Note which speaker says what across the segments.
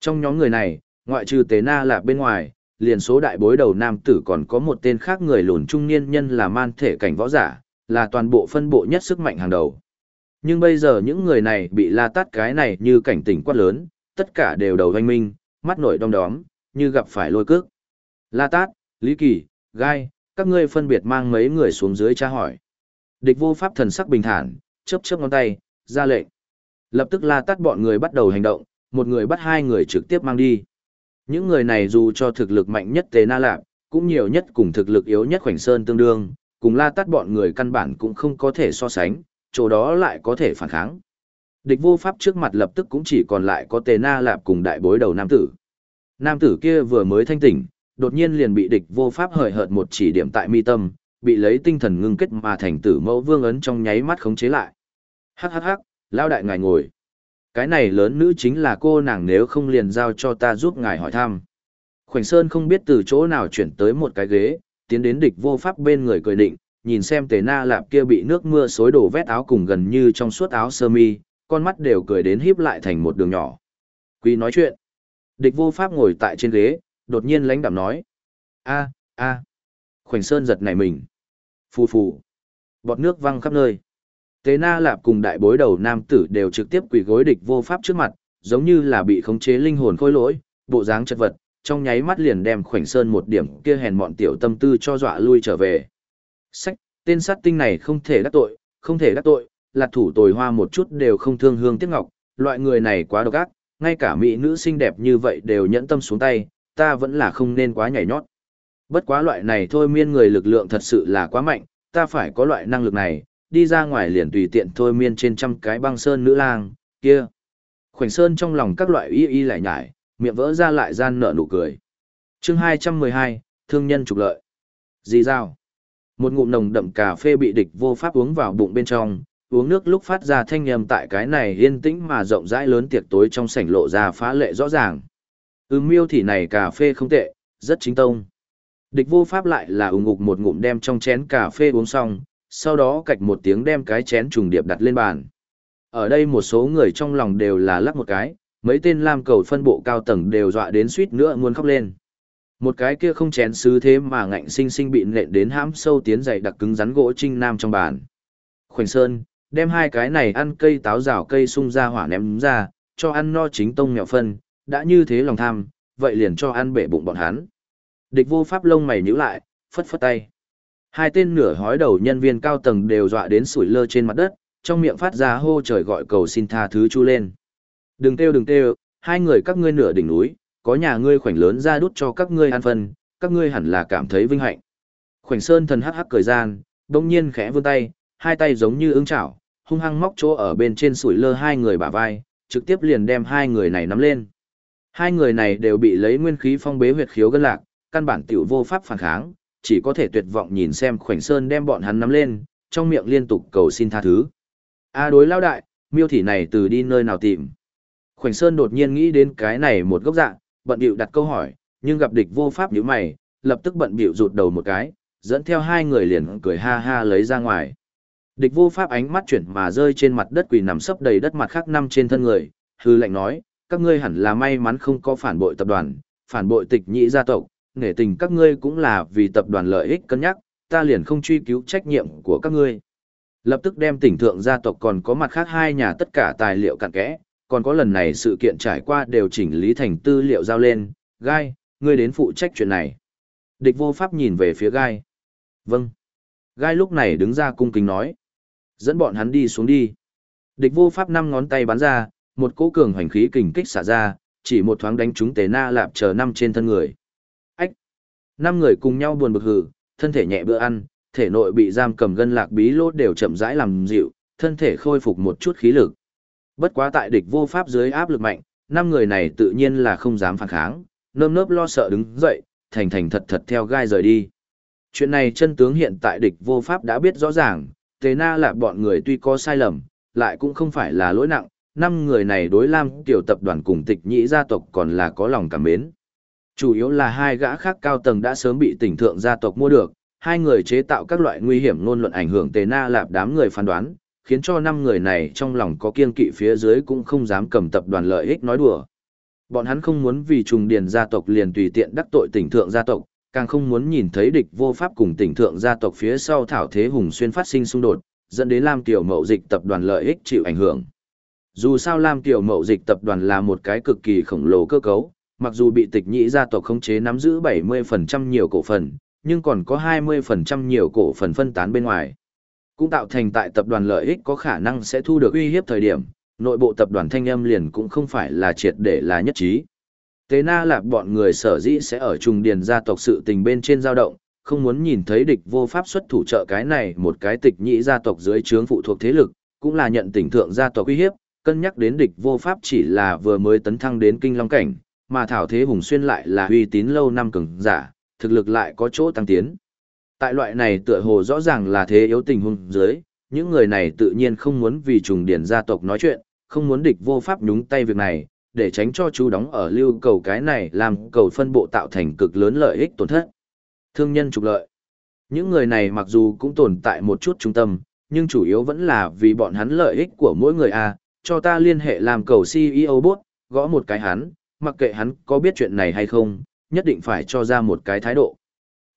Speaker 1: Trong nhóm người này, ngoại trừ Tế Na là bên ngoài, liền số đại bối đầu nam tử còn có một tên khác người lùn trung niên nhân là man thể cảnh võ giả, là toàn bộ phân bộ nhất sức mạnh hàng đầu. Nhưng bây giờ những người này bị la tát cái này như cảnh tỉnh quát lớn, tất cả đều đầu hoanh minh, mắt nổi đom đóm, như gặp phải lôi cước. La tát, Lý Kỳ, Gai, các ngươi phân biệt mang mấy người xuống dưới tra hỏi. Địch vô pháp thần sắc bình thản, chớp chớp ngón tay, ra lệnh. Lập tức la tát bọn người bắt đầu hành động, một người bắt hai người trực tiếp mang đi. Những người này dù cho thực lực mạnh nhất Tề Na Lạp, cũng nhiều nhất cùng thực lực yếu nhất Khoảnh Sơn tương đương, cùng la tát bọn người căn bản cũng không có thể so sánh, chỗ đó lại có thể phản kháng. Địch vô pháp trước mặt lập tức cũng chỉ còn lại có Tề Na Lạp cùng đại bối đầu nam tử. Nam tử kia vừa mới thanh tỉnh, đột nhiên liền bị địch vô pháp hời hợt một chỉ điểm tại mi tâm, bị lấy tinh thần ngưng kết mà thành tử mẫu vương ấn trong nháy mắt khống chế lại. Hắc hắc hắc, lao đại ngài ngồi. Cái này lớn nữ chính là cô nàng nếu không liền giao cho ta giúp ngài hỏi thăm. Khoảnh Sơn không biết từ chỗ nào chuyển tới một cái ghế, tiến đến địch vô pháp bên người cười định, nhìn xem tề na lạp kia bị nước mưa xối đổ vét áo cùng gần như trong suốt áo sơ mi, con mắt đều cười đến híp lại thành một đường nhỏ. Quý nói chuyện. Địch vô pháp ngồi tại trên ghế, đột nhiên lãnh đạm nói. a a Khoảnh Sơn giật nảy mình. Phù phù. Bọt nước văng khắp nơi. Tế Na Lạp cùng đại bối đầu nam tử đều trực tiếp quỳ gối địch vô pháp trước mặt, giống như là bị khống chế linh hồn khôi lỗi, bộ dáng chật vật, trong nháy mắt liền đem khoảnh sơn một điểm kia hèn mọn tiểu tâm tư cho dọa lui trở về. Sách, tên sát tinh này không thể đắc tội, không thể đắc tội, là thủ tồi hoa một chút đều không thương hương tiếc ngọc, loại người này quá độc ác, ngay cả mỹ nữ xinh đẹp như vậy đều nhẫn tâm xuống tay, ta vẫn là không nên quá nhảy nhót. Bất quá loại này thôi miên người lực lượng thật sự là quá mạnh, ta phải có loại năng lực này, đi ra ngoài liền tùy tiện thôi miên trên trăm cái băng sơn nữ lang, kia. Khoảnh sơn trong lòng các loại y y lại nhải, miệng vỡ ra lại gian nở nụ cười. chương 212, thương nhân trục lợi. Dì dao. Một ngụm nồng đậm cà phê bị địch vô pháp uống vào bụng bên trong, uống nước lúc phát ra thanh nhầm tại cái này yên tĩnh mà rộng rãi lớn tiệc tối trong sảnh lộ ra phá lệ rõ ràng. Ừ miêu thì này cà phê không tệ, rất chính tông. Địch vô pháp lại là ủng ngục một ngụm đem trong chén cà phê uống xong, sau đó cạch một tiếng đem cái chén trùng điệp đặt lên bàn. Ở đây một số người trong lòng đều là lắc một cái, mấy tên lam cầu phân bộ cao tầng đều dọa đến suýt nữa muốn khóc lên. Một cái kia không chén sứ thế mà ngạnh sinh sinh bị nện đến hãm sâu tiến dày đặc cứng rắn gỗ trinh nam trong bàn. Khoảnh Sơn, đem hai cái này ăn cây táo rào cây sung ra hỏa ném ra, cho ăn no chính tông nhạo phân, đã như thế lòng tham, vậy liền cho ăn bể bụng bọn hắn. Địch vô pháp lông mày nhíu lại, phất phất tay. Hai tên nửa hói đầu nhân viên cao tầng đều dọa đến sủi lơ trên mặt đất, trong miệng phát ra hô trời gọi cầu xin tha thứ chu lên. Đừng kêu đừng kêu, hai người các ngươi nửa đỉnh núi, có nhà ngươi khoảnh lớn ra đút cho các ngươi ăn phân, các ngươi hẳn là cảm thấy vinh hạnh. Khoảnh sơn thần hắc hắc cười gian, đông nhiên khẽ vươn tay, hai tay giống như ưng chảo, hung hăng móc chỗ ở bên trên sủi lơ hai người bả vai, trực tiếp liền đem hai người này nắm lên. Hai người này đều bị lấy nguyên khí phong bế huyệt khiếu gân lạc, căn bản tiểu vô pháp phản kháng, chỉ có thể tuyệt vọng nhìn xem khoảnh sơn đem bọn hắn nắm lên, trong miệng liên tục cầu xin tha thứ. A đối lao đại, miêu thị này từ đi nơi nào tìm. Khoảnh sơn đột nhiên nghĩ đến cái này một gốc dạng, bận bịu đặt câu hỏi, nhưng gặp địch vô pháp nhíu mày, lập tức bận bịu rụt đầu một cái, dẫn theo hai người liền cười ha ha lấy ra ngoài. Địch vô pháp ánh mắt chuyển mà rơi trên mặt đất quỳ nằm sấp đầy đất mặt khác năm trên thân người, hư lệnh nói, các ngươi hẳn là may mắn không có phản bội tập đoàn, phản bội tịch nhị gia tộc, nể tình các ngươi cũng là vì tập đoàn lợi ích cân nhắc, ta liền không truy cứu trách nhiệm của các ngươi. Lập tức đem tỉnh thượng gia tộc còn có mặt khác hai nhà tất cả tài liệu cặn kẽ, còn có lần này sự kiện trải qua đều chỉnh lý thành tư liệu giao lên, gai, ngươi đến phụ trách chuyện này. Địch vô pháp nhìn về phía gai. Vâng. Gai lúc này đứng ra cung kính nói. Dẫn bọn hắn đi xuống đi. Địch vô pháp năm ngón tay bắn ra, một cỗ cường hoành khí kình kích xả ra, chỉ một thoáng đánh trúng tế na lạp chờ năm trên thân người. Năm người cùng nhau buồn bực hử, thân thể nhẹ bữa ăn, thể nội bị giam cầm gân lạc bí lốt đều chậm rãi làm dịu, thân thể khôi phục một chút khí lực. Bất quá tại địch vô pháp dưới áp lực mạnh, năm người này tự nhiên là không dám phản kháng, nơm nớp lo sợ đứng dậy, thành thành thật thật theo gai rời đi. Chuyện này chân tướng hiện tại địch vô pháp đã biết rõ ràng, Tề Na là bọn người tuy có sai lầm, lại cũng không phải là lỗi nặng, năm người này đối Lam tiểu tập đoàn cùng tịch nhĩ gia tộc còn là có lòng cảm mến. Chủ yếu là hai gã khác cao tầng đã sớm bị tỉnh thượng gia tộc mua được, hai người chế tạo các loại nguy hiểm ngôn luận ảnh hưởng tề na lạp đám người phán đoán, khiến cho năm người này trong lòng có kiên kỵ phía dưới cũng không dám cầm tập đoàn lợi ích nói đùa. Bọn hắn không muốn vì trùng điền gia tộc liền tùy tiện đắc tội tỉnh thượng gia tộc, càng không muốn nhìn thấy địch vô pháp cùng tỉnh thượng gia tộc phía sau thảo thế hùng xuyên phát sinh xung đột, dẫn đến Lam Tiểu Mậu Dịch tập đoàn lợi ích chịu ảnh hưởng. Dù sao Lam Tiểu Mậu Dịch tập đoàn là một cái cực kỳ khổng lồ cơ cấu, mặc dù bị tịch nhĩ gia tộc khống chế nắm giữ 70% nhiều cổ phần, nhưng còn có 20% nhiều cổ phần phân tán bên ngoài. Cũng tạo thành tại tập đoàn lợi ích có khả năng sẽ thu được uy hiếp thời điểm, nội bộ tập đoàn thanh âm liền cũng không phải là triệt để là nhất trí. Tế na là bọn người sở dĩ sẽ ở trùng điền gia tộc sự tình bên trên dao động, không muốn nhìn thấy địch vô pháp xuất thủ trợ cái này một cái tịch nhĩ gia tộc dưới trướng phụ thuộc thế lực, cũng là nhận tỉnh thượng gia tộc uy hiếp, cân nhắc đến địch vô pháp chỉ là vừa mới tấn thăng đến kinh long cảnh, mà thảo thế hùng xuyên lại là uy tín lâu năm cường giả, thực lực lại có chỗ tăng tiến. Tại loại này tựa hồ rõ ràng là thế yếu tình huống dưới, những người này tự nhiên không muốn vì trùng điển gia tộc nói chuyện, không muốn địch vô pháp nhúng tay việc này, để tránh cho chú đóng ở lưu cầu cái này làm cầu phân bộ tạo thành cực lớn lợi ích tổn thất. Thương nhân trục lợi. Những người này mặc dù cũng tồn tại một chút trung tâm, nhưng chủ yếu vẫn là vì bọn hắn lợi ích của mỗi người a, cho ta liên hệ làm cầu CEO bốt, gõ một cái hắn, mặc kệ hắn có biết chuyện này hay không, nhất định phải cho ra một cái thái độ.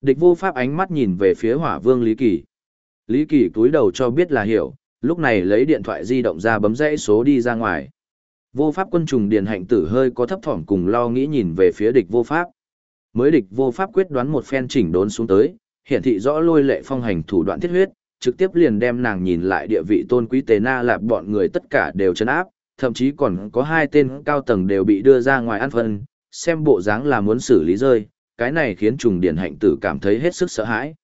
Speaker 1: Địch vô pháp ánh mắt nhìn về phía hỏa vương Lý Kỳ. Lý Kỳ túi đầu cho biết là hiểu, lúc này lấy điện thoại di động ra bấm dãy số đi ra ngoài. Vô pháp quân trùng điền hạnh tử hơi có thấp thỏm cùng lo nghĩ nhìn về phía địch vô pháp. Mới địch vô pháp quyết đoán một phen chỉnh đốn xuống tới, hiển thị rõ lôi lệ phong hành thủ đoạn thiết huyết, trực tiếp liền đem nàng nhìn lại địa vị tôn quý tế na lạp bọn người tất cả đều chấn áp, thậm chí còn có hai tên cao tầng đều bị đưa ra ngoài ăn phân, xem bộ dáng là muốn xử lý rơi, cái này khiến trùng điển hạnh tử cảm thấy hết sức sợ hãi.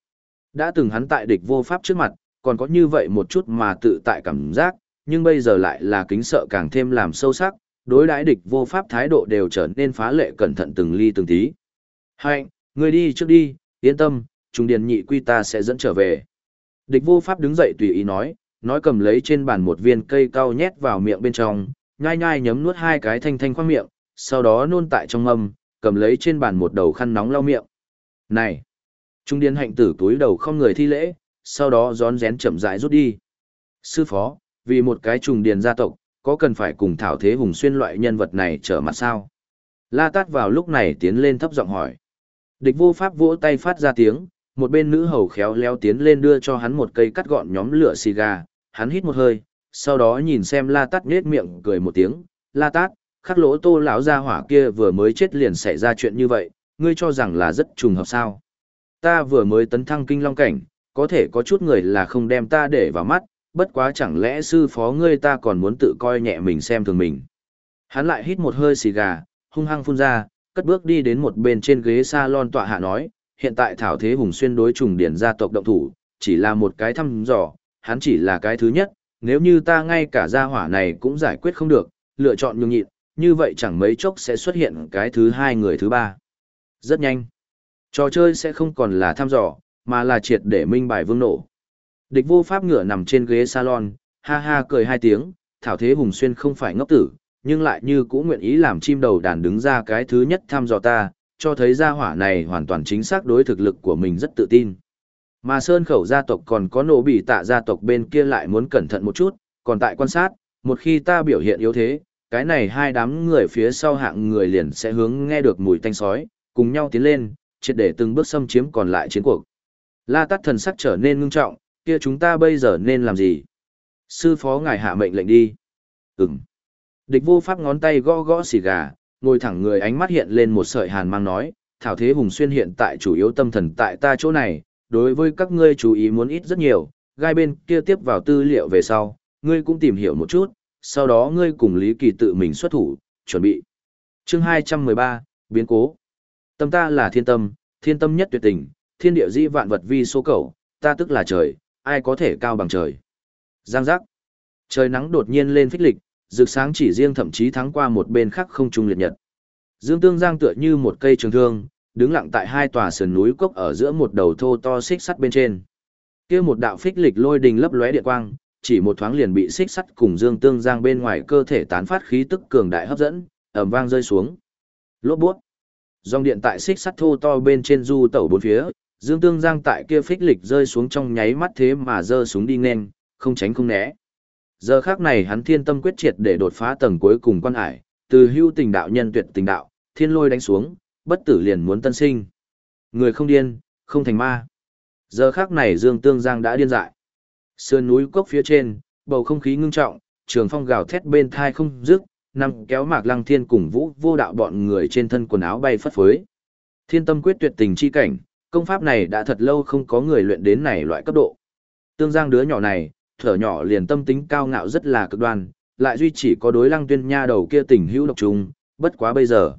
Speaker 1: Đã từng hắn tại địch vô pháp trước mặt, còn có như vậy một chút mà tự tại cảm giác, nhưng bây giờ lại là kính sợ càng thêm làm sâu sắc, đối đãi địch vô pháp thái độ đều trở nên phá lệ cẩn thận từng ly từng tí. Hạnh, người đi trước đi, yên tâm, trùng điển nhị quy ta sẽ dẫn trở về. Địch vô pháp đứng dậy tùy ý nói, nói cầm lấy trên bàn một viên cây cao nhét vào miệng bên trong, nhai nhai nhấm nuốt hai cái thanh thanh khoang miệng, sau đó nôn tại trong âm, cầm lấy trên bàn một đầu khăn nóng lau miệng. Này! Trung điên hạnh tử túi đầu không người thi lễ, sau đó gión rén chậm rãi rút đi. Sư phó, vì một cái trùng điền gia tộc, có cần phải cùng thảo thế hùng xuyên loại nhân vật này trở mặt sao? La Tát vào lúc này tiến lên thấp giọng hỏi. Địch vô pháp vỗ tay phát ra tiếng, một bên nữ hầu khéo léo tiến lên đưa cho hắn một cây cắt gọn nhóm lửa xì gà, hắn hít một hơi, sau đó nhìn xem La Tát nhếch miệng cười một tiếng, La Tát, khắc lỗ tô lão gia hỏa kia vừa mới chết liền xảy ra chuyện như vậy, ngươi cho rằng là rất trùng hợp sao. Ta vừa mới tấn thăng kinh long cảnh, có thể có chút người là không đem ta để vào mắt, bất quá chẳng lẽ sư phó ngươi ta còn muốn tự coi nhẹ mình xem thường mình. Hắn lại hít một hơi xì gà, hung hăng phun ra, cất bước đi đến một bên trên ghế salon tọa hạ nói, hiện tại Thảo Thế Hùng xuyên đối trùng điển gia tộc động thủ, chỉ là một cái thăm dò, hắn chỉ là cái thứ nhất, nếu như ta ngay cả gia hỏa này cũng giải quyết không được, lựa chọn nhường nhịn, như vậy chẳng mấy chốc sẽ xuất hiện cái thứ hai người thứ ba. Rất nhanh. Trò chơi sẽ không còn là thăm dò, mà là triệt để minh bài vương nổ. Địch vô pháp ngựa nằm trên ghế salon, ha ha cười hai tiếng, Thảo Thế Hùng xuyên không phải ngốc tử, nhưng lại như cũng nguyện ý làm chim đầu đàn đứng ra cái thứ nhất thăm dò ta, cho thấy gia hỏa này hoàn toàn chính xác đối thực lực của mình rất tự tin. Mà Sơn Khẩu gia tộc còn có nổ bị tạ gia tộc bên kia lại muốn cẩn thận một chút, còn tại quan sát, một khi ta biểu hiện yếu thế, cái này hai đám người phía sau hạng người liền sẽ hướng nghe được mùi tanh sói, cùng nhau tiến lên, triệt để từng bước xâm chiếm còn lại chiến cuộc. La tắt thần sắc trở nên ngưng trọng, kia chúng ta bây giờ nên làm gì? Sư phó ngài hạ mệnh lệnh đi. Ừm. Địch vô pháp ngón tay gõ gõ xì gà, ngồi thẳng người ánh mắt hiện lên một sợi hàn mang nói, Thảo Thế Hùng Xuyên hiện tại chủ yếu tâm thần tại ta chỗ này, đối với các ngươi chú ý muốn ít rất nhiều, gai bên kia tiếp vào tư liệu về sau, ngươi cũng tìm hiểu một chút, sau đó ngươi cùng Lý Kỳ tự mình xuất thủ, chuẩn bị. Chương 213, biến cố. Tâm ta là thiên tâm, thiên tâm nhất tuyệt tình, thiên địa di vạn vật vi số cầu, ta tức là trời, ai có thể cao bằng trời. Giang giác. Trời nắng đột nhiên lên phích lịch, rực sáng chỉ riêng thậm chí thắng qua một bên khác không trung liệt nhật. Dương Tương Giang tựa như một cây trường thương, đứng lặng tại hai tòa sườn núi cốc ở giữa một đầu thô to xích sắt bên trên. Kia một đạo phích lịch lôi đình lấp lóe điện quang, chỉ một thoáng liền bị xích sắt cùng Dương Tương Giang bên ngoài cơ thể tán phát khí tức cường đại hấp dẫn, ầm vang rơi xuống. Lốp buốt. Dòng điện tại xích sắt thô to bên trên du tẩu bốn phía, Dương Tương Giang tại kia phích lịch rơi xuống trong nháy mắt thế mà giơ súng đi nên, không tránh không né. Giờ khác này hắn thiên tâm quyết triệt để đột phá tầng cuối cùng quan hải, từ hưu tình đạo nhân tuyệt tình đạo, thiên lôi đánh xuống, bất tử liền muốn tân sinh. Người không điên, không thành ma. Giờ khác này Dương Tương Giang đã điên dại. Sườn núi cốc phía trên, bầu không khí ngưng trọng, trường phong gào thét bên thai không dứt, nằm kéo mạc lăng thiên cùng vũ vô đạo bọn người trên thân quần áo bay phất phới. Thiên tâm quyết tuyệt tình chi cảnh, công pháp này đã thật lâu không có người luyện đến này loại cấp độ. Tương Giang đứa nhỏ này, thở nhỏ liền tâm tính cao ngạo rất là cực đoan, lại duy chỉ có đối lăng tuyên nha đầu kia tình hữu độc trùng, bất quá bây giờ.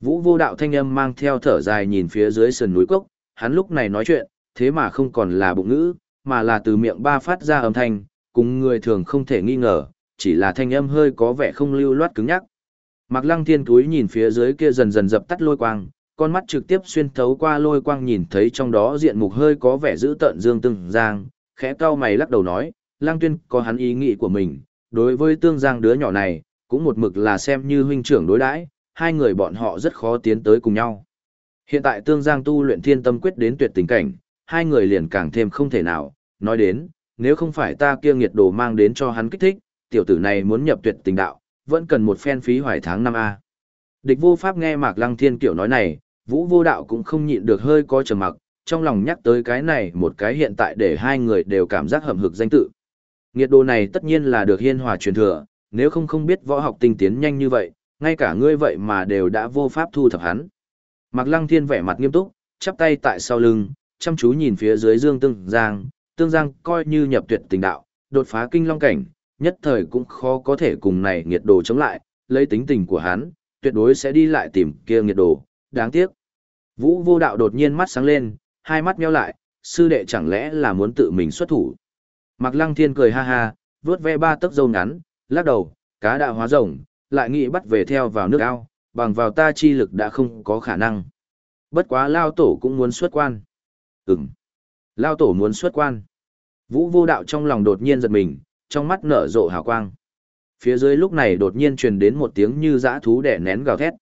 Speaker 1: Vũ vô đạo thanh âm mang theo thở dài nhìn phía dưới sườn núi cốc, hắn lúc này nói chuyện, thế mà không còn là bụng ngữ, mà là từ miệng ba phát ra âm thanh, cùng người thường không thể nghi ngờ, chỉ là thanh âm hơi có vẻ không lưu loát cứng nhắc. Mạc Lăng Thiên túi nhìn phía dưới kia dần dần dập tắt lôi quang, con mắt trực tiếp xuyên thấu qua lôi quang nhìn thấy trong đó diện mục hơi có vẻ dữ tợn dương từng giang, khẽ cau mày lắc đầu nói, Lăng Tuyên có hắn ý nghĩ của mình, đối với tương giang đứa nhỏ này, cũng một mực là xem như huynh trưởng đối đãi, hai người bọn họ rất khó tiến tới cùng nhau. Hiện tại tương giang tu luyện thiên tâm quyết đến tuyệt tình cảnh, hai người liền càng thêm không thể nào, nói đến, nếu không phải ta kia nghiệt đồ mang đến cho hắn kích thích, tiểu tử này muốn nhập tuyệt tình đạo, vẫn cần một phen phí hoài tháng năm a. Địch vô pháp nghe Mạc Lăng Thiên kiểu nói này, Vũ vô đạo cũng không nhịn được hơi có trầm mặc, trong lòng nhắc tới cái này một cái hiện tại để hai người đều cảm giác hầm hực danh tự. Nghiệt đồ này tất nhiên là được hiên hòa truyền thừa, nếu không không biết võ học tinh tiến nhanh như vậy, ngay cả ngươi vậy mà đều đã vô pháp thu thập hắn. Mạc Lăng Thiên vẻ mặt nghiêm túc, chắp tay tại sau lưng, chăm chú nhìn phía dưới Dương Tương Giang, Tương Giang coi như nhập tuyệt tình đạo, đột phá kinh long cảnh, nhất thời cũng khó có thể cùng này nghiệt đồ chống lại, lấy tính tình của hắn, tuyệt đối sẽ đi lại tìm kia nghiệt đồ, đáng tiếc. Vũ vô đạo đột nhiên mắt sáng lên, hai mắt nheo lại, sư đệ chẳng lẽ là muốn tự mình xuất thủ. Mạc Lăng Thiên cười ha ha, vướt ve ba tấc dâu ngắn, lắc đầu, cá đã hóa rồng, lại nghĩ bắt về theo vào nước ao, bằng vào ta chi lực đã không có khả năng. Bất quá Lao Tổ cũng muốn xuất quan. Ừm. Lao Tổ muốn xuất quan. Vũ vô đạo trong lòng đột nhiên giật mình, trong mắt nở rộ hào quang. Phía dưới lúc này đột nhiên truyền đến một tiếng như dã thú đẻ nén gào thét.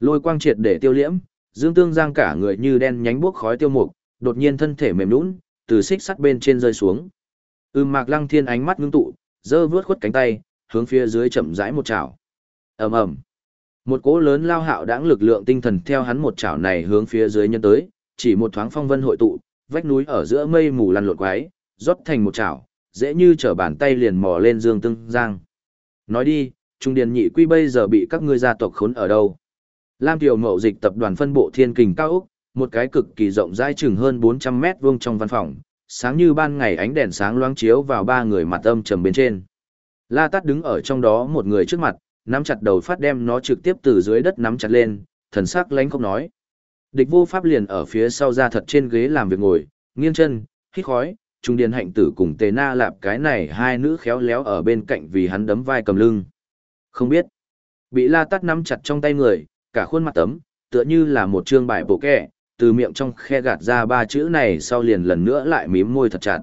Speaker 1: Lôi quang triệt để tiêu liễm, Dương Tương Giang cả người như đen nhánh buốc khói tiêu mục, đột nhiên thân thể mềm nhũn, từ xích sắt bên trên rơi xuống. Ừm Mạc Lăng Thiên ánh mắt ngưng tụ, giơ vướt khuất cánh tay, hướng phía dưới chậm rãi một chảo. Ầm ầm. Một cỗ lớn lao hạo đãng lực lượng tinh thần theo hắn một chảo này hướng phía dưới nhân tới, chỉ một thoáng phong vân hội tụ, vách núi ở giữa mây mù lăn lộn quái, rót thành một chảo, dễ như trở bàn tay liền mò lên Dương Tương Giang. Nói đi, Trung Điền Nhị Quy bây giờ bị các ngươi gia tộc khốn ở đâu? Lam Tiểu Mậu Dịch tập đoàn phân bộ Thiên Kình Cao Úc, một cái cực kỳ rộng rãi chừng hơn 400 mét vuông trong văn phòng, sáng như ban ngày ánh đèn sáng loáng chiếu vào ba người mặt âm trầm bên trên. La Tát đứng ở trong đó một người trước mặt, nắm chặt đầu phát đem nó trực tiếp từ dưới đất nắm chặt lên, thần sắc lánh không nói. Địch vô pháp liền ở phía sau ra thật trên ghế làm việc ngồi, nghiêng chân, hít khói, trung điền hạnh tử cùng tề na lạp cái này hai nữ khéo léo ở bên cạnh vì hắn đấm vai cầm lưng. Không biết, bị la tắt nắm chặt trong tay người, cả khuôn mặt tấm, tựa như là một trương bài bộ kẻ, từ miệng trong khe gạt ra ba chữ này sau liền lần nữa lại mím môi thật chặt.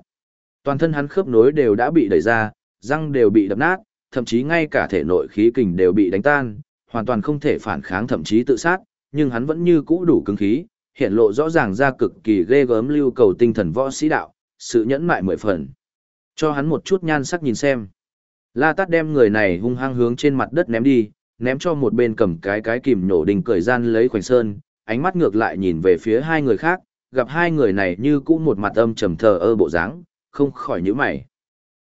Speaker 1: Toàn thân hắn khớp nối đều đã bị đẩy ra, răng đều bị đập nát, thậm chí ngay cả thể nội khí kình đều bị đánh tan, hoàn toàn không thể phản kháng thậm chí tự sát, nhưng hắn vẫn như cũ đủ cứng khí, hiện lộ rõ ràng ra cực kỳ ghê gớm lưu cầu tinh thần võ sĩ đạo, sự nhẫn mại mười phần. Cho hắn một chút nhan sắc nhìn xem. La Tát đem người này hung hăng hướng trên mặt đất ném đi, ném cho một bên cầm cái cái kìm nổ đình cởi gian lấy khoảnh sơn, ánh mắt ngược lại nhìn về phía hai người khác, gặp hai người này như cũ một mặt âm trầm thờ ơ bộ dáng, không khỏi nhíu mày.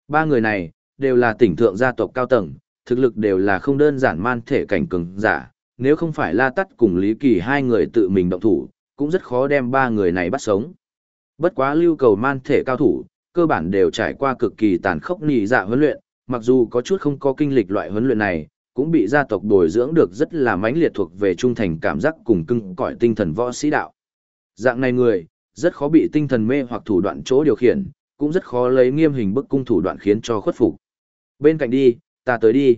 Speaker 1: Ba người này đều là tỉnh thượng gia tộc cao tầng, thực lực đều là không đơn giản man thể cảnh cường giả, nếu không phải La Tát cùng Lý Kỳ hai người tự mình động thủ, cũng rất khó đem ba người này bắt sống. Bất quá lưu cầu man thể cao thủ, cơ bản đều trải qua cực kỳ tàn khốc nhị dạ huấn luyện, mặc dù có chút không có kinh lịch loại huấn luyện này, cũng bị gia tộc bồi dưỡng được rất là mãnh liệt thuộc về trung thành cảm giác cùng cưng cõi tinh thần võ sĩ đạo. Dạng này người, rất khó bị tinh thần mê hoặc thủ đoạn chỗ điều khiển, cũng rất khó lấy nghiêm hình bức cung thủ đoạn khiến cho khuất phục. Bên cạnh đi, ta tới đi.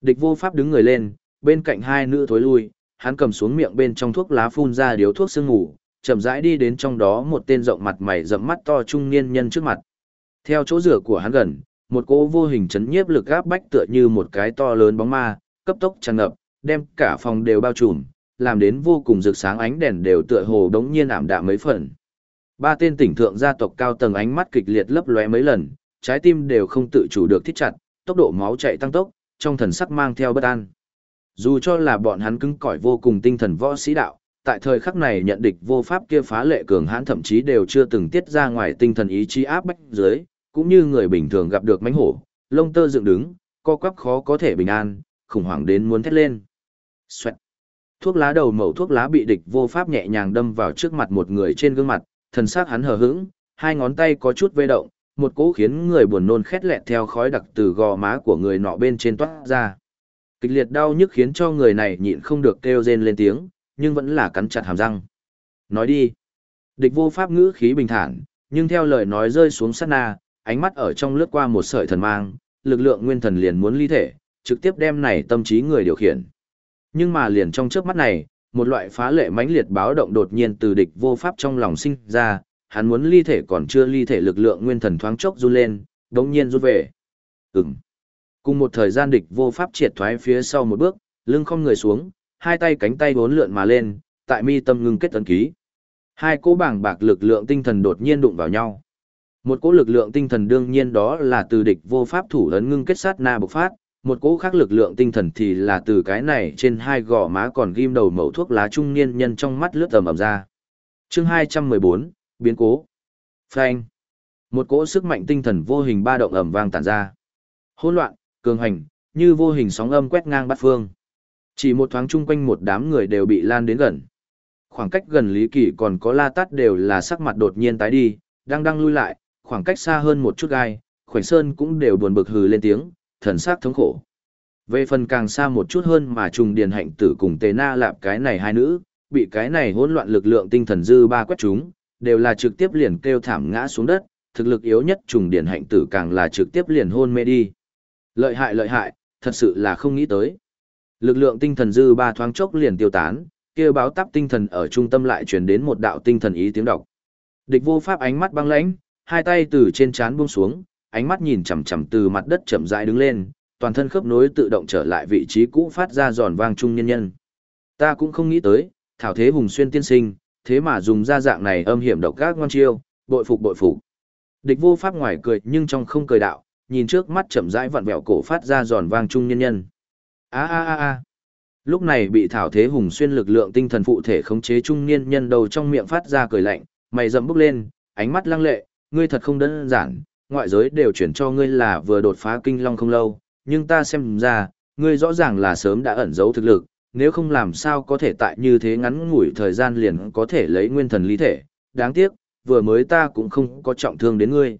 Speaker 1: Địch vô pháp đứng người lên, bên cạnh hai nữ thối lui, hắn cầm xuống miệng bên trong thuốc lá phun ra điếu thuốc sương ngủ, chậm rãi đi đến trong đó một tên rộng mặt mày rậm mắt to trung niên nhân trước mặt. Theo chỗ rửa của hắn gần, một cỗ vô hình chấn nhiếp lực áp bách tựa như một cái to lớn bóng ma, cấp tốc tràn ngập, đem cả phòng đều bao trùm, làm đến vô cùng rực sáng ánh đèn đều tựa hồ đống nhiên ảm đạm mấy phần. Ba tên tỉnh thượng gia tộc cao tầng ánh mắt kịch liệt lấp lóe mấy lần, trái tim đều không tự chủ được thiết chặt, tốc độ máu chạy tăng tốc, trong thần sắc mang theo bất an. Dù cho là bọn hắn cứng cỏi vô cùng tinh thần võ sĩ đạo, tại thời khắc này nhận địch vô pháp kia phá lệ cường hãn thậm chí đều chưa từng tiết ra ngoài tinh thần ý chí áp bách dưới, cũng như người bình thường gặp được mánh hổ, lông tơ dựng đứng, co quắp khó có thể bình an, khủng hoảng đến muốn thét lên. Xoẹt. Thuốc lá đầu mẩu thuốc lá bị địch vô pháp nhẹ nhàng đâm vào trước mặt một người trên gương mặt, thần sắc hắn hờ hững, hai ngón tay có chút vây động, một cỗ khiến người buồn nôn khét lẹt theo khói đặc từ gò má của người nọ bên trên toát ra. Kịch liệt đau nhức khiến cho người này nhịn không được kêu rên lên tiếng, nhưng vẫn là cắn chặt hàm răng. Nói đi. Địch vô pháp ngữ khí bình thản, nhưng theo lời nói rơi xuống sát na, ánh mắt ở trong lướt qua một sợi thần mang, lực lượng nguyên thần liền muốn ly thể, trực tiếp đem này tâm trí người điều khiển. Nhưng mà liền trong chớp mắt này, một loại phá lệ mãnh liệt báo động đột nhiên từ địch vô pháp trong lòng sinh ra, hắn muốn ly thể còn chưa ly thể lực lượng nguyên thần thoáng chốc run lên, đống nhiên rút về. Ừm. Cùng một thời gian địch vô pháp triệt thoái phía sau một bước, lưng không người xuống, hai tay cánh tay bốn lượn mà lên, tại mi tâm ngưng kết ấn ký. Hai cỗ bảng bạc lực lượng tinh thần đột nhiên đụng vào nhau. Một cỗ lực lượng tinh thần đương nhiên đó là từ địch vô pháp thủ ấn ngưng kết sát na bộc phát, một cỗ khác lực lượng tinh thần thì là từ cái này trên hai gò má còn ghim đầu mẩu thuốc lá trung niên nhân trong mắt lướt tầm ầm ra. Chương 214, biến cố. Phanh. Một cỗ sức mạnh tinh thần vô hình ba động ầm vang tản ra. Hỗn loạn, cường hành, như vô hình sóng âm quét ngang bát phương. Chỉ một thoáng chung quanh một đám người đều bị lan đến gần. Khoảng cách gần Lý Kỳ còn có La Tát đều là sắc mặt đột nhiên tái đi, đang đang lui lại, khoảng cách xa hơn một chút gai, Khoảnh Sơn cũng đều buồn bực hừ lên tiếng, thần sắc thống khổ. Về phần càng xa một chút hơn mà trùng điền hạnh tử cùng Tề Na lạp cái này hai nữ, bị cái này hỗn loạn lực lượng tinh thần dư ba quét chúng, đều là trực tiếp liền kêu thảm ngã xuống đất, thực lực yếu nhất trùng điển hạnh tử càng là trực tiếp liền hôn mê đi. Lợi hại lợi hại, thật sự là không nghĩ tới. Lực lượng tinh thần dư ba thoáng chốc liền tiêu tán, kia báo táp tinh thần ở trung tâm lại truyền đến một đạo tinh thần ý tiếng đọc. Địch vô pháp ánh mắt băng lãnh, hai tay từ trên trán buông xuống, ánh mắt nhìn chằm chằm từ mặt đất chậm rãi đứng lên, toàn thân khớp nối tự động trở lại vị trí cũ phát ra giòn vang trung nhân nhân. Ta cũng không nghĩ tới, thảo thế hùng xuyên tiên sinh, thế mà dùng ra dạng này âm hiểm độc ác ngoan chiêu, bội phục bội phục. Địch vô pháp ngoài cười nhưng trong không cười đạo, nhìn trước mắt chậm rãi vặn vẹo cổ phát ra giòn vang trung nhân nhân. A a a a. Lúc này bị thảo thế hùng xuyên lực lượng tinh thần phụ thể khống chế trung niên nhân đầu trong miệng phát ra cười lạnh, mày rậm bốc lên, ánh mắt lăng lệ, ngươi thật không đơn giản, ngoại giới đều chuyển cho ngươi là vừa đột phá kinh long không lâu, nhưng ta xem ra, ngươi rõ ràng là sớm đã ẩn giấu thực lực, nếu không làm sao có thể tại như thế ngắn ngủi thời gian liền có thể lấy nguyên thần lý thể, đáng tiếc, vừa mới ta cũng không có trọng thương đến ngươi.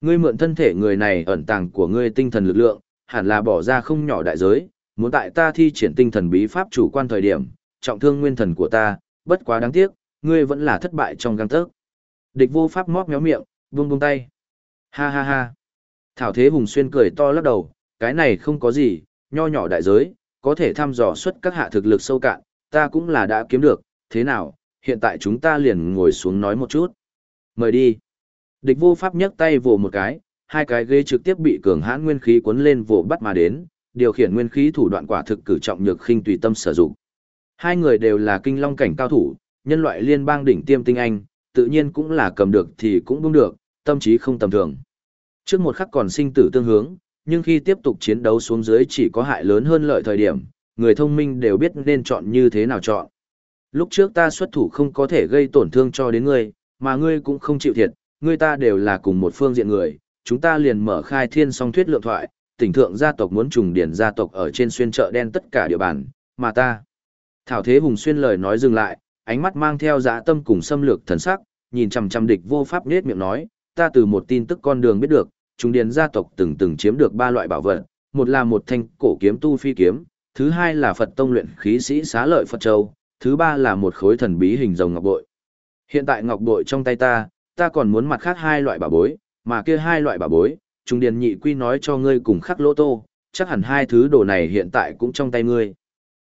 Speaker 1: Ngươi mượn thân thể người này ẩn tàng của ngươi tinh thần lực lượng, hẳn là bỏ ra không nhỏ đại giới, muốn tại ta thi triển tinh thần bí pháp chủ quan thời điểm, trọng thương nguyên thần của ta, bất quá đáng tiếc, ngươi vẫn là thất bại trong gang tấc. Địch vô pháp móc méo miệng, buông buông tay. Ha ha ha. Thảo Thế Hùng Xuyên cười to lắc đầu, cái này không có gì, nho nhỏ đại giới, có thể thăm dò xuất các hạ thực lực sâu cạn, ta cũng là đã kiếm được, thế nào, hiện tại chúng ta liền ngồi xuống nói một chút. Mời đi. Địch vô pháp nhấc tay vồ một cái, hai cái ghế trực tiếp bị cường hãn nguyên khí cuốn lên vồ bắt mà đến, điều khiển nguyên khí thủ đoạn quả thực cử trọng nhược khinh tùy tâm sử dụng. Hai người đều là kinh long cảnh cao thủ, nhân loại liên bang đỉnh tiêm tinh anh, tự nhiên cũng là cầm được thì cũng buông được, tâm trí không tầm thường. Trước một khắc còn sinh tử tương hướng, nhưng khi tiếp tục chiến đấu xuống dưới chỉ có hại lớn hơn lợi thời điểm, người thông minh đều biết nên chọn như thế nào chọn. Lúc trước ta xuất thủ không có thể gây tổn thương cho đến ngươi, mà ngươi cũng không chịu thiệt, ngươi ta đều là cùng một phương diện người, chúng ta liền mở khai thiên song thuyết lượng thoại, tỉnh thượng gia tộc muốn trùng điển gia tộc ở trên xuyên chợ đen tất cả địa bàn, mà ta. Thảo Thế Hùng xuyên lời nói dừng lại, ánh mắt mang theo dã tâm cùng xâm lược thần sắc, nhìn chằm chằm địch vô pháp nết miệng nói, ta từ một tin tức con đường biết được, trung điền gia tộc từng từng chiếm được ba loại bảo vật, một là một thanh cổ kiếm tu phi kiếm, thứ hai là Phật tông luyện khí sĩ xá lợi Phật Châu, thứ ba là một khối thần bí hình rồng ngọc bội. Hiện tại ngọc bội trong tay ta, ta còn muốn mặt khác hai loại bảo bối, mà kia hai loại bảo bối, trung điền nhị quy nói cho ngươi cùng khắc lỗ tô, chắc hẳn hai thứ đồ này hiện tại cũng trong tay ngươi.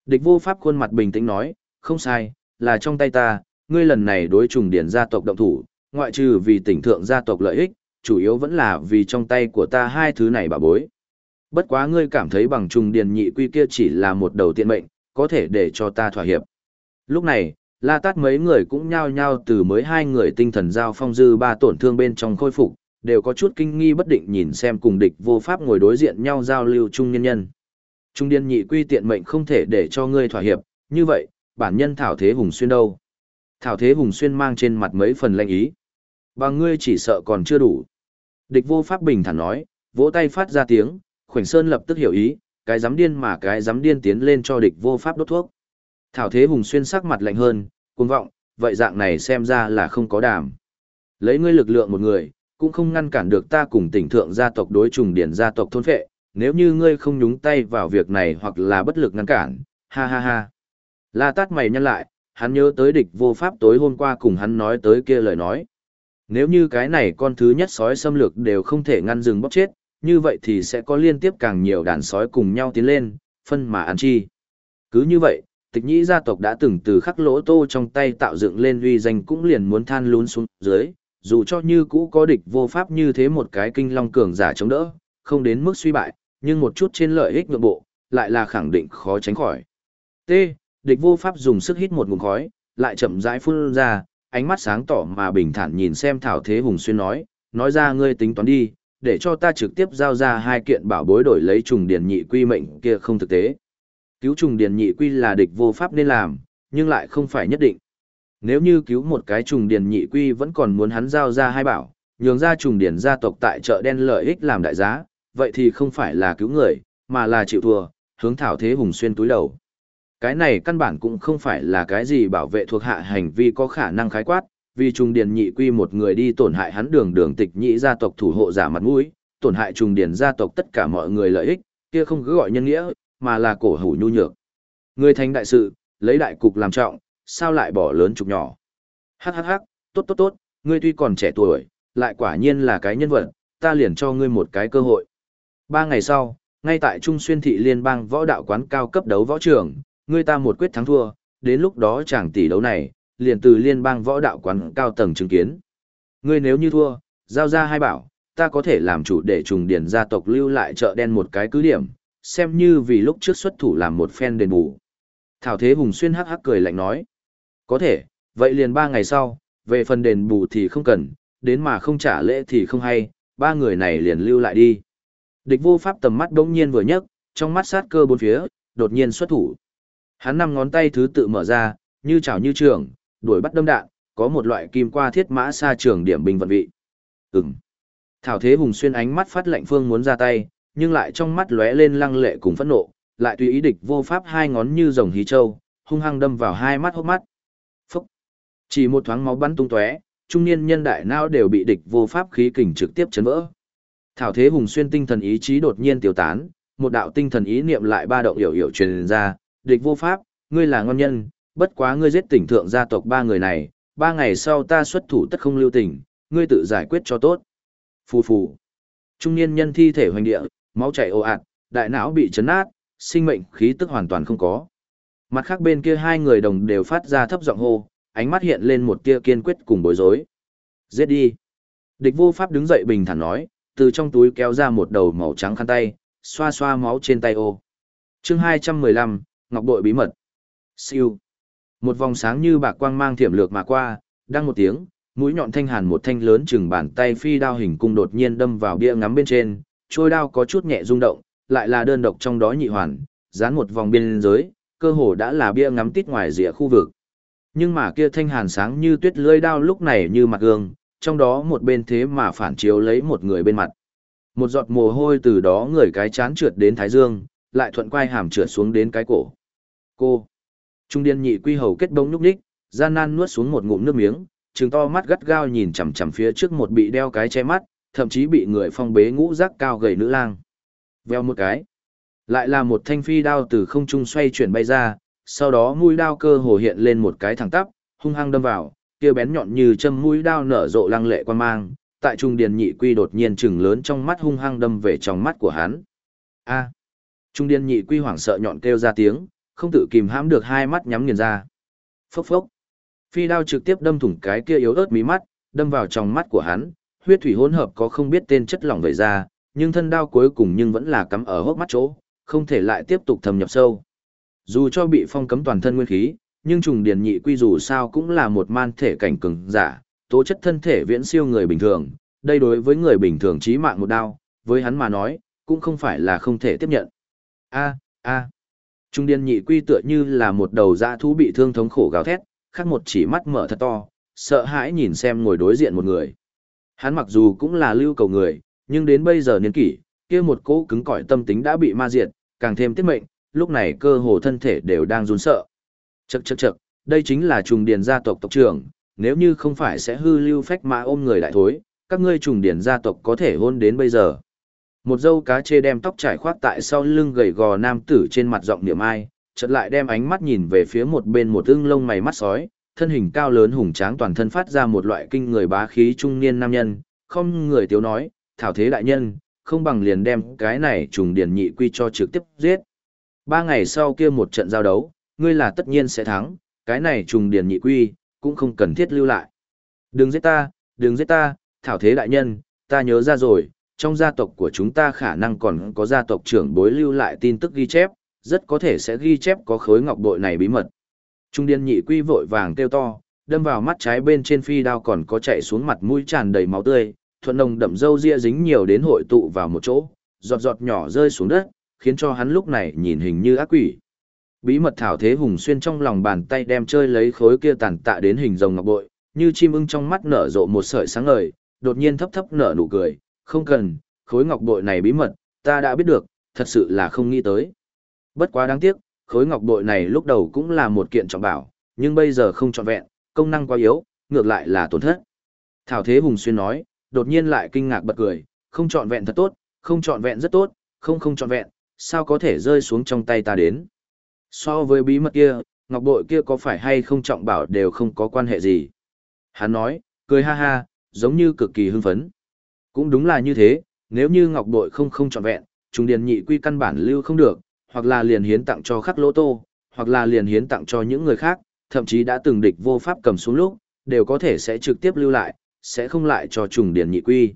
Speaker 1: Địch vô pháp khuôn mặt bình tĩnh nói, không sai, là trong tay ta, ngươi lần này đối trùng điển gia tộc động thủ, ngoại trừ vì tỉnh thượng gia tộc lợi ích, chủ yếu vẫn là vì trong tay của ta hai thứ này bà bối. Bất quá ngươi cảm thấy bằng trùng điền nhị quy kia chỉ là một đầu tiện mệnh, có thể để cho ta thỏa hiệp. Lúc này, la tát mấy người cũng nhao nhao từ mới hai người tinh thần giao phong dư ba tổn thương bên trong khôi phục, đều có chút kinh nghi bất định nhìn xem cùng địch vô pháp ngồi đối diện nhau giao lưu chung nhân nhân. Trung điên nhị quy tiện mệnh không thể để cho ngươi thỏa hiệp, như vậy, bản nhân Thảo Thế Hùng Xuyên đâu? Thảo Thế Hùng Xuyên mang trên mặt mấy phần lanh ý. Và ngươi chỉ sợ còn chưa đủ. Địch vô pháp bình thản nói, vỗ tay phát ra tiếng, khoảnh sơn lập tức hiểu ý, cái dám điên mà cái dám điên tiến lên cho địch vô pháp đốt thuốc. Thảo Thế Hùng Xuyên sắc mặt lạnh hơn, cuồng vọng, vậy dạng này xem ra là không có đảm. Lấy ngươi lực lượng một người, cũng không ngăn cản được ta cùng tỉnh thượng gia tộc đối trùng điển gia tộc thôn phệ, nếu như ngươi không nhúng tay vào việc này hoặc là bất lực ngăn cản, ha ha ha. La tát mày nhăn lại, hắn nhớ tới địch vô pháp tối hôm qua cùng hắn nói tới kia lời nói. Nếu như cái này con thứ nhất sói xâm lược đều không thể ngăn dừng bóc chết, như vậy thì sẽ có liên tiếp càng nhiều đàn sói cùng nhau tiến lên, phân mà ăn chi. Cứ như vậy, tịch nhĩ gia tộc đã từng từ khắc lỗ tô trong tay tạo dựng lên uy danh cũng liền muốn than lún xuống dưới, dù cho như cũ có địch vô pháp như thế một cái kinh long cường giả chống đỡ, không đến mức suy bại, nhưng một chút trên lợi ích nội bộ, lại là khẳng định khó tránh khỏi. T. Địch vô pháp dùng sức hít một ngụm khói, lại chậm rãi phun ra, ánh mắt sáng tỏ mà bình thản nhìn xem Thảo Thế Hùng Xuyên nói, nói ra ngươi tính toán đi, để cho ta trực tiếp giao ra hai kiện bảo bối đổi lấy trùng điển nhị quy mệnh kia không thực tế. Cứu trùng điển nhị quy là địch vô pháp nên làm, nhưng lại không phải nhất định. Nếu như cứu một cái trùng điển nhị quy vẫn còn muốn hắn giao ra hai bảo, nhường ra trùng điển gia tộc tại chợ đen lợi ích làm đại giá, vậy thì không phải là cứu người, mà là chịu thua, hướng thảo thế hùng xuyên túi đầu. Cái này căn bản cũng không phải là cái gì bảo vệ thuộc hạ hành vi có khả năng khái quát, vì trùng điền nhị quy một người đi tổn hại hắn đường đường tịch nhị gia tộc thủ hộ giả mặt mũi, tổn hại trùng điền gia tộc tất cả mọi người lợi ích, kia không cứ gọi nhân nghĩa, mà là cổ hủ nhu nhược. Người thành đại sự, lấy đại cục làm trọng, sao lại bỏ lớn trục nhỏ. Hắc hắc hắc, tốt tốt tốt, ngươi tuy còn trẻ tuổi, lại quả nhiên là cái nhân vật, ta liền cho ngươi một cái cơ hội. Ba ngày sau, ngay tại Trung Xuyên Thị Liên bang võ đạo quán cao cấp đấu võ trường, ngươi ta một quyết thắng thua, đến lúc đó chẳng tỷ đấu này, liền từ liên bang võ đạo quán cao tầng chứng kiến. Ngươi nếu như thua, giao ra hai bảo, ta có thể làm chủ để trùng điển gia tộc lưu lại chợ đen một cái cứ điểm, xem như vì lúc trước xuất thủ làm một phen đền bù. Thảo Thế Hùng xuyên hắc hắc cười lạnh nói. Có thể, vậy liền ba ngày sau, về phần đền bù thì không cần, đến mà không trả lễ thì không hay, ba người này liền lưu lại đi. Địch vô pháp tầm mắt đống nhiên vừa nhấc, trong mắt sát cơ bốn phía, đột nhiên xuất thủ. Hắn năm ngón tay thứ tự mở ra, như chảo như trường, đuổi bắt đâm đạn, có một loại kim qua thiết mã xa trường điểm bình vận vị. Ừm. Thảo Thế Hùng xuyên ánh mắt phát lệnh phương muốn ra tay, nhưng lại trong mắt lóe lên lăng lệ cùng phẫn nộ, lại tùy ý địch vô pháp hai ngón như rồng hí châu, hung hăng đâm vào hai mắt hốc mắt. Phúc. Chỉ một thoáng máu bắn tung tóe, trung niên nhân đại não đều bị địch vô pháp khí kình trực tiếp chấn vỡ. Thảo Thế Hùng xuyên tinh thần ý chí đột nhiên tiêu tán, một đạo tinh thần ý niệm lại ba động hiểu hiểu truyền ra, địch vô pháp, ngươi là ngon nhân, bất quá ngươi giết tỉnh thượng gia tộc ba người này, ba ngày sau ta xuất thủ tất không lưu tình, ngươi tự giải quyết cho tốt. Phù phù. Trung niên nhân thi thể hoành địa, máu chảy ồ ạt, đại não bị chấn nát, sinh mệnh khí tức hoàn toàn không có. Mặt khác bên kia hai người đồng đều phát ra thấp giọng hô, ánh mắt hiện lên một tia kiên quyết cùng bối rối. Giết đi. Địch vô pháp đứng dậy bình thản nói, từ trong túi kéo ra một đầu màu trắng khăn tay, xoa xoa máu trên tay ô. chương 215, Ngọc Bội bí mật. Siêu. Một vòng sáng như bạc quang mang thiểm lược mà qua, đang một tiếng, mũi nhọn thanh hàn một thanh lớn chừng bàn tay phi đao hình cung đột nhiên đâm vào bia ngắm bên trên, trôi đao có chút nhẹ rung động, lại là đơn độc trong đó nhị hoàn, dán một vòng biên giới, cơ hồ đã là bia ngắm tít ngoài rìa khu vực. Nhưng mà kia thanh hàn sáng như tuyết lưỡi đao lúc này như mặt gương, trong đó một bên thế mà phản chiếu lấy một người bên mặt. Một giọt mồ hôi từ đó người cái chán trượt đến thái dương, lại thuận quay hàm trượt xuống đến cái cổ. Cô. Trung điên nhị quy hầu kết bông nhúc nhích, gian nan nuốt xuống một ngụm nước miếng, trừng to mắt gắt gao nhìn chằm chằm phía trước một bị đeo cái che mắt, thậm chí bị người phong bế ngũ giác cao gầy nữ lang. Veo một cái. Lại là một thanh phi đao từ không trung xoay chuyển bay ra, sau đó mũi đao cơ hồ hiện lên một cái thẳng tắp, hung hăng đâm vào, kia bén nhọn như châm mũi đao nở rộ lăng lệ quan mang, tại trung điền nhị quy đột nhiên chừng lớn trong mắt hung hăng đâm về trong mắt của hắn. A. Trung điền nhị quy hoảng sợ nhọn kêu ra tiếng, không tự kìm hãm được hai mắt nhắm nghiền ra. Phốc phốc. Phi đao trực tiếp đâm thủng cái kia yếu ớt mí mắt, đâm vào trong mắt của hắn, huyết thủy hỗn hợp có không biết tên chất lỏng vẩy ra, nhưng thân đao cuối cùng nhưng vẫn là cắm ở hốc mắt chỗ, không thể lại tiếp tục thâm nhập sâu. Dù cho bị phong cấm toàn thân nguyên khí, nhưng trùng điền nhị quy dù sao cũng là một man thể cảnh cường giả, tố chất thân thể viễn siêu người bình thường, đây đối với người bình thường chí mạng một đao, với hắn mà nói, cũng không phải là không thể tiếp nhận. A, A. Trung điền nhị quy tựa như là một đầu dã thú bị thương thống khổ gào thét, khắc một chỉ mắt mở thật to, sợ hãi nhìn xem ngồi đối diện một người. Hắn mặc dù cũng là lưu cầu người, nhưng đến bây giờ niên kỷ, kia một cỗ cứng cỏi tâm tính đã bị ma diệt, càng thêm tiết mệnh, lúc này cơ hồ thân thể đều đang run sợ. Chậc chậc chậc, đây chính là trùng điền gia tộc tộc trưởng, nếu như không phải sẽ hư lưu phách mà ôm người đại thối, các ngươi trùng điền gia tộc có thể hôn đến bây giờ. Một dâu cá chê đem tóc trải khoác tại sau lưng gầy gò nam tử trên mặt giọng niệm ai, chợt lại đem ánh mắt nhìn về phía một bên một ưng lông mày mắt sói, thân hình cao lớn hùng tráng toàn thân phát ra một loại kinh người bá khí trung niên nam nhân, không người tiếu nói, thảo thế đại nhân, không bằng liền đem cái này trùng điền nhị quy cho trực tiếp giết. Ba ngày sau kia một trận giao đấu, ngươi là tất nhiên sẽ thắng, cái này trùng điền nhị quy, cũng không cần thiết lưu lại. Đừng giết ta, đừng giết ta, thảo thế đại nhân, ta nhớ ra rồi, trong gia tộc của chúng ta khả năng còn có gia tộc trưởng bối lưu lại tin tức ghi chép, rất có thể sẽ ghi chép có khối ngọc bội này bí mật. Trung điên nhị quy vội vàng kêu to, đâm vào mắt trái bên trên phi đao còn có chạy xuống mặt mũi tràn đầy máu tươi, thuận nồng đậm dâu ria dính nhiều đến hội tụ vào một chỗ, giọt giọt nhỏ rơi xuống đất, khiến cho hắn lúc này nhìn hình như ác quỷ. Bí mật thảo thế hùng xuyên trong lòng bàn tay đem chơi lấy khối kia tàn tạ đến hình rồng ngọc bội, như chim ưng trong mắt nở rộ một sợi sáng ngời, đột nhiên thấp thấp nở nụ cười, không cần, khối ngọc bội này bí mật, ta đã biết được, thật sự là không nghĩ tới. Bất quá đáng tiếc, khối ngọc bội này lúc đầu cũng là một kiện trọng bảo, nhưng bây giờ không trọn vẹn, công năng quá yếu, ngược lại là tổn thất. Thảo Thế Hùng xuyên nói, đột nhiên lại kinh ngạc bật cười, không trọn vẹn thật tốt, không trọn vẹn rất tốt, không không trọn vẹn, sao có thể rơi xuống trong tay ta đến. So với bí mật kia, ngọc bội kia có phải hay không trọng bảo đều không có quan hệ gì. Hắn nói, cười ha ha, giống như cực kỳ hưng phấn. Cũng đúng là như thế, nếu như ngọc bội không không trọn vẹn, trung điền nhị quy căn bản lưu không được, hoặc là liền hiến tặng cho khắc lỗ tô, hoặc là liền hiến tặng cho những người khác, thậm chí đã từng địch vô pháp cầm xuống lúc, đều có thể sẽ trực tiếp lưu lại, sẽ không lại cho trùng điền nhị quy.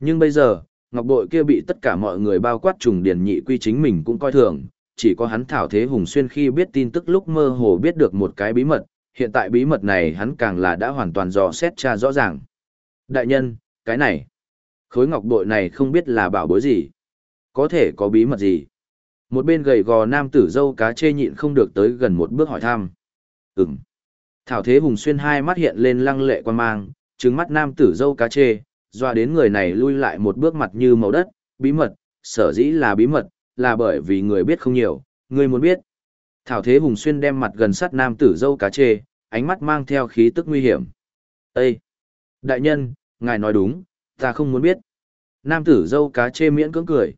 Speaker 1: Nhưng bây giờ, ngọc bội kia bị tất cả mọi người bao quát trùng điền nhị quy chính mình cũng coi thường, chỉ có hắn thảo thế hùng xuyên khi biết tin tức lúc mơ hồ biết được một cái bí mật, hiện tại bí mật này hắn càng là đã hoàn toàn dò xét tra rõ ràng. Đại nhân, cái này, khối ngọc bội này không biết là bảo bối gì, có thể có bí mật gì. Một bên gầy gò nam tử dâu cá chê nhịn không được tới gần một bước hỏi thăm. Ừm. Thảo thế hùng xuyên hai mắt hiện lên lăng lệ quan mang, trừng mắt nam tử dâu cá chê, doa đến người này lui lại một bước mặt như màu đất, bí mật, sở dĩ là bí mật, là bởi vì người biết không nhiều, người muốn biết. Thảo thế hùng xuyên đem mặt gần sát nam tử dâu cá chê, ánh mắt mang theo khí tức nguy hiểm. Ê! Đại nhân, ngài nói đúng, ta không muốn biết. Nam tử dâu cá chê miễn cưỡng cười.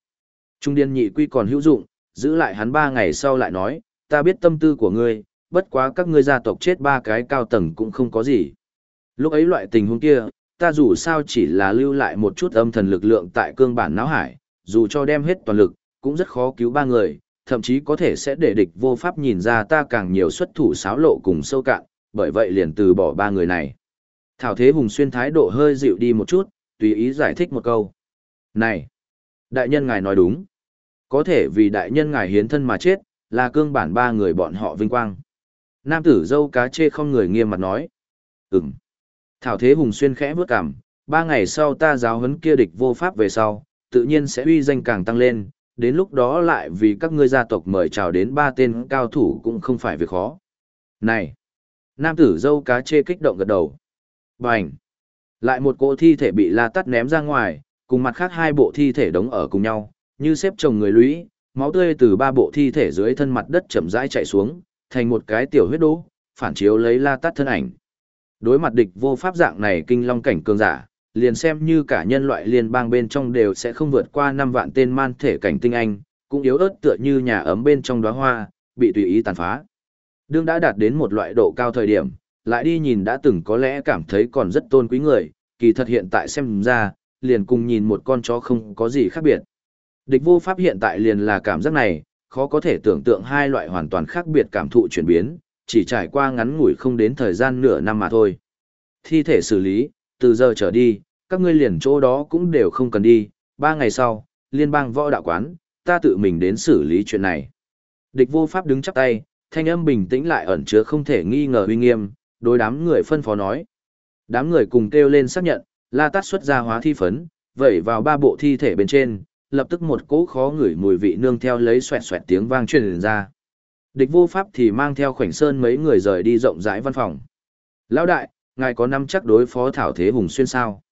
Speaker 1: Trung điên nhị quy còn hữu dụng, giữ lại hắn ba ngày sau lại nói, ta biết tâm tư của ngươi, bất quá các ngươi gia tộc chết ba cái cao tầng cũng không có gì. Lúc ấy loại tình huống kia, ta dù sao chỉ là lưu lại một chút âm thần lực lượng tại cương bản não hải, dù cho đem hết toàn lực, cũng rất khó cứu ba người, thậm chí có thể sẽ để địch vô pháp nhìn ra ta càng nhiều xuất thủ xáo lộ cùng sâu cạn, bởi vậy liền từ bỏ ba người này. Thảo Thế Hùng xuyên thái độ hơi dịu đi một chút, tùy ý giải thích một câu. Này! Đại nhân ngài nói đúng. Có thể vì đại nhân ngài hiến thân mà chết, là cương bản ba người bọn họ vinh quang. Nam tử dâu cá chê không người nghiêm mặt nói. Ừm. Thảo Thế Hùng xuyên khẽ bước cằm, ba ngày sau ta giáo huấn kia địch vô pháp về sau, tự nhiên sẽ uy danh càng tăng lên, đến lúc đó lại vì các ngươi gia tộc mời chào đến ba tên cao thủ cũng không phải việc khó. Này! Nam tử dâu cá chê kích động gật đầu. Bành! Lại một cỗ thi thể bị la tắt ném ra ngoài, cùng mặt khác hai bộ thi thể đống ở cùng nhau, như xếp chồng người lũy, máu tươi từ ba bộ thi thể dưới thân mặt đất chậm rãi chạy xuống, thành một cái tiểu huyết đố, phản chiếu lấy la tắt thân ảnh. Đối mặt địch vô pháp dạng này kinh long cảnh cường giả, liền xem như cả nhân loại liên bang bên trong đều sẽ không vượt qua năm vạn tên man thể cảnh tinh anh, cũng yếu ớt tựa như nhà ấm bên trong đóa hoa, bị tùy ý tàn phá. Đương đã đạt đến một loại độ cao thời điểm, lại đi nhìn đã từng có lẽ cảm thấy còn rất tôn quý người, kỳ thật hiện tại xem ra, liền cùng nhìn một con chó không có gì khác biệt. Địch vô pháp hiện tại liền là cảm giác này, khó có thể tưởng tượng hai loại hoàn toàn khác biệt cảm thụ chuyển biến, chỉ trải qua ngắn ngủi không đến thời gian nửa năm mà thôi. Thi thể xử lý, từ giờ trở đi, các ngươi liền chỗ đó cũng đều không cần đi, ba ngày sau, liên bang võ đạo quán, ta tự mình đến xử lý chuyện này. Địch vô pháp đứng chắp tay, thanh âm bình tĩnh lại ẩn chứa không thể nghi ngờ uy nghiêm, đối đám người phân phó nói. Đám người cùng kêu lên xác nhận, la tát xuất ra hóa thi phấn, vẩy vào ba bộ thi thể bên trên, lập tức một cỗ khó ngửi mùi vị nương theo lấy xoẹt xoẹt tiếng vang truyền ra. Địch vô pháp thì mang theo khoảnh sơn mấy người rời đi rộng rãi văn phòng. Lão đại, ngài có năm chắc đối phó thảo thế hùng xuyên sao?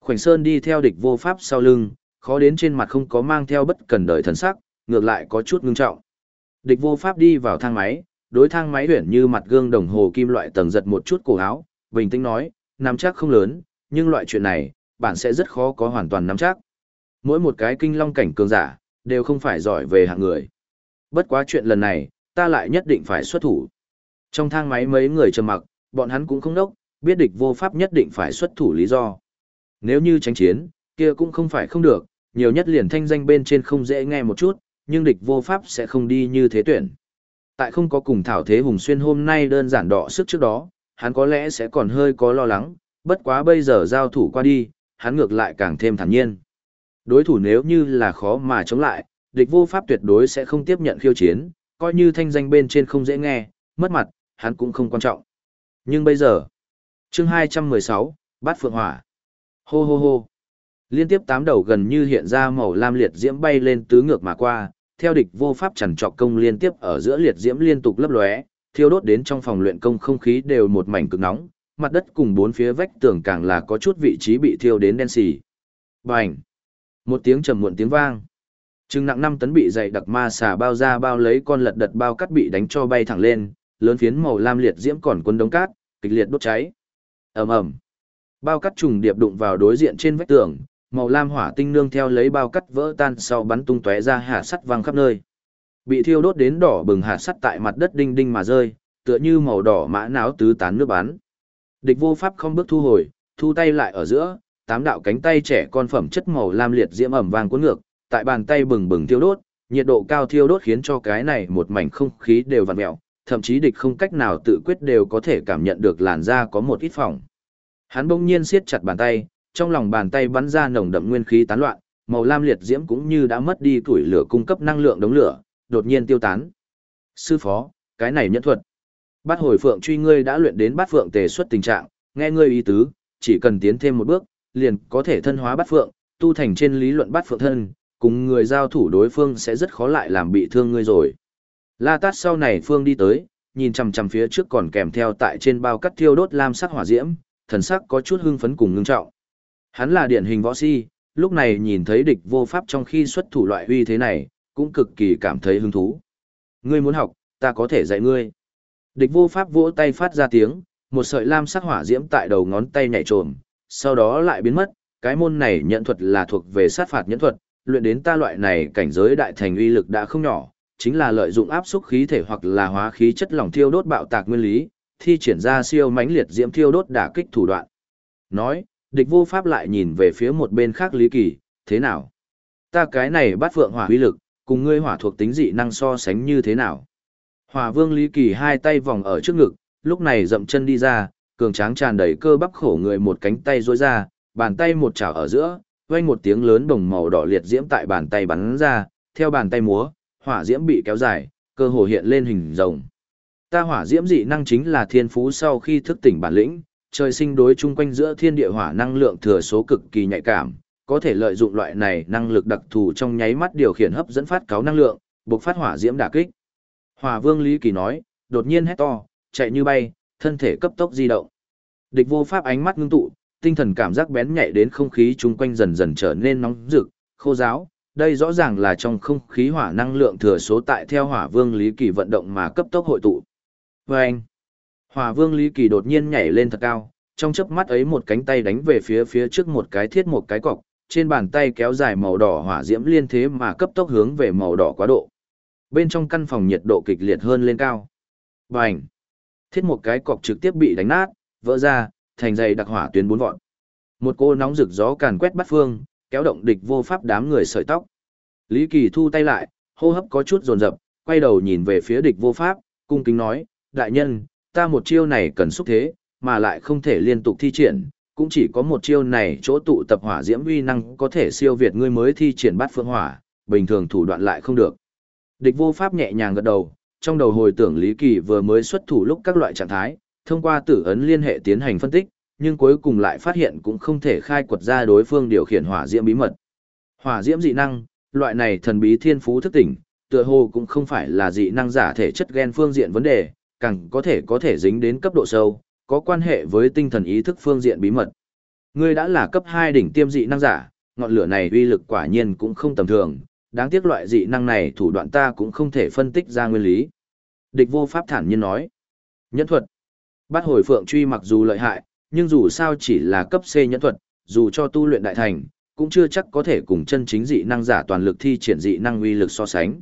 Speaker 1: Khoảnh sơn đi theo địch vô pháp sau lưng, khó đến trên mặt không có mang theo bất cần đời thần sắc, ngược lại có chút ngưng trọng. Địch vô pháp đi vào thang máy, đối thang máy huyển như mặt gương đồng hồ kim loại tầng giật một chút cổ áo, bình tĩnh nói, nắm chắc không lớn, nhưng loại chuyện này, bạn sẽ rất khó có hoàn toàn nắm chắc. Mỗi một cái kinh long cảnh cường giả, đều không phải giỏi về hạng người. Bất quá chuyện lần này, ta lại nhất định phải xuất thủ. Trong thang máy mấy người trầm mặc, bọn hắn cũng không đốc, biết địch vô pháp nhất định phải xuất thủ lý do. Nếu như tranh chiến, kia cũng không phải không được, nhiều nhất liền thanh danh bên trên không dễ nghe một chút, nhưng địch vô pháp sẽ không đi như thế tuyển. Tại không có cùng Thảo Thế Hùng Xuyên hôm nay đơn giản đọ sức trước đó, hắn có lẽ sẽ còn hơi có lo lắng, bất quá bây giờ giao thủ qua đi, hắn ngược lại càng thêm thản nhiên. Đối thủ nếu như là khó mà chống lại, địch vô pháp tuyệt đối sẽ không tiếp nhận khiêu chiến, coi như thanh danh bên trên không dễ nghe, mất mặt, hắn cũng không quan trọng. Nhưng bây giờ, chương 216, bát phượng hỏa. Hô hô hô. Liên tiếp tám đầu gần như hiện ra màu lam liệt diễm bay lên tứ ngược mà qua, theo địch vô pháp chằn trọc công liên tiếp ở giữa liệt diễm liên tục lấp lóe, thiêu đốt đến trong phòng luyện công không khí đều một mảnh cực nóng, mặt đất cùng bốn phía vách tường càng là có chút vị trí bị thiêu đến đen xì. Bành! Một tiếng trầm muộn tiếng vang. Trừng nặng năm tấn bị dày đặc ma xà bao ra bao lấy con lật đật bao cắt bị đánh cho bay thẳng lên, lớn phiến màu lam liệt diễm còn quân đống cát, kịch liệt đốt cháy. Ầm ầm. Bao cắt trùng điệp đụng vào đối diện trên vách tường, màu lam hỏa tinh nương theo lấy bao cắt vỡ tan sau bắn tung tóe ra hạ sắt văng khắp nơi. Bị thiêu đốt đến đỏ bừng hạ sắt tại mặt đất đinh đinh mà rơi, tựa như màu đỏ mã náo tứ tán nước bắn. Địch vô pháp không bước thu hồi, thu tay lại ở giữa, tám đạo cánh tay trẻ con phẩm chất màu lam liệt diễm ẩm vàng cuốn ngược, tại bàn tay bừng bừng thiêu đốt, nhiệt độ cao thiêu đốt khiến cho cái này một mảnh không khí đều vặn mèo, thậm chí địch không cách nào tự quyết đều có thể cảm nhận được làn da có một ít phỏng. Hắn bỗng nhiên siết chặt bàn tay, trong lòng bàn tay bắn ra nồng đậm nguyên khí tán loạn, màu lam liệt diễm cũng như đã mất đi tuổi lửa cung cấp năng lượng đống lửa, đột nhiên tiêu tán. Sư phó, cái này nhẫn thuật. Bát hồi phượng truy ngươi đã luyện đến bát phượng tề xuất tình trạng, nghe ngươi ý tứ, chỉ cần tiến thêm một bước, liền có thể thân hóa bát phượng, tu thành trên lý luận bát phượng thân, cùng người giao thủ đối phương sẽ rất khó lại làm bị thương ngươi rồi. La Tát sau này phương đi tới, nhìn chằm chằm phía trước còn kèm theo tại trên bao cắt thiêu đốt lam sắc hỏa diễm, thần sắc có chút hưng phấn cùng ngưng trọng. Hắn là điển hình võ si, lúc này nhìn thấy địch vô pháp trong khi xuất thủ loại uy thế này, cũng cực kỳ cảm thấy hứng thú. Ngươi muốn học, ta có thể dạy ngươi. Địch vô pháp vỗ tay phát ra tiếng, một sợi lam sắc hỏa diễm tại đầu ngón tay nhảy trồm, sau đó lại biến mất. Cái môn này nhận thuật là thuộc về sát phạt nhẫn thuật, luyện đến ta loại này cảnh giới đại thành uy lực đã không nhỏ, chính là lợi dụng áp xúc khí thể hoặc là hóa khí chất lỏng thiêu đốt bạo tạc nguyên lý, thi triển ra siêu mãnh liệt diễm thiêu đốt đả kích thủ đoạn. Nói, địch vô pháp lại nhìn về phía một bên khác Lý Kỳ, thế nào? Ta cái này bắt phượng hỏa uy lực, cùng ngươi hỏa thuộc tính dị năng so sánh như thế nào? Hỏa vương Lý Kỳ hai tay vòng ở trước ngực, lúc này dậm chân đi ra, cường tráng tràn đầy cơ bắp khổ người một cánh tay rối ra, bàn tay một chảo ở giữa, vang một tiếng lớn đồng màu đỏ liệt diễm tại bàn tay bắn ra, theo bàn tay múa, hỏa diễm bị kéo dài, cơ hồ hiện lên hình rồng. Ta hỏa diễm dị năng chính là thiên phú sau khi thức tỉnh bản lĩnh, trời sinh đối chung quanh giữa thiên địa hỏa năng lượng thừa số cực kỳ nhạy cảm, có thể lợi dụng loại này năng lực đặc thù trong nháy mắt điều khiển hấp dẫn phát cáo năng lượng, buộc phát hỏa diễm đả kích. Hỏa Vương Lý Kỳ nói, đột nhiên hét to, chạy như bay, thân thể cấp tốc di động. Địch vô pháp ánh mắt ngưng tụ, tinh thần cảm giác bén nhạy đến không khí chung quanh dần dần trở nên nóng rực, khô giáo. Đây rõ ràng là trong không khí hỏa năng lượng thừa số tại theo hỏa vương Lý Kỳ vận động mà cấp tốc hội tụ. Và anh, Hòa vương Lý Kỳ đột nhiên nhảy lên thật cao, trong chớp mắt ấy một cánh tay đánh về phía phía trước một cái thiết một cái cọc, trên bàn tay kéo dài màu đỏ hỏa diễm liên thế mà cấp tốc hướng về màu đỏ quá độ. Bên trong căn phòng nhiệt độ kịch liệt hơn lên cao. Bành! Thiết một cái cọc trực tiếp bị đánh nát, vỡ ra, thành dày đặc hỏa tuyến bốn vọn. Một cô nóng rực gió càn quét bắt phương, kéo động địch vô pháp đám người sợi tóc. Lý Kỳ thu tay lại, hô hấp có chút dồn dập, quay đầu nhìn về phía địch vô pháp, cung kính nói, đại nhân, ta một chiêu này cần xúc thế, mà lại không thể liên tục thi triển, cũng chỉ có một chiêu này chỗ tụ tập hỏa diễm uy năng có thể siêu việt ngươi mới thi triển bát phương hỏa, bình thường thủ đoạn lại không được. Địch vô pháp nhẹ nhàng gật đầu, trong đầu hồi tưởng Lý Kỳ vừa mới xuất thủ lúc các loại trạng thái, thông qua tử ấn liên hệ tiến hành phân tích, nhưng cuối cùng lại phát hiện cũng không thể khai quật ra đối phương điều khiển hỏa diễm bí mật. Hỏa diễm dị năng, loại này thần bí thiên phú thức tỉnh, tựa hồ cũng không phải là dị năng giả thể chất gen phương diện vấn đề, càng có thể có thể dính đến cấp độ sâu, có quan hệ với tinh thần ý thức phương diện bí mật. Ngươi đã là cấp 2 đỉnh tiêm dị năng giả, ngọn lửa này uy lực quả nhiên cũng không tầm thường, đáng tiếc loại dị năng này thủ đoạn ta cũng không thể phân tích ra nguyên lý. Địch vô pháp thản nhiên nói. Nhẫn thuật. Bát hồi phượng truy mặc dù lợi hại, nhưng dù sao chỉ là cấp C nhẫn thuật, dù cho tu luyện đại thành, cũng chưa chắc có thể cùng chân chính dị năng giả toàn lực thi triển dị năng uy lực so sánh.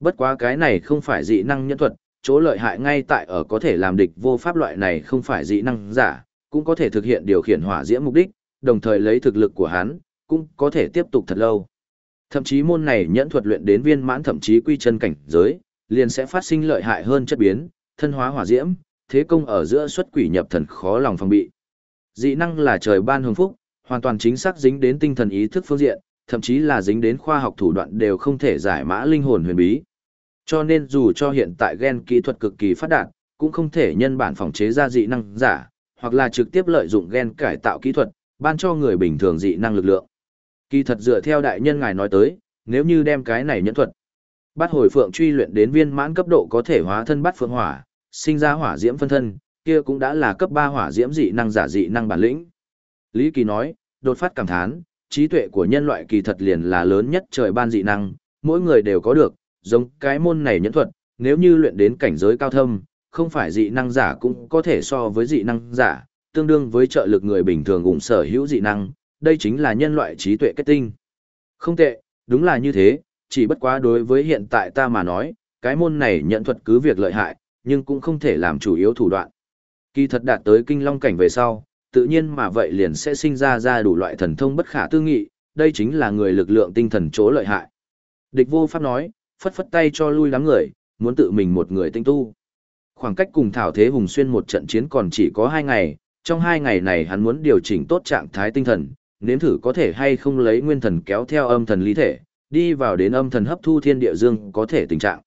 Speaker 1: Bất quá cái này không phải dị năng nhẫn thuật, chỗ lợi hại ngay tại ở có thể làm địch vô pháp loại này không phải dị năng giả, cũng có thể thực hiện điều khiển hỏa diễm mục đích, đồng thời lấy thực lực của hắn, cũng có thể tiếp tục thật lâu. Thậm chí môn này nhẫn thuật luyện đến viên mãn thậm chí quy chân cảnh giới, liền sẽ phát sinh lợi hại hơn chất biến, thân hóa hỏa diễm, thế công ở giữa xuất quỷ nhập thần khó lòng phòng bị. Dị năng là trời ban hưởng phúc, hoàn toàn chính xác dính đến tinh thần ý thức phương diện, thậm chí là dính đến khoa học thủ đoạn đều không thể giải mã linh hồn huyền bí. Cho nên dù cho hiện tại gen kỹ thuật cực kỳ phát đạt, cũng không thể nhân bản phòng chế ra dị năng giả, hoặc là trực tiếp lợi dụng gen cải tạo kỹ thuật, ban cho người bình thường dị năng lực lượng. Kỳ thật dựa theo đại nhân ngài nói tới, nếu như đem cái này nhẫn thuật, bắt hồi phượng truy luyện đến viên mãn cấp độ có thể hóa thân bắt phượng hỏa, sinh ra hỏa diễm phân thân, kia cũng đã là cấp 3 hỏa diễm dị năng giả dị năng bản lĩnh. Lý Kỳ nói, đột phát cảm thán, trí tuệ của nhân loại kỳ thật liền là lớn nhất trời ban dị năng, mỗi người đều có được, giống cái môn này nhẫn thuật, nếu như luyện đến cảnh giới cao thâm, không phải dị năng giả cũng có thể so với dị năng giả, tương đương với trợ lực người bình thường cũng sở hữu dị năng, đây chính là nhân loại trí tuệ kết tinh. Không tệ, đúng là như thế, chỉ bất quá đối với hiện tại ta mà nói, cái môn này nhận thuật cứ việc lợi hại, nhưng cũng không thể làm chủ yếu thủ đoạn. Kỳ thật đạt tới kinh long cảnh về sau, tự nhiên mà vậy liền sẽ sinh ra ra đủ loại thần thông bất khả tư nghị, đây chính là người lực lượng tinh thần chỗ lợi hại. Địch vô pháp nói, phất phất tay cho lui đám người, muốn tự mình một người tinh tu. Khoảng cách cùng Thảo Thế Hùng Xuyên một trận chiến còn chỉ có hai ngày, trong hai ngày này hắn muốn điều chỉnh tốt trạng thái tinh thần, nếm thử có thể hay không lấy nguyên thần kéo theo âm thần lý thể, đi vào đến âm thần hấp thu thiên địa dương có thể tình trạng.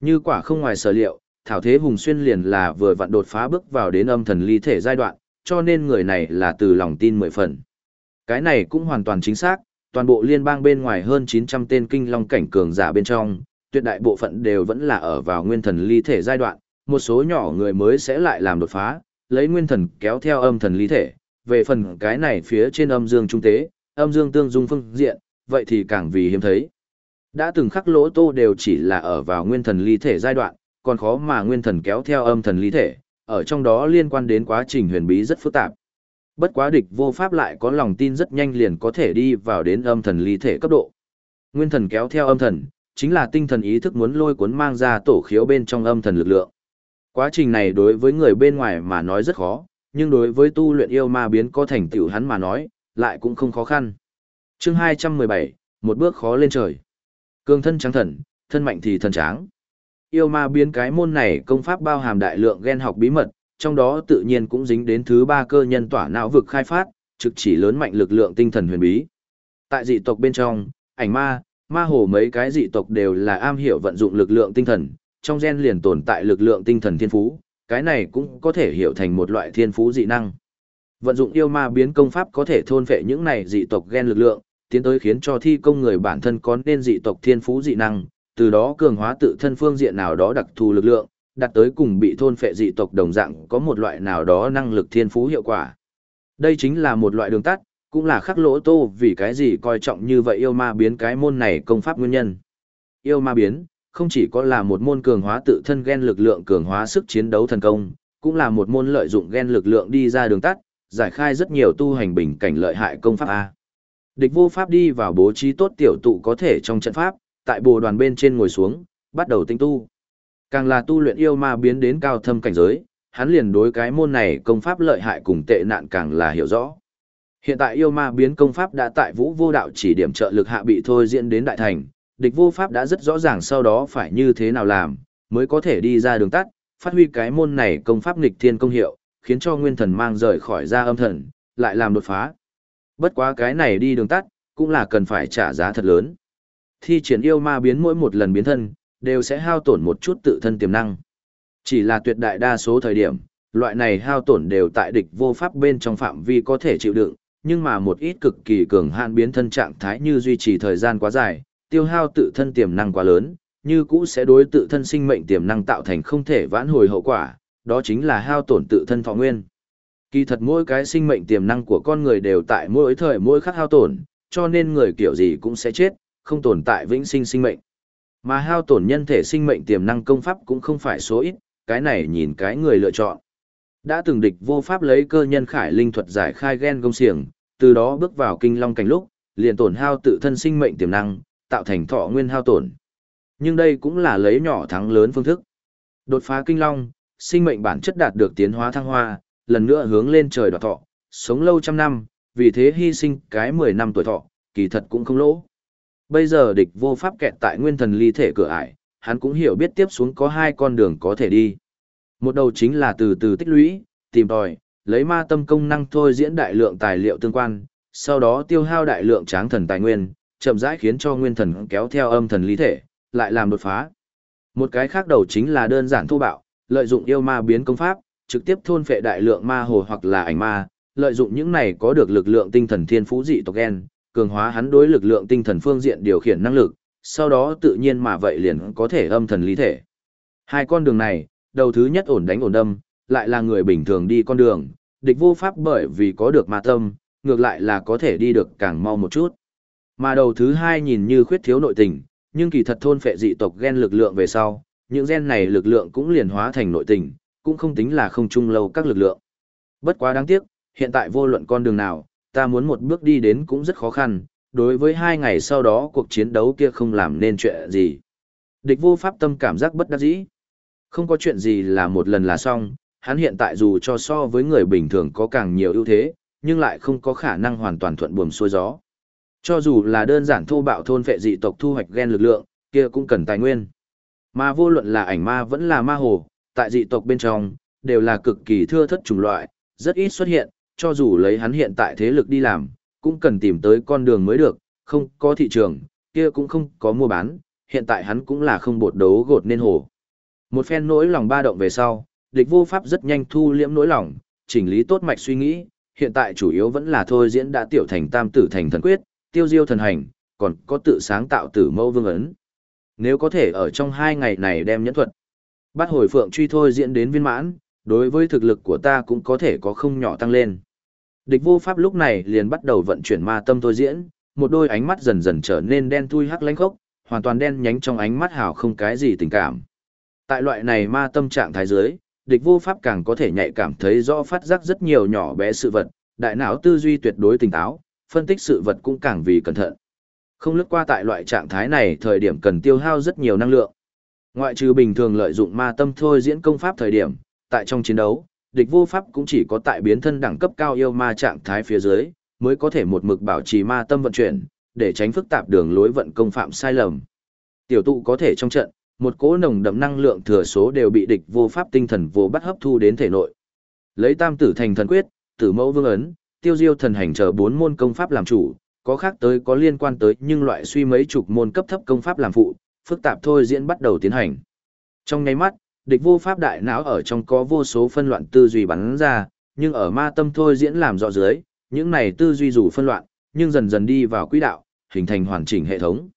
Speaker 1: Như quả không ngoài sở liệu, Thảo Thế Hùng Xuyên liền là vừa vặn đột phá bước vào đến âm thần lý thể giai đoạn, cho nên người này là từ lòng tin mười phần. Cái này cũng hoàn toàn chính xác, toàn bộ liên bang bên ngoài hơn 900 tên kinh long cảnh cường giả bên trong, tuyệt đại bộ phận đều vẫn là ở vào nguyên thần ly thể giai đoạn, một số nhỏ người mới sẽ lại làm đột phá, lấy nguyên thần kéo theo âm thần ly thể, về phần cái này phía trên âm dương trung tế, âm dương tương dung phương diện, vậy thì càng vì hiếm thấy. Đã từng khắc lỗ tô đều chỉ là ở vào nguyên thần ly thể giai đoạn, còn khó mà nguyên thần kéo theo âm thần ly thể, ở trong đó liên quan đến quá trình huyền bí rất phức tạp. Bất quá địch vô pháp lại có lòng tin rất nhanh liền có thể đi vào đến âm thần ly thể cấp độ. Nguyên thần kéo theo âm thần, chính là tinh thần ý thức muốn lôi cuốn mang ra tổ khiếu bên trong âm thần lực lượng. Quá trình này đối với người bên ngoài mà nói rất khó, nhưng đối với tu luyện yêu ma biến có thành tựu hắn mà nói, lại cũng không khó khăn. Chương 217, một bước khó lên trời. Cương thân trắng thần, thân mạnh thì thần tráng. Yêu ma biến cái môn này công pháp bao hàm đại lượng gen học bí mật, trong đó tự nhiên cũng dính đến thứ ba cơ nhân tỏa não vực khai phát, trực chỉ lớn mạnh lực lượng tinh thần huyền bí. Tại dị tộc bên trong, ảnh ma, ma hồ mấy cái dị tộc đều là am hiểu vận dụng lực lượng tinh thần, trong gen liền tồn tại lực lượng tinh thần thiên phú, cái này cũng có thể hiểu thành một loại thiên phú dị năng. Vận dụng yêu ma biến công pháp có thể thôn phệ những này dị tộc gen lực lượng, tiến tới khiến cho thi công người bản thân có nên dị tộc thiên phú dị năng, từ đó cường hóa tự thân phương diện nào đó đặc thù lực lượng, đặt tới cùng bị thôn phệ dị tộc đồng dạng có một loại nào đó năng lực thiên phú hiệu quả. Đây chính là một loại đường tắt, cũng là khắc lỗ tô vì cái gì coi trọng như vậy yêu ma biến cái môn này công pháp nguyên nhân. Yêu ma biến, không chỉ có là một môn cường hóa tự thân gen lực lượng cường hóa sức chiến đấu thần công, cũng là một môn lợi dụng gen lực lượng đi ra đường tắt, giải khai rất nhiều tu hành bình cảnh lợi hại công pháp A. Địch vô pháp đi vào bố trí tốt tiểu tụ có thể trong trận pháp, tại bồ đoàn bên trên ngồi xuống, bắt đầu tinh tu. Càng là tu luyện yêu ma biến đến cao thâm cảnh giới, hắn liền đối cái môn này công pháp lợi hại cùng tệ nạn càng là hiểu rõ. Hiện tại yêu ma biến công pháp đã tại vũ vô đạo chỉ điểm trợ lực hạ bị thôi diễn đến đại thành, địch vô pháp đã rất rõ ràng sau đó phải như thế nào làm, mới có thể đi ra đường tắt, phát huy cái môn này công pháp nghịch thiên công hiệu, khiến cho nguyên thần mang rời khỏi ra âm thần, lại làm đột phá. Bất quá cái này đi đường tắt, cũng là cần phải trả giá thật lớn. Thi triển yêu ma biến mỗi một lần biến thân, đều sẽ hao tổn một chút tự thân tiềm năng. Chỉ là tuyệt đại đa số thời điểm, loại này hao tổn đều tại địch vô pháp bên trong phạm vi có thể chịu đựng, nhưng mà một ít cực kỳ cường hạn biến thân trạng thái như duy trì thời gian quá dài, tiêu hao tự thân tiềm năng quá lớn, như cũ sẽ đối tự thân sinh mệnh tiềm năng tạo thành không thể vãn hồi hậu quả, đó chính là hao tổn tự thân thọ nguyên. Kỳ thật mỗi cái sinh mệnh tiềm năng của con người đều tại mỗi thời mỗi khắc hao tổn, cho nên người kiểu gì cũng sẽ chết, không tồn tại vĩnh sinh sinh mệnh. Mà hao tổn nhân thể sinh mệnh tiềm năng công pháp cũng không phải số ít, cái này nhìn cái người lựa chọn. Đã từng địch vô pháp lấy cơ nhân khải linh thuật giải khai gen công xiềng, từ đó bước vào kinh long cảnh lúc, liền tổn hao tự thân sinh mệnh tiềm năng, tạo thành thọ nguyên hao tổn. Nhưng đây cũng là lấy nhỏ thắng lớn phương thức. Đột phá kinh long, sinh mệnh bản chất đạt được tiến hóa thăng hoa, lần nữa hướng lên trời đoạt thọ, sống lâu trăm năm, vì thế hy sinh cái 10 năm tuổi thọ, kỳ thật cũng không lỗ. Bây giờ địch vô pháp kẹt tại nguyên thần ly thể cửa ải, hắn cũng hiểu biết tiếp xuống có hai con đường có thể đi. Một đầu chính là từ từ tích lũy, tìm tòi, lấy ma tâm công năng thôi diễn đại lượng tài liệu tương quan, sau đó tiêu hao đại lượng tráng thần tài nguyên, chậm rãi khiến cho nguyên thần kéo theo âm thần lý thể, lại làm đột phá. Một cái khác đầu chính là đơn giản thô bạo, lợi dụng yêu ma biến công pháp, trực tiếp thôn phệ đại lượng ma hồ hoặc là ảnh ma, lợi dụng những này có được lực lượng tinh thần thiên phú dị tộc gen, cường hóa hắn đối lực lượng tinh thần phương diện điều khiển năng lực, sau đó tự nhiên mà vậy liền có thể âm thần lý thể. Hai con đường này, đầu thứ nhất ổn đánh ổn đâm, lại là người bình thường đi con đường, địch vô pháp bởi vì có được ma tâm, ngược lại là có thể đi được càng mau một chút. Mà đầu thứ hai nhìn như khuyết thiếu nội tình, nhưng kỳ thật thôn phệ dị tộc gen lực lượng về sau, những gen này lực lượng cũng liền hóa thành nội tình, cũng không tính là không chung lâu các lực lượng. Bất quá đáng tiếc, hiện tại vô luận con đường nào, ta muốn một bước đi đến cũng rất khó khăn, đối với hai ngày sau đó cuộc chiến đấu kia không làm nên chuyện gì. Địch vô pháp tâm cảm giác bất đắc dĩ. Không có chuyện gì là một lần là xong, hắn hiện tại dù cho so với người bình thường có càng nhiều ưu thế, nhưng lại không có khả năng hoàn toàn thuận buồm xuôi gió. Cho dù là đơn giản thô bạo thôn phệ dị tộc thu hoạch gen lực lượng, kia cũng cần tài nguyên. Mà vô luận là ảnh ma vẫn là ma hồ, tại dị tộc bên trong, đều là cực kỳ thưa thất chủng loại, rất ít xuất hiện, cho dù lấy hắn hiện tại thế lực đi làm, cũng cần tìm tới con đường mới được, không có thị trường, kia cũng không có mua bán, hiện tại hắn cũng là không bột đấu gột nên hồ. Một phen nỗi lòng ba động về sau, địch vô pháp rất nhanh thu liễm nỗi lòng, chỉnh lý tốt mạch suy nghĩ, hiện tại chủ yếu vẫn là thôi diễn đã tiểu thành tam tử thành thần quyết, tiêu diêu thần hành, còn có tự sáng tạo tử mâu vương ấn. Nếu có thể ở trong hai ngày này đem nhẫn thuật, bắt hồi phượng truy thôi diễn đến viên mãn, đối với thực lực của ta cũng có thể có không nhỏ tăng lên. Địch vô pháp lúc này liền bắt đầu vận chuyển ma tâm thôi diễn, một đôi ánh mắt dần dần trở nên đen thui hắc lãnh khốc, hoàn toàn đen nhánh trong ánh mắt hào không cái gì tình cảm. Tại loại này ma tâm trạng thái dưới, địch vô pháp càng có thể nhạy cảm thấy rõ phát giác rất nhiều nhỏ bé sự vật, đại não tư duy tuyệt đối tỉnh táo, phân tích sự vật cũng càng vì cẩn thận. Không lướt qua tại loại trạng thái này thời điểm cần tiêu hao rất nhiều năng lượng. Ngoại trừ bình thường lợi dụng ma tâm thôi diễn công pháp thời điểm, tại trong chiến đấu, địch vô pháp cũng chỉ có tại biến thân đẳng cấp cao yêu ma trạng thái phía dưới, mới có thể một mực bảo trì ma tâm vận chuyển, để tránh phức tạp đường lối vận công phạm sai lầm. Tiểu tụ có thể trong trận, một cỗ nồng đậm năng lượng thừa số đều bị địch vô pháp tinh thần vô bắt hấp thu đến thể nội. Lấy tam tử thành thần quyết, tử mẫu vương ấn, tiêu diêu thần hành chờ bốn môn công pháp làm chủ, có khác tới có liên quan tới nhưng loại suy mấy chục môn cấp thấp công pháp làm phụ, phức tạp thôi diễn bắt đầu tiến hành. Trong nháy mắt, địch vô pháp đại não ở trong có vô số phân loạn tư duy bắn ra, nhưng ở ma tâm thôi diễn làm rõ dưới, những này tư duy dù phân loạn, nhưng dần dần đi vào quỹ đạo, hình thành hoàn chỉnh hệ thống.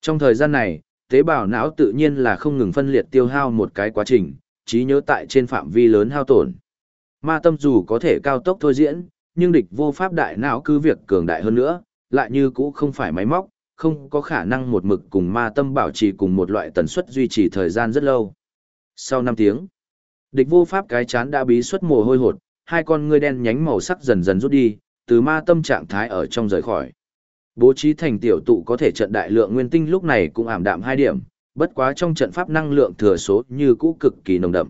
Speaker 1: Trong thời gian này, tế bào não tự nhiên là không ngừng phân liệt tiêu hao một cái quá trình, trí nhớ tại trên phạm vi lớn hao tổn. Ma tâm dù có thể cao tốc thôi diễn, nhưng địch vô pháp đại não cứ việc cường đại hơn nữa, lại như cũ không phải máy móc, không có khả năng một mực cùng ma tâm bảo trì cùng một loại tần suất duy trì thời gian rất lâu. Sau 5 tiếng, địch vô pháp cái chán đã bí xuất mồ hôi hột, hai con ngươi đen nhánh màu sắc dần dần rút đi, từ ma tâm trạng thái ở trong rời khỏi. Bố trí thành tiểu tụ có thể trận đại lượng nguyên tinh lúc này cũng ảm đạm hai điểm, bất quá trong trận pháp năng lượng thừa số như cũ cực kỳ nồng đậm.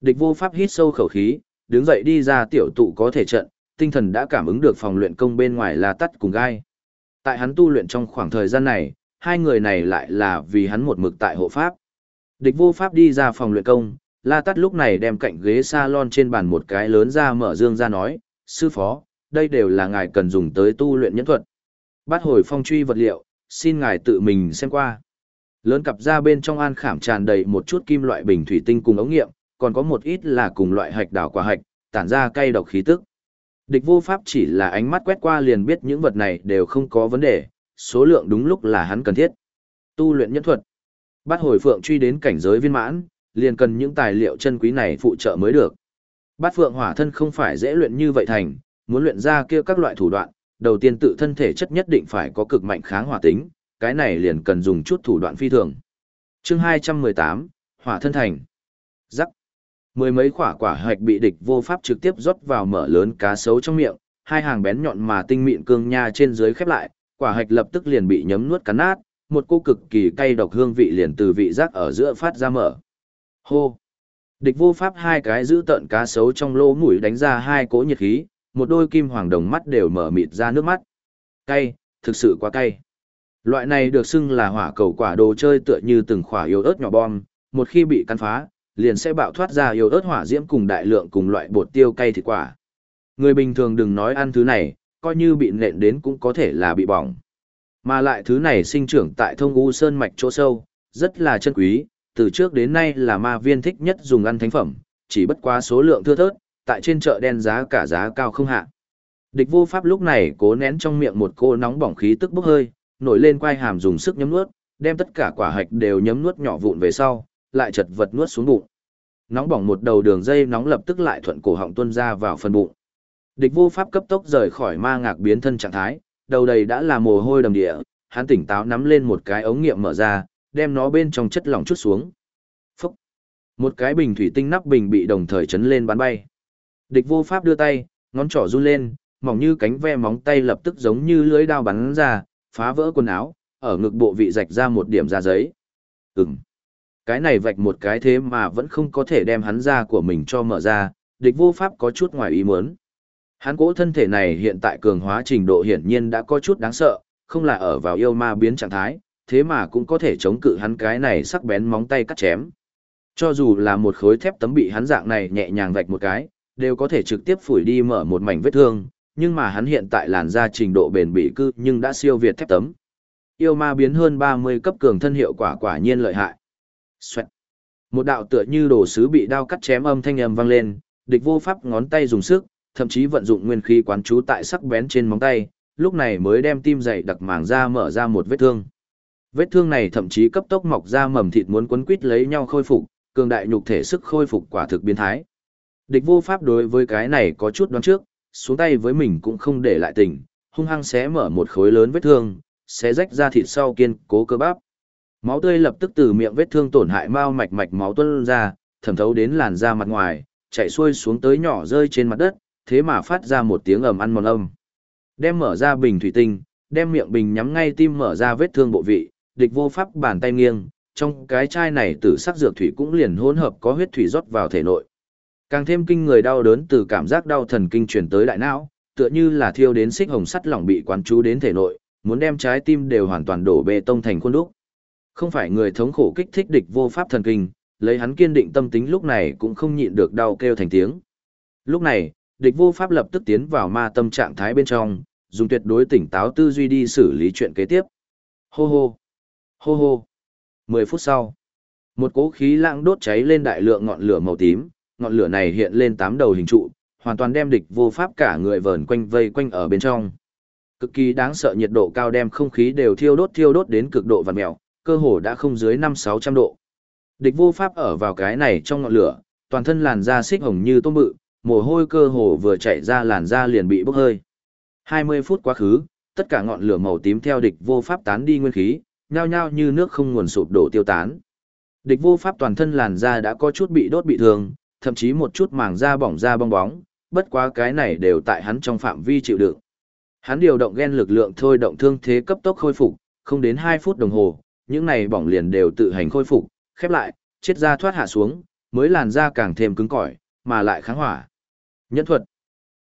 Speaker 1: Địch vô pháp hít sâu khẩu khí, đứng dậy đi ra tiểu tụ có thể trận, tinh thần đã cảm ứng được phòng luyện công bên ngoài là tắt cùng gai. Tại hắn tu luyện trong khoảng thời gian này, hai người này lại là vì hắn một mực tại hộ pháp. Địch vô pháp đi ra phòng luyện công, La Tắt lúc này đem cạnh ghế salon trên bàn một cái lớn ra mở dương ra nói, sư phó, đây đều là ngài cần dùng tới tu luyện nhẫn thuật. Bắt hồi phong truy vật liệu, xin ngài tự mình xem qua. Lớn cặp ra bên trong an khảm tràn đầy một chút kim loại bình thủy tinh cùng ống nghiệm, còn có một ít là cùng loại hạch đảo quả hạch, tản ra cay độc khí tức. Địch vô pháp chỉ là ánh mắt quét qua liền biết những vật này đều không có vấn đề, số lượng đúng lúc là hắn cần thiết. Tu luyện nhân thuật. Bắt hồi phượng truy đến cảnh giới viên mãn, liền cần những tài liệu chân quý này phụ trợ mới được. Bát phượng hỏa thân không phải dễ luyện như vậy thành, muốn luyện ra kia các loại thủ đoạn, đầu tiên tự thân thể chất nhất định phải có cực mạnh kháng hỏa tính, cái này liền cần dùng chút thủ đoạn phi thường. Chương 218, Hỏa thân thành. Rắc. Mười mấy quả quả hạch bị địch vô pháp trực tiếp rót vào mở lớn cá sấu trong miệng, hai hàng bén nhọn mà tinh mịn cương nha trên dưới khép lại, quả hạch lập tức liền bị nhấm nuốt cắn nát, một cô cực kỳ cay độc hương vị liền từ vị giác ở giữa phát ra mở. Hô. Địch vô pháp hai cái giữ tận cá sấu trong lỗ mũi đánh ra hai cỗ nhiệt khí, một đôi kim hoàng đồng mắt đều mở mịt ra nước mắt. Cay, thực sự quá cay. Loại này được xưng là hỏa cầu quả đồ chơi tựa như từng khỏa yếu ớt nhỏ bom, một khi bị căn phá, liền sẽ bạo thoát ra yếu ớt hỏa diễm cùng đại lượng cùng loại bột tiêu cay thịt quả. Người bình thường đừng nói ăn thứ này, coi như bị nện đến cũng có thể là bị bỏng. Mà lại thứ này sinh trưởng tại thông u sơn mạch chỗ sâu, rất là chân quý, từ trước đến nay là ma viên thích nhất dùng ăn thánh phẩm, chỉ bất quá số lượng thưa thớt, tại trên chợ đen giá cả giá cao không hạ. Địch vô pháp lúc này cố nén trong miệng một cô nóng bỏng khí tức bốc hơi, nổi lên quai hàm dùng sức nhấm nuốt, đem tất cả quả hạch đều nhấm nuốt nhỏ vụn về sau, lại chật vật nuốt xuống bụng. Nóng bỏng một đầu đường dây nóng lập tức lại thuận cổ họng tuôn ra vào phần bụng. Địch vô pháp cấp tốc rời khỏi ma ngạc biến thân trạng thái, đầu đầy đã là mồ hôi đầm địa, hắn tỉnh táo nắm lên một cái ống nghiệm mở ra, đem nó bên trong chất lỏng chút xuống. Phúc! Một cái bình thủy tinh nắp bình bị đồng thời chấn lên bắn bay. Địch vô pháp đưa tay, ngón trỏ run lên, mỏng như cánh ve móng tay lập tức giống như lưỡi dao bắn ra, phá vỡ quần áo, ở ngực bộ vị rạch ra một điểm da giấy. Ừm. Cái này vạch một cái thế mà vẫn không có thể đem hắn da của mình cho mở ra, địch vô pháp có chút ngoài ý muốn. Hắn cỗ thân thể này hiện tại cường hóa trình độ hiển nhiên đã có chút đáng sợ, không là ở vào yêu ma biến trạng thái, thế mà cũng có thể chống cự hắn cái này sắc bén móng tay cắt chém. Cho dù là một khối thép tấm bị hắn dạng này nhẹ nhàng vạch một cái, đều có thể trực tiếp phủi đi mở một mảnh vết thương, nhưng mà hắn hiện tại làn da trình độ bền bỉ cư nhưng đã siêu việt thép tấm. Yêu ma biến hơn 30 cấp cường thân hiệu quả quả nhiên lợi hại. Xoẹt. Một đạo tựa như đồ sứ bị đao cắt chém âm thanh âm vang lên, địch vô pháp ngón tay dùng sức, thậm chí vận dụng nguyên khí quán chú tại sắc bén trên móng tay, lúc này mới đem tim dày đặc màng ra mở ra một vết thương. Vết thương này thậm chí cấp tốc mọc ra mầm thịt muốn quấn quít lấy nhau khôi phục, cường đại nhục thể sức khôi phục quả thực biến thái. Địch vô pháp đối với cái này có chút đoán trước, xuống tay với mình cũng không để lại tình, hung hăng xé mở một khối lớn vết thương, xé rách ra thịt sau kiên cố cơ bắp. Máu tươi lập tức từ miệng vết thương tổn hại mao mạch mạch máu tuôn ra, thẩm thấu đến làn da mặt ngoài, chạy xuôi xuống tới nhỏ rơi trên mặt đất, thế mà phát ra một tiếng ầm ăn mòn âm. Đem mở ra bình thủy tinh, đem miệng bình nhắm ngay tim mở ra vết thương bộ vị, địch vô pháp bàn tay nghiêng, trong cái chai này tử sắc dược thủy cũng liền hỗn hợp có huyết thủy rót vào thể nội. Càng thêm kinh người đau đớn từ cảm giác đau thần kinh truyền tới đại não, tựa như là thiêu đến xích hồng sắt lỏng bị quán chú đến thể nội, muốn đem trái tim đều hoàn toàn đổ bê tông thành khuôn đúc. Không phải người thống khổ kích thích địch vô pháp thần kinh, lấy hắn kiên định tâm tính lúc này cũng không nhịn được đau kêu thành tiếng. Lúc này, địch vô pháp lập tức tiến vào ma tâm trạng thái bên trong, dùng tuyệt đối tỉnh táo tư duy đi xử lý chuyện kế tiếp. Hô hô, hô hô. Mười phút sau, một cỗ khí lãng đốt cháy lên đại lượng ngọn lửa màu tím, ngọn lửa này hiện lên tám đầu hình trụ, hoàn toàn đem địch vô pháp cả người vờn quanh vây quanh ở bên trong. Cực kỳ đáng sợ nhiệt độ cao đem không khí đều thiêu đốt thiêu đốt đến cực độ và mèo, cơ hồ đã không dưới năm sáu trăm độ. Địch vô pháp ở vào cái này trong ngọn lửa, toàn thân làn da xích hồng như tôm bự, mồ hôi cơ hồ vừa chạy ra làn da liền bị bốc hơi. 20 phút quá khứ, tất cả ngọn lửa màu tím theo địch vô pháp tán đi nguyên khí, nhao nhao như nước không nguồn sụp đổ tiêu tán. Địch vô pháp toàn thân làn da đã có chút bị đốt bị thương, thậm chí một chút màng da bỏng da bong bóng, bất quá cái này đều tại hắn trong phạm vi chịu đựng. Hắn điều động gen lực lượng thôi động thương thế cấp tốc khôi phục, không đến 2 phút đồng hồ, những này bỏng liền đều tự hành khôi phục, khép lại, chết da thoát hạ xuống, mới làn da càng thêm cứng cỏi, mà lại kháng hỏa. Nhân thuật.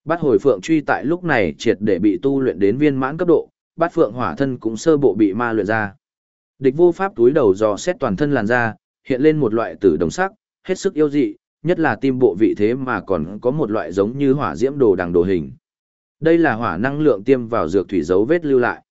Speaker 1: Bát hồi phượng truy tại lúc này triệt để bị tu luyện đến viên mãn cấp độ, bát phượng hỏa thân cũng sơ bộ bị ma luyện ra. Địch vô pháp túi đầu dò xét toàn thân làn da, hiện lên một loại tử đồng sắc, hết sức yêu dị, nhất là tim bộ vị thế mà còn có một loại giống như hỏa diễm đồ đằng đồ hình. Đây là hỏa năng lượng tiêm vào dược thủy dấu vết lưu lại.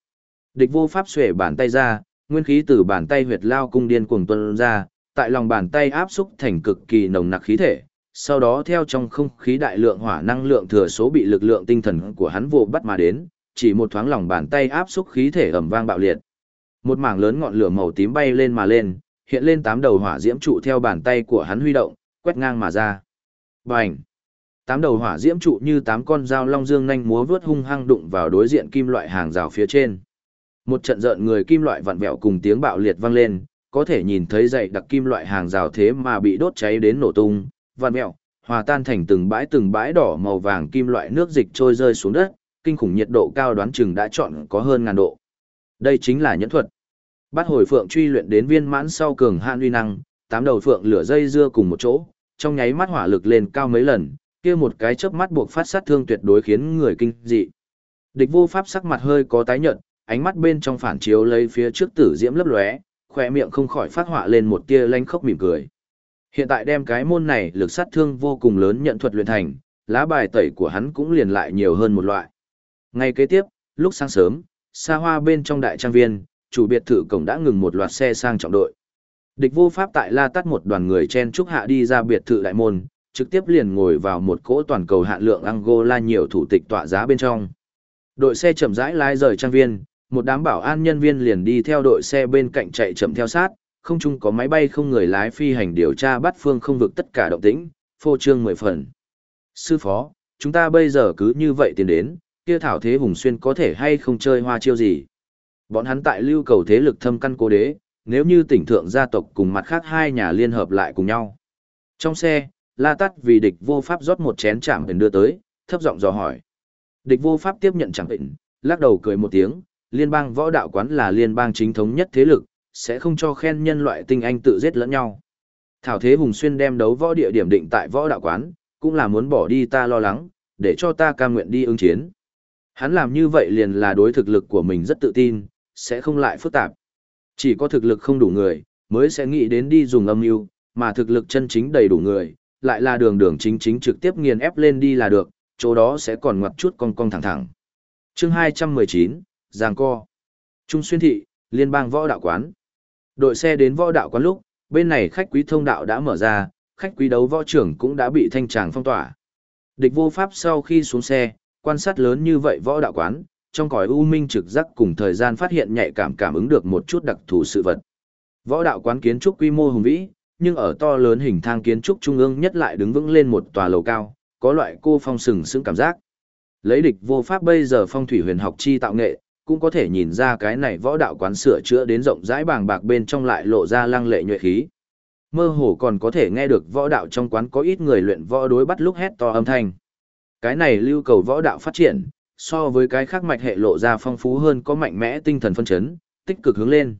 Speaker 1: Địch vô pháp xuể bàn tay ra, nguyên khí từ bàn tay huyệt lao cung điên cuồng tuôn ra, tại lòng bàn tay áp xúc thành cực kỳ nồng nặc khí thể, sau đó theo trong không khí đại lượng hỏa năng lượng thừa số bị lực lượng tinh thần của hắn vô bắt mà đến, chỉ một thoáng lòng bàn tay áp xúc khí thể ầm vang bạo liệt. Một mảng lớn ngọn lửa màu tím bay lên mà lên, hiện lên tám đầu hỏa diễm trụ theo bàn tay của hắn huy động, quét ngang mà ra. Bành! Tám đầu hỏa diễm trụ như tám con dao long dương nhanh múa vướt hung hăng đụng vào đối diện kim loại hàng rào phía trên. Một trận rợn người kim loại vặn vẹo cùng tiếng bạo liệt vang lên, có thể nhìn thấy dày đặc kim loại hàng rào thế mà bị đốt cháy đến nổ tung, vặn vẹo, hòa tan thành từng bãi từng bãi đỏ màu vàng kim loại nước dịch trôi rơi xuống đất, kinh khủng nhiệt độ cao đoán chừng đã chọn có hơn ngàn độ. Đây chính là nhẫn thuật. Bắt hồi phượng truy luyện đến viên mãn sau cường hạn uy năng, tám đầu phượng lửa dây dưa cùng một chỗ, trong nháy mắt hỏa lực lên cao mấy lần, kia một cái chớp mắt buộc phát sát thương tuyệt đối khiến người kinh dị. Địch vô pháp sắc mặt hơi có tái nhợt, ánh mắt bên trong phản chiếu lấy phía trước tử diễm lấp lóe, khỏe miệng không khỏi phát họa lên một tia lanh khốc mỉm cười. Hiện tại đem cái môn này lực sát thương vô cùng lớn nhận thuật luyện thành, lá bài tẩy của hắn cũng liền lại nhiều hơn một loại. Ngay kế tiếp, lúc sáng sớm, xa hoa bên trong đại trang viên, chủ biệt thự cổng đã ngừng một loạt xe sang trọng đội. Địch vô pháp tại La Tát một đoàn người chen trúc hạ đi ra biệt thự đại môn, trực tiếp liền ngồi vào một cỗ toàn cầu hạn lượng Angola nhiều thủ tịch tọa giá bên trong. Đội xe chậm rãi lái rời trang viên, một đám bảo an nhân viên liền đi theo đội xe bên cạnh chạy chậm theo sát, không chung có máy bay không người lái phi hành điều tra bắt phương không vực tất cả động tĩnh, phô trương mười phần. Sư phó, chúng ta bây giờ cứ như vậy tiến đến, kia thảo thế hùng xuyên có thể hay không chơi hoa chiêu gì. Bọn hắn tại lưu cầu thế lực thâm căn cố đế, nếu như tỉnh thượng gia tộc cùng mặt khác hai nhà liên hợp lại cùng nhau. Trong xe, La Tắt vì địch vô pháp rót một chén chạm bình đưa tới, thấp giọng dò hỏi. Địch vô pháp tiếp nhận chẳng bình, lắc đầu cười một tiếng, liên bang võ đạo quán là liên bang chính thống nhất thế lực, sẽ không cho khen nhân loại tinh anh tự giết lẫn nhau. Thảo Thế Hùng Xuyên đem đấu võ địa điểm định tại võ đạo quán, cũng là muốn bỏ đi ta lo lắng, để cho ta cam nguyện đi ứng chiến. Hắn làm như vậy liền là đối thực lực của mình rất tự tin, sẽ không lại phức tạp. Chỉ có thực lực không đủ người, mới sẽ nghĩ đến đi dùng âm mưu, mà thực lực chân chính đầy đủ người, lại là đường đường chính chính trực tiếp nghiền ép lên đi là được, chỗ đó sẽ còn ngoặt chút cong cong thẳng thẳng. Chương 219, Giang Co. Trung xuyên thị, liên bang võ đạo quán. Đội xe đến võ đạo quán lúc, bên này khách quý thông đạo đã mở ra, khách quý đấu võ trưởng cũng đã bị thanh tràng phong tỏa. Địch vô pháp sau khi xuống xe, quan sát lớn như vậy võ đạo quán, trong cõi u minh trực giác cùng thời gian phát hiện nhạy cảm cảm ứng được một chút đặc thù sự vật. Võ đạo quán kiến trúc quy mô hùng vĩ, nhưng ở to lớn hình thang kiến trúc trung ương nhất lại đứng vững lên một tòa lầu cao, có loại cô phong sừng sững cảm giác. Lấy địch vô pháp bây giờ phong thủy huyền học chi tạo nghệ, cũng có thể nhìn ra cái này võ đạo quán sửa chữa đến rộng rãi bàng bạc bên trong lại lộ ra lăng lệ nhuệ khí. Mơ hồ còn có thể nghe được võ đạo trong quán có ít người luyện võ đối bắt lúc hét to âm thanh. Cái này lưu cầu võ đạo phát triển, so với cái khác mạch hệ lộ ra phong phú hơn có mạnh mẽ tinh thần phân chấn, tích cực hướng lên.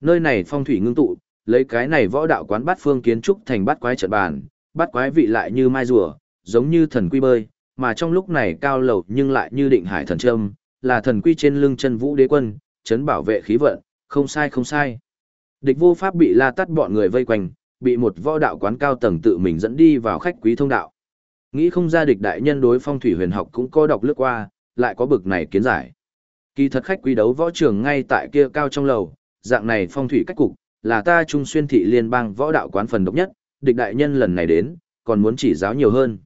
Speaker 1: Nơi này phong thủy ngưng tụ, lấy cái này võ đạo quán bát phương kiến trúc thành bát quái trận bàn, bát quái vị lại như mai rùa, giống như thần quy bơi, mà trong lúc này cao lầu nhưng lại như định hải thần trâm, là thần quy trên lưng chân vũ đế quân, chấn bảo vệ khí vận, không sai không sai. Địch vô pháp bị la tắt bọn người vây quanh, bị một võ đạo quán cao tầng tự mình dẫn đi vào khách quý thông đạo. Nghĩ không ra địch đại nhân đối phong thủy huyền học cũng có đọc lướt qua, lại có bực này kiến giải. Kỳ thật khách quý đấu võ trường ngay tại kia cao trong lầu, dạng này phong thủy cách cục, là ta trung xuyên thị liên bang võ đạo quán phần độc nhất, địch đại nhân lần này đến, còn muốn chỉ giáo nhiều hơn.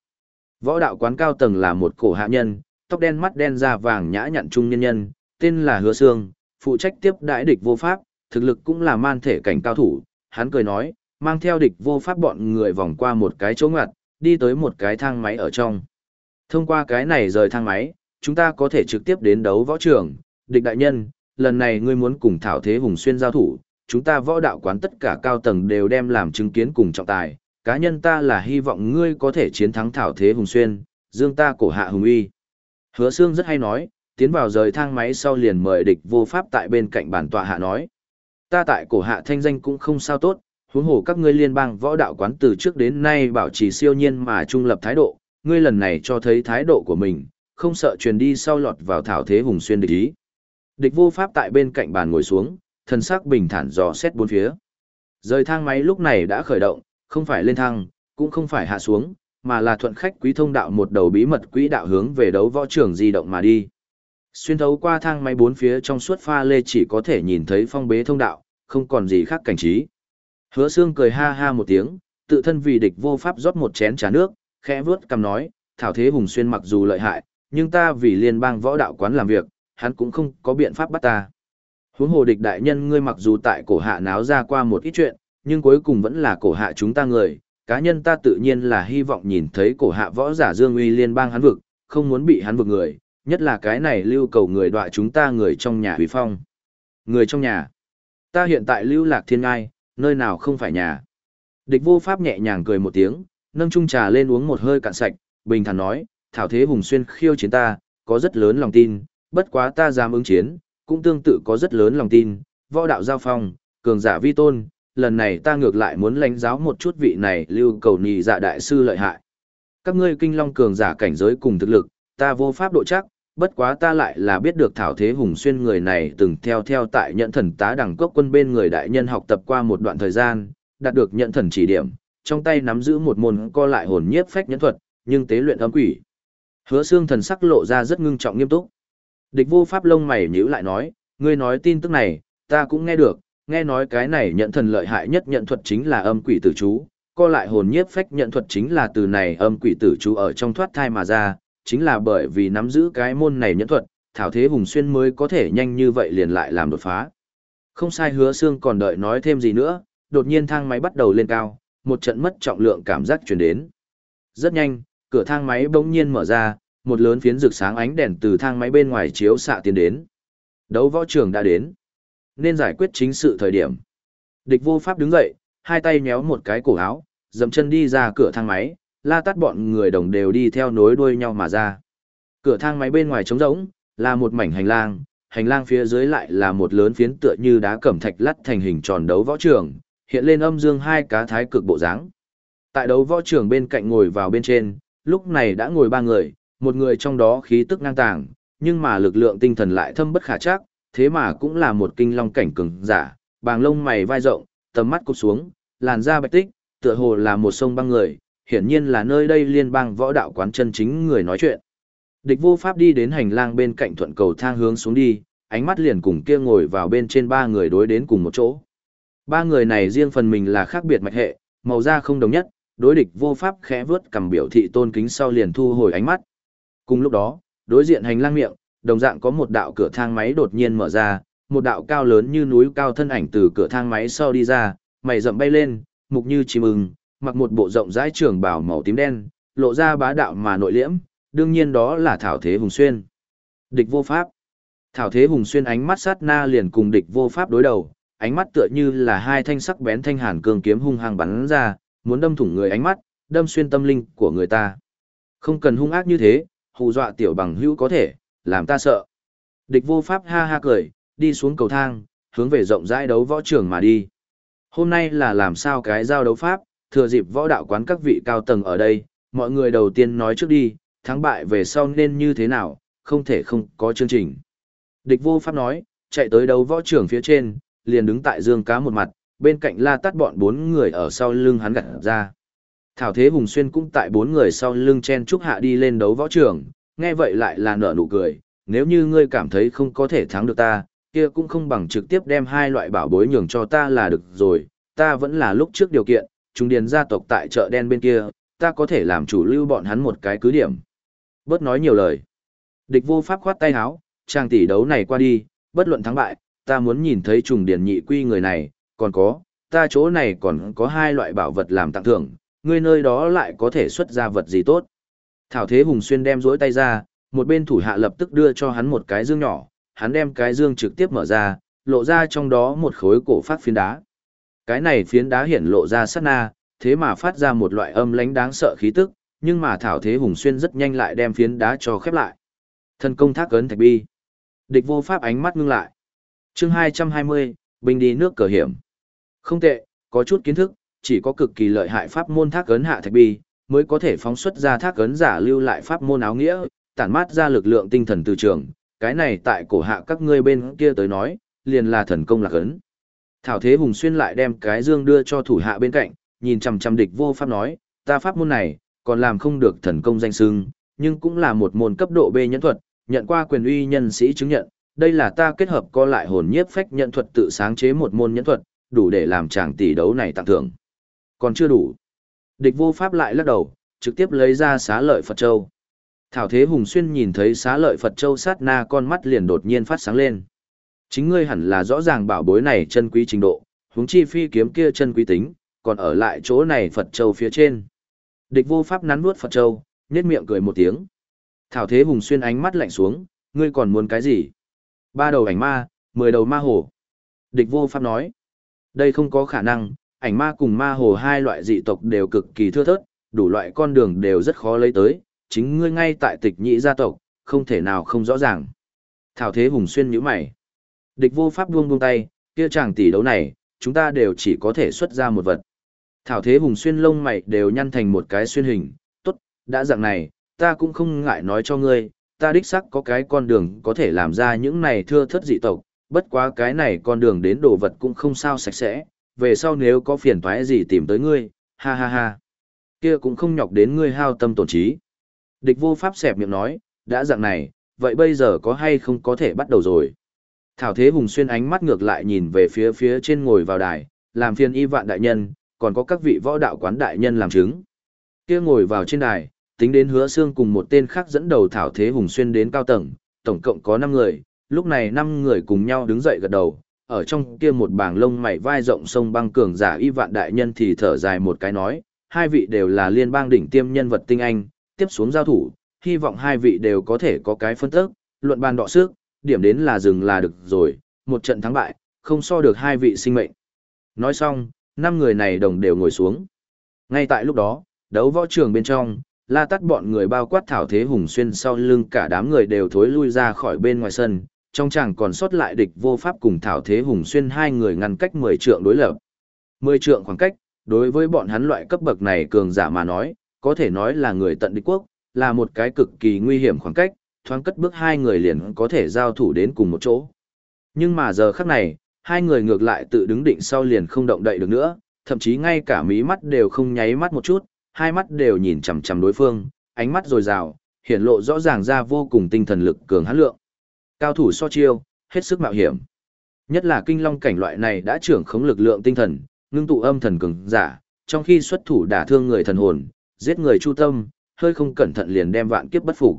Speaker 1: Võ đạo quán cao tầng là một cổ hạ nhân, tóc đen mắt đen da vàng nhã nhặn trung nhân nhân, tên là Hứa Sương, phụ trách tiếp đại địch vô pháp, thực lực cũng là man thể cảnh cao thủ, hắn cười nói, mang theo địch vô pháp bọn người vòng qua một cái chỗ ngoặt, đi tới một cái thang máy ở trong. Thông qua cái này rời thang máy, chúng ta có thể trực tiếp đến đấu võ trường, địch đại nhân, lần này ngươi muốn cùng Thảo Thế Hùng Xuyên giao thủ, chúng ta võ đạo quán tất cả cao tầng đều đem làm chứng kiến cùng trọng tài, cá nhân ta là hy vọng ngươi có thể chiến thắng Thảo Thế Hùng Xuyên, dương ta cổ hạ hùng uy. Hứa Sương rất hay nói, tiến vào rời thang máy sau liền mời địch vô pháp tại bên cạnh bản tọa hạ nói. Ta tại cổ hạ thanh danh cũng không sao tốt, huống hồ các ngươi liên bang võ đạo quán từ trước đến nay bảo trì siêu nhiên mà trung lập thái độ, ngươi lần này cho thấy thái độ của mình, không sợ truyền đi sau lọt vào thảo thế hùng xuyên địch ý. Địch vô pháp tại bên cạnh bàn ngồi xuống, thân sắc bình thản dò xét bốn phía. Rời thang máy lúc này đã khởi động, không phải lên thang, cũng không phải hạ xuống, mà là thuận khách quý thông đạo một đầu bí mật quỹ đạo hướng về đấu võ trường di động mà đi. Xuyên thấu qua thang máy bốn phía trong suốt pha lê chỉ có thể nhìn thấy phong bế thông đạo, không còn gì khác cảnh trí. Hứa Sương cười ha ha một tiếng, tự thân vì địch vô pháp rót một chén trà nước, khẽ vướt cầm nói, thảo thế hùng xuyên mặc dù lợi hại, nhưng ta vì liên bang võ đạo quán làm việc, hắn cũng không có biện pháp bắt ta. Huống hồ địch đại nhân ngươi mặc dù tại cổ hạ náo ra qua một ít chuyện, nhưng cuối cùng vẫn là cổ hạ chúng ta người, cá nhân ta tự nhiên là hy vọng nhìn thấy cổ hạ võ giả Dương Uy liên bang hắn vực, không muốn bị hắn vực người, nhất là cái này lưu cầu người đọa chúng ta người trong nhà Huy Phong. Người trong nhà. Ta hiện tại lưu lạc thiên ngai, nơi nào không phải nhà. Địch vô pháp nhẹ nhàng cười một tiếng, nâng chung trà lên uống một hơi cạn sạch, bình thản nói, thảo thế hùng xuyên khiêu chiến ta, có rất lớn lòng tin, bất quá ta dám ứng chiến, cũng tương tự có rất lớn lòng tin, võ đạo giao phong, cường giả vi tôn, lần này ta ngược lại muốn lãnh giáo một chút vị này lưu cầu nhì dạ đại sư lợi hại. Các ngươi kinh long cường giả cảnh giới cùng thực lực, ta vô pháp độ chắc, bất quá ta lại là biết được thảo thế hùng xuyên người này từng theo theo tại nhận thần tá đẳng cốc quân bên người đại nhân học tập qua một đoạn thời gian, đạt được nhận thần chỉ điểm, trong tay nắm giữ một môn co lại hồn nhiếp phách nhẫn thuật, nhưng tế luyện âm quỷ. Hứa xương thần sắc lộ ra rất ngưng trọng nghiêm túc. Địch vô pháp lông mày nhíu lại nói, ngươi nói tin tức này, ta cũng nghe được, nghe nói cái này nhận thần lợi hại nhất nhận thuật chính là âm quỷ tử chú, co lại hồn nhiếp phách nhận thuật chính là từ này âm quỷ tử chú ở trong thoát thai mà ra, chính là bởi vì nắm giữ cái môn này nhận thuật, Thảo Thế Hùng Xuyên mới có thể nhanh như vậy liền lại làm đột phá. Không sai hứa xương còn đợi nói thêm gì nữa, đột nhiên thang máy bắt đầu lên cao, một trận mất trọng lượng cảm giác truyền đến. Rất nhanh, cửa thang máy bỗng nhiên mở ra, một lớn phiến rực sáng ánh đèn từ thang máy bên ngoài chiếu xạ tiến đến. Đấu võ trường đã đến. Nên giải quyết chính sự thời điểm. Địch vô pháp đứng dậy, hai tay nhéo một cái cổ áo, dậm chân đi ra cửa thang máy, la tắt bọn người đồng đều đi theo nối đuôi nhau mà ra. Cửa thang máy bên ngoài trống rỗng, là một mảnh hành lang, hành lang phía dưới lại là một lớn phiến tựa như đá cẩm thạch lắt thành hình tròn đấu võ trường, hiện lên âm dương hai cá thái cực bộ dáng. Tại đấu võ trường bên cạnh ngồi vào bên trên, lúc này đã ngồi ba người, một người trong đó khí tức ngang tàng, nhưng mà lực lượng tinh thần lại thâm bất khả chắc, thế mà cũng là một kinh long cảnh cường giả, bàng lông mày vai rộng, tầm mắt cụp xuống, làn da bạch tích, tựa hồ là một sông băng người, hiển nhiên là nơi đây liên bang võ đạo quán chân chính người nói chuyện. Địch vô pháp đi đến hành lang bên cạnh thuận cầu thang hướng xuống đi, ánh mắt liền cùng kia ngồi vào bên trên ba người đối đến cùng một chỗ. Ba người này riêng phần mình là khác biệt mạch hệ, màu da không đồng nhất, đối địch vô pháp khẽ vớt cầm biểu thị tôn kính sau liền thu hồi ánh mắt. Cùng lúc đó, đối diện hành lang miệng, đồng dạng có một đạo cửa thang máy đột nhiên mở ra, một đạo cao lớn như núi cao thân ảnh từ cửa thang máy sau đi ra, mày rậm bay lên, mục như chim ưng, mặc một bộ rộng rãi trường bào màu tím đen, lộ ra bá đạo mà nội liễm, đương nhiên đó là Thảo Thế Hùng Xuyên. Địch vô pháp. Thảo Thế Hùng Xuyên ánh mắt sát na liền cùng địch vô pháp đối đầu, ánh mắt tựa như là hai thanh sắc bén thanh hàn cương kiếm hung hăng bắn ra, muốn đâm thủng người ánh mắt, đâm xuyên tâm linh của người ta. Không cần hung ác như thế, hù dọa tiểu bằng hữu có thể, làm ta sợ. Địch vô pháp ha ha cười, đi xuống cầu thang, hướng về rộng rãi đấu võ trường mà đi. Hôm nay là làm sao cái giao đấu pháp, thừa dịp võ đạo quán các vị cao tầng ở đây, mọi người đầu tiên nói trước đi, thắng bại về sau nên như thế nào, không thể không có chương trình. Địch vô pháp nói, chạy tới đấu võ trường phía trên, liền đứng tại dương cá một mặt, bên cạnh la tắt bọn bốn người ở sau lưng hắn gặt ra. Thảo Thế Hùng Xuyên cũng tại bốn người sau lưng chen trúc hạ đi lên đấu võ trường, nghe vậy lại là nở nụ cười, nếu như ngươi cảm thấy không có thể thắng được ta, kia cũng không bằng trực tiếp đem hai loại bảo bối nhường cho ta là được rồi, ta vẫn là lúc trước điều kiện, trung điền gia tộc tại chợ đen bên kia, ta có thể làm chủ lưu bọn hắn một cái cứ điểm. Bớt nói nhiều lời. Địch vô pháp khoát tay áo, trang tỷ đấu này qua đi, bất luận thắng bại, ta muốn nhìn thấy trùng điền nhị quy người này, còn có, ta chỗ này còn có hai loại bảo vật làm tặng thưởng, ngươi nơi đó lại có thể xuất ra vật gì tốt. Thảo Thế Hùng Xuyên đem rỗi tay ra, một bên thủ hạ lập tức đưa cho hắn một cái dương nhỏ, hắn đem cái dương trực tiếp mở ra, lộ ra trong đó một khối cổ phát phiến đá. Cái này phiến đá hiển lộ ra sát na, thế mà phát ra một loại âm lãnh đáng sợ khí tức, nhưng mà Thảo Thế Hùng Xuyên rất nhanh lại đem phiến đá cho khép lại. Thân công thác ấn thạch bi. Địch vô pháp ánh mắt ngưng lại. chương 220, binh đi nước cờ hiểm. Không tệ, có chút kiến thức, chỉ có cực kỳ lợi hại pháp môn thác ấn hạ thạch bi, mới có thể phóng xuất ra thác ấn giả lưu lại pháp môn áo nghĩa, tản mát ra lực lượng tinh thần từ trường, cái này tại cổ hạ các ngươi bên kia tới nói, liền là thần công lạc ấn. Thảo Thế Hùng xuyên lại đem cái dương đưa cho thủ hạ bên cạnh, nhìn chằm chằm địch vô pháp nói, ta pháp môn này, còn làm không được thần công danh xưng, nhưng cũng là một môn cấp độ B nhẫn thuật, nhận qua quyền uy nhân sĩ chứng nhận, đây là ta kết hợp co lại hồn nhiếp phách nhận thuật tự sáng chế một môn nhẫn thuật, đủ để làm chàng tỷ đấu này tặng thưởng. Còn chưa đủ. Địch vô pháp lại lắc đầu, trực tiếp lấy ra xá lợi Phật Châu. Thảo Thế Hùng Xuyên nhìn thấy xá lợi Phật Châu sát na con mắt liền đột nhiên phát sáng lên. Chính ngươi hẳn là rõ ràng bảo bối này chân quý trình độ, huống chi phi kiếm kia chân quý tính, còn ở lại chỗ này Phật Châu phía trên. Địch vô pháp nắn nuốt Phật Châu, nhếch miệng cười một tiếng. Thảo Thế Hùng xuyên ánh mắt lạnh xuống, ngươi còn muốn cái gì? Ba đầu ảnh ma, mười đầu ma hồ. Địch vô pháp nói. Đây không có khả năng, ảnh ma cùng ma hồ hai loại dị tộc đều cực kỳ thưa thớt, đủ loại con đường đều rất khó lấy tới, chính ngươi ngay tại tịch nhị gia tộc, không thể nào không rõ ràng. Thảo Thế Hùng xuyên nhíu mày. Địch vô pháp buông buông tay, kia chàng tỷ đấu này, chúng ta đều chỉ có thể xuất ra một vật. Thảo Thế Hùng xuyên lông mày đều nhăn thành một cái xuyên hình, tốt, đã dạng này, ta cũng không ngại nói cho ngươi, ta đích xác có cái con đường có thể làm ra những này thưa thất dị tộc, bất quá cái này con đường đến đồ vật cũng không sao sạch sẽ, về sau nếu có phiền toái gì tìm tới ngươi, ha ha ha. Kia cũng không nhọc đến ngươi hao tâm tổn trí. Địch vô pháp xẹp miệng nói, đã dạng này, vậy bây giờ có hay không có thể bắt đầu rồi. Thảo Thế Hùng xuyên ánh mắt ngược lại nhìn về phía phía trên ngồi vào đài, làm phiền y vạn đại nhân, còn có các vị võ đạo quán đại nhân làm chứng. Kia ngồi vào trên đài, tính đến hứa xương cùng một tên khác dẫn đầu Thảo Thế Hùng xuyên đến cao tầng, tổng cộng có 5 người, lúc này 5 người cùng nhau đứng dậy gật đầu, ở trong kia một bảng lông mày vai rộng sông băng cường giả y vạn đại nhân thì thở dài một cái nói, hai vị đều là liên bang đỉnh tiêm nhân vật tinh anh, tiếp xuống giao thủ, hy vọng hai vị đều có thể có cái phân tức, luận bàn đọ sức, điểm đến là dừng là được rồi, một trận thắng bại, không so được hai vị sinh mệnh. Nói xong, năm người này đồng đều ngồi xuống. Ngay tại lúc đó, đấu võ trường bên trong, la tắt bọn người bao quát thảo thế hùng xuyên sau lưng cả đám người đều thối lui ra khỏi bên ngoài sân, trong chàng còn sót lại địch vô pháp cùng thảo thế hùng xuyên hai người ngăn cách 10 trượng đối lập. 10 trượng khoảng cách, đối với bọn hắn loại cấp bậc này cường giả mà nói, có thể nói là người tận địch quốc, là một cái cực kỳ nguy hiểm khoảng cách, thoáng cất bước hai người liền có thể giao thủ đến cùng một chỗ. Nhưng mà giờ khắc này, hai người ngược lại tự đứng định sau liền không động đậy được nữa, thậm chí ngay cả mí mắt đều không nháy mắt một chút, hai mắt đều nhìn chằm chằm đối phương, ánh mắt rồi rào, hiển lộ rõ ràng ra vô cùng tinh thần lực cường hãn lượng. Cao thủ so chiêu, hết sức mạo hiểm. Nhất là kinh long cảnh loại này đã trưởng khống lực lượng tinh thần, ngưng tụ âm thần cường giả, trong khi xuất thủ đả thương người thần hồn, giết người chu tâm, hơi không cẩn thận liền đem vạn kiếp bất phục.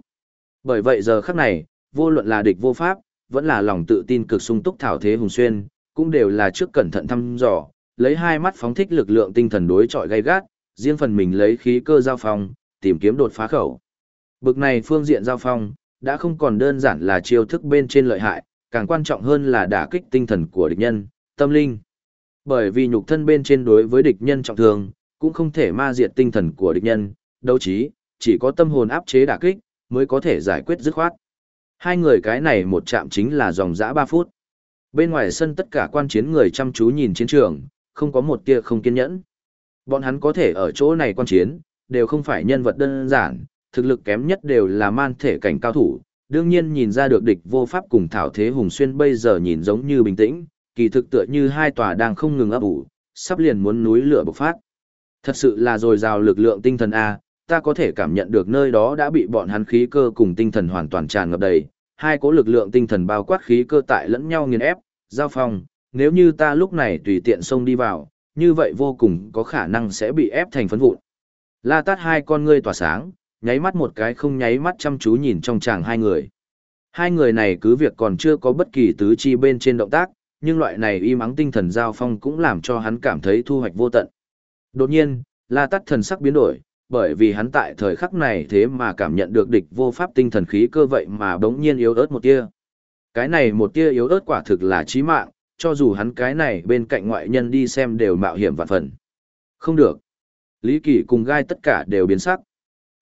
Speaker 1: Bởi vậy giờ khắc này, vô luận là địch vô pháp, vẫn là lòng tự tin cực sung túc thảo thế hùng xuyên, cũng đều là trước cẩn thận thăm dò, lấy hai mắt phóng thích lực lượng tinh thần đối chọi gay gắt, riêng phần mình lấy khí cơ giao phong, tìm kiếm đột phá khẩu. Bực này phương diện giao phong, đã không còn đơn giản là chiêu thức bên trên lợi hại, càng quan trọng hơn là đả kích tinh thần của địch nhân, tâm linh. Bởi vì nhục thân bên trên đối với địch nhân trọng thương, cũng không thể ma diệt tinh thần của địch nhân, đấu trí, chỉ có tâm hồn áp chế đả kích, mới có thể giải quyết dứt khoát. Hai người cái này một chạm chính là dòng dã 3 phút. Bên ngoài sân tất cả quan chiến người chăm chú nhìn chiến trường, không có một tia không kiên nhẫn. Bọn hắn có thể ở chỗ này quan chiến, đều không phải nhân vật đơn giản, thực lực kém nhất đều là man thể cảnh cao thủ. Đương nhiên nhìn ra được địch vô pháp cùng Thảo Thế Hùng Xuyên bây giờ nhìn giống như bình tĩnh, kỳ thực tựa như hai tòa đang không ngừng ấp ủ, sắp liền muốn núi lửa bộc phát. Thật sự là dồi dào lực lượng tinh thần A, ta có thể cảm nhận được nơi đó đã bị bọn hắn khí cơ cùng tinh thần hoàn toàn tràn ngập đầy, hai cố lực lượng tinh thần bao quát khí cơ tại lẫn nhau nghiền ép, giao phong, nếu như ta lúc này tùy tiện xông đi vào, như vậy vô cùng có khả năng sẽ bị ép thành phấn vụn. La Tát hai con ngươi tỏa sáng, nháy mắt một cái không nháy mắt chăm chú nhìn trong chàng hai người. Hai người này cứ việc còn chưa có bất kỳ tứ chi bên trên động tác, nhưng loại này im ắng tinh thần giao phong cũng làm cho hắn cảm thấy thu hoạch vô tận. Đột nhiên, La Tát thần sắc biến đổi, bởi vì hắn tại thời khắc này thế mà cảm nhận được địch vô pháp tinh thần khí cơ vậy mà bỗng nhiên yếu ớt một tia. Cái này một tia yếu ớt quả thực là chí mạng, cho dù hắn cái này bên cạnh ngoại nhân đi xem đều mạo hiểm vạn phần. Không được. Lý Kỳ cùng gai tất cả đều biến sắc.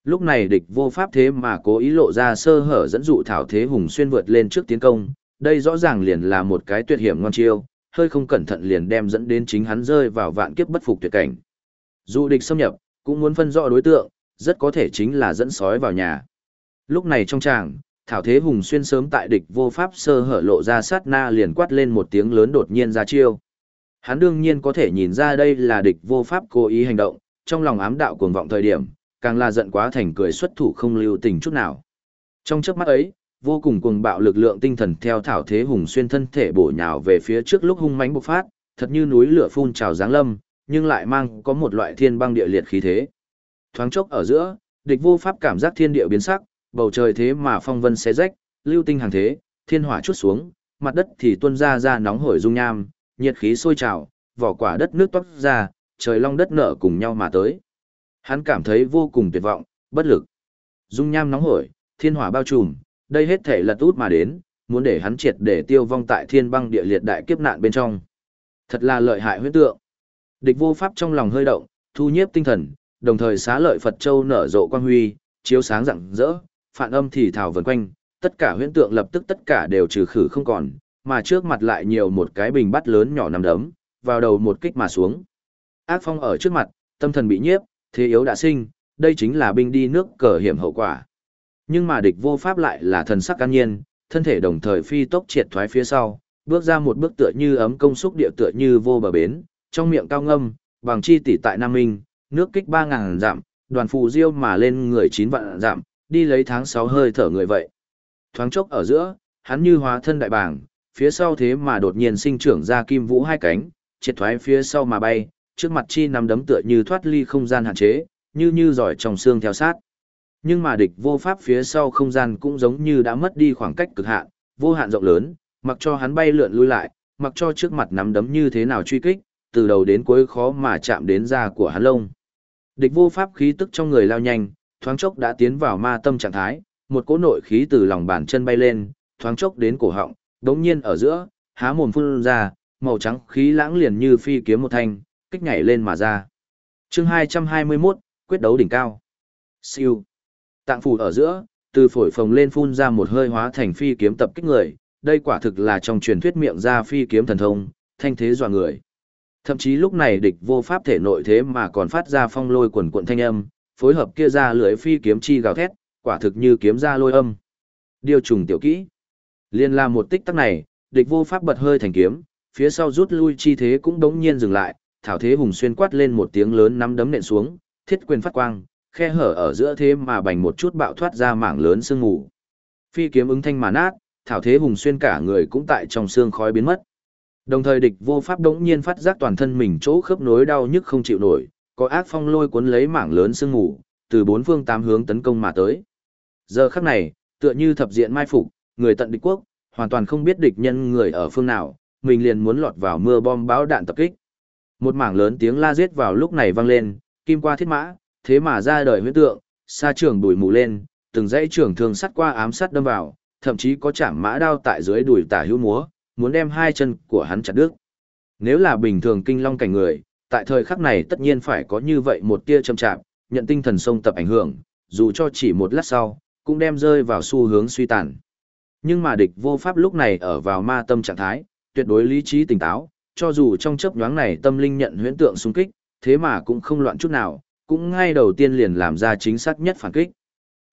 Speaker 1: Lúc này địch vô pháp thế mà cố ý lộ ra sơ hở dẫn dụ Thảo Thế Hùng xuyên vượt lên trước tiến công, đây rõ ràng liền là một cái tuyệt hiểm ngon chiêu, hơi không cẩn thận liền đem dẫn đến chính hắn rơi vào vạn kiếp bất phục tuyệt cảnh. Dù địch xâm nhập, cũng muốn phân rõ đối tượng, rất có thể chính là dẫn sói vào nhà. Lúc này trong tràng, Thảo Thế Hùng xuyên sớm tại địch vô pháp sơ hở lộ ra sát na liền quát lên một tiếng lớn đột nhiên ra chiêu. Hắn đương nhiên có thể nhìn ra đây là địch vô pháp cố ý hành động, trong lòng ám đạo cuồng vọng thời điểm, càng là giận quá thành cười xuất thủ không lưu tình chút nào. Trong chớp mắt ấy, vô cùng cuồng bạo lực lượng tinh thần theo Thảo Thế Hùng xuyên thân thể bổ nhào về phía trước lúc hung mãnh bộc phát, thật như núi lửa phun trào giáng lâm, nhưng lại mang có một loại thiên băng địa liệt khí thế. Thoáng chốc ở giữa, địch vô pháp cảm giác thiên địa biến sắc, bầu trời thế mà phong vân xé rách, lưu tinh hàng thế, thiên hỏa chút xuống, mặt đất thì tuôn ra ra nóng hổi dung nham, nhiệt khí sôi trào, vỏ quả đất nước toát ra, trời long đất nở cùng nhau mà tới. Hắn cảm thấy vô cùng tuyệt vọng, bất lực. Dung nham nóng hổi, thiên hỏa bao trùm, đây hết thể lật út mà đến, muốn để hắn triệt để tiêu vong tại thiên băng địa liệt đại kiếp nạn bên trong. Thật là lợi hại huyết tượng. Địch vô pháp trong lòng hơi động, thu nhiếp tinh thần, đồng thời xá lợi Phật Châu nở rộ quang huy, chiếu sáng rạng rỡ, phản âm thì thảo vần quanh, tất cả huyễn tượng lập tức tất cả đều trừ khử không còn, mà trước mặt lại nhiều một cái bình bát lớn nhỏ nằm đấm, vào đầu một kích mà xuống. Ác phong ở trước mặt, tâm thần bị nhiếp, thế yếu đã sinh, đây chính là binh đi nước cờ hiểm hậu quả. Nhưng mà địch vô pháp lại là thần sắc can nhiên, thân thể đồng thời phi tốc triệt thoái phía sau, bước ra một bước tựa như ấm công xúc địa tựa như vô bờ bến, trong miệng cao ngâm, bằng chi tỷ tại Nam Minh, nước kích 3.000 giảm, đoàn phù diêu mà lên người 9 vạn giảm, đi lấy tháng sáu hơi thở người vậy. Thoáng chốc ở giữa, hắn như hóa thân đại bảng phía sau thế mà đột nhiên sinh trưởng ra kim vũ hai cánh, triệt thoái phía sau mà bay, trước mặt chi nắm đấm tựa như thoát ly không gian hạn chế, như như giỏi trong xương theo sát. Nhưng mà địch vô pháp phía sau không gian cũng giống như đã mất đi khoảng cách cực hạn, vô hạn rộng lớn, mặc cho hắn bay lượn lui lại, mặc cho trước mặt nắm đấm như thế nào truy kích, từ đầu đến cuối khó mà chạm đến da của hắn lông. Địch vô pháp khí tức trong người lao nhanh, thoáng chốc đã tiến vào ma tâm trạng thái, một cỗ nội khí từ lòng bàn chân bay lên, thoáng chốc đến cổ họng, đống nhiên ở giữa, há mồm phun ra, màu trắng khí lãng liền như phi kiếm một thanh, kích nhảy lên mà ra. chương 221, quyết đấu đỉnh cao. Siêu. Tạng phủ ở giữa, từ phổi phồng lên phun ra một hơi hóa thành phi kiếm tập kích người, đây quả thực là trong truyền thuyết miệng ra phi kiếm thần thông, thanh thế dọa người. Thậm chí lúc này địch vô pháp thể nội thế mà còn phát ra phong lôi quần cuộn thanh âm, phối hợp kia ra lưỡi phi kiếm chi gào thét, quả thực như kiếm ra lôi âm. Điều trùng tiểu kỹ. Liên là một tích tắc này, địch vô pháp bật hơi thành kiếm, phía sau rút lui chi thế cũng đống nhiên dừng lại, thảo thế hùng xuyên quát lên một tiếng lớn nắm đấm nện xuống, thiết quyền phát quang, khe hở ở giữa thế mà bành một chút bạo thoát ra mảng lớn sương mù. Phi kiếm ứng thanh mà nát, thảo thế hùng xuyên cả người cũng tại trong xương khói biến mất. Đồng thời địch vô pháp đống nhiên phát giác toàn thân mình chỗ khớp nối đau nhức không chịu nổi, có ác phong lôi cuốn lấy mảng lớn sương mù, từ bốn phương tám hướng tấn công mà tới. Giờ khắc này, tựa như thập diện mai phục, người tận địch quốc, hoàn toàn không biết địch nhân người ở phương nào, mình liền muốn lọt vào mưa bom bão đạn tập kích. Một mảng lớn tiếng la giết vào lúc này vang lên, kim qua thiết mã, thế mà ra đời huyết tượng, xa trường đùi mù lên, từng dãy trường thường sắt qua ám sát đâm vào, thậm chí có chạm mã đao tại dưới đùi tả hữu múa, muốn đem hai chân của hắn chặt đứt. Nếu là bình thường kinh long cảnh người, tại thời khắc này tất nhiên phải có như vậy một tia châm chạm, nhận tinh thần sông tập ảnh hưởng, dù cho chỉ một lát sau, cũng đem rơi vào xu hướng suy tàn. Nhưng mà địch vô pháp lúc này ở vào ma tâm trạng thái, tuyệt đối lý trí tỉnh táo, cho dù trong chớp nhoáng này tâm linh nhận huyễn tượng xung kích, thế mà cũng không loạn chút nào, cũng ngay đầu tiên liền làm ra chính xác nhất phản kích.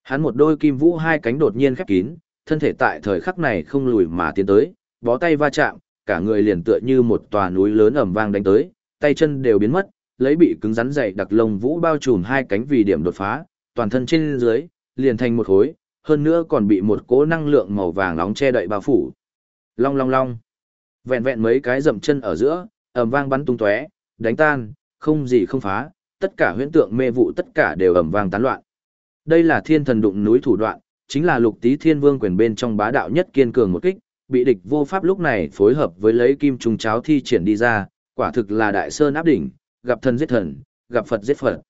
Speaker 1: Hắn một đôi kim vũ hai cánh đột nhiên khép kín, thân thể tại thời khắc này không lùi mà tiến tới, bó tay va chạm, cả người liền tựa như một tòa núi lớn ầm vang đánh tới, tay chân đều biến mất, lấy bị cứng rắn dày đặc lông vũ bao trùm hai cánh vì điểm đột phá, toàn thân trên dưới liền thành một khối, hơn nữa còn bị một cỗ năng lượng màu vàng nóng che đậy bao phủ. Long long long. Vẹn vẹn mấy cái dậm chân ở giữa, ầm vang bắn tung tóe, đánh tan, không gì không phá, tất cả huyễn tượng mê vụ tất cả đều ầm vang tán loạn. Đây là thiên thần đụng núi thủ đoạn, chính là lục tý thiên vương quyền bên trong bá đạo nhất kiên cường một kích, bị địch vô pháp lúc này phối hợp với lấy kim trùng cháo thi triển đi ra, quả thực là đại sơn áp đỉnh, gặp thần giết thần, gặp Phật giết Phật.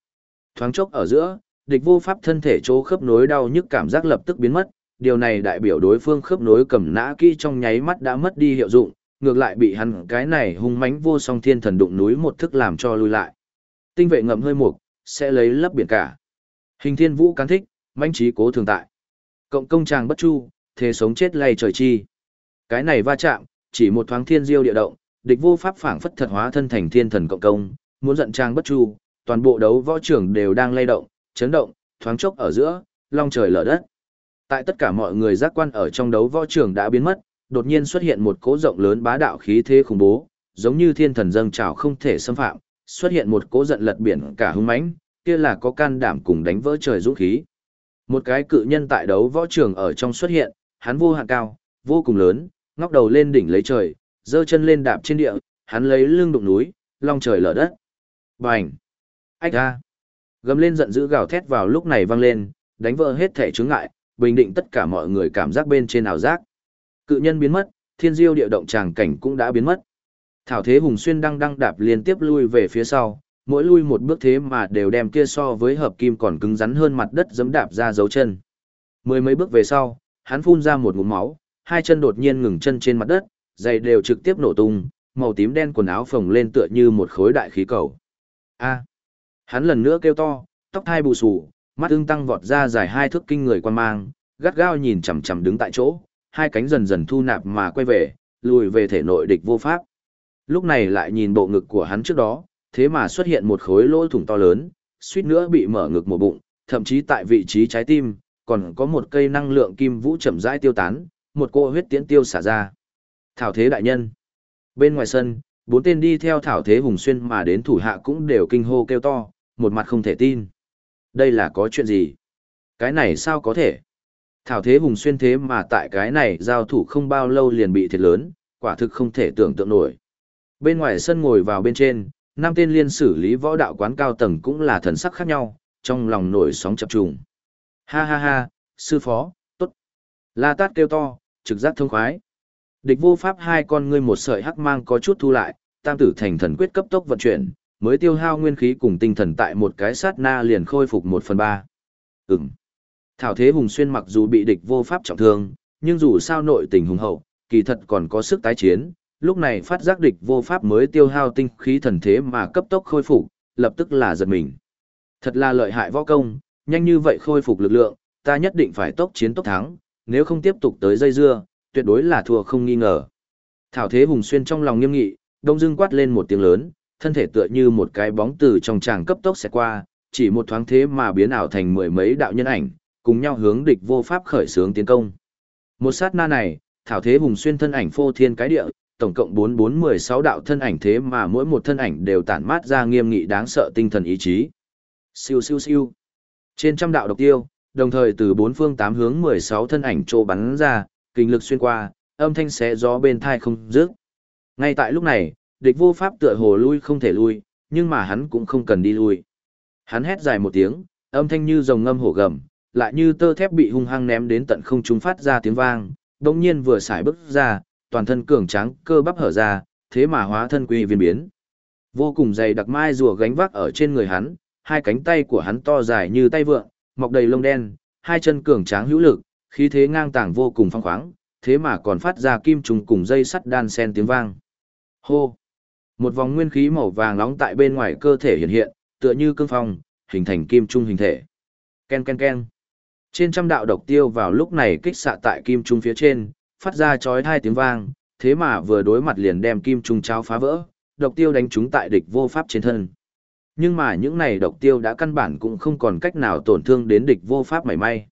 Speaker 1: Thoáng chốc ở giữa, địch vô pháp thân thể chỗ khớp nối đau nhức cảm giác lập tức biến mất, điều này đại biểu đối phương khớp nối cầm nã kỹ trong nháy mắt đã mất đi hiệu dụng, ngược lại bị hắn cái này hung mãnh vô song thiên thần đụng núi một thức làm cho lui lại. Tinh vệ ngậm hơi mục, sẽ lấy lấp biển cả. Hình thiên vũ cán thích, mãnh trí cố thường tại. Cộng công tràng bất chu, thế sống chết lay trời chi. Cái này va chạm, chỉ một thoáng thiên diêu địa động, địch vô pháp phảng phất thật hóa thân thành thiên thần cộng công, muốn giận trang bất chu, toàn bộ đấu võ trưởng đều đang lay động, chấn động, thoáng chốc ở giữa, long trời lở đất. Tại tất cả mọi người giác quan ở trong đấu võ trưởng đã biến mất, đột nhiên xuất hiện một cỗ rộng lớn bá đạo khí thế khủng bố, giống như thiên thần dâng trào không thể xâm phạm, xuất hiện một cỗ giận lật biển cả hung mãnh, kia là có can đảm cùng đánh vỡ trời dũng khí. Một cái cự nhân tại đấu võ trường ở trong xuất hiện, hắn vô hạn cao, vô cùng lớn, ngóc đầu lên đỉnh lấy trời, giơ chân lên đạp trên địa, hắn lấy lưng đụng núi, long trời lở đất. Bành! Ách ra! Gầm lên giận dữ gào thét vào lúc này vang lên, đánh vỡ hết thể chướng ngại, bình định tất cả mọi người cảm giác bên trên ảo giác. Cự nhân biến mất, thiên diêu địa động tràng cảnh cũng đã biến mất. Thảo thế hùng xuyên đang đang đạp liên tiếp lui về phía sau, mỗi lui một bước thế mà đều đem kia so với hợp kim còn cứng rắn hơn mặt đất giẫm đạp ra dấu chân. Mười mấy bước về sau, hắn phun ra một ngụm máu, hai chân đột nhiên ngừng chân trên mặt đất, giày đều trực tiếp nổ tung, màu tím đen quần áo phồng lên tựa như một khối đại khí cầu. A! Hắn lần nữa kêu to, tóc hai bù xù, mắt ưng tăng vọt ra dài hai thước kinh người quan mang, gắt gao nhìn chằm chằm đứng tại chỗ, hai cánh dần dần thu nạp mà quay về, lùi về thể nội địch vô pháp. Lúc này lại nhìn bộ ngực của hắn trước đó, thế mà xuất hiện một khối lỗ thủng to lớn, suýt nữa bị mở ngực một bụng, thậm chí tại vị trí trái tim, còn có một cây năng lượng kim vũ chậm rãi tiêu tán, một cô huyết tiễn tiêu xả ra. Thảo thế đại nhân. Bên ngoài sân, bốn tên đi theo thảo thế hùng xuyên mà đến thủ hạ cũng đều kinh hô kêu to, một mặt không thể tin. Đây là có chuyện gì? Cái này sao có thể? Thảo thế hùng xuyên thế mà tại cái này giao thủ không bao lâu liền bị thiệt lớn, quả thực không thể tưởng tượng nổi. Bên ngoài sân ngồi vào bên trên, năm tên liên xử lý võ đạo quán cao tầng cũng là thần sắc khác nhau, trong lòng nổi sóng chập trùng. Ha ha ha, sư phó, tốt. La Tát kêu to, trực giác thông khoái. Địch vô pháp hai con ngươi một sợi hắc mang có chút thu lại, tam tử thành thần quyết cấp tốc vận chuyển, mới tiêu hao nguyên khí cùng tinh thần tại một cái sát na liền khôi phục một phần ba. Ừm. Thảo thế hùng xuyên mặc dù bị địch vô pháp trọng thương, nhưng dù sao nội tình hùng hậu, kỳ thật còn có sức tái chiến, lúc này phát giác địch vô pháp mới tiêu hao tinh khí thần thế mà cấp tốc khôi phục, lập tức là giật mình. Thật là lợi hại võ công, nhanh như vậy khôi phục lực lượng, ta nhất định phải tốc chiến tốc thắng, nếu không tiếp tục tới dây dưa, tuyệt đối là thua không nghi ngờ. Thảo thế hùng xuyên trong lòng nghiêm nghị, đông dưng quát lên một tiếng lớn, thân thể tựa như một cái bóng từ trong tràng cấp tốc sẽ qua, chỉ một thoáng thế mà biến ảo thành mười mấy đạo nhân ảnh, cùng nhau hướng địch vô pháp khởi xướng tiến công. Một sát na này, Thảo thế hùng xuyên thân ảnh phô thiên cái địa, tổng cộng 4416 đạo thân ảnh thế mà mỗi một thân ảnh đều tản mát ra nghiêm nghị đáng sợ tinh thần ý chí. Siêu siêu siêu. Trên trăm đạo độc tiêu, đồng thời từ bốn phương tám hướng 16 thân ảnh trô bắn ra, kinh lực xuyên qua, âm thanh xé gió bên thai không dứt. Ngay tại lúc này, địch vô pháp tựa hồ lui không thể lui, nhưng mà hắn cũng không cần đi lui. Hắn hét dài một tiếng, âm thanh như rồng ngâm hổ gầm, lại như tơ thép bị hung hăng ném đến tận không trung phát ra tiếng vang, đồng nhiên vừa xài bước ra, toàn thân cường tráng, cơ bắp hở ra, thế mà hóa thân quy viên biến. Vô cùng dày đặc mai rùa gánh vác ở trên người hắn, hai cánh tay của hắn to dài như tay vượn, mọc đầy lông đen, hai chân cường tráng hữu lực, khí thế ngang tàng vô cùng phong khoáng, thế mà còn phát ra kim trùng cùng dây sắt đan sen tiếng vang. Hô! Một vòng nguyên khí màu vàng nóng tại bên ngoài cơ thể hiện hiện, tựa như cương phong, hình thành kim trung hình thể. Ken ken ken. Trên trăm đạo độc tiêu vào lúc này kích xạ tại kim trung phía trên, phát ra chói hai tiếng vang, thế mà vừa đối mặt liền đem kim trung cháo phá vỡ, độc tiêu đánh trúng tại địch vô pháp trên thân. Nhưng mà những này độc tiêu đã căn bản cũng không còn cách nào tổn thương đến địch vô pháp mảy may.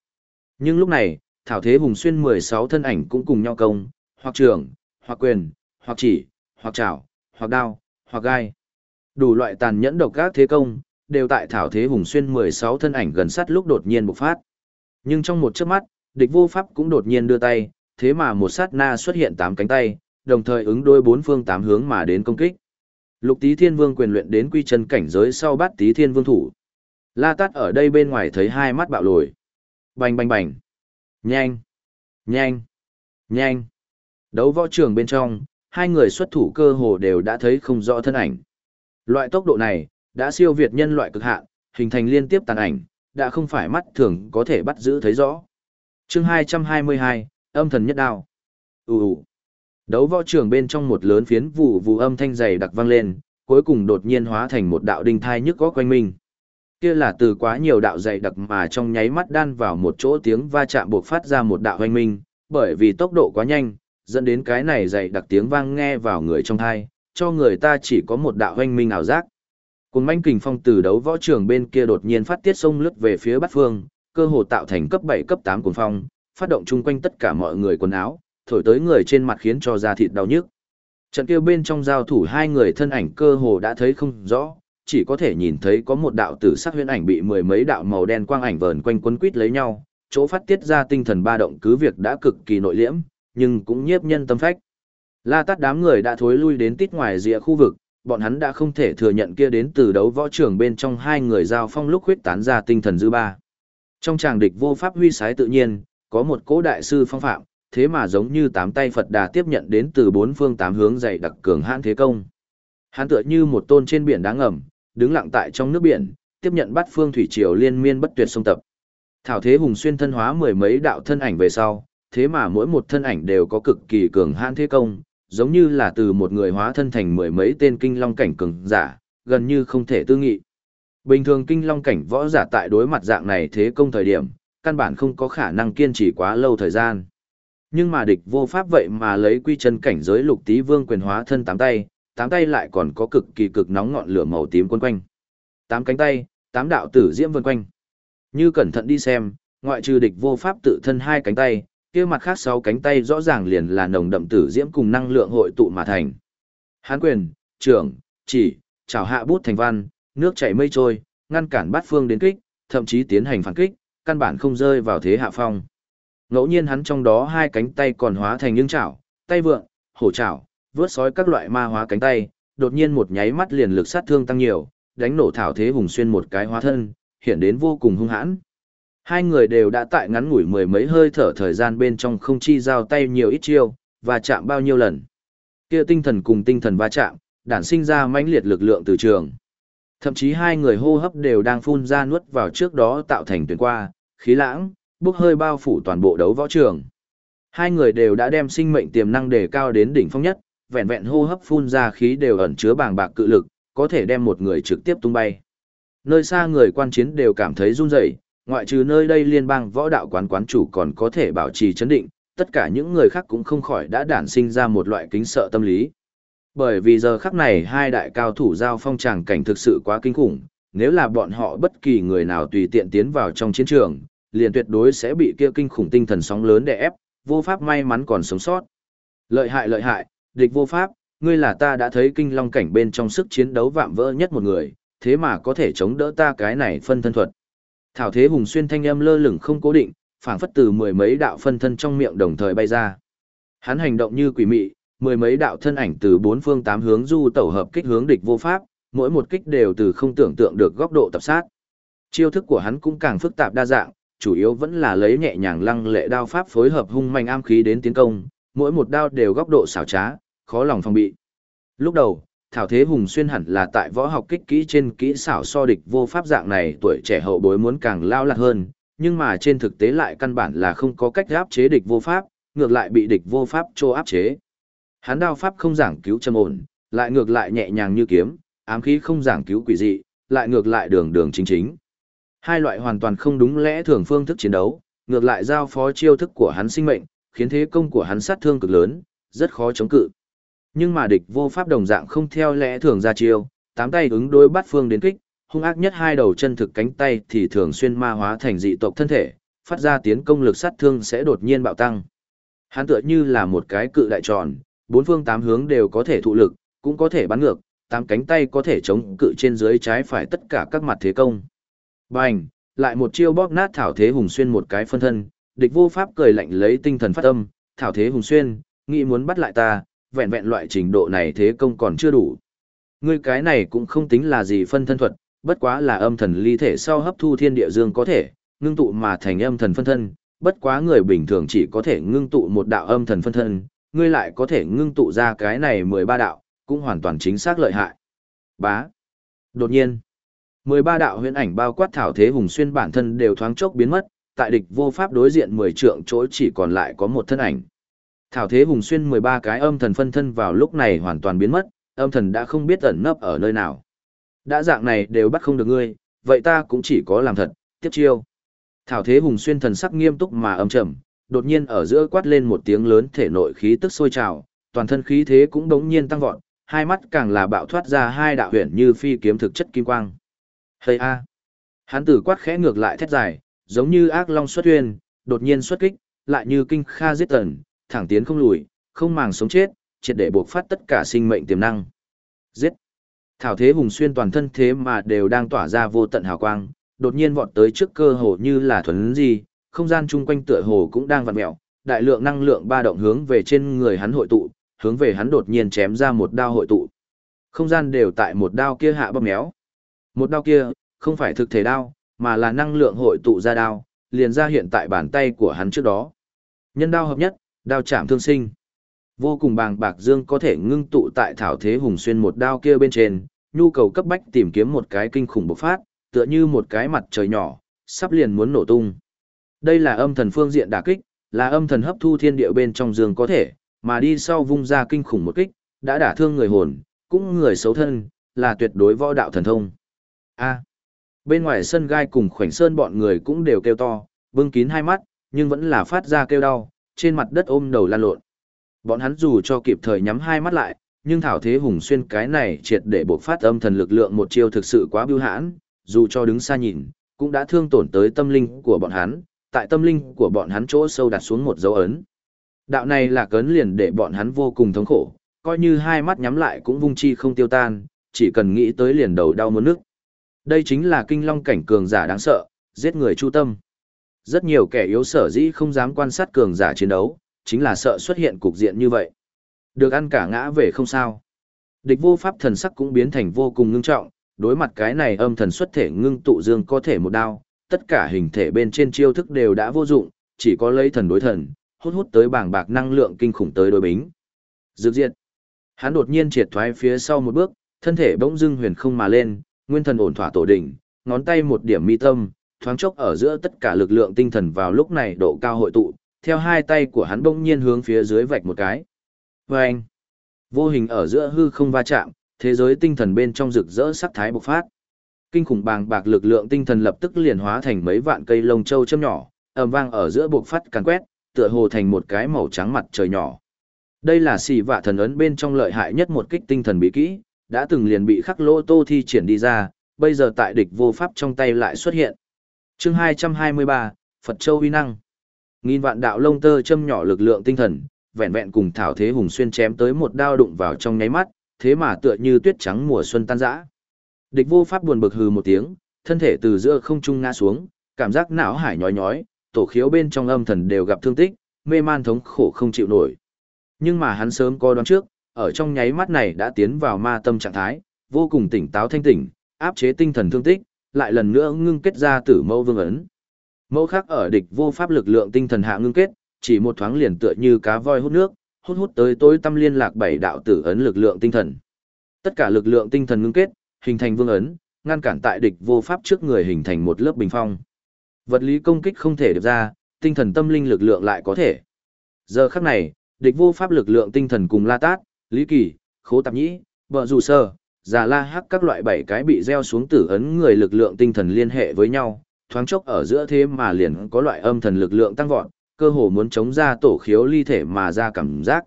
Speaker 1: Nhưng lúc này, Thảo Thế Hùng Xuyên 16 thân ảnh cũng cùng nhau công, hoặc trường, hoặc quyền, hoặc chỉ, hoặc chảo, hoặc đao, hoặc gai. Đủ loại tàn nhẫn độc các thế công, đều tại Thảo Thế Hùng Xuyên 16 thân ảnh gần sát lúc đột nhiên bộc phát. Nhưng trong một chớp mắt, địch vô pháp cũng đột nhiên đưa tay, thế mà một sát na xuất hiện tám cánh tay, đồng thời ứng đôi bốn phương tám hướng mà đến công kích. Lục Tý Thiên Vương quyền luyện đến quy chân cảnh giới sau bắt Tý Thiên Vương thủ. La Tát ở đây bên ngoài thấy hai mắt bạo lồi. Bành bành bành. Nhanh. Nhanh. Nhanh. Đấu võ trường bên trong, hai người xuất thủ cơ hồ đều đã thấy không rõ thân ảnh. Loại tốc độ này, đã siêu việt nhân loại cực hạn, hình thành liên tiếp tàn ảnh, đã không phải mắt thường có thể bắt giữ thấy rõ. Chương 222, âm thần nhất đao. Ù ù. Đấu võ trường bên trong một lớn phiến vụ vụ âm thanh dày đặc vang lên, cuối cùng đột nhiên hóa thành một đạo đinh thai nhức có quanh mình. Kia là từ quá nhiều đạo dày đặc mà trong nháy mắt đan vào một chỗ tiếng va chạm buộc phát ra một đạo hoanh minh, bởi vì tốc độ quá nhanh, dẫn đến cái này dày đặc tiếng vang nghe vào người trong thai, cho người ta chỉ có một đạo hoanh minh ảo giác. Cùng manh kình phong từ đấu võ trường bên kia đột nhiên phát tiết sông lướt về phía bắt phương, cơ hồ tạo thành cấp 7 cấp 8 cuồng phong, phát động chung quanh tất cả mọi người quần áo, thổi tới người trên mặt khiến cho da thịt đau nhức. Trận kia bên trong giao thủ hai người thân ảnh cơ hồ đã thấy không rõ, chỉ có thể nhìn thấy có một đạo tử sắc huyễn ảnh bị mười mấy đạo màu đen quang ảnh vờn quanh quấn quít lấy nhau, chỗ phát tiết ra tinh thần ba động cứ việc đã cực kỳ nội liễm, nhưng cũng nhiếp nhân tâm phách. La tát đám người đã thối lui đến tít ngoài rìa khu vực, bọn hắn đã không thể thừa nhận kia đến từ đấu võ trường bên trong hai người giao phong lúc huyết tán ra tinh thần dư ba. Trong tràng địch vô pháp huy sái tự nhiên, có một cố đại sư phong phạm, thế mà giống như tám tay Phật Đà tiếp nhận đến từ bốn phương tám hướng dày đặc cường hãn thế công. Hắn tựa như một tôn trên biển đá ngầm, đứng lặng tại trong nước biển, tiếp nhận bắt phương thủy triều liên miên bất tuyệt sông tập. Thảo thế hùng xuyên thân hóa mười mấy đạo thân ảnh về sau, thế mà mỗi một thân ảnh đều có cực kỳ cường hãn thế công, giống như là từ một người hóa thân thành mười mấy tên kinh long cảnh cường giả, gần như không thể tư nghị. Bình thường kinh long cảnh võ giả tại đối mặt dạng này thế công thời điểm, căn bản không có khả năng kiên trì quá lâu thời gian. Nhưng mà địch vô pháp vậy mà lấy quy chân cảnh giới lục tí vương quyền hóa thân tám tay, tám tay lại còn có cực kỳ cực nóng ngọn lửa màu tím quân quanh. Tám cánh tay, tám đạo tử diễm vân quanh. Như cẩn thận đi xem, ngoại trừ địch vô pháp tự thân hai cánh tay, kia mặt khác sáu cánh tay rõ ràng liền là nồng đậm tử diễm cùng năng lượng hội tụ mà thành. Hán quyền, trưởng, chỉ, chào hạ bút thành văn, nước chảy mây trôi, ngăn cản bát phương đến kích, thậm chí tiến hành phản kích, căn bản không rơi vào thế hạ phong. Ngẫu nhiên hắn trong đó hai cánh tay còn hóa thành những chảo, tay vượng, hổ chảo, vớt sói các loại ma hóa cánh tay, đột nhiên một nháy mắt liền lực sát thương tăng nhiều, đánh nổ thảo thế hùng xuyên một cái hóa thân, hiện đến vô cùng hung hãn. Hai người đều đã tại ngắn ngủi mười mấy hơi thở thời gian bên trong không chi giao tay nhiều ít chiêu, và chạm bao nhiêu lần. Kia tinh thần cùng tinh thần va chạm, đản sinh ra mãnh liệt lực lượng từ trường. Thậm chí hai người hô hấp đều đang phun ra nuốt vào trước đó tạo thành tuyển qua, khí lãng, bốc hơi bao phủ toàn bộ đấu võ trường. Hai người đều đã đem sinh mệnh tiềm năng đề cao đến đỉnh phong nhất, vẹn vẹn hô hấp phun ra khí đều ẩn chứa bàng bạc cự lực, có thể đem một người trực tiếp tung bay. Nơi xa người quan chiến đều cảm thấy run rẩy, ngoại trừ nơi đây liên bang võ đạo quán quán chủ còn có thể bảo trì chấn định, tất cả những người khác cũng không khỏi đã đản sinh ra một loại kính sợ tâm lý. Bởi vì giờ khắc này hai đại cao thủ giao phong tràng cảnh thực sự quá kinh khủng, nếu là bọn họ bất kỳ người nào tùy tiện tiến vào trong chiến trường, liền tuyệt đối sẽ bị kia kinh khủng tinh thần sóng lớn đè ép, vô pháp may mắn còn sống sót. Lợi hại lợi hại, địch vô pháp, ngươi là ta đã thấy kinh long cảnh bên trong sức chiến đấu vạm vỡ nhất một người, thế mà có thể chống đỡ ta cái này phân thân thuật. Thảo thế hùng xuyên thanh âm lơ lửng không cố định, phảng phất từ mười mấy đạo phân thân trong miệng đồng thời bay ra. Hắn hành động như quỷ mị, mười mấy đạo thân ảnh từ bốn phương tám hướng du tẩu hợp kích hướng địch vô pháp, mỗi một kích đều từ không tưởng tượng được góc độ tập sát. Chiêu thức của hắn cũng càng phức tạp đa dạng, chủ yếu vẫn là lấy nhẹ nhàng lăng lệ đao pháp phối hợp hung manh am khí đến tiến công, mỗi một đao đều góc độ xảo trá, khó lòng phòng bị. Lúc đầu, Thảo Thế Hùng xuyên hẳn là tại võ học kích kỹ trên kỹ xảo so địch vô pháp dạng này tuổi trẻ hậu bối muốn càng lao lạc hơn, nhưng mà trên thực tế lại căn bản là không có cách áp chế địch vô pháp, ngược lại bị địch vô pháp trô áp chế. Hắn đao pháp không giảng cứu trầm ổn, lại ngược lại nhẹ nhàng như kiếm, ám khí không giảng cứu quỷ dị, lại ngược lại đường đường chính chính. Hai loại hoàn toàn không đúng lẽ thường phương thức chiến đấu, ngược lại giao phó chiêu thức của hắn sinh mệnh, khiến thế công của hắn sát thương cực lớn, rất khó chống cự. Nhưng mà địch vô pháp đồng dạng không theo lẽ thường ra chiêu, tám tay ứng đối bắt phương đến kích, hung ác nhất hai đầu chân thực cánh tay thì thường xuyên ma hóa thành dị tộc thân thể, phát ra tiến công lực sát thương sẽ đột nhiên bạo tăng. Hắn tựa như là một cái cự đại tròn, bốn phương tám hướng đều có thể thụ lực, cũng có thể bắn ngược, tám cánh tay có thể chống cự trên dưới trái phải tất cả các mặt thế công. Bành, lại một chiêu bóp nát thảo thế hùng xuyên một cái phân thân, địch vô pháp cười lạnh lấy tinh thần phát âm, thảo thế hùng xuyên, nghĩ muốn bắt lại ta, vẹn vẹn loại trình độ này thế công còn chưa đủ. Ngươi cái này cũng không tính là gì phân thân thuật, bất quá là âm thần ly thể sau hấp thu thiên địa dương có thể, ngưng tụ mà thành âm thần phân thân, bất quá người bình thường chỉ có thể ngưng tụ một đạo âm thần phân thân, ngươi lại có thể ngưng tụ ra cái này 13 đạo, cũng hoàn toàn chính xác lợi hại. Bá. Đột nhiên, 13 đạo huyễn ảnh bao quát thảo thế hùng xuyên bản thân đều thoáng chốc biến mất, tại địch vô pháp đối diện 10 trượng chỗ chỉ còn lại có một thân ảnh. Thảo thế hùng xuyên 13 cái âm thần phân thân vào lúc này hoàn toàn biến mất, âm thần đã không biết ẩn nấp ở nơi nào. Đã dạng này đều bắt không được ngươi, vậy ta cũng chỉ có làm thật, tiếp chiêu. Thảo thế hùng xuyên thần sắc nghiêm túc mà âm trầm, đột nhiên ở giữa quát lên một tiếng lớn thể nội khí tức sôi trào, toàn thân khí thế cũng đống nhiên tăng vọt, hai mắt càng là bạo thoát ra hai đạo huyền như phi kiếm thực chất kim quang. Hây a! Hắn tử quát khẽ ngược lại thét dài, giống như ác long xuất huyền, đột nhiên xuất kích, lại như kinh kha giết tần, thẳng tiến không lùi, không màng sống chết, triệt để buộc phát tất cả sinh mệnh tiềm năng. Giết! Thảo thế hùng xuyên toàn thân thế mà đều đang tỏa ra vô tận hào quang, đột nhiên vọt tới trước cơ hồ như là thuần gì, không gian chung quanh tựa hồ cũng đang vặn mèo, đại lượng năng lượng ba động hướng về trên người hắn hội tụ, hướng về hắn đột nhiên chém ra một đao hội tụ. Không gian đều tại một đao kia hạ bóp méo. Một đao kia, không phải thực thể đao, mà là năng lượng hội tụ ra đao, liền ra hiện tại bàn tay của hắn trước đó. Nhân đao hợp nhất, Đao chạm thương sinh. Vô cùng bàng bạc dương có thể ngưng tụ tại thảo thế hùng xuyên một đao kia bên trên, nhu cầu cấp bách tìm kiếm một cái kinh khủng bộc phát, tựa như một cái mặt trời nhỏ, sắp liền muốn nổ tung. Đây là âm thần phương diện đả kích, là âm thần hấp thu thiên địa bên trong dương có thể, mà đi sau vung ra kinh khủng một kích, đã đả thương người hồn, cũng người xấu thân, là tuyệt đối võ đạo thần thông. A. À, bên ngoài sân gai cùng khoảnh sơn bọn người cũng đều kêu to, bưng kín hai mắt, nhưng vẫn là phát ra kêu đau, trên mặt đất ôm đầu lan lộn. Bọn hắn dù cho kịp thời nhắm hai mắt lại, nhưng thảo thế hùng xuyên cái này triệt để bộc phát âm thần lực lượng một chiêu thực sự quá biêu hãn, dù cho đứng xa nhìn, cũng đã thương tổn tới tâm linh của bọn hắn, tại tâm linh của bọn hắn chỗ sâu đặt xuống một dấu ấn. Đạo này là cấn liền để bọn hắn vô cùng thống khổ, coi như hai mắt nhắm lại cũng vung chi không tiêu tan, chỉ cần nghĩ tới liền đầu đau muốn nước. Đây chính là kinh long cảnh cường giả đáng sợ, giết người chu tâm. Rất nhiều kẻ yếu sở dĩ không dám quan sát cường giả chiến đấu, chính là sợ xuất hiện cục diện như vậy. Được ăn cả ngã về không sao. Địch vô pháp thần sắc cũng biến thành vô cùng ngưng trọng, đối mặt cái này âm thần xuất thể ngưng tụ dương có thể một đao, tất cả hình thể bên trên chiêu thức đều đã vô dụng, chỉ có lấy thần đối thần, hút hút tới bảng bạc năng lượng kinh khủng tới đối bính. Dược diện Hắn đột nhiên triệt thoái phía sau một bước, thân thể bỗng dưng huyền không mà lên, nguyên thần ổn thỏa tổ đỉnh, ngón tay một điểm mi tâm, thoáng chốc ở giữa tất cả lực lượng tinh thần vào lúc này độ cao hội tụ, theo hai tay của hắn bỗng nhiên hướng phía dưới vạch một cái. Vâng! Vô hình ở giữa hư không va chạm, thế giới tinh thần bên trong rực rỡ sắc thái bộc phát. Kinh khủng bàng bạc lực lượng tinh thần lập tức liền hóa thành mấy vạn cây lông châu châm nhỏ, ầm vang ở giữa bộc phát càn quét, tựa hồ thành một cái màu trắng mặt trời nhỏ. Đây là xì vạ thần ấn bên trong lợi hại nhất một kích tinh thần bí kỹ, đã từng liền bị khắc lỗ tô thi triển đi ra, bây giờ tại địch vô pháp trong tay lại xuất hiện chương 223, Phật Châu uy năng. Nghìn vạn đạo lông tơ châm nhỏ lực lượng tinh thần, vẹn vẹn cùng thảo thế hùng xuyên chém tới một đao đụng vào trong nháy mắt, thế mà tựa như tuyết trắng mùa xuân tan rã. Địch vô pháp buồn bực hừ một tiếng, thân thể từ giữa không trung ngã xuống, cảm giác não hải nhói nhói, tổ khiếu bên trong âm thần đều gặp thương tích, mê man thống khổ không chịu nổi. Nhưng mà hắn sớm có đoán trước, ở trong nháy mắt này đã tiến vào ma tâm trạng thái, vô cùng tỉnh táo thanh tỉnh, áp chế tinh thần thương tích, lại lần nữa ngưng kết ra tử mẫu vương ấn. Mẫu khác ở địch vô pháp lực lượng tinh thần hạ ngưng kết, chỉ một thoáng liền tựa như cá voi hút nước, hút hút tới tối tâm liên lạc bảy đạo tử ấn lực lượng tinh thần. Tất cả lực lượng tinh thần ngưng kết, hình thành vương ấn, ngăn cản tại địch vô pháp trước người hình thành một lớp bình phong. Vật lý công kích không thể được ra, tinh thần tâm linh lực lượng lại có thể. Giờ khắc này, địch vô pháp lực lượng tinh thần cùng La Tát, Lý Kỳ, Khố Tạp Nhĩ, Vợ Dù Sơ, Già La Hắc các loại bảy cái bị gieo xuống tử ấn người lực lượng tinh thần liên hệ với nhau, thoáng chốc ở giữa thế mà liền có loại âm thần lực lượng tăng vọt, cơ hồ muốn chống ra tổ khiếu ly thể mà ra cảm giác.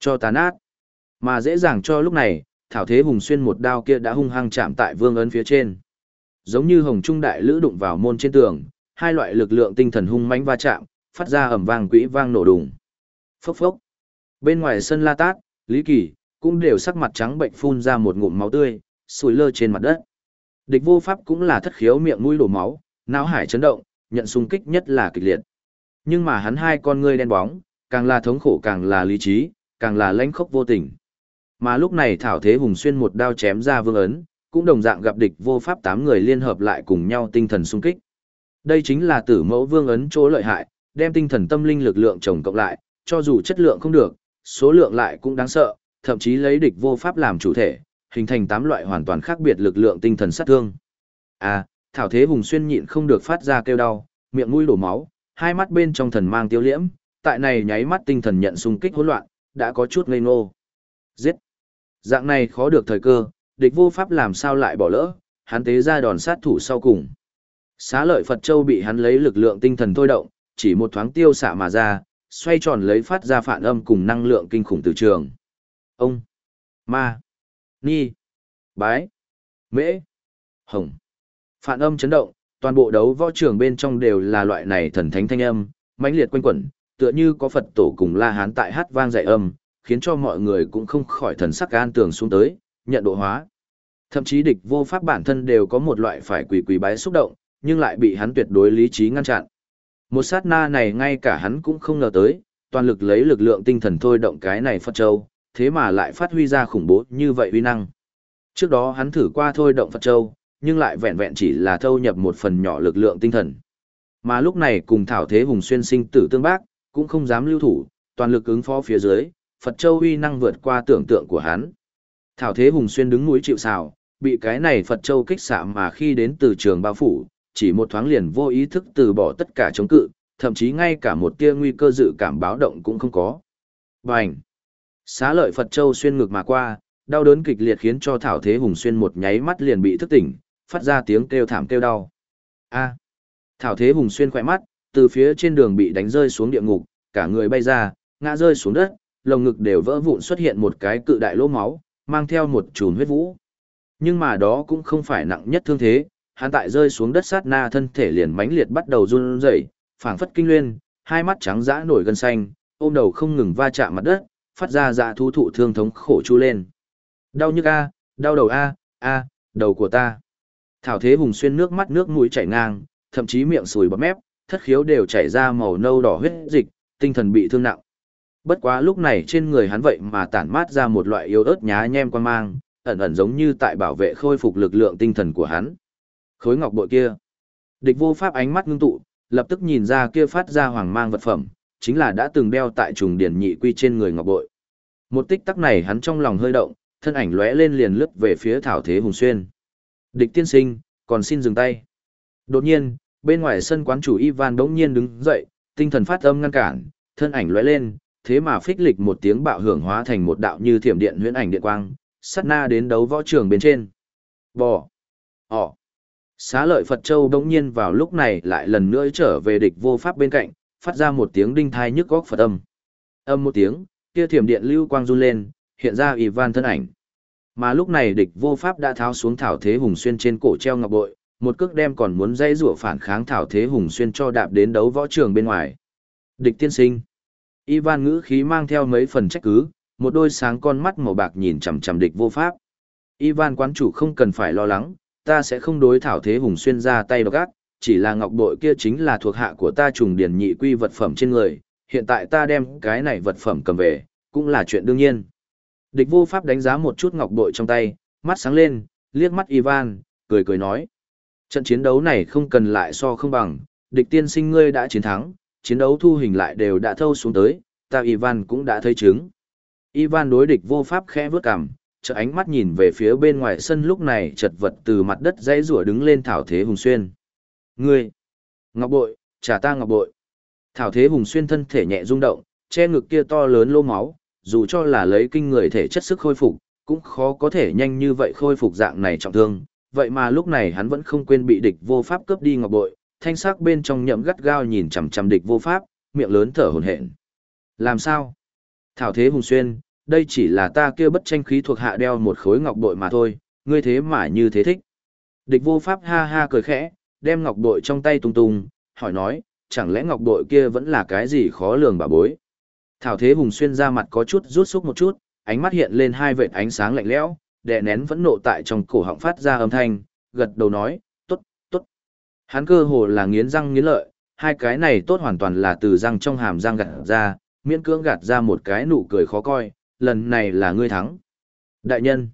Speaker 1: Cho tàn át. Mà dễ dàng cho lúc này, thảo thế hùng xuyên một đao kia đã hung hăng chạm tại vương ấn phía trên. Giống như hồng trung đại lữ đụng vào môn trên tường, hai loại lực lượng tinh thần hung mãnh va chạm, phát ra ầm vang quỹ vang nổ đùng. Phốc phốc. Bên ngoài sân La Tát, Lý Kỳ cũng đều sắc mặt trắng bệnh phun ra một ngụm máu tươi, sùi lơ trên mặt đất. Địch vô pháp cũng là thất khiếu miệng mũi đổ máu, não hải chấn động, nhận xung kích nhất là kịch liệt. Nhưng mà hắn hai con ngươi đen bóng, càng là thống khổ càng là lý trí, càng là lãnh khốc vô tình. Mà lúc này Thảo Thế Hùng xuyên một đao chém ra vương ấn, cũng đồng dạng gặp địch vô pháp tám người liên hợp lại cùng nhau tinh thần xung kích. Đây chính là tử mẫu vương ấn chỗ lợi hại, đem tinh thần tâm linh lực lượng chồng cộng lại, cho dù chất lượng không được, số lượng lại cũng đáng sợ, thậm chí lấy địch vô pháp làm chủ thể, hình thành tám loại hoàn toàn khác biệt lực lượng tinh thần sát thương. À, Thảo Thế Hùng xuyên nhịn không được phát ra kêu đau, miệng mũi đổ máu, hai mắt bên trong thần mang tiêu liễm, tại này nháy mắt tinh thần nhận xung kích hỗn loạn, đã có chút ngây ngô. Giết! Dạng này khó được thời cơ, địch vô pháp làm sao lại bỏ lỡ, hắn tế ra đòn sát thủ sau cùng. Xá lợi Phật Châu bị hắn lấy lực lượng tinh thần thôi động, chỉ một thoáng tiêu xạ mà ra, xoay tròn lấy phát ra phản âm cùng năng lượng kinh khủng từ trường. Ông! Ma! Ni! Bái! Mễ! Hồng! Phản âm chấn động, toàn bộ đấu võ trường bên trong đều là loại này thần thánh thanh âm, mãnh liệt quanh quẩn, tựa như có Phật tổ cùng La Hán tại hát vang dạy âm, khiến cho mọi người cũng không khỏi thần sắc an tường xuống tới, nhận độ hóa. Thậm chí địch vô pháp bản thân đều có một loại phải quỳ quỳ bái xúc động, nhưng lại bị hắn tuyệt đối lý trí ngăn chặn. Một sát na này ngay cả hắn cũng không ngờ tới, toàn lực lấy lực lượng tinh thần thôi động cái này Phật Châu, thế mà lại phát huy ra khủng bố như vậy uy năng. Trước đó hắn thử qua thôi động Phật Châu, nhưng lại vẹn vẹn chỉ là thâu nhập một phần nhỏ lực lượng tinh thần. Mà lúc này cùng Thảo Thế Hùng xuyên sinh tử tương bác, cũng không dám lưu thủ, toàn lực ứng phó phía dưới, Phật Châu uy năng vượt qua tưởng tượng của hắn. Thảo Thế Hùng xuyên đứng núi chịu sào, bị cái này Phật Châu kích xạ mà khi đến từ trường bao phủ, chỉ một thoáng liền vô ý thức từ bỏ tất cả chống cự, thậm chí ngay cả một tia nguy cơ dự cảm báo động cũng không có. Bành! Xá lợi Phật Châu xuyên ngực mà qua, đau đớn kịch liệt khiến cho Thảo Thế Hùng xuyên một nháy mắt liền bị thức tỉnh, phát ra tiếng kêu thảm kêu đau. A! Thảo Thế Hùng xuyên khỏe mắt, từ phía trên đường bị đánh rơi xuống địa ngục, cả người bay ra, ngã rơi xuống đất, lồng ngực đều vỡ vụn xuất hiện một cái cự đại lỗ máu, mang theo một chùm huyết vũ. Nhưng mà đó cũng không phải nặng nhất thương thế, hắn tại rơi xuống đất sát na thân thể liền mãnh liệt bắt đầu run rẩy, phảng phất kinh luyên, hai mắt trắng dã nổi gân xanh, ôm đầu không ngừng va chạm mặt đất, phát ra dạ thú thụ thương thống khổ chu lên. Đau nhức a, đau đầu a, a, đầu của ta. Thảo Thế Hùng xuyên nước mắt nước mũi chảy ngang, thậm chí miệng sùi bọt mép, thất khiếu đều chảy ra màu nâu đỏ huyết dịch, tinh thần bị thương nặng. Bất quá lúc này trên người hắn vậy mà tản mát ra một loại yếu ớt nhá nhem quan mang, ẩn ẩn giống như tại bảo vệ khôi phục lực lượng tinh thần của hắn. Khối ngọc bội kia. Địch vô pháp ánh mắt ngưng tụ, lập tức nhìn ra kia phát ra hoàng mang vật phẩm, chính là đã từng đeo tại trùng điển nhị quy trên người ngọc bội. Một tích tắc này hắn trong lòng hơi động, thân ảnh lóe lên liền lướt về phía thảo thế hùng xuyên. Địch tiên sinh, còn xin dừng tay. Đột nhiên, bên ngoài sân quán chủ Ivan đống nhiên đứng dậy, tinh thần phát âm ngăn cản, thân ảnh lóe lên, thế mà phích lịch một tiếng bạo hưởng hóa thành một đạo như thiểm điện huyễn ảnh điện quang, sát na đến đấu võ trường bên trên. Bò. Ỏ. Xá lợi Phật Châu đống nhiên vào lúc này lại lần nữa trở về địch vô pháp bên cạnh, phát ra một tiếng đinh thai nhức góc Phật âm. Âm một tiếng, kia thiểm điện lưu quang run lên, hiện ra Ivan thân ảnh. Mà lúc này địch vô pháp đã tháo xuống thảo thế hùng xuyên trên cổ treo ngọc bội, một cước đem còn muốn dây rủa phản kháng thảo thế hùng xuyên cho đạp đến đấu võ trường bên ngoài. Địch tiên sinh. Ivan ngữ khí mang theo mấy phần trách cứ, một đôi sáng con mắt màu bạc nhìn chằm chằm địch vô pháp. Ivan quán chủ không cần phải lo lắng, ta sẽ không đối thảo thế hùng xuyên ra tay độc ác, chỉ là ngọc bội kia chính là thuộc hạ của ta trùng điển nhị quy vật phẩm trên người, hiện tại ta đem cái này vật phẩm cầm về, cũng là chuyện đương nhiên. Địch vô pháp đánh giá một chút ngọc bội trong tay, mắt sáng lên, liếc mắt Ivan, cười cười nói. Trận chiến đấu này không cần lại so không bằng, địch tiên sinh ngươi đã chiến thắng, chiến đấu thu hình lại đều đã thâu xuống tới, ta Ivan cũng đã thấy chứng. Ivan đối địch vô pháp khẽ vướt cằm, trợ ánh mắt nhìn về phía bên ngoài sân lúc này chật vật từ mặt đất dãy rủa đứng lên Thảo Thế Hùng Xuyên. Ngươi! Ngọc bội, trả ta ngọc bội. Thảo Thế Hùng Xuyên thân thể nhẹ rung động, che ngực kia to lớn lô máu, dù cho là lấy kinh người thể chất sức khôi phục, cũng khó có thể nhanh như vậy khôi phục dạng này trọng thương. Vậy mà lúc này hắn vẫn không quên bị địch vô pháp cướp đi ngọc bội, thanh sắc bên trong nhậm gắt gao nhìn chằm chằm địch vô pháp, miệng lớn thở hổn hển. Làm sao? Thảo Thế Hùng Xuyên, đây chỉ là ta kia bất tranh khí thuộc hạ đeo một khối ngọc bội mà thôi, ngươi thế mà như thế thích. Địch vô pháp ha ha cười khẽ, đem ngọc bội trong tay tung tung, hỏi nói, chẳng lẽ ngọc bội kia vẫn là cái gì khó lường bà bối. Thảo Thế Hùng Xuyên ra mặt có chút rút xúc một chút, ánh mắt hiện lên hai vệt ánh sáng lạnh lẽo, đè nén vẫn nộ tại trong cổ họng phát ra âm thanh, gật đầu nói, tốt, tốt. Hắn cơ hồ là nghiến răng nghiến lợi, hai cái này tốt hoàn toàn là từ răng trong hàm răng gạt ra, miễn cưỡng gạt ra một cái nụ cười khó coi, lần này là ngươi thắng. Đại nhân,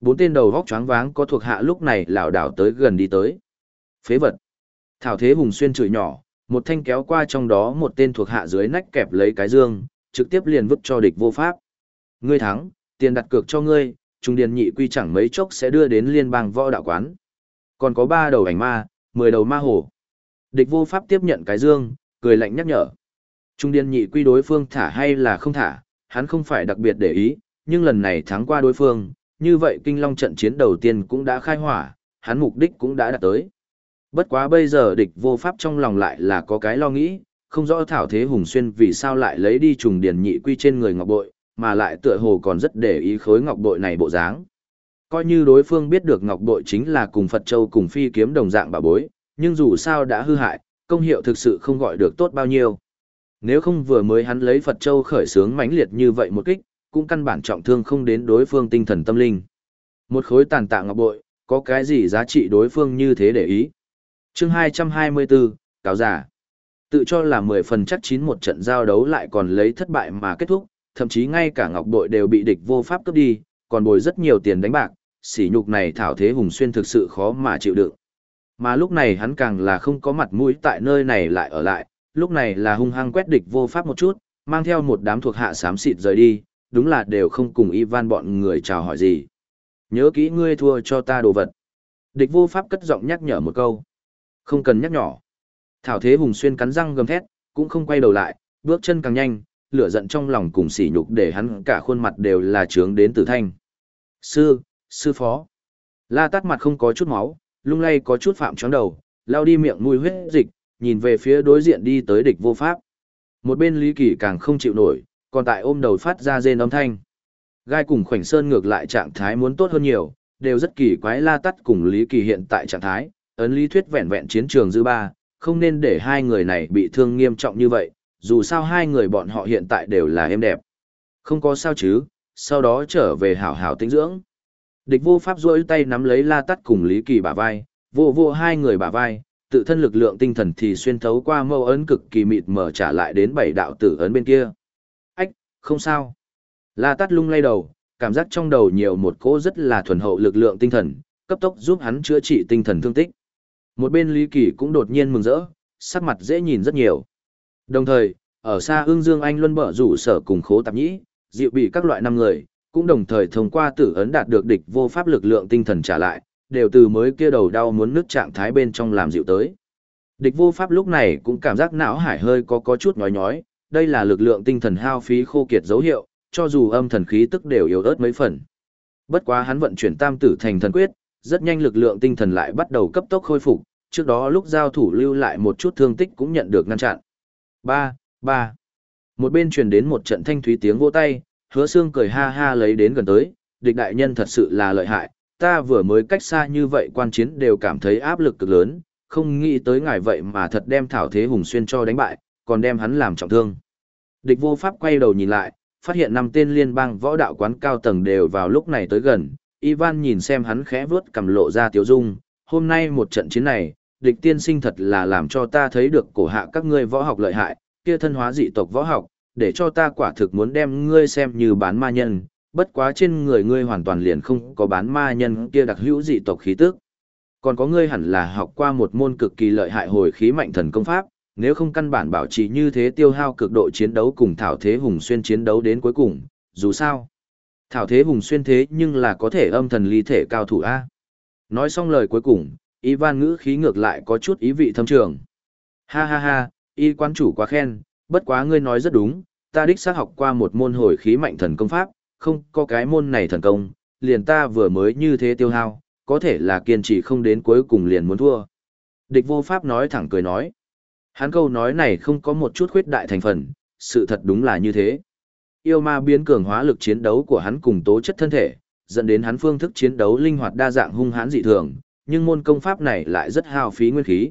Speaker 1: bốn tên đầu vóc choáng váng có thuộc hạ lúc này lảo đảo tới gần đi tới. Phế vật. Thảo Thế Hùng xuyên chửi nhỏ, một thanh kéo qua trong đó một tên thuộc hạ dưới nách kẹp lấy cái dương, trực tiếp liền vứt cho địch vô pháp. Ngươi thắng, tiền đặt cược cho ngươi, trung điền nhị quy chẳng mấy chốc sẽ đưa đến liên bang võ đạo quán. Còn có ba đầu ảnh ma, mười đầu ma hổ. Địch vô pháp tiếp nhận cái dương, cười lạnh nhắc nhở. Trung điền nhị quy đối phương thả hay là không thả, hắn không phải đặc biệt để ý, nhưng lần này thắng qua đối phương, như vậy kinh long trận chiến đầu tiên cũng đã khai hỏa, hắn mục đích cũng đã đạt tới. Bất quá bây giờ địch vô pháp trong lòng lại là có cái lo nghĩ, không rõ thảo thế hùng xuyên vì sao lại lấy đi trùng điền nhị quy trên người ngọc bội, mà lại tựa hồ còn rất để ý khối ngọc bội này bộ dáng. Coi như đối phương biết được ngọc bội chính là cùng Phật Châu cùng phi kiếm đồng dạng bà bối, nhưng dù sao đã hư hại, công hiệu thực sự không gọi được tốt bao nhiêu. Nếu không vừa mới hắn lấy Phật Châu khởi sướng mãnh liệt như vậy một kích, cũng căn bản trọng thương không đến đối phương tinh thần tâm linh. Một khối tàn tạ ngọc bội, có cái gì giá trị đối phương như thế để ý chương 224, cáo giả. Tự cho là 10 phần chắc chín một trận giao đấu lại còn lấy thất bại mà kết thúc, thậm chí ngay cả ngọc đội đều bị địch vô pháp cướp đi, còn bồi rất nhiều tiền đánh bạc, sỉ nhục này thảo thế hùng xuyên thực sự khó mà chịu đựng. Mà lúc này hắn càng là không có mặt mũi tại nơi này lại ở lại, lúc này là hung hăng quét địch vô pháp một chút, mang theo một đám thuộc hạ xám xịt rời đi, đúng là đều không cùng Ivan bọn người chào hỏi gì. Nhớ kỹ ngươi thua cho ta đồ vật. Địch vô pháp cất giọng nhắc nhở một câu. Không cần nhắc nhỏ. Thảo Thế Hùng xuyên cắn răng gầm thét, cũng không quay đầu lại, bước chân càng nhanh, lửa giận trong lòng cùng sỉ nhục để hắn cả khuôn mặt đều là trướng đến tử thanh. Sư, sư phó. La tắt mặt không có chút máu, lung lay có chút phạm chóng đầu, lao đi miệng mùi huyết dịch, nhìn về phía đối diện đi tới địch vô pháp. Một bên Lý Kỳ càng không chịu nổi, còn tại ôm đầu phát ra rên âm thanh. Gai cùng khoảnh sơn ngược lại trạng thái muốn tốt hơn nhiều, đều rất kỳ quái la tắt cùng Lý Kỳ hiện tại trạng thái, ấn lý thuyết vẹn vẹn chiến trường dư ba, không nên để hai người này bị thương nghiêm trọng như vậy, dù sao hai người bọn họ hiện tại đều là em đẹp. Không có sao chứ, sau đó trở về hảo hảo tĩnh dưỡng. Địch vô pháp duỗi tay nắm lấy la tắt cùng Lý Kỳ bả vai, vô vô hai người bả vai, tự thân lực lượng tinh thần thì xuyên thấu qua mâu ấn cực kỳ mịt mở trả lại đến bảy đạo tử ấn bên kia. Ách, không sao. La tắt lung lay đầu, cảm giác trong đầu nhiều một cỗ rất là thuần hậu lực lượng tinh thần, cấp tốc giúp hắn chữa trị tinh thần thương tích. Một bên Lý Kỳ cũng đột nhiên mừng rỡ, sắc mặt dễ nhìn rất nhiều. Đồng thời, ở xa ương dương anh luân bở rủ sở cùng khố tạp nhĩ, dịu bị các loại năm người, cũng đồng thời thông qua tử ấn đạt được địch vô pháp lực lượng tinh thần trả lại, đều từ mới kia đầu đau muốn nước trạng thái bên trong làm dịu tới. Địch vô pháp lúc này cũng cảm giác não hải hơi có có chút nhói nhói, đây là lực lượng tinh thần hao phí khô kiệt dấu hiệu, cho dù âm thần khí tức đều yếu ớt mấy phần. Bất quá hắn vận chuyển tam tử thành thần quyết, rất nhanh lực lượng tinh thần lại bắt đầu cấp tốc khôi phục, trước đó lúc giao thủ lưu lại một chút thương tích cũng nhận được ngăn chặn. Ba, ba. Một bên truyền đến một trận thanh thúy tiếng vỗ tay, hứa xương cười ha ha lấy đến gần tới, địch đại nhân thật sự là lợi hại, ta vừa mới cách xa như vậy quan chiến đều cảm thấy áp lực cực lớn, không nghĩ tới ngài vậy mà thật đem thảo thế hùng xuyên cho đánh bại, còn đem hắn làm trọng thương. Địch vô pháp quay đầu nhìn lại, phát hiện năm tên liên bang võ đạo quán cao tầng đều vào lúc này tới gần, Ivan nhìn xem hắn khẽ vướt cầm lộ ra tiếu dung, hôm nay một trận chiến này, địch tiên sinh thật là làm cho ta thấy được cổ hạ các ngươi võ học lợi hại, kia thân hóa dị tộc võ học, để cho ta quả thực muốn đem ngươi xem như bán ma nhân, bất quá trên người ngươi hoàn toàn liền không có bán ma nhân kia đặc hữu dị tộc khí tức. Còn có ngươi hẳn là học qua một môn cực kỳ lợi hại hồi khí mạnh thần công pháp, nếu không căn bản bảo trì như thế tiêu hao cực độ chiến đấu cùng Thảo Thế Hùng Xuyên chiến đấu đến cuối cùng, dù sao. Thảo Thế Hùng Xuyên thế nhưng là có thể âm thần ly thể cao thủ A. Nói xong lời cuối cùng, Ivan ngữ khí ngược lại có chút ý vị thâm trường. Ha ha ha, y quan chủ quá khen, bất quá ngươi nói rất đúng, ta đích xác học qua một môn hồi khí mạnh thần công pháp, không có cái môn này thần công, liền ta vừa mới như thế tiêu hao, có thể là kiên trì không đến cuối cùng liền muốn thua. Địch vô pháp nói thẳng cười nói. Hắn câu nói này không có một chút khuyết đại thành phần, sự thật đúng là như thế. Yêu ma biến cường hóa lực chiến đấu của hắn cùng tố chất thân thể, dẫn đến hắn phương thức chiến đấu linh hoạt đa dạng hung hãn dị thường, nhưng môn công pháp này lại rất hao phí nguyên khí.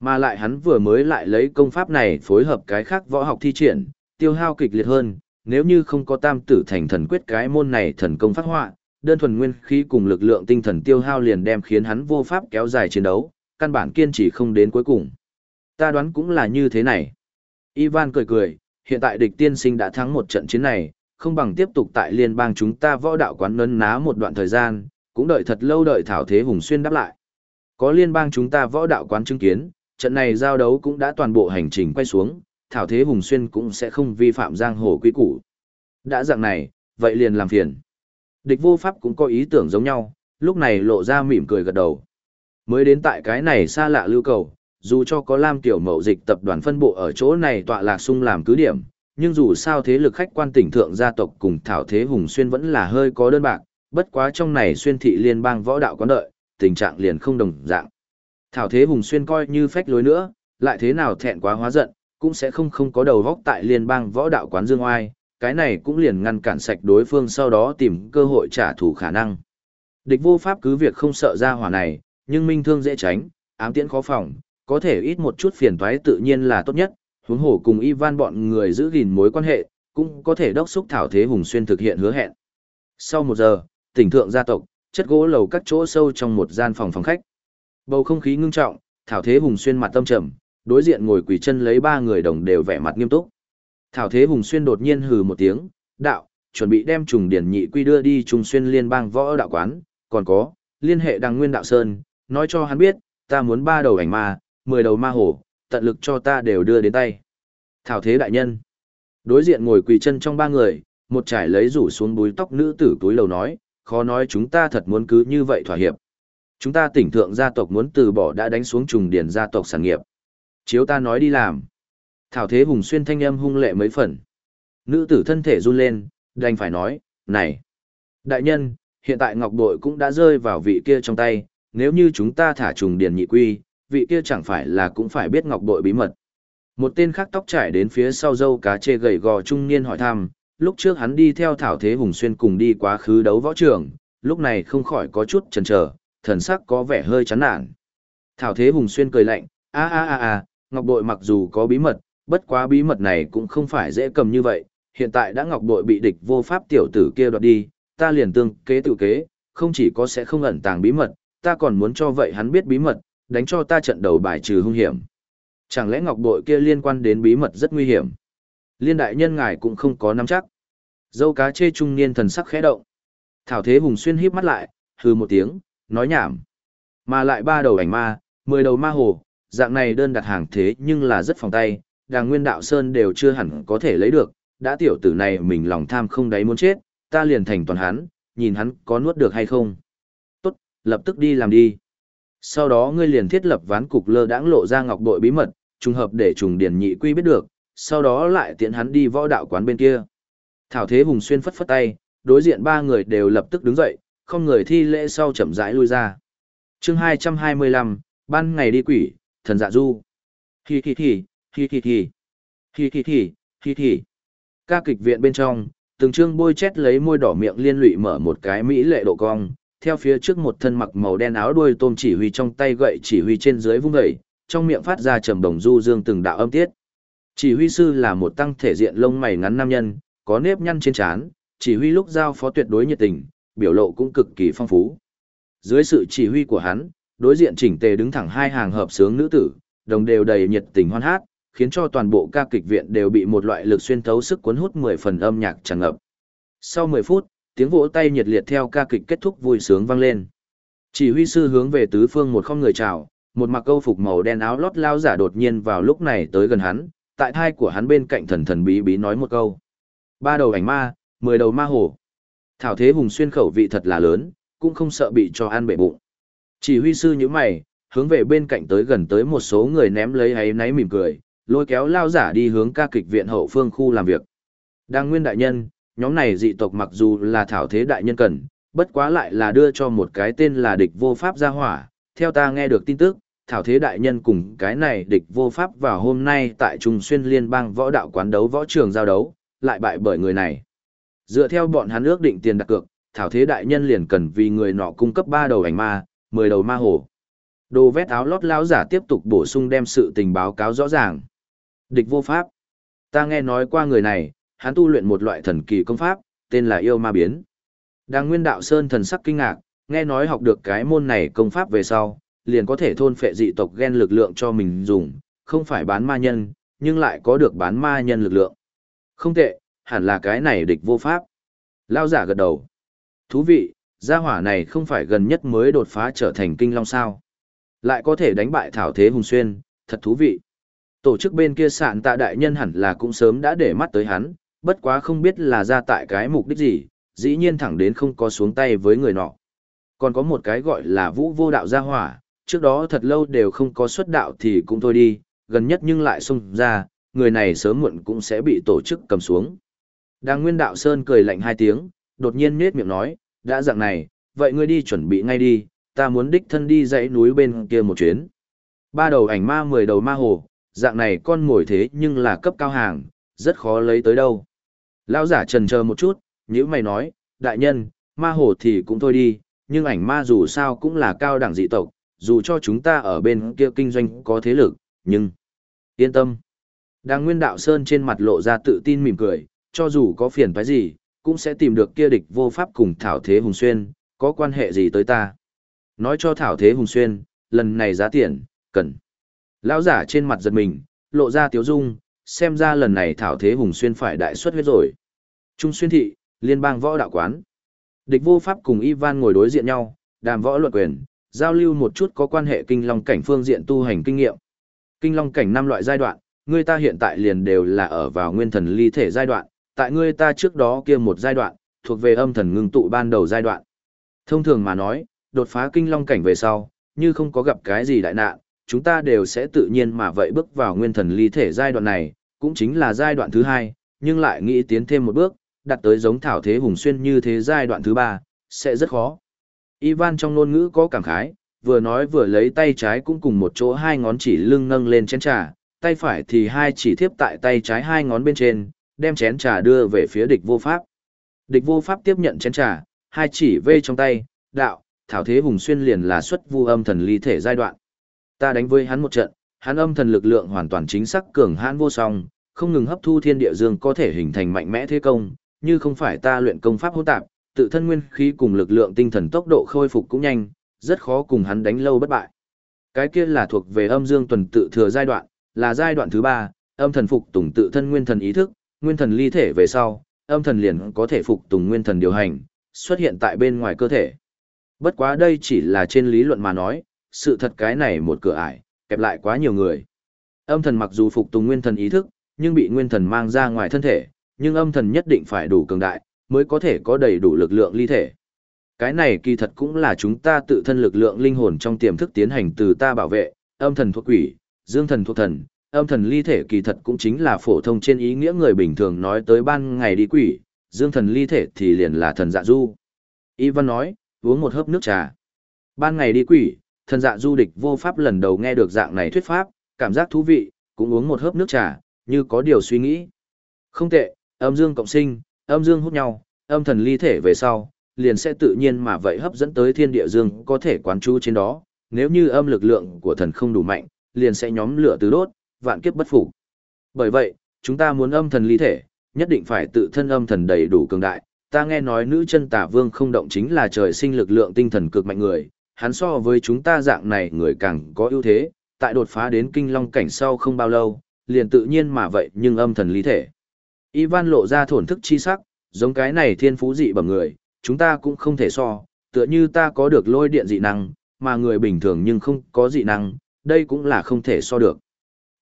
Speaker 1: Mà lại hắn vừa mới lại lấy công pháp này phối hợp cái khác võ học thi triển, tiêu hao kịch liệt hơn, nếu như không có tam tử thành thần quyết cái môn này thần công phát họa, đơn thuần nguyên khí cùng lực lượng tinh thần tiêu hao liền đem khiến hắn vô pháp kéo dài chiến đấu, căn bản kiên trì không đến cuối cùng. Ta đoán cũng là như thế này. Ivan cười cười, hiện tại địch tiên sinh đã thắng một trận chiến này, không bằng tiếp tục tại liên bang chúng ta võ đạo quán nấn ná một đoạn thời gian, cũng đợi thật lâu đợi Thảo Thế Hùng Xuyên đáp lại. Có liên bang chúng ta võ đạo quán chứng kiến, trận này giao đấu cũng đã toàn bộ hành trình quay xuống, Thảo Thế Hùng Xuyên cũng sẽ không vi phạm giang hồ quy củ. Đã dạng này, vậy liền làm phiền. Địch vô pháp cũng có ý tưởng giống nhau, lúc này lộ ra mỉm cười gật đầu. Mới đến tại cái này xa lạ lưu cầu, dù cho có Lam Tiểu Mậu Dịch tập đoàn phân bộ ở chỗ này tọa lạc sung làm cứ điểm, nhưng dù sao thế lực khách quan tỉnh thượng gia tộc cùng Thảo Thế Hùng Xuyên vẫn là hơi có đơn bạc, bất quá trong này xuyên thị liên bang võ đạo quán đợi, tình trạng liền không đồng dạng. Thảo Thế Hùng Xuyên coi như phách lối nữa, lại thế nào thẹn quá hóa giận, cũng sẽ không không có đầu góc tại liên bang võ đạo quán Dương Oai, cái này cũng liền ngăn cản sạch đối phương sau đó tìm cơ hội trả thù khả năng. Địch vô pháp cứ việc không sợ ra hỏa này, nhưng minh thương dễ tránh, ám tiễn khó phòng, có thể ít một chút phiền toái tự nhiên là tốt nhất, huống hồ cùng Ivan bọn người giữ gìn mối quan hệ, cũng có thể đốc xúc Thảo Thế Hùng Xuyên thực hiện hứa hẹn. Sau một giờ, tỉnh thượng gia tộc, chất gỗ lầu các chỗ sâu trong một gian phòng phòng khách. Bầu không khí ngưng trọng, Thảo Thế Hùng xuyên mặt tâm trầm, đối diện ngồi quỳ chân lấy ba người đồng đều vẻ mặt nghiêm túc. Thảo Thế Hùng xuyên đột nhiên hừ một tiếng, đạo, chuẩn bị đem trùng điển nhị quy đưa đi trùng xuyên liên bang võ đạo quán, còn có, liên hệ đằng nguyên đạo sơn, nói cho hắn biết, ta muốn ba đầu ảnh ma, mười đầu ma hổ, tận lực cho ta đều đưa đến tay. Thảo Thế đại nhân. Đối diện ngồi quỳ chân trong ba người, một trải lấy rủ xuống búi tóc nữ tử túi lầu nói, khó nói chúng ta thật muốn cứ như vậy thỏa hiệp. Chúng ta tỉnh thượng gia tộc muốn từ bỏ đã đánh xuống trùng điển gia tộc sản nghiệp. Chiếu ta nói đi làm. Thảo thế hùng xuyên thanh âm hung lệ mấy phần. Nữ tử thân thể run lên, đành phải nói, này. Đại nhân, hiện tại ngọc bội cũng đã rơi vào vị kia trong tay, nếu như chúng ta thả trùng điển nhị quy, vị kia chẳng phải là cũng phải biết ngọc bội bí mật. Một tên khác tóc trải đến phía sau dâu cá chê gầy gò trung niên hỏi thăm, lúc trước hắn đi theo Thảo Thế Hùng Xuyên cùng đi quá khứ đấu võ trường, lúc này không khỏi có chút chần chờ, thần sắc có vẻ hơi chán nản. Thảo Thế Hùng Xuyên cười lạnh, a a a a, Ngọc Bội mặc dù có bí mật, bất quá bí mật này cũng không phải dễ cầm như vậy, hiện tại đã Ngọc Bội bị địch vô pháp tiểu tử kia đoạt đi, ta liền tương kế tự kế, không chỉ có sẽ không ẩn tàng bí mật, ta còn muốn cho vậy hắn biết bí mật, đánh cho ta trận đầu bài trừ hung hiểm. Chẳng lẽ ngọc bội kia liên quan đến bí mật rất nguy hiểm? Liên đại nhân ngài cũng không có nắm chắc. Dâu cá chê trung niên thần sắc khẽ động. Thảo thế hùng xuyên híp mắt lại, hừ một tiếng, nói nhảm. Mà lại ba đầu ảnh ma, mười đầu ma hồ, dạng này đơn đặt hàng thế nhưng là rất phòng tay, đàng nguyên đạo sơn đều chưa hẳn có thể lấy được, đã tiểu tử này mình lòng tham không đáy muốn chết, ta liền thành toàn hắn, nhìn hắn có nuốt được hay không. Tốt, lập tức đi làm đi. Sau đó ngươi liền thiết lập ván cục lơ đãng lộ ra ngọc bội bí mật, trùng hợp để trùng điển nhị quy biết được, sau đó lại tiện hắn đi võ đạo quán bên kia. Thảo Thế Hùng xuyên phất phất tay, đối diện ba người đều lập tức đứng dậy, không người thi lễ sau chậm rãi lui ra. Chương 225, ban ngày đi quỷ, thần dạ du. Hi hi hi, hi hi hi. Hi hi hi, hi hi. Ca kịch viện bên trong, từng chương bôi chét lấy môi đỏ miệng liên lụy mở một cái mỹ lệ độ cong, theo phía trước một thân mặc màu đen áo đuôi tôm chỉ huy trong tay gậy chỉ huy trên dưới vung gậy, trong miệng phát ra trầm đồng du dương từng đạo âm tiết. Chỉ huy sư là một tăng thể diện lông mày ngắn nam nhân, có nếp nhăn trên trán, chỉ huy lúc giao phó tuyệt đối nhiệt tình, biểu lộ cũng cực kỳ phong phú. Dưới sự chỉ huy của hắn, đối diện chỉnh tề đứng thẳng hai hàng hợp sướng nữ tử, đồng đều đầy nhiệt tình hoan hát, khiến cho toàn bộ ca kịch viện đều bị một loại lực xuyên thấu sức cuốn hút 10 phần âm nhạc tràn ngập. Sau 10 phút, tiếng vỗ tay nhiệt liệt theo ca kịch kết thúc vui sướng vang lên. Chỉ huy sư hướng về tứ phương một không người chào, một mặc câu phục màu đen áo lót lao giả đột nhiên vào lúc này tới gần hắn, tại thai của hắn bên cạnh thần thần bí bí nói một câu. Ba đầu ảnh ma, mười đầu ma hổ. Thảo thế hùng xuyên khẩu vị thật là lớn, cũng không sợ bị cho ăn bể bụng. Chỉ huy sư như mày, hướng về bên cạnh tới gần tới một số người ném lấy ấy náy mỉm cười, lôi kéo lao giả đi hướng ca kịch viện hậu phương khu làm việc. Đang nguyên đại nhân, nhóm này dị tộc mặc dù là thảo thế đại nhân cần, bất quá lại là đưa cho một cái tên là địch vô pháp gia hỏa, theo ta nghe được tin tức, thảo thế đại nhân cùng cái này địch vô pháp vào hôm nay tại Trung Xuyên Liên bang võ đạo quán đấu võ trường giao đấu, lại bại bởi người này. Dựa theo bọn hắn ước định tiền đặt cược, thảo thế đại nhân liền cần vì người nọ cung cấp ba đầu ảnh ma, mười đầu ma hổ. Đồ vét áo lót lão giả tiếp tục bổ sung đem sự tình báo cáo rõ ràng. Địch vô pháp. Ta nghe nói qua người này, hắn tu luyện một loại thần kỳ công pháp, tên là yêu ma biến. Đang nguyên đạo sơn thần sắc kinh ngạc, nghe nói học được cái môn này công pháp về sau, liền có thể thôn phệ dị tộc gen lực lượng cho mình dùng, không phải bán ma nhân, nhưng lại có được bán ma nhân lực lượng. Không tệ, hẳn là cái này địch vô pháp. Lao giả gật đầu. Thú vị, gia hỏa này không phải gần nhất mới đột phá trở thành kinh long sao. Lại có thể đánh bại thảo thế hùng xuyên, thật thú vị. Tổ chức bên kia sạn tạ đại nhân hẳn là cũng sớm đã để mắt tới hắn, bất quá không biết là ra tại cái mục đích gì, dĩ nhiên thẳng đến không có xuống tay với người nọ. Còn có một cái gọi là vũ vô đạo gia hỏa, trước đó thật lâu đều không có xuất đạo thì cũng thôi đi, gần nhất nhưng lại xông ra, người này sớm muộn cũng sẽ bị tổ chức cầm xuống. Đang Nguyên Đạo Sơn cười lạnh hai tiếng, đột nhiên nết miệng nói, đã dạng này, vậy ngươi đi chuẩn bị ngay đi, ta muốn đích thân đi dãy núi bên kia một chuyến. Ba đầu ảnh ma mười đầu ma hồ, dạng này con ngồi thế nhưng là cấp cao hàng, rất khó lấy tới đâu. Lão giả trần chờ một chút, nhữ mày nói, đại nhân, ma hồ thì cũng thôi đi, nhưng ảnh ma dù sao cũng là cao đẳng dị tộc, dù cho chúng ta ở bên kia kinh doanh có thế lực, nhưng... Yên tâm. Đang Nguyên Đạo Sơn trên mặt lộ ra tự tin mỉm cười, cho dù có phiền phải gì, cũng sẽ tìm được kia địch vô pháp cùng Thảo Thế Hùng Xuyên, có quan hệ gì tới ta. Nói cho Thảo Thế Hùng Xuyên, lần này giá tiền, cần. Lão giả trên mặt giật mình, lộ ra tiếu dung, xem ra lần này Thảo Thế Hùng Xuyên phải đại suất huyết rồi. Trung Xuyên Thị, Liên bang võ đạo quán. Địch vô pháp cùng Ivan ngồi đối diện nhau, đàm võ luận quyền, giao lưu một chút có quan hệ kinh long cảnh phương diện tu hành kinh nghiệm. Kinh long cảnh năm loại giai đoạn, người ta hiện tại liền đều là ở vào nguyên thần ly thể giai đoạn, tại người ta trước đó kia một giai đoạn, thuộc về âm thần ngưng tụ ban đầu giai đoạn. Thông thường mà nói, đột phá kinh long cảnh về sau, như không có gặp cái gì đại nạn, chúng ta đều sẽ tự nhiên mà vậy bước vào nguyên thần ly thể giai đoạn này, cũng chính là giai đoạn thứ hai, nhưng lại nghĩ tiến thêm một bước, đặt tới giống thảo thế hùng xuyên như thế giai đoạn thứ ba, sẽ rất khó. Ivan trong ngôn ngữ có cảm khái, vừa nói vừa lấy tay trái cũng cùng một chỗ hai ngón chỉ lưng nâng lên chén trà, tay phải thì hai chỉ thiếp tại tay trái hai ngón bên trên, đem chén trà đưa về phía địch vô pháp. Địch vô pháp tiếp nhận chén trà, hai chỉ vê trong tay, đạo, thảo thế hùng xuyên liền là xuất vu âm thần ly thể giai đoạn. Ta đánh với hắn một trận, hắn âm thần lực lượng hoàn toàn chính xác cường hãn vô song, không ngừng hấp thu thiên địa dương có thể hình thành mạnh mẽ thế công, như không phải ta luyện công pháp hỗn tạp, tự thân nguyên khí cùng lực lượng tinh thần tốc độ khôi phục cũng nhanh, rất khó cùng hắn đánh lâu bất bại. Cái kia là thuộc về âm dương tuần tự thừa giai đoạn, là giai đoạn thứ ba, âm thần phục tùng tự thân nguyên thần ý thức, nguyên thần ly thể về sau, âm thần liền có thể phục tùng nguyên thần điều hành, xuất hiện tại bên ngoài cơ thể. Bất quá đây chỉ là trên lý luận mà nói, sự thật cái này một cửa ải, kẹp lại quá nhiều người. Âm thần mặc dù phục tùng nguyên thần ý thức, nhưng bị nguyên thần mang ra ngoài thân thể, nhưng âm thần nhất định phải đủ cường đại, mới có thể có đầy đủ lực lượng ly thể. Cái này kỳ thật cũng là chúng ta tự thân lực lượng linh hồn trong tiềm thức tiến hành từ ta bảo vệ, âm thần thuộc quỷ, dương thần thuộc thần, âm thần ly thể kỳ thật cũng chính là phổ thông trên ý nghĩa người bình thường nói tới ban ngày đi quỷ, dương thần ly thể thì liền là thần dạ du. Ivan nói, uống một hớp nước trà. Ban ngày đi quỷ, thần dạ du địch vô pháp lần đầu nghe được dạng này thuyết pháp, cảm giác thú vị, cũng uống một hớp nước trà, như có điều suy nghĩ. Không tệ, âm dương cộng sinh, âm dương hút nhau, âm thần ly thể về sau, liền sẽ tự nhiên mà vậy hấp dẫn tới thiên địa dương có thể quán chú trên đó, nếu như âm lực lượng của thần không đủ mạnh, liền sẽ nhóm lửa từ đốt, vạn kiếp bất phục. Bởi vậy, chúng ta muốn âm thần ly thể, nhất định phải tự thân âm thần đầy đủ cường đại. Ta nghe nói nữ chân tả vương không động chính là trời sinh lực lượng tinh thần cực mạnh người, hắn so với chúng ta dạng này người càng có ưu thế, tại đột phá đến kinh long cảnh sau không bao lâu, liền tự nhiên mà vậy nhưng âm thần lý thể. Ivan lộ ra thổn thức chi sắc, giống cái này thiên phú dị bẩm người, chúng ta cũng không thể so, tựa như ta có được lôi điện dị năng, mà người bình thường nhưng không có dị năng, đây cũng là không thể so được.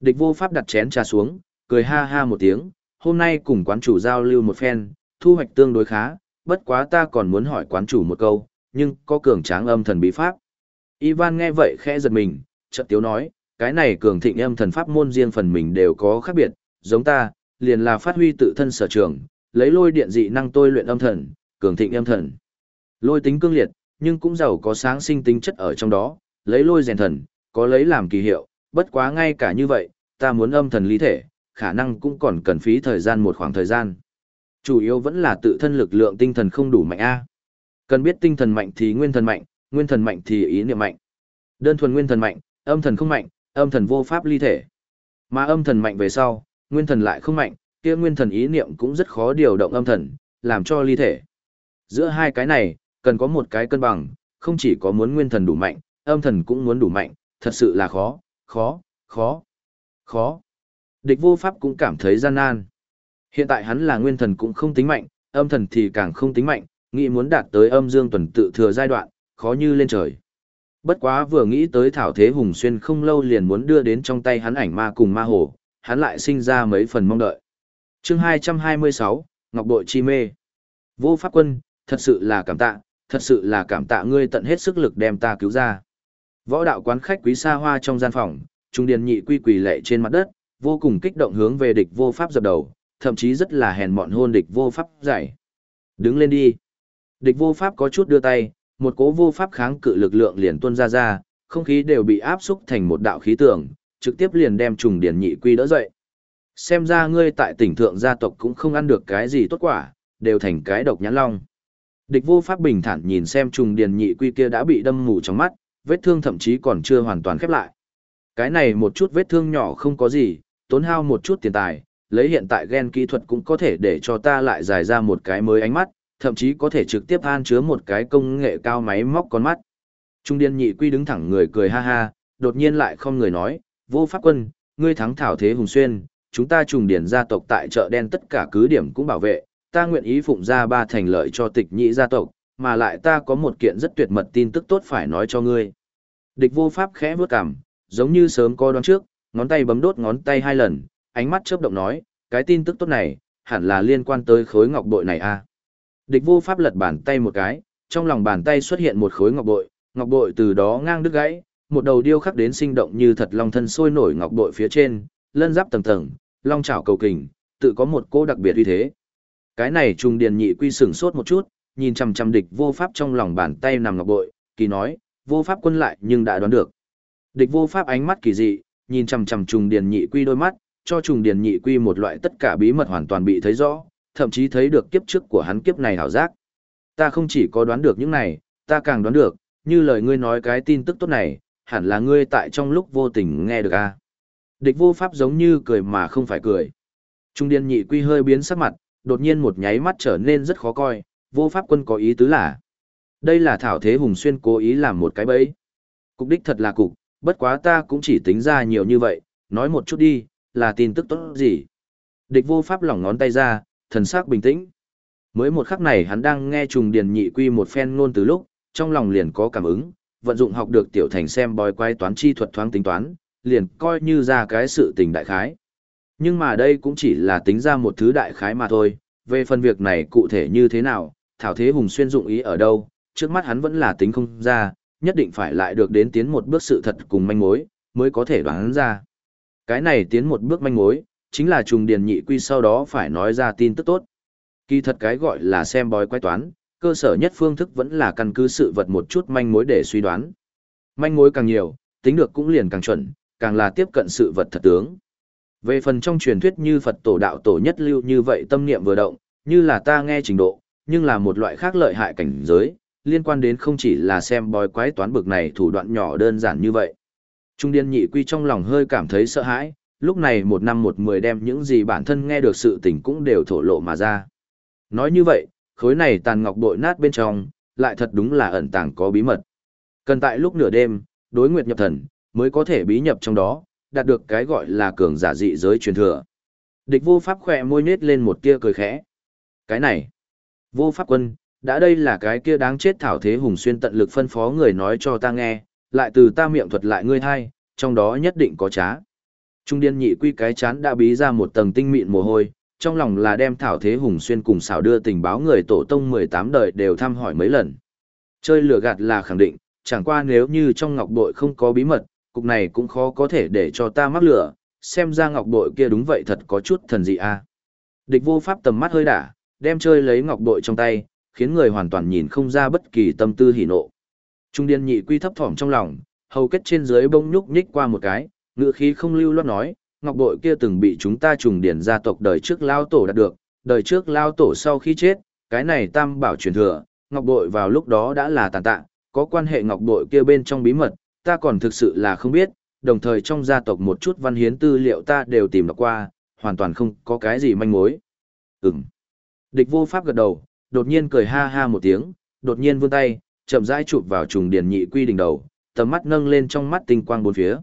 Speaker 1: Địch vô pháp đặt chén trà xuống, cười ha ha một tiếng, hôm nay cùng quán chủ giao lưu một phen, thu hoạch tương đối khá, bất quá ta còn muốn hỏi quán chủ một câu, nhưng có cường tráng âm thần bí pháp. Ivan nghe vậy khẽ giật mình, chợt tiếu nói, cái này cường thịnh âm thần pháp môn riêng phần mình đều có khác biệt, giống ta, liền là phát huy tự thân sở trường, lấy lôi điện dị năng tôi luyện âm thần, cường thịnh âm thần. Lôi tính cương liệt, nhưng cũng giàu có sáng sinh tính chất ở trong đó, lấy lôi rèn thần, có lấy làm kỳ hiệu, bất quá ngay cả như vậy, ta muốn âm thần lý thể, khả năng cũng còn cần phí thời gian một khoảng thời gian. Chủ yếu vẫn là tự thân lực lượng tinh thần không đủ mạnh a. Cần biết tinh thần mạnh thì nguyên thần mạnh, nguyên thần mạnh thì ý niệm mạnh. Đơn thuần nguyên thần mạnh, âm thần không mạnh, âm thần vô pháp ly thể. Mà âm thần mạnh về sau, nguyên thần lại không mạnh, kia nguyên thần ý niệm cũng rất khó điều động âm thần, làm cho ly thể. Giữa hai cái này, cần có một cái cân bằng, không chỉ có muốn nguyên thần đủ mạnh, âm thần cũng muốn đủ mạnh, thật sự là khó, khó, khó, khó. Địch vô pháp cũng cảm thấy gian nan. Hiện tại hắn là nguyên thần cũng không tính mạnh, âm thần thì càng không tính mạnh, nghĩ muốn đạt tới âm dương tuần tự thừa giai đoạn, khó như lên trời. Bất quá vừa nghĩ tới Thảo Thế Hùng Xuyên không lâu liền muốn đưa đến trong tay hắn ảnh ma cùng ma hồ, hắn lại sinh ra mấy phần mong đợi. chương 226, Ngọc Bội Chi Mê. Vô Pháp Quân, thật sự là cảm tạ, thật sự là cảm tạ ngươi tận hết sức lực đem ta cứu ra. Võ đạo quán khách quý xa hoa trong gian phòng, trung điền nhị quy quỳ lệ trên mặt đất, vô cùng kích động hướng về địch vô pháp dập đầu, thậm chí rất là hèn mọn hôn địch vô pháp giải. Đứng lên đi. Địch vô pháp có chút đưa tay, một cố vô pháp kháng cự lực lượng liền tuôn ra ra, không khí đều bị áp xúc thành một đạo khí tường, trực tiếp liền đem trùng điển nhị quy đỡ dậy. Xem ra ngươi tại tỉnh thượng gia tộc cũng không ăn được cái gì tốt quả, đều thành cái độc nhãn long. Địch vô pháp bình thản nhìn xem trùng Điền nhị quy kia đã bị đâm mù trong mắt, vết thương thậm chí còn chưa hoàn toàn khép lại. Cái này một chút vết thương nhỏ không có gì, tốn hao một chút tiền tài, lấy hiện tại gen kỹ thuật cũng có thể để cho ta lại dài ra một cái mới ánh mắt, thậm chí có thể trực tiếp an chứa một cái công nghệ cao máy móc con mắt. Trung điên nhị quy đứng thẳng người cười ha ha, đột nhiên lại không người nói, vô pháp quân, ngươi thắng thảo thế hùng xuyên, chúng ta trùng điển gia tộc tại chợ đen tất cả cứ điểm cũng bảo vệ, ta nguyện ý phụng ra ba thành lợi cho tịch nhị gia tộc, mà lại ta có một kiện rất tuyệt mật tin tức tốt phải nói cho ngươi. Địch vô pháp khẽ bước cằm, giống như sớm coi đoán trước, ngón tay bấm đốt ngón tay hai lần, ánh mắt chớp động nói, cái tin tức tốt này, hẳn là liên quan tới khối ngọc bội này à. Địch vô pháp lật bàn tay một cái, trong lòng bàn tay xuất hiện một khối ngọc bội, ngọc bội từ đó ngang đứt gãy, một đầu điêu khắc đến sinh động như thật long thân sôi nổi ngọc bội phía trên, lân giáp tầng tầng, long chảo cầu kình, tự có một cô đặc biệt uy thế. Cái này trùng điền nhị quy sửng sốt một chút, nhìn chằm chằm địch vô pháp trong lòng bàn tay nằm ngọc bội, kỳ nói, vô pháp quân lại nhưng đã đoán được. Địch vô pháp ánh mắt kỳ dị, nhìn chằm chằm trùng điền nhị quy đôi mắt, cho trùng điền nhị quy một loại tất cả bí mật hoàn toàn bị thấy rõ, thậm chí thấy được kiếp trước của hắn kiếp này hảo giác. Ta không chỉ có đoán được những này, ta càng đoán được, như lời ngươi nói cái tin tức tốt này, hẳn là ngươi tại trong lúc vô tình nghe được a. À? Địch vô pháp giống như cười mà không phải cười. Trung điên nhị quy hơi biến sắc mặt, đột nhiên một nháy mắt trở nên rất khó coi, vô pháp quân có ý tứ là. Đây là thảo thế hùng xuyên cố ý làm một cái bẫy. Cục đích thật là cục, bất quá ta cũng chỉ tính ra nhiều như vậy, nói một chút đi, là tin tức tốt gì. Địch vô pháp lỏng ngón tay ra, thần sắc bình tĩnh. Mới một khắc này hắn đang nghe trùng điền nhị quy một phen ngôn từ lúc, trong lòng liền có cảm ứng, vận dụng học được tiểu thành xem bói quay toán chi thuật thoáng tính toán, liền coi như ra cái sự tình đại khái. Nhưng mà đây cũng chỉ là tính ra một thứ đại khái mà thôi, về phần việc này cụ thể như thế nào, Thảo Thế Hùng xuyên dụng ý ở đâu, trước mắt hắn vẫn là tính không ra, nhất định phải lại được đến tiến một bước sự thật cùng manh mối, mới có thể đoán ra. Cái này tiến một bước manh mối, chính là trùng điền nhị quy sau đó phải nói ra tin tức tốt. Kỳ thật cái gọi là xem bói quay toán, cơ sở nhất phương thức vẫn là căn cứ sự vật một chút manh mối để suy đoán. Manh mối càng nhiều, tính được cũng liền càng chuẩn, càng là tiếp cận sự vật thật tướng. Về phần trong truyền thuyết như Phật tổ đạo tổ nhất lưu như vậy tâm niệm vừa động, như là ta nghe trình độ, nhưng là một loại khác lợi hại cảnh giới, liên quan đến không chỉ là xem bói quái toán bực này thủ đoạn nhỏ đơn giản như vậy. Trung điên nhị quy trong lòng hơi cảm thấy sợ hãi, lúc này một năm một mười đem những gì bản thân nghe được sự tình cũng đều thổ lộ mà ra. Nói như vậy, khối này tàn ngọc bội nát bên trong, lại thật đúng là ẩn tàng có bí mật. Cần tại lúc nửa đêm, đối nguyệt nhập thần, mới có thể bí nhập trong đó, đạt được cái gọi là cường giả dị giới truyền thừa. Địch vô pháp khỏe môi nết lên một tia cười khẽ. Cái này, vô pháp quân, đã đây là cái kia đáng chết thảo thế hùng xuyên tận lực phân phó người nói cho ta nghe, lại từ ta miệng thuật lại ngươi thay, trong đó nhất định có trá. Trung điên nhị quy cái chán đã bí ra một tầng tinh mịn mồ hôi, trong lòng là đem thảo thế hùng xuyên cùng xảo đưa tình báo người tổ tông 18 đời đều thăm hỏi mấy lần. Chơi lừa gạt là khẳng định, chẳng qua nếu như trong ngọc bội không có bí mật, cục này cũng khó có thể để cho ta mắc lửa, xem ra ngọc bội kia đúng vậy thật có chút thần dị a. Địch vô pháp tầm mắt hơi đả, đem chơi lấy ngọc bội trong tay, khiến người hoàn toàn nhìn không ra bất kỳ tâm tư hỉ nộ. Trung điên nhị quy thấp thỏm trong lòng, hầu kết trên dưới bông nhúc nhích qua một cái, ngựa khí không lưu loát nói, ngọc bội kia từng bị chúng ta trùng điển gia tộc đời trước lao tổ đạt được, đời trước lao tổ sau khi chết, cái này tam bảo truyền thừa, ngọc bội vào lúc đó đã là tàn tạ, có quan hệ ngọc bội kia bên trong bí mật, ta còn thực sự là không biết, đồng thời trong gia tộc một chút văn hiến tư liệu ta đều tìm đọc qua, hoàn toàn không có cái gì manh mối. Ừm. Địch vô pháp gật đầu, đột nhiên cười ha ha một tiếng, đột nhiên vươn tay, chậm rãi chụp vào trùng điển nhị quy đỉnh đầu, tầm mắt nâng lên trong mắt tinh quang bốn phía.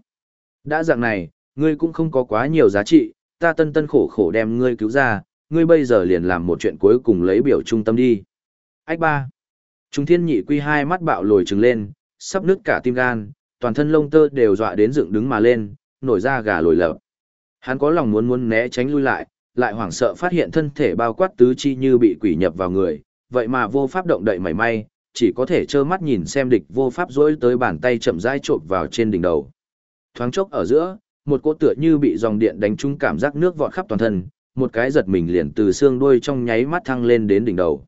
Speaker 1: Đã dạng này, ngươi cũng không có quá nhiều giá trị, ta tân tân khổ khổ đem ngươi cứu ra, ngươi bây giờ liền làm một chuyện cuối cùng lấy biểu trung tâm đi. Ách ba. Trung thiên nhị quy hai mắt bạo lồi trừng lên, sắp nứt cả tim gan, toàn thân lông tơ đều dọa đến dựng đứng mà lên, nổi ra gà lồi lợp. Hắn có lòng muốn muốn né tránh lui lại, lại hoảng sợ phát hiện thân thể bao quát tứ chi như bị quỷ nhập vào người, vậy mà vô pháp động đậy mảy may, chỉ có thể trơ mắt nhìn xem địch vô pháp dối tới bàn tay chậm rãi trộn vào trên đỉnh đầu. Thoáng chốc ở giữa, một cỗ tựa như bị dòng điện đánh trúng cảm giác nước vọt khắp toàn thân, một cái giật mình liền từ xương đuôi trong nháy mắt thăng lên đến đỉnh đầu.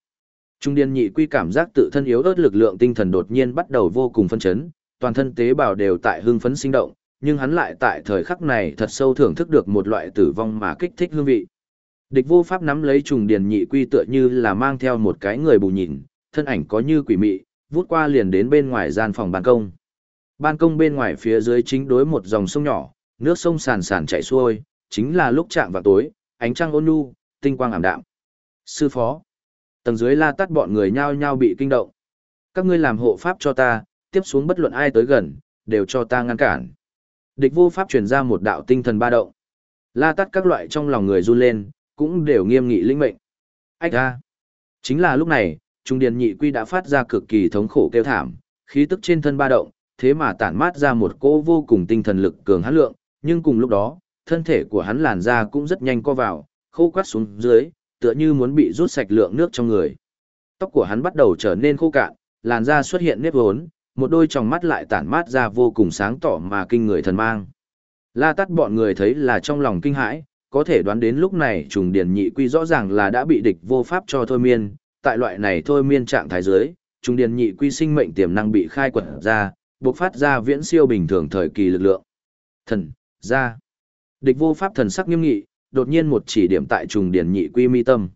Speaker 1: Trung điên nhị quy cảm giác tự thân yếu ớt lực lượng tinh thần đột nhiên bắt đầu vô cùng phân chấn, toàn thân tế bào đều tại hưng phấn sinh động, nhưng hắn lại tại thời khắc này thật sâu thưởng thức được một loại tử vong mà kích thích hương vị. Địch vô pháp nắm lấy trùng điền nhị quy tựa như là mang theo một cái người bù nhìn, thân ảnh có như quỷ mị, vút qua liền đến bên ngoài gian phòng ban công. Ban công bên ngoài phía dưới chính đối một dòng sông nhỏ, nước sông sàn sàn chảy xuôi, chính là lúc chạm vào tối, ánh trăng ôn nhu, tinh quang ảm đạm. Sư phó, tầng dưới la tắt bọn người nhao nhao bị kinh động. Các ngươi làm hộ pháp cho ta, tiếp xuống bất luận ai tới gần, đều cho ta ngăn cản. Địch vô pháp truyền ra một đạo tinh thần ba động. La tắt các loại trong lòng người run lên, cũng đều nghiêm nghị linh mệnh. Ách ra. Chính là lúc này, Trung Điền Nhị Quy đã phát ra cực kỳ thống khổ kêu thảm, khí tức trên thân ba động, thế mà tản mát ra một cỗ vô cùng tinh thần lực cường hãn lượng, nhưng cùng lúc đó, thân thể của hắn làn da cũng rất nhanh co vào, khô quắt xuống dưới, tựa như muốn bị rút sạch lượng nước trong người. Tóc của hắn bắt đầu trở nên khô cạn, làn da xuất hiện nếp hốn, một đôi tròng mắt lại tản mát ra vô cùng sáng tỏ mà kinh người thần mang. La tắt bọn người thấy là trong lòng kinh hãi, có thể đoán đến lúc này trùng điển nhị quy rõ ràng là đã bị địch vô pháp cho thôi miên, tại loại này thôi miên trạng thái dưới, trùng điển nhị quy sinh mệnh tiềm năng bị khai quật ra, bộc phát ra viễn siêu bình thường thời kỳ lực lượng. Thần, ra. Địch vô pháp thần sắc nghiêm nghị, đột nhiên một chỉ điểm tại trùng điển nhị quy mi tâm.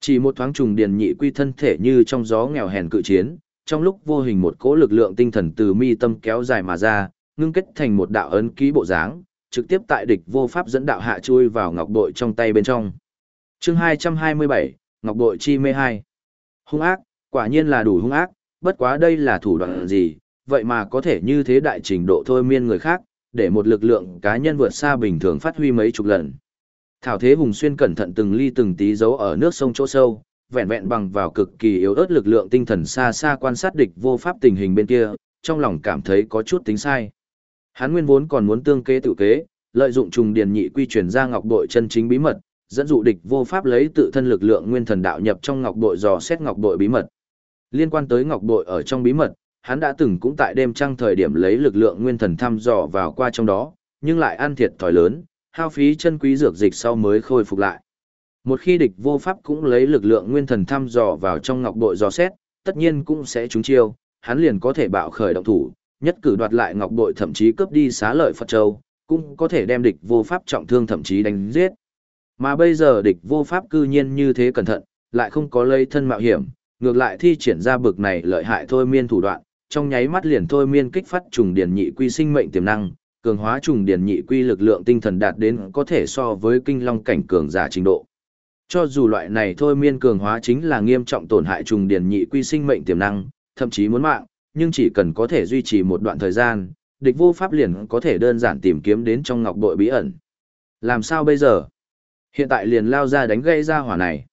Speaker 1: Chỉ một thoáng trùng điển nhị quy thân thể như trong gió nghèo hèn cự chiến, trong lúc vô hình một cỗ lực lượng tinh thần từ mi tâm kéo dài mà ra, ngưng kết thành một đạo ấn ký bộ dáng, trực tiếp tại địch vô pháp dẫn đạo hạ chui vào ngọc bội trong tay bên trong. Chương 227, Ngọc bội chi mê hai. Hung ác, quả nhiên là đủ hung ác, bất quá đây là thủ đoạn gì, vậy mà có thể như thế đại trình độ thôi miên người khác, để một lực lượng cá nhân vượt xa bình thường phát huy mấy chục lần. Thảo Thế Hùng Xuyên cẩn thận từng ly từng tí giấu ở nước sông chỗ sâu, vẹn vẹn bằng vào cực kỳ yếu ớt lực lượng tinh thần xa xa quan sát địch vô pháp tình hình bên kia, trong lòng cảm thấy có chút tính sai. Hắn nguyên vốn còn muốn tương kế tự kế, lợi dụng trùng điền nhị quy truyền ra ngọc bội chân chính bí mật, dẫn dụ địch vô pháp lấy tự thân lực lượng nguyên thần đạo nhập trong ngọc bội dò xét ngọc bội bí mật. Liên quan tới ngọc bội ở trong bí mật, hắn đã từng cũng tại đêm trăng thời điểm lấy lực lượng nguyên thần thăm dò vào qua trong đó, nhưng lại ăn thiệt thòi lớn, hao phí chân quý dược dịch sau mới khôi phục lại. Một khi địch vô pháp cũng lấy lực lượng nguyên thần thăm dò vào trong ngọc bội dò xét, tất nhiên cũng sẽ trúng chiêu, hắn liền có thể bạo khởi động thủ, nhất cử đoạt lại ngọc bội thậm chí cướp đi xá lợi Phật Châu, cũng có thể đem địch vô pháp trọng thương thậm chí đánh giết. Mà bây giờ địch vô pháp cư nhiên như thế cẩn thận, lại không có lấy thân mạo hiểm, ngược lại thi triển ra bực này lợi hại thôi miên thủ đoạn, trong nháy mắt liền thôi miên kích phát trùng điển nhị quy sinh mệnh tiềm năng, cường hóa trùng điển nhị quy lực lượng tinh thần đạt đến có thể so với kinh long cảnh cường giả trình độ. Cho dù loại này thôi miên cường hóa chính là nghiêm trọng tổn hại trùng điển nhị quy sinh mệnh tiềm năng, thậm chí muốn mạng, nhưng chỉ cần có thể duy trì một đoạn thời gian, địch vô pháp liền có thể đơn giản tìm kiếm đến trong ngọc bội bí ẩn. Làm sao bây giờ? Hiện tại liền lao ra đánh gây ra hỏa này.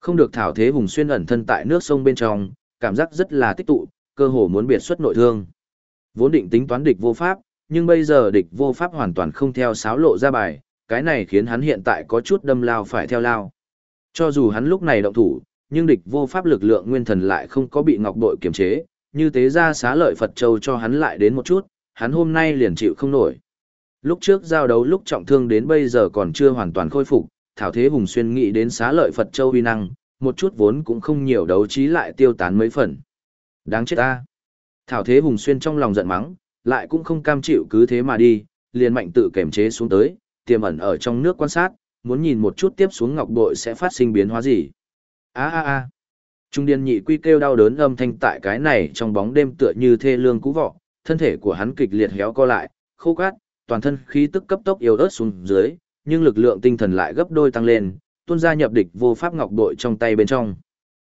Speaker 1: Không được thảo thế hùng xuyên ẩn thân tại nước sông bên trong, cảm giác rất là tích tụ, cơ hồ muốn biệt xuất nội thương. Vốn định tính toán địch vô pháp, nhưng bây giờ địch vô pháp hoàn toàn không theo sáo lộ ra bài, cái này khiến hắn hiện tại có chút đâm lao phải theo lao. Cho dù hắn lúc này động thủ, nhưng địch vô pháp lực lượng nguyên thần lại không có bị ngọc đội kiềm chế, như thế ra xá lợi Phật Châu cho hắn lại đến một chút, hắn hôm nay liền chịu không nổi. Lúc trước giao đấu lúc trọng thương đến bây giờ còn chưa hoàn toàn khôi phục, Thảo Thế Hùng xuyên nghĩ đến xá lợi Phật Châu uy năng, một chút vốn cũng không nhiều đấu trí lại tiêu tán mấy phần. Đáng chết ta. Thảo Thế Hùng xuyên trong lòng giận mắng, lại cũng không cam chịu cứ thế mà đi, liền mạnh tự kềm chế xuống tới, tiềm ẩn ở trong nước quan sát, muốn nhìn một chút tiếp xuống ngọc bội sẽ phát sinh biến hóa gì. A a a. Trung điên nhị quy kêu đau đớn âm thanh tại cái này trong bóng đêm tựa như thê lương cú vọ, thân thể của hắn kịch liệt héo co lại, khô cát, toàn thân khí tức cấp tốc yếu ớt xuống dưới, nhưng lực lượng tinh thần lại gấp đôi tăng lên, tuôn ra nhập địch vô pháp ngọc bội trong tay bên trong.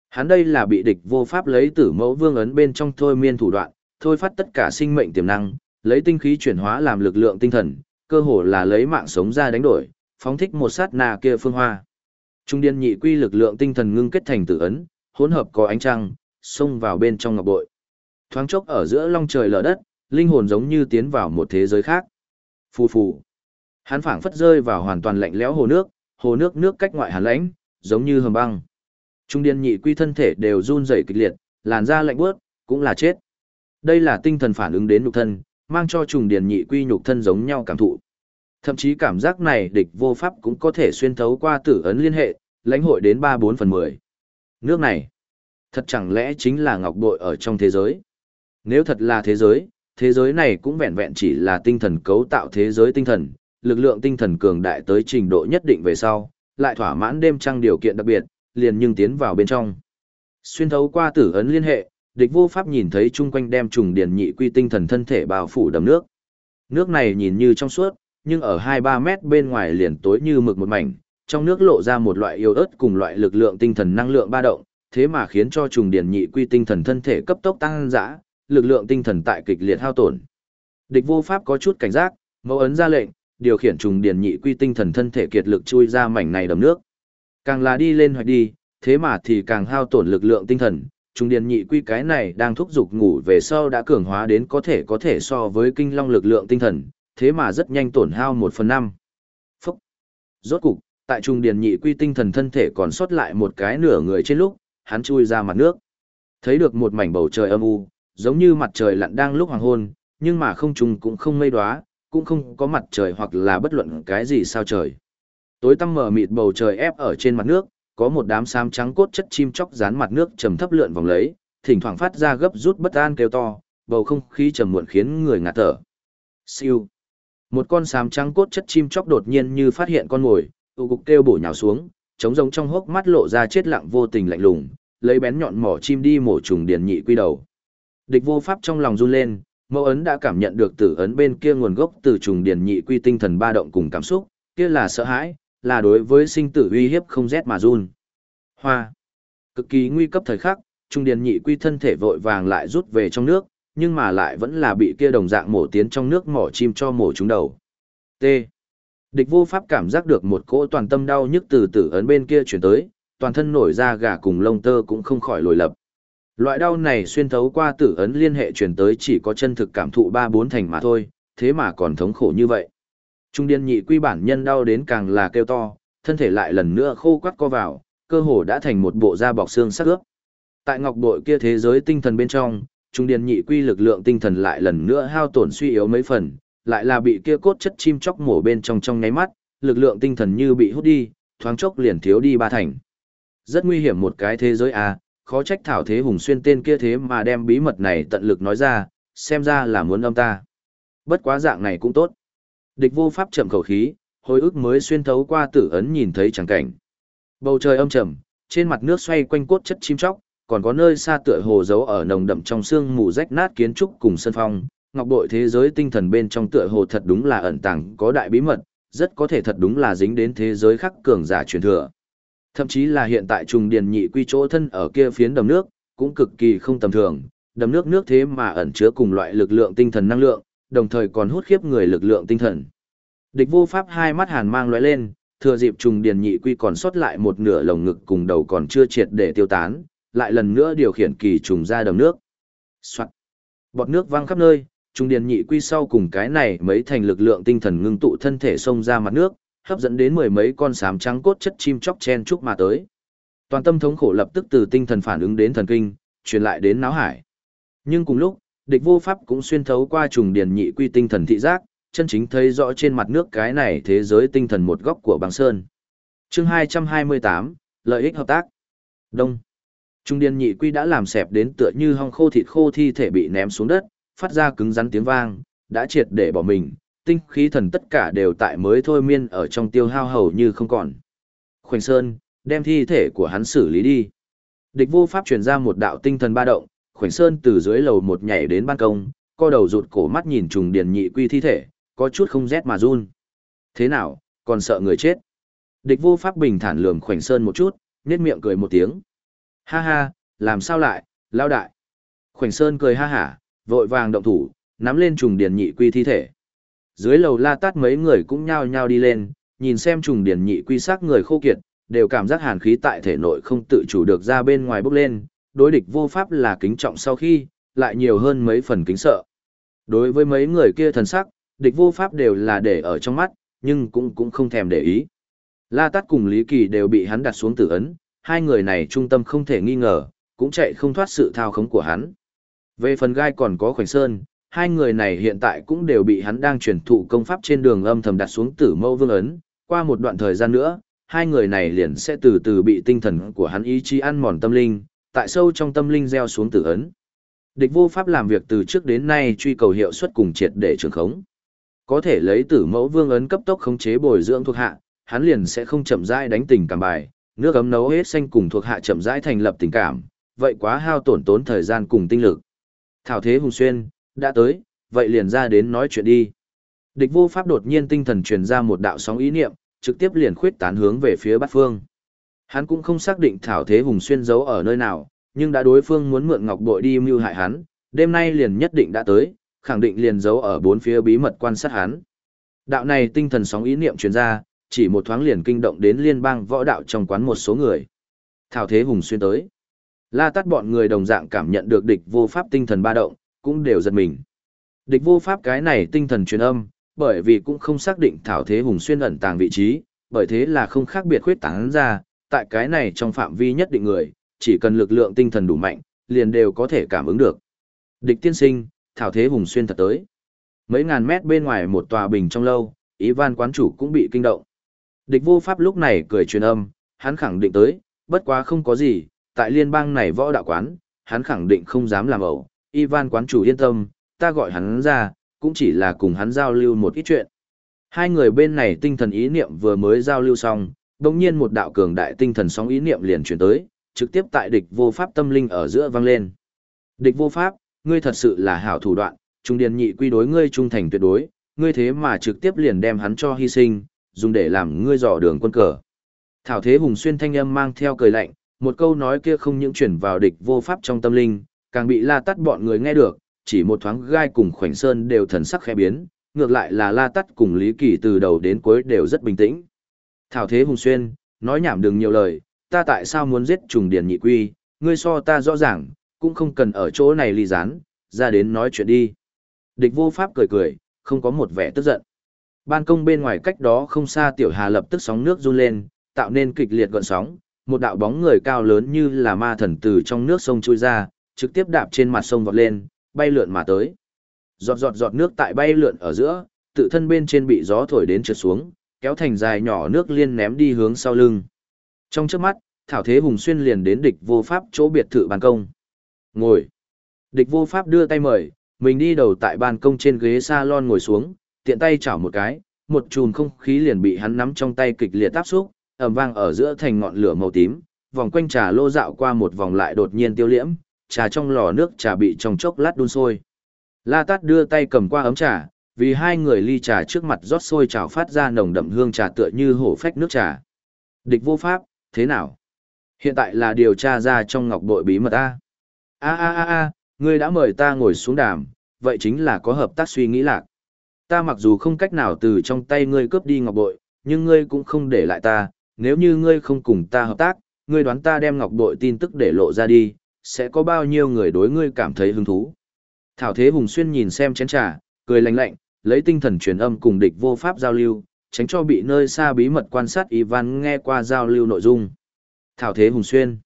Speaker 1: Hắn đây là bị địch vô pháp lấy tử mẫu vương ấn bên trong thôi miên thủ đoạn, thôi phát tất cả sinh mệnh tiềm năng, lấy tinh khí chuyển hóa làm lực lượng tinh thần, cơ hồ là lấy mạng sống ra đánh đổi, phóng thích một sát na kia phương hoa. Trung điên nhị quy lực lượng tinh thần ngưng kết thành tử ấn, hỗn hợp có ánh trăng, xông vào bên trong ngọc bội. Thoáng chốc ở giữa long trời lở đất, linh hồn giống như tiến vào một thế giới khác. Phù phù. Hắn phảng phất rơi vào hoàn toàn lạnh lẽo hồ nước, hồ nước nước cách ngoại hàn lãnh, giống như hầm băng. Trung điên nhị quy thân thể đều run rẩy kịch liệt, làn da lạnh buốt, cũng là chết. Đây là tinh thần phản ứng đến nhục thân, mang cho trùng điền nhị quy nhục thân giống nhau cảm thụ. Thậm chí cảm giác này địch vô pháp cũng có thể xuyên thấu qua tử ấn liên hệ, lãnh hội đến 3-4 phần 10. Nước này, thật chẳng lẽ chính là ngọc bội ở trong thế giới? Nếu thật là thế giới, thế giới này cũng vẹn vẹn chỉ là tinh thần cấu tạo thế giới tinh thần, lực lượng tinh thần cường đại tới trình độ nhất định về sau, lại thỏa mãn đêm trăng điều kiện đặc biệt, liền nhưng tiến vào bên trong. Xuyên thấu qua tử ấn liên hệ, địch vô pháp nhìn thấy chung quanh đem trùng điền nhị quy tinh thần thân thể bao phủ đầm nước. Nước này nhìn như trong suốt, nhưng ở 2-3 mét bên ngoài liền tối như mực một mảnh, trong nước lộ ra một loại yêu ớt cùng loại lực lượng tinh thần năng lượng ba động, thế mà khiến cho trùng điển nhị quy tinh thần thân thể cấp tốc tăng dã, lực lượng tinh thần tại kịch liệt hao tổn. Địch vô pháp có chút cảnh giác, mẫu ấn ra lệnh, điều khiển trùng điển nhị quy tinh thần thân thể kiệt lực chui ra mảnh này đầm nước. Càng là đi lên hoạch đi, thế mà thì càng hao tổn lực lượng tinh thần, Trung Điền nhị quy cái này đang thúc giục ngủ về sau đã cường hóa đến có thể có thể so với kinh long lực lượng tinh thần, thế mà rất nhanh tổn hao một phần năm. Rốt cục, tại trung điền nhị quy tinh thần thân thể còn sót lại một cái nửa người trên lúc, hắn chui ra mặt nước. Thấy được một mảnh bầu trời âm u, giống như mặt trời lặn đang lúc hoàng hôn, nhưng mà không trùng cũng không mây đóa, cũng không có mặt trời hoặc là bất luận cái gì sao trời. Tối tăm mờ mịt bầu trời ép ở trên mặt nước, có một đám xám trắng cốt chất chim chóc dán mặt nước trầm thấp lượn vòng lấy, thỉnh thoảng phát ra gấp rút bất an kêu to, bầu không khí trầm muộn khiến người ngạt thở. Siêu. Một con xám trắng cốt chất chim chóc đột nhiên như phát hiện con mồi, tụ cục kêu bổ nhào xuống, trống rỗng trong hốc mắt lộ ra chết lặng vô tình lạnh lùng, lấy bén nhọn mỏ chim đi mổ trùng điền nhị quy đầu. Địch vô pháp trong lòng run lên, mẫu ấn đã cảm nhận được tử ấn bên kia nguồn gốc từ trùng điền nhị quy tinh thần ba động cùng cảm xúc, kia là sợ hãi, là đối với sinh tử uy hiếp không rét mà run. Hoa. Cực kỳ nguy cấp thời khắc, trung điền nhị quy thân thể vội vàng lại rút về trong nước, nhưng mà lại vẫn là bị kia đồng dạng mổ tiến trong nước mỏ chim cho mổ trúng đầu. T. Địch vô pháp cảm giác được một cỗ toàn tâm đau nhức từ tử ấn bên kia chuyển tới, toàn thân nổi ra gà cùng lông tơ cũng không khỏi lồi lập. Loại đau này xuyên thấu qua tử ấn liên hệ chuyển tới chỉ có chân thực cảm thụ ba bốn thành mà thôi, thế mà còn thống khổ như vậy. Trung điên nhị quy bản nhân đau đến càng là kêu to, thân thể lại lần nữa khô quắt co vào, cơ hồ đã thành một bộ da bọc xương sắc ướp. Tại ngọc bội kia thế giới tinh thần bên trong, trung điên nhị quy lực lượng tinh thần lại lần nữa hao tổn suy yếu mấy phần, lại là bị kia cốt chất chim chóc mổ bên trong trong nháy mắt, lực lượng tinh thần như bị hút đi, thoáng chốc liền thiếu đi ba thành. Rất nguy hiểm một cái thế giới à, khó trách thảo thế hùng xuyên tên kia thế mà đem bí mật này tận lực nói ra, xem ra là muốn âm ta. Bất quá dạng này cũng tốt. Địch vô pháp chậm khẩu khí, hồi ức mới xuyên thấu qua tử ấn nhìn thấy chẳng cảnh. Bầu trời âm trầm, trên mặt nước xoay quanh cốt chất chim chóc, còn có nơi xa tựa hồ giấu ở nồng đậm trong xương mù rách nát kiến trúc cùng sân phong, ngọc bội thế giới tinh thần bên trong tựa hồ thật đúng là ẩn tàng có đại bí mật, rất có thể thật đúng là dính đến thế giới khắc cường giả truyền thừa. Thậm chí là hiện tại trùng điền nhị quy chỗ thân ở kia phiến đầm nước, cũng cực kỳ không tầm thường, đầm nước nước thế mà ẩn chứa cùng loại lực lượng tinh thần năng lượng, đồng thời còn hút khiếp người lực lượng tinh thần. Địch vô pháp hai mắt hàn mang lóe lên, thừa dịp trùng điền nhị quy còn sót lại một nửa lồng ngực cùng đầu còn chưa triệt để tiêu tán, lại lần nữa điều khiển kỳ trùng ra đầm nước. Soạn. Bọt nước văng khắp nơi, trùng điền nhị quy sau cùng cái này mấy thành lực lượng tinh thần ngưng tụ thân thể xông ra mặt nước, hấp dẫn đến mười mấy con sám trắng cốt chất chim chóc chen chúc mà tới. Toàn tâm thống khổ lập tức từ tinh thần phản ứng đến thần kinh, truyền lại đến não hải. Nhưng cùng lúc, địch vô pháp cũng xuyên thấu qua trùng điền nhị quy tinh thần thị giác, chân chính thấy rõ trên mặt nước cái này thế giới tinh thần một góc của băng sơn. Chương 228, lợi ích hợp tác. Đông. Trung điền nhị quy đã làm sẹp đến tựa như hong khô thịt khô thi thể bị ném xuống đất, phát ra cứng rắn tiếng vang, đã triệt để bỏ mình, tinh khí thần tất cả đều tại mới thôi miên ở trong tiêu hao hầu như không còn. Khoảnh Sơn, đem thi thể của hắn xử lý đi. Địch vô pháp truyền ra một đạo tinh thần ba động, Khoảnh Sơn từ dưới lầu một nhảy đến ban công, co đầu rụt cổ mắt nhìn trùng điền nhị quy thi thể, có chút không rét mà run. Thế nào, còn sợ người chết? Địch vô pháp bình thản lườm Khoảnh Sơn một chút, nhếch miệng cười một tiếng. Ha ha, làm sao lại, lao đại. Khoảnh Sơn cười ha hả, vội vàng động thủ, nắm lên trùng điền nhị quy thi thể. Dưới lầu la tát mấy người cũng nhao nhao đi lên, nhìn xem trùng điền nhị quy xác người khô kiệt, đều cảm giác hàn khí tại thể nội không tự chủ được ra bên ngoài bốc lên, đối địch vô pháp là kính trọng sau khi, lại nhiều hơn mấy phần kính sợ. Đối với mấy người kia thần sắc, địch vô pháp đều là để ở trong mắt, nhưng cũng cũng không thèm để ý. La Tát cùng Lý Kỳ đều bị hắn đặt xuống tử ấn, hai người này trung tâm không thể nghi ngờ, cũng chạy không thoát sự thao khống của hắn. Về phần gai còn có khoảnh sơn, hai người này hiện tại cũng đều bị hắn đang truyền thụ công pháp trên đường âm thầm đặt xuống tử mâu vương ấn, qua một đoạn thời gian nữa, hai người này liền sẽ từ từ bị tinh thần của hắn ý chí ăn mòn tâm linh, tại sâu trong tâm linh gieo xuống tử ấn. Địch vô pháp làm việc từ trước đến nay truy cầu hiệu suất cùng triệt để trường khống. Có thể lấy tử mẫu vương ấn cấp tốc khống chế bồi dưỡng thuộc hạ, hắn liền sẽ không chậm rãi đánh tình cảm bài, nước ấm nấu hết xanh cùng thuộc hạ chậm rãi thành lập tình cảm, vậy quá hao tổn tốn thời gian cùng tinh lực. Thảo thế hùng xuyên, đã tới, vậy liền ra đến nói chuyện đi. Địch vô pháp đột nhiên tinh thần truyền ra một đạo sóng ý niệm, trực tiếp liền khuyết tán hướng về phía bát phương. Hắn cũng không xác định Thảo Thế Hùng xuyên giấu ở nơi nào, nhưng đã đối phương muốn mượn ngọc bội đi mưu hại hắn, đêm nay liền nhất định đã tới, khẳng định liền giấu ở bốn phía bí mật quan sát hắn. Đạo này tinh thần sóng ý niệm truyền ra, chỉ một thoáng liền kinh động đến liên bang võ đạo trong quán một số người. Thảo Thế Hùng xuyên tới. La tắt bọn người đồng dạng cảm nhận được địch vô pháp tinh thần ba động, cũng đều giật mình. Địch vô pháp cái này tinh thần truyền âm, bởi vì cũng không xác định Thảo Thế Hùng xuyên ẩn tàng vị trí, bởi thế là không khác biệt khuyết tán ra, tại cái này trong phạm vi nhất định người, chỉ cần lực lượng tinh thần đủ mạnh, liền đều có thể cảm ứng được. Địch tiên sinh, thảo thế hùng xuyên thật tới. Mấy ngàn mét bên ngoài một tòa bình trong lâu, Ivan quán chủ cũng bị kinh động. Địch vô pháp lúc này cười truyền âm, hắn khẳng định tới, bất quá không có gì, tại liên bang này võ đạo quán, hắn khẳng định không dám làm ẩu. Ivan quán chủ yên tâm, ta gọi hắn ra, cũng chỉ là cùng hắn giao lưu một ít chuyện. Hai người bên này tinh thần ý niệm vừa mới giao lưu xong, đồng nhiên một đạo cường đại tinh thần sóng ý niệm liền chuyển tới, trực tiếp tại địch vô pháp tâm linh ở giữa vang lên. Địch vô pháp, ngươi thật sự là hảo thủ đoạn, trung điền nhị quy đối ngươi trung thành tuyệt đối, ngươi thế mà trực tiếp liền đem hắn cho hy sinh, dùng để làm ngươi dò đường quân cờ. Thảo thế hùng xuyên thanh âm mang theo cười lạnh, một câu nói kia không những chuyển vào địch vô pháp trong tâm linh, càng bị la tắt bọn người nghe được, chỉ một thoáng gai cùng khoảnh sơn đều thần sắc khẽ biến, ngược lại là la tắt cùng lý kỳ từ đầu đến cuối đều rất bình tĩnh. Thảo thế hùng xuyên, nói nhảm đừng nhiều lời, ta tại sao muốn giết trùng điền nhị quy, ngươi so ta rõ ràng, cũng không cần ở chỗ này ly gián, ra đến nói chuyện đi. Địch vô pháp cười cười, không có một vẻ tức giận. Ban công bên ngoài cách đó không xa tiểu hà lập tức sóng nước run lên, tạo nên kịch liệt gọn sóng, một đạo bóng người cao lớn như là ma thần từ trong nước sông trôi ra, trực tiếp đạp trên mặt sông vọt lên, bay lượn mà tới. Giọt giọt giọt nước tại bay lượn ở giữa, tự thân bên trên bị gió thổi đến trượt xuống, kéo thành dài nhỏ nước liên ném đi hướng sau lưng. Trong trước mắt, Thảo Thế Hùng xuyên liền đến địch vô pháp chỗ biệt thự ban công. Ngồi. Địch vô pháp đưa tay mời, mình đi đầu tại ban công trên ghế salon ngồi xuống, tiện tay chảo một cái, một chùm không khí liền bị hắn nắm trong tay kịch liệt áp xúc, ầm vang ở giữa thành ngọn lửa màu tím, vòng quanh trà lô dạo qua một vòng lại đột nhiên tiêu liễm, trà trong lò nước trà bị trong chốc lát đun sôi. La Tát đưa tay cầm qua ấm trà, vì hai người ly trà trước mặt rót sôi trào phát ra nồng đậm hương trà tựa như hổ phách nước trà. Địch vô pháp, thế nào? Hiện tại là điều tra ra trong ngọc bội bí mật A. A a a a, ngươi đã mời ta ngồi xuống đàm, vậy chính là có hợp tác suy nghĩ lạc. Ta mặc dù không cách nào từ trong tay ngươi cướp đi ngọc bội, nhưng ngươi cũng không để lại ta, nếu như ngươi không cùng ta hợp tác, ngươi đoán ta đem ngọc bội tin tức để lộ ra đi, sẽ có bao nhiêu người đối ngươi cảm thấy hứng thú. Thảo Thế Hùng Xuyên nhìn xem chén trà, cười lạnh lạnh, lấy tinh thần truyền âm cùng địch vô pháp giao lưu, tránh cho bị nơi xa bí mật quan sát Ivan nghe qua giao lưu nội dung. Thảo Thế Hùng Xuyên.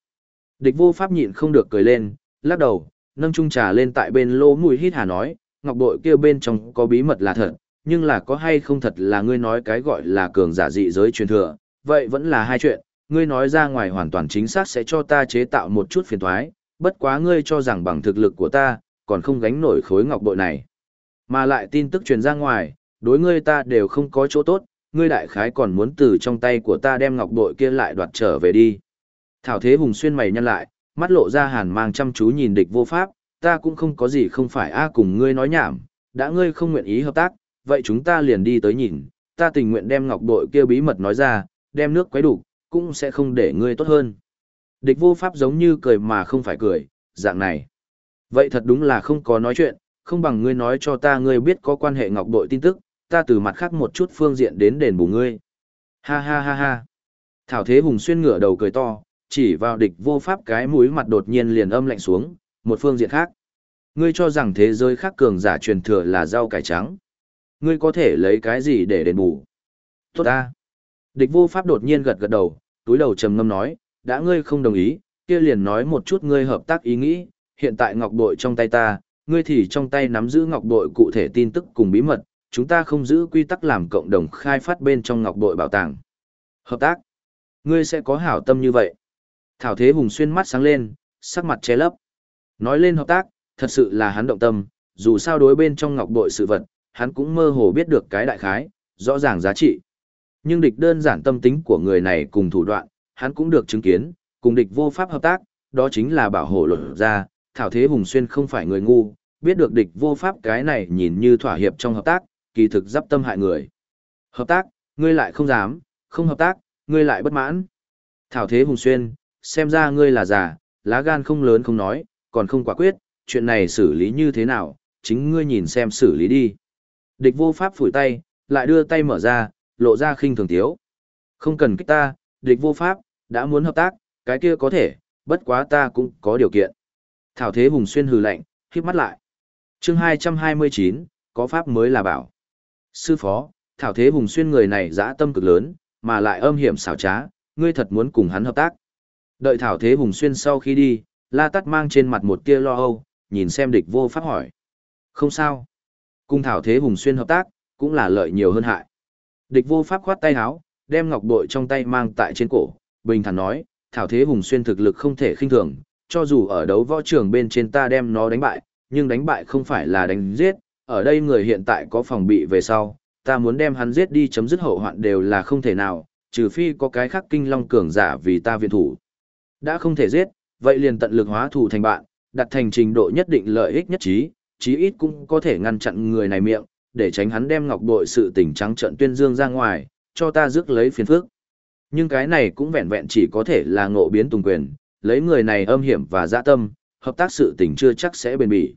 Speaker 1: Địch vô pháp nhịn không được cười lên, lắc đầu, nâng chung trà lên tại bên lỗ mùi hít hà nói, ngọc bội kia bên trong có bí mật là thật, nhưng là có hay không thật là ngươi nói cái gọi là cường giả dị giới truyền thừa, vậy vẫn là hai chuyện, ngươi nói ra ngoài hoàn toàn chính xác sẽ cho ta chế tạo một chút phiền toái, bất quá ngươi cho rằng bằng thực lực của ta, còn không gánh nổi khối ngọc bội này. Mà lại tin tức truyền ra ngoài, đối ngươi ta đều không có chỗ tốt, ngươi đại khái còn muốn từ trong tay của ta đem ngọc bội kia lại đoạt trở về đi. Thảo Thế Hùng xuyên mày nhăn lại, mắt lộ ra hàn mang chăm chú nhìn địch vô pháp, ta cũng không có gì không phải a cùng ngươi nói nhảm, đã ngươi không nguyện ý hợp tác, vậy chúng ta liền đi tới nhìn, ta tình nguyện đem ngọc bội kia bí mật nói ra, đem nước quấy đủ, cũng sẽ không để ngươi tốt hơn. Địch vô pháp giống như cười mà không phải cười, dạng này. Vậy thật đúng là không có nói chuyện, không bằng ngươi nói cho ta ngươi biết có quan hệ ngọc bội tin tức, ta từ mặt khác một chút phương diện đến đền bù ngươi. Ha ha ha ha. Thảo Thế Hùng xuyên ngửa đầu cười to, chỉ vào địch vô pháp cái mũi mặt đột nhiên liền âm lạnh xuống, một phương diện khác. Ngươi cho rằng thế giới khác cường giả truyền thừa là rau cải trắng. Ngươi có thể lấy cái gì để đền bù? Tốt ta. Địch vô pháp đột nhiên gật gật đầu, túi đầu trầm ngâm nói, đã ngươi không đồng ý, kia liền nói một chút ngươi hợp tác ý nghĩ, hiện tại ngọc bội trong tay ta, ngươi thì trong tay nắm giữ ngọc bội cụ thể tin tức cùng bí mật, chúng ta không giữ quy tắc làm cộng đồng khai phát bên trong ngọc bội bảo tàng. Hợp tác. Ngươi sẽ có hảo tâm như vậy. Thảo Thế Hùng xuyên mắt sáng lên, sắc mặt che lấp. Nói lên hợp tác, thật sự là hắn động tâm, dù sao đối bên trong ngọc bội sự vật, hắn cũng mơ hồ biết được cái đại khái, rõ ràng giá trị. Nhưng địch đơn giản tâm tính của người này cùng thủ đoạn, hắn cũng được chứng kiến, cùng địch vô pháp hợp tác, đó chính là bảo hộ luật ra, Thảo Thế Hùng Xuyên không phải người ngu, biết được địch vô pháp cái này nhìn như thỏa hiệp trong hợp tác, kỳ thực giáp tâm hại người. Hợp tác, ngươi lại không dám, không hợp tác, ngươi lại bất mãn. Thảo Thế Hùng Xuyên, xem ra ngươi là già, lá gan không lớn không nói, còn không quả quyết, chuyện này xử lý như thế nào, chính ngươi nhìn xem xử lý đi. Địch vô pháp phủi tay, lại đưa tay mở ra, lộ ra khinh thường tiếu. Không cần kích ta, địch vô pháp, đã muốn hợp tác, cái kia có thể, bất quá ta cũng có điều kiện. Thảo Thế Hùng xuyên hừ lạnh, khép mắt lại. chương 229, có pháp mới là bảo. Sư phó, Thảo Thế Hùng xuyên người này dã tâm cực lớn, mà lại âm hiểm xảo trá, ngươi thật muốn cùng hắn hợp tác. Đợi Thảo Thế Hùng Xuyên sau khi đi, La Tát mang trên mặt một tia lo âu, nhìn xem địch vô pháp hỏi. Không sao. Cùng Thảo Thế Hùng Xuyên hợp tác, cũng là lợi nhiều hơn hại. Địch vô pháp khoát tay áo, đem ngọc bội trong tay mang tại trên cổ, bình thản nói, Thảo Thế Hùng Xuyên thực lực không thể khinh thường, cho dù ở đấu võ trường bên trên ta đem nó đánh bại, nhưng đánh bại không phải là đánh giết, ở đây người hiện tại có phòng bị về sau, ta muốn đem hắn giết đi chấm dứt hậu hoạn đều là không thể nào, trừ phi có cái khác kinh long cường giả vì ta viện thủ. Đã không thể giết, vậy liền tận lực hóa thủ thành bạn, đặt thành trình độ nhất định lợi ích nhất trí, chí ít cũng có thể ngăn chặn người này miệng, để tránh hắn đem ngọc bội sự tình trắng trận tuyên dương ra ngoài, cho ta rước lấy phiền phức. Nhưng cái này cũng vẹn vẹn chỉ có thể là ngộ biến tùng quyền, lấy người này âm hiểm và dạ tâm, hợp tác sự tình chưa chắc sẽ bền bỉ.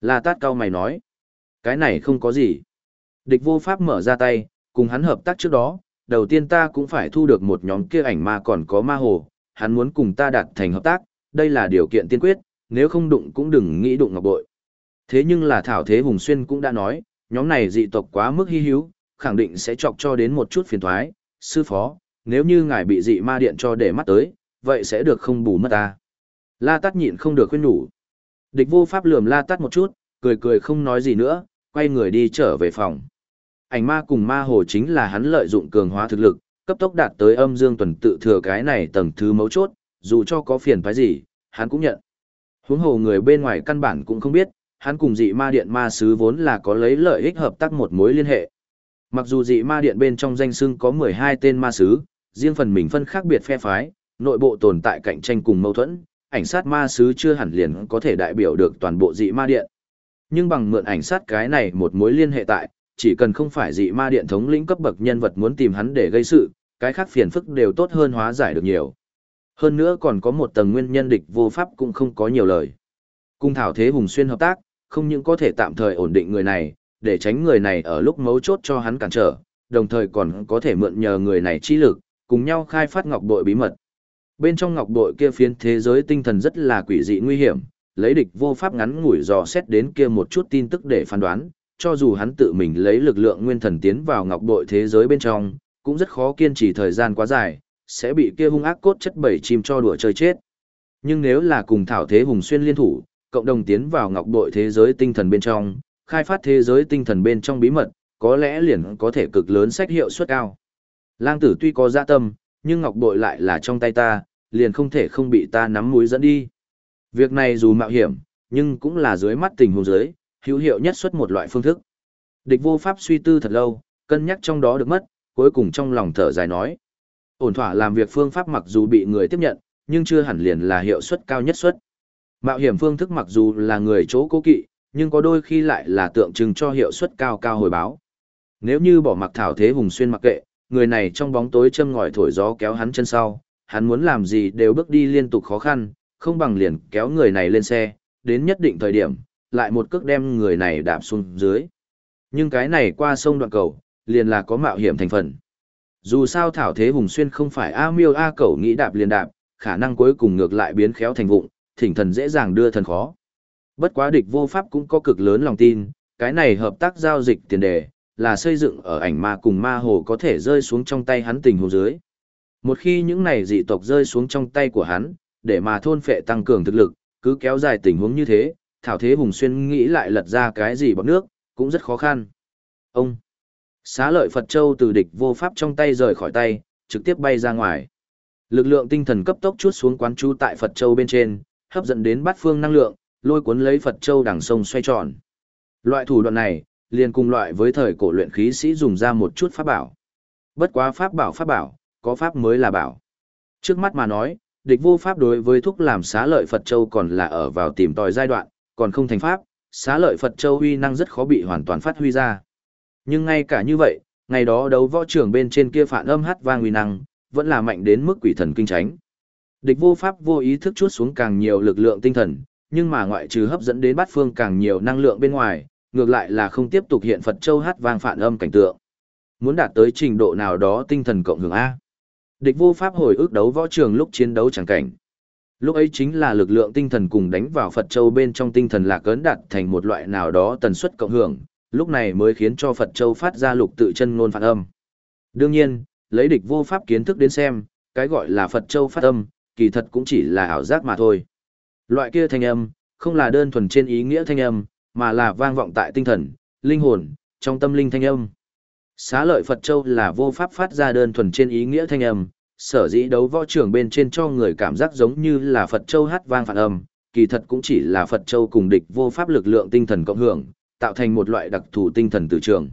Speaker 1: La Tát cao mày nói, cái này không có gì. Địch vô pháp mở ra tay, cùng hắn hợp tác trước đó, đầu tiên ta cũng phải thu được một nhóm kia ảnh ma còn có ma hồ, hắn muốn cùng ta đạt thành hợp tác, đây là điều kiện tiên quyết, nếu không đụng cũng đừng nghĩ đụng ngọc bội. Thế nhưng là Thảo Thế Hùng Xuyên cũng đã nói, nhóm này dị tộc quá mức hy hữu, khẳng định sẽ chọc cho đến một chút phiền thoái, sư phó, nếu như ngài bị dị ma điện cho để mắt tới, vậy sẽ được không bù mất ta. La Tát nhịn không được khuyên nhủ. Địch vô pháp lườm La Tát một chút, cười cười không nói gì nữa, quay người đi trở về phòng. Ảnh ma cùng ma hồ chính là hắn lợi dụng cường hóa thực lực, cấp tốc đạt tới âm dương tuần tự thừa cái này tầng thứ mấu chốt, dù cho có phiền phải gì, hắn cũng nhận. Huống hồ người bên ngoài căn bản cũng không biết, hắn cùng dị ma điện ma sứ vốn là có lấy lợi ích hợp tác một mối liên hệ. Mặc dù dị ma điện bên trong danh xưng có 12 tên ma sứ, riêng phần mình phân khác biệt phe phái, nội bộ tồn tại cạnh tranh cùng mâu thuẫn, ảnh sát ma sứ chưa hẳn liền có thể đại biểu được toàn bộ dị ma điện. Nhưng bằng mượn ảnh sát cái này một mối liên hệ tại, chỉ cần không phải dị ma điện thống lĩnh cấp bậc nhân vật muốn tìm hắn để gây sự, cái khác phiền phức đều tốt hơn hóa giải được nhiều. Hơn nữa còn có một tầng nguyên nhân địch vô pháp cũng không có nhiều lời. Cung thảo thế hùng xuyên hợp tác, không những có thể tạm thời ổn định người này, để tránh người này ở lúc mấu chốt cho hắn cản trở, đồng thời còn có thể mượn nhờ người này chi lực, cùng nhau khai phát ngọc bội bí mật. Bên trong ngọc bội kia phiến thế giới tinh thần rất là quỷ dị nguy hiểm, lấy địch vô pháp ngắn ngủi dò xét đến kia một chút tin tức để phán đoán, cho dù hắn tự mình lấy lực lượng nguyên thần tiến vào ngọc bội thế giới bên trong, cũng rất khó kiên trì thời gian quá dài, sẽ bị kia hung ác cốt chất bảy chim cho đùa chơi chết. Nhưng nếu là cùng thảo thế hùng xuyên liên thủ, cộng đồng tiến vào ngọc bội thế giới tinh thần bên trong, khai phát thế giới tinh thần bên trong bí mật, có lẽ liền có thể cực lớn sách hiệu suất cao. Lang tử tuy có dạ tâm, nhưng ngọc bội lại là trong tay ta, liền không thể không bị ta nắm mũi dẫn đi. Việc này dù mạo hiểm, nhưng cũng là dưới mắt tình huống dưới, hữu hiệu nhất xuất một loại phương thức. Địch vô pháp suy tư thật lâu, cân nhắc trong đó được mất, cuối cùng trong lòng thở dài nói. Ổn thỏa làm việc phương pháp mặc dù bị người tiếp nhận, nhưng chưa hẳn liền là hiệu suất cao nhất suất. Mạo hiểm phương thức mặc dù là người chỗ cố kỵ, nhưng có đôi khi lại là tượng trưng cho hiệu suất cao cao hồi báo. Nếu như bỏ mặc thảo thế hùng xuyên mặc kệ, người này trong bóng tối châm ngòi thổi gió kéo hắn chân sau, hắn muốn làm gì đều bước đi liên tục khó khăn, không bằng liền kéo người này lên xe, đến nhất định thời điểm, lại một cước đem người này đạp xuống dưới. Nhưng cái này qua sông đoạn cầu, liền là có mạo hiểm thành phần. Dù sao Thảo Thế Hùng Xuyên không phải A miêu A cầu nghĩ đạp liền đạp, khả năng cuối cùng ngược lại biến khéo thành vụng, thỉnh thần dễ dàng đưa thần khó. Bất quá địch vô pháp cũng có cực lớn lòng tin, cái này hợp tác giao dịch tiền đề, là xây dựng ở ảnh ma cùng ma hồ có thể rơi xuống trong tay hắn tình hồ dưới. Một khi những này dị tộc rơi xuống trong tay của hắn, để mà thôn phệ tăng cường thực lực, cứ kéo dài tình huống như thế, Thảo Thế Hùng Xuyên nghĩ lại lật ra cái gì bọc nước, cũng rất khó khăn. Ông! Xá lợi Phật Châu từ địch vô pháp trong tay rời khỏi tay, trực tiếp bay ra ngoài. Lực lượng tinh thần cấp tốc chút xuống quán chú tại Phật Châu bên trên, hấp dẫn đến bát phương năng lượng, lôi cuốn lấy Phật Châu đằng sông xoay tròn. Loại thủ đoạn này, liền cùng loại với thời cổ luyện khí sĩ dùng ra một chút pháp bảo. Bất quá pháp bảo pháp bảo, có pháp mới là bảo. Trước mắt mà nói, địch vô pháp đối với thuốc làm xá lợi Phật Châu còn là ở vào tìm tòi giai đoạn, còn không thành pháp, xá lợi Phật Châu huy năng rất khó bị hoàn toàn phát huy ra. Nhưng ngay cả như vậy, ngày đó đấu võ trưởng bên trên kia phản âm hát vang huy năng, vẫn là mạnh đến mức quỷ thần kinh tránh. Địch vô pháp vô ý thức chút xuống càng nhiều lực lượng tinh thần, nhưng mà ngoại trừ hấp dẫn đến bát phương càng nhiều năng lượng bên ngoài, ngược lại là không tiếp tục hiện Phật Châu hát vang phản âm cảnh tượng. Muốn đạt tới trình độ nào đó tinh thần cộng hưởng A. Địch vô pháp hồi ức đấu võ trường lúc chiến đấu chẳng cảnh. Lúc ấy chính là lực lượng tinh thần cùng đánh vào Phật Châu bên trong tinh thần lạc cấn đạt thành một loại nào đó tần suất cộng hưởng, lúc này mới khiến cho Phật Châu phát ra lục tự chân ngôn phản âm. Đương nhiên, lấy địch vô pháp kiến thức đến xem, cái gọi là Phật Châu phát âm, kỳ thật cũng chỉ là ảo giác mà thôi. Loại kia thanh âm, không là đơn thuần trên ý nghĩa thanh âm, mà là vang vọng tại tinh thần, linh hồn, trong tâm linh thanh âm. Xá lợi Phật Châu là vô pháp phát ra đơn thuần trên ý nghĩa thanh âm, sở dĩ đấu võ trưởng bên trên cho người cảm giác giống như là Phật Châu hát vang phản âm, kỳ thật cũng chỉ là Phật Châu cùng địch vô pháp lực lượng tinh thần cộng hưởng, tạo thành một loại đặc thù tinh thần từ trường.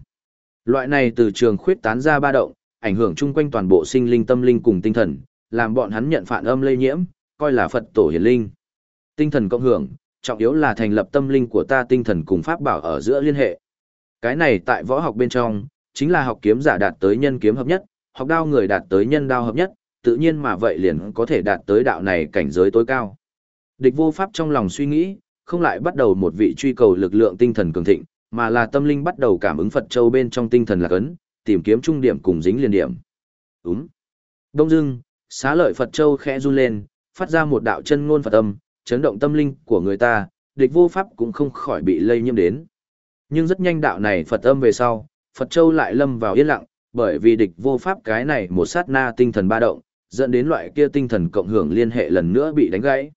Speaker 1: Loại này từ trường khuyết tán ra ba động, ảnh hưởng chung quanh toàn bộ sinh linh tâm linh cùng tinh thần, làm bọn hắn nhận phản âm lây nhiễm, coi là Phật tổ hiển linh. Tinh thần cộng hưởng, trọng yếu là thành lập tâm linh của ta tinh thần cùng pháp bảo ở giữa liên hệ. Cái này tại võ học bên trong, chính là học kiếm giả đạt tới nhân kiếm hợp nhất, học đao người đạt tới nhân đao hợp nhất, tự nhiên mà vậy liền có thể đạt tới đạo này cảnh giới tối cao. Địch vô pháp trong lòng suy nghĩ, không lại bắt đầu một vị truy cầu lực lượng tinh thần cường thịnh, mà là tâm linh bắt đầu cảm ứng Phật Châu bên trong tinh thần là ấn, tìm kiếm trung điểm cùng dính liên điểm. Đúng. Đông dưng, xá lợi Phật Châu khẽ run lên, phát ra một đạo chân ngôn Phật âm, chấn động tâm linh của người ta, địch vô pháp cũng không khỏi bị lây nhiễm đến. Nhưng rất nhanh đạo này Phật âm về sau, Phật Châu lại lâm vào yên lặng, bởi vì địch vô pháp cái này một sát na tinh thần ba động, dẫn đến loại kia tinh thần cộng hưởng liên hệ lần nữa bị đánh gãy.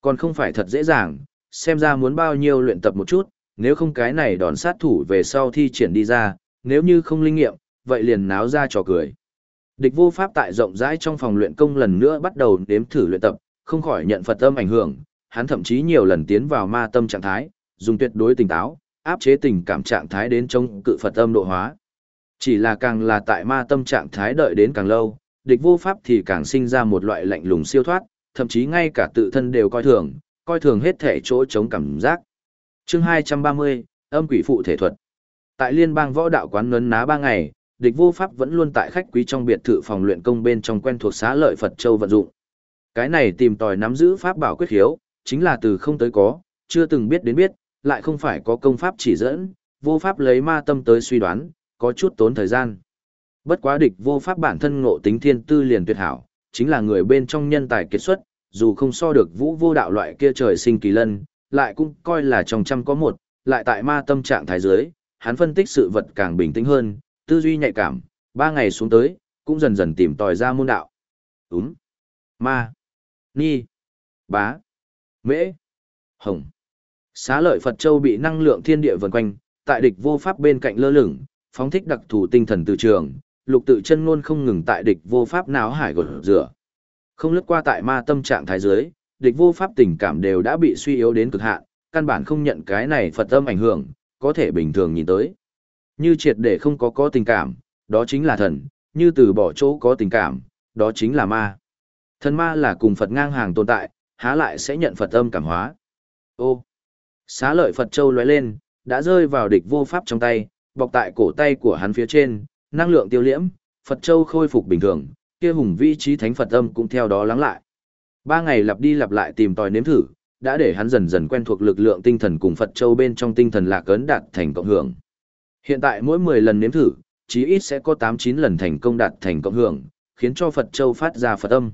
Speaker 1: Còn không phải thật dễ dàng, xem ra muốn bao nhiêu luyện tập một chút, nếu không cái này đòn sát thủ về sau thi triển đi ra, nếu như không linh nghiệm, vậy liền náo ra trò cười. Địch vô pháp tại rộng rãi trong phòng luyện công lần nữa bắt đầu đếm thử luyện tập, không khỏi nhận Phật tâm ảnh hưởng, hắn thậm chí nhiều lần tiến vào ma tâm trạng thái, dùng tuyệt đối tỉnh táo, áp chế tình cảm trạng thái đến chống cự Phật âm độ hóa. Chỉ là càng là tại ma tâm trạng thái đợi đến càng lâu, địch vô pháp thì càng sinh ra một loại lạnh lùng siêu thoát, thậm chí ngay cả tự thân đều coi thường, coi thường hết thể chỗ chống cảm giác. Chương 230, âm quỷ phụ thể thuật. Tại liên bang võ đạo quán nấn ná ba ngày, địch vô pháp vẫn luôn tại khách quý trong biệt thự phòng luyện công bên trong quen thuộc xá lợi Phật Châu vận dụng. Cái này tìm tòi nắm giữ pháp bảo quyết hiếu, chính là từ không tới có, chưa từng biết đến biết, lại không phải có công pháp chỉ dẫn, vô pháp lấy ma tâm tới suy đoán, có chút tốn thời gian. Bất quá địch vô pháp bản thân ngộ tính thiên tư liền tuyệt hảo, chính là người bên trong nhân tài kết xuất, dù không so được vũ vô đạo loại kia trời sinh kỳ lân, lại cũng coi là trong trăm có một, lại tại ma tâm trạng thái dưới, hắn phân tích sự vật càng bình tĩnh hơn, tư duy nhạy cảm, ba ngày xuống tới, cũng dần dần tìm tòi ra môn đạo. đúng ma, ni, bá, mễ, hồng. Xá lợi Phật Châu bị năng lượng thiên địa vần quanh, tại địch vô pháp bên cạnh lơ lửng, phóng thích đặc thù tinh thần từ trường, lục tự chân ngôn không ngừng tại địch vô pháp náo hải gột rửa. Không lướt qua tại ma tâm trạng thái dưới, địch vô pháp tình cảm đều đã bị suy yếu đến cực hạn, căn bản không nhận cái này Phật tâm ảnh hưởng, có thể bình thường nhìn tới. Như triệt để không có có tình cảm, đó chính là thần, như từ bỏ chỗ có tình cảm, đó chính là ma. Thần ma là cùng Phật ngang hàng tồn tại, há lại sẽ nhận Phật âm cảm hóa. Ô, xá lợi Phật châu lóe lên, đã rơi vào địch vô pháp trong tay, bọc tại cổ tay của hắn phía trên, năng lượng tiêu liễm, Phật châu khôi phục bình thường, kia hùng vị trí thánh Phật âm cũng theo đó lắng lại. Ba ngày lặp đi lặp lại tìm tòi nếm thử, đã để hắn dần dần quen thuộc lực lượng tinh thần cùng Phật châu bên trong tinh thần lạc ấn đạt thành cộng hưởng. Hiện tại mỗi 10 lần nếm thử, chí ít sẽ có 8-9 lần thành công đạt thành cộng hưởng, khiến cho Phật châu phát ra Phật âm.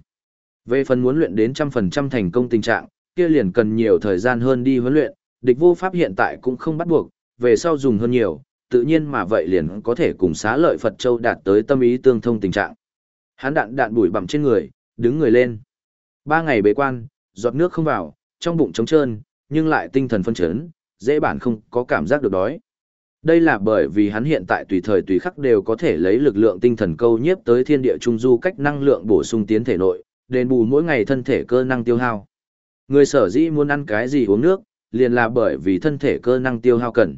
Speaker 1: Về phần muốn luyện đến trăm phần trăm thành công tình trạng, kia liền cần nhiều thời gian hơn đi huấn luyện, địch vô pháp hiện tại cũng không bắt buộc, về sau dùng hơn nhiều, tự nhiên mà vậy liền có thể cùng xá lợi Phật châu đạt tới tâm ý tương thông tình trạng. Hắn đạn đạn bụi bặm trên người, đứng người lên. Ba ngày bế quan, giọt nước không vào, trong bụng trống trơn, nhưng lại tinh thần phân chấn, dễ bản không có cảm giác được đói. Đây là bởi vì hắn hiện tại tùy thời tùy khắc đều có thể lấy lực lượng tinh thần câu nhiếp tới thiên địa trung du cách năng lượng bổ sung tiến thể nội, đền bù mỗi ngày thân thể cơ năng tiêu hao. Người sở dĩ muốn ăn cái gì uống nước, liền là bởi vì thân thể cơ năng tiêu hao cần.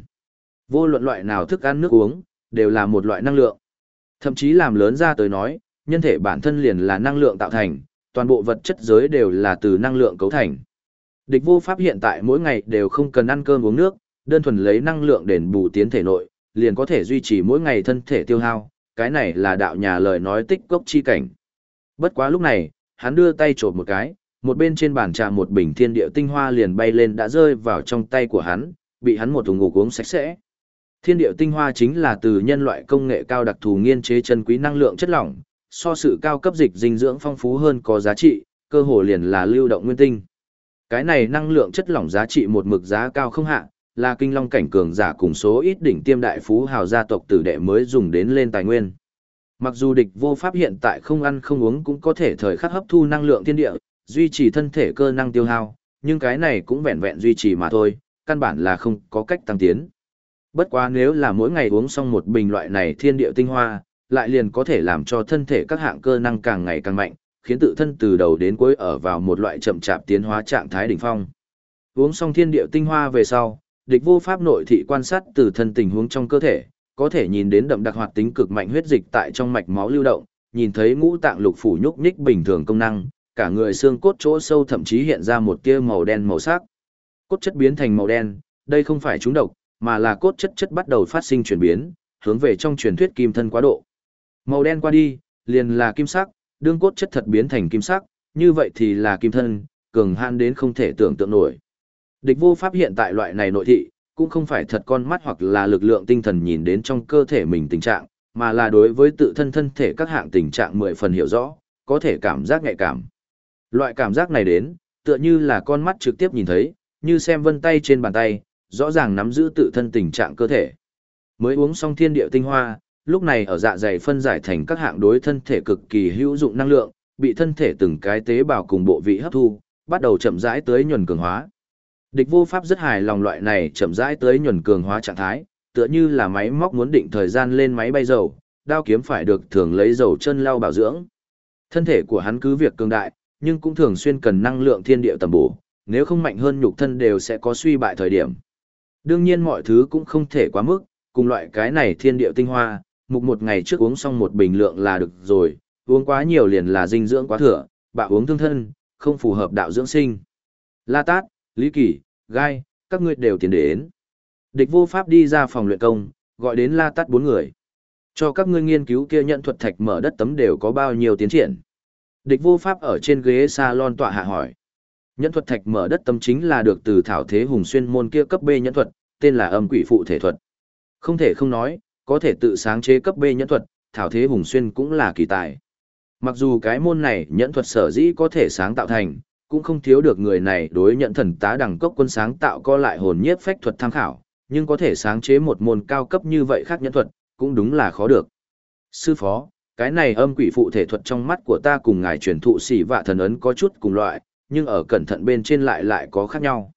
Speaker 1: Vô luận loại nào thức ăn nước uống, đều là một loại năng lượng. Thậm chí làm lớn ra tới nói, nhân thể bản thân liền là năng lượng tạo thành, toàn bộ vật chất giới đều là từ năng lượng cấu thành. Địch vô pháp hiện tại mỗi ngày đều không cần ăn cơm uống nước, đơn thuần lấy năng lượng đền bù tiến thể nội, liền có thể duy trì mỗi ngày thân thể tiêu hao, cái này là đạo nhà lời nói tích gốc chi cảnh. Bất quá lúc này, hắn đưa tay trộm một cái, một bên trên bàn trà một bình thiên địa tinh hoa liền bay lên đã rơi vào trong tay của hắn, bị hắn một thùng ngủ uống sạch sẽ. Thiên địa tinh hoa chính là từ nhân loại công nghệ cao đặc thù nghiên chế chân quý năng lượng chất lỏng, so sự cao cấp dịch dinh dưỡng phong phú hơn có giá trị, cơ hồ liền là lưu động nguyên tinh. Cái này năng lượng chất lỏng giá trị một mực giá cao không hạ, là kinh long cảnh cường giả cùng số ít đỉnh tiêm đại phú hào gia tộc tử đệ mới dùng đến lên tài nguyên. Mặc dù địch vô pháp hiện tại không ăn không uống cũng có thể thời khắc hấp thu năng lượng thiên địa, duy trì thân thể cơ năng tiêu hao, nhưng cái này cũng vẹn vẹn duy trì mà thôi, căn bản là không có cách tăng tiến. Bất quá nếu là mỗi ngày uống xong một bình loại này thiên địa tinh hoa, lại liền có thể làm cho thân thể các hạng cơ năng càng ngày càng mạnh, khiến tự thân từ đầu đến cuối ở vào một loại chậm chạp tiến hóa trạng thái đỉnh phong. Uống xong thiên địa tinh hoa về sau, địch vô pháp nội thị quan sát từ thân tình huống trong cơ thể, có thể nhìn đến đậm đặc hoạt tính cực mạnh huyết dịch tại trong mạch máu lưu động, nhìn thấy ngũ tạng lục phủ nhúc nhích bình thường công năng, cả người xương cốt chỗ sâu thậm chí hiện ra một tia màu đen màu sắc. Cốt chất biến thành màu đen, đây không phải trúng độc, mà là cốt chất chất bắt đầu phát sinh chuyển biến, hướng về trong truyền thuyết kim thân quá độ. Màu đen qua đi, liền là kim sắc, đương cốt chất thật biến thành kim sắc, như vậy thì là kim thân, cường hạn đến không thể tưởng tượng nổi. Địch vô pháp hiện tại loại này nội thị, cũng không phải thật con mắt hoặc là lực lượng tinh thần nhìn đến trong cơ thể mình tình trạng, mà là đối với tự thân thân thể các hạng tình trạng mười phần hiểu rõ, có thể cảm giác nhạy cảm. Loại cảm giác này đến, tựa như là con mắt trực tiếp nhìn thấy, như xem vân tay trên bàn tay, rõ ràng nắm giữ tự thân tình trạng cơ thể. Mới uống xong thiên địa tinh hoa, lúc này ở dạ dày phân giải thành các hạng đối thân thể cực kỳ hữu dụng năng lượng, bị thân thể từng cái tế bào cùng bộ vị hấp thu, bắt đầu chậm rãi tới nhuần cường hóa. Địch vô pháp rất hài lòng loại này chậm rãi tới nhuần cường hóa trạng thái, tựa như là máy móc muốn định thời gian lên máy bay dầu, đao kiếm phải được thường lấy dầu chân lau bảo dưỡng. Thân thể của hắn cứ việc cường đại, nhưng cũng thường xuyên cần năng lượng thiên địa tầm bổ, nếu không mạnh hơn nhục thân đều sẽ có suy bại thời điểm. Đương nhiên mọi thứ cũng không thể quá mức, cùng loại cái này thiên địa tinh hoa, mục một ngày trước uống xong một bình lượng là được rồi, uống quá nhiều liền là dinh dưỡng quá thừa, bạo uống thương thân, không phù hợp đạo dưỡng sinh. La Tát, Lý Kỳ, Gai, các ngươi đều tiến đến. Địch vô pháp đi ra phòng luyện công, gọi đến La Tát bốn người. Cho các ngươi nghiên cứu kia nhận thuật thạch mở đất tấm đều có bao nhiêu tiến triển. Địch vô pháp ở trên ghế salon tọa hạ hỏi. Nhẫn thuật thạch mở đất tâm chính là được từ thảo thế hùng xuyên môn kia cấp B nhẫn thuật, tên là âm quỷ phụ thể thuật. Không thể không nói, có thể tự sáng chế cấp B nhẫn thuật, thảo thế hùng xuyên cũng là kỳ tài. Mặc dù cái môn này nhẫn thuật sở dĩ có thể sáng tạo thành, cũng không thiếu được người này đối nhận thần tá đẳng cấp quân sáng tạo co lại hồn nhiếp phách thuật tham khảo, nhưng có thể sáng chế một môn cao cấp như vậy khác nhẫn thuật, cũng đúng là khó được. Sư phó, cái này âm quỷ phụ thể thuật trong mắt của ta cùng ngài truyền thụ sĩ vạ thần ấn có chút cùng loại, nhưng ở cẩn thận bên trên lại lại có khác nhau.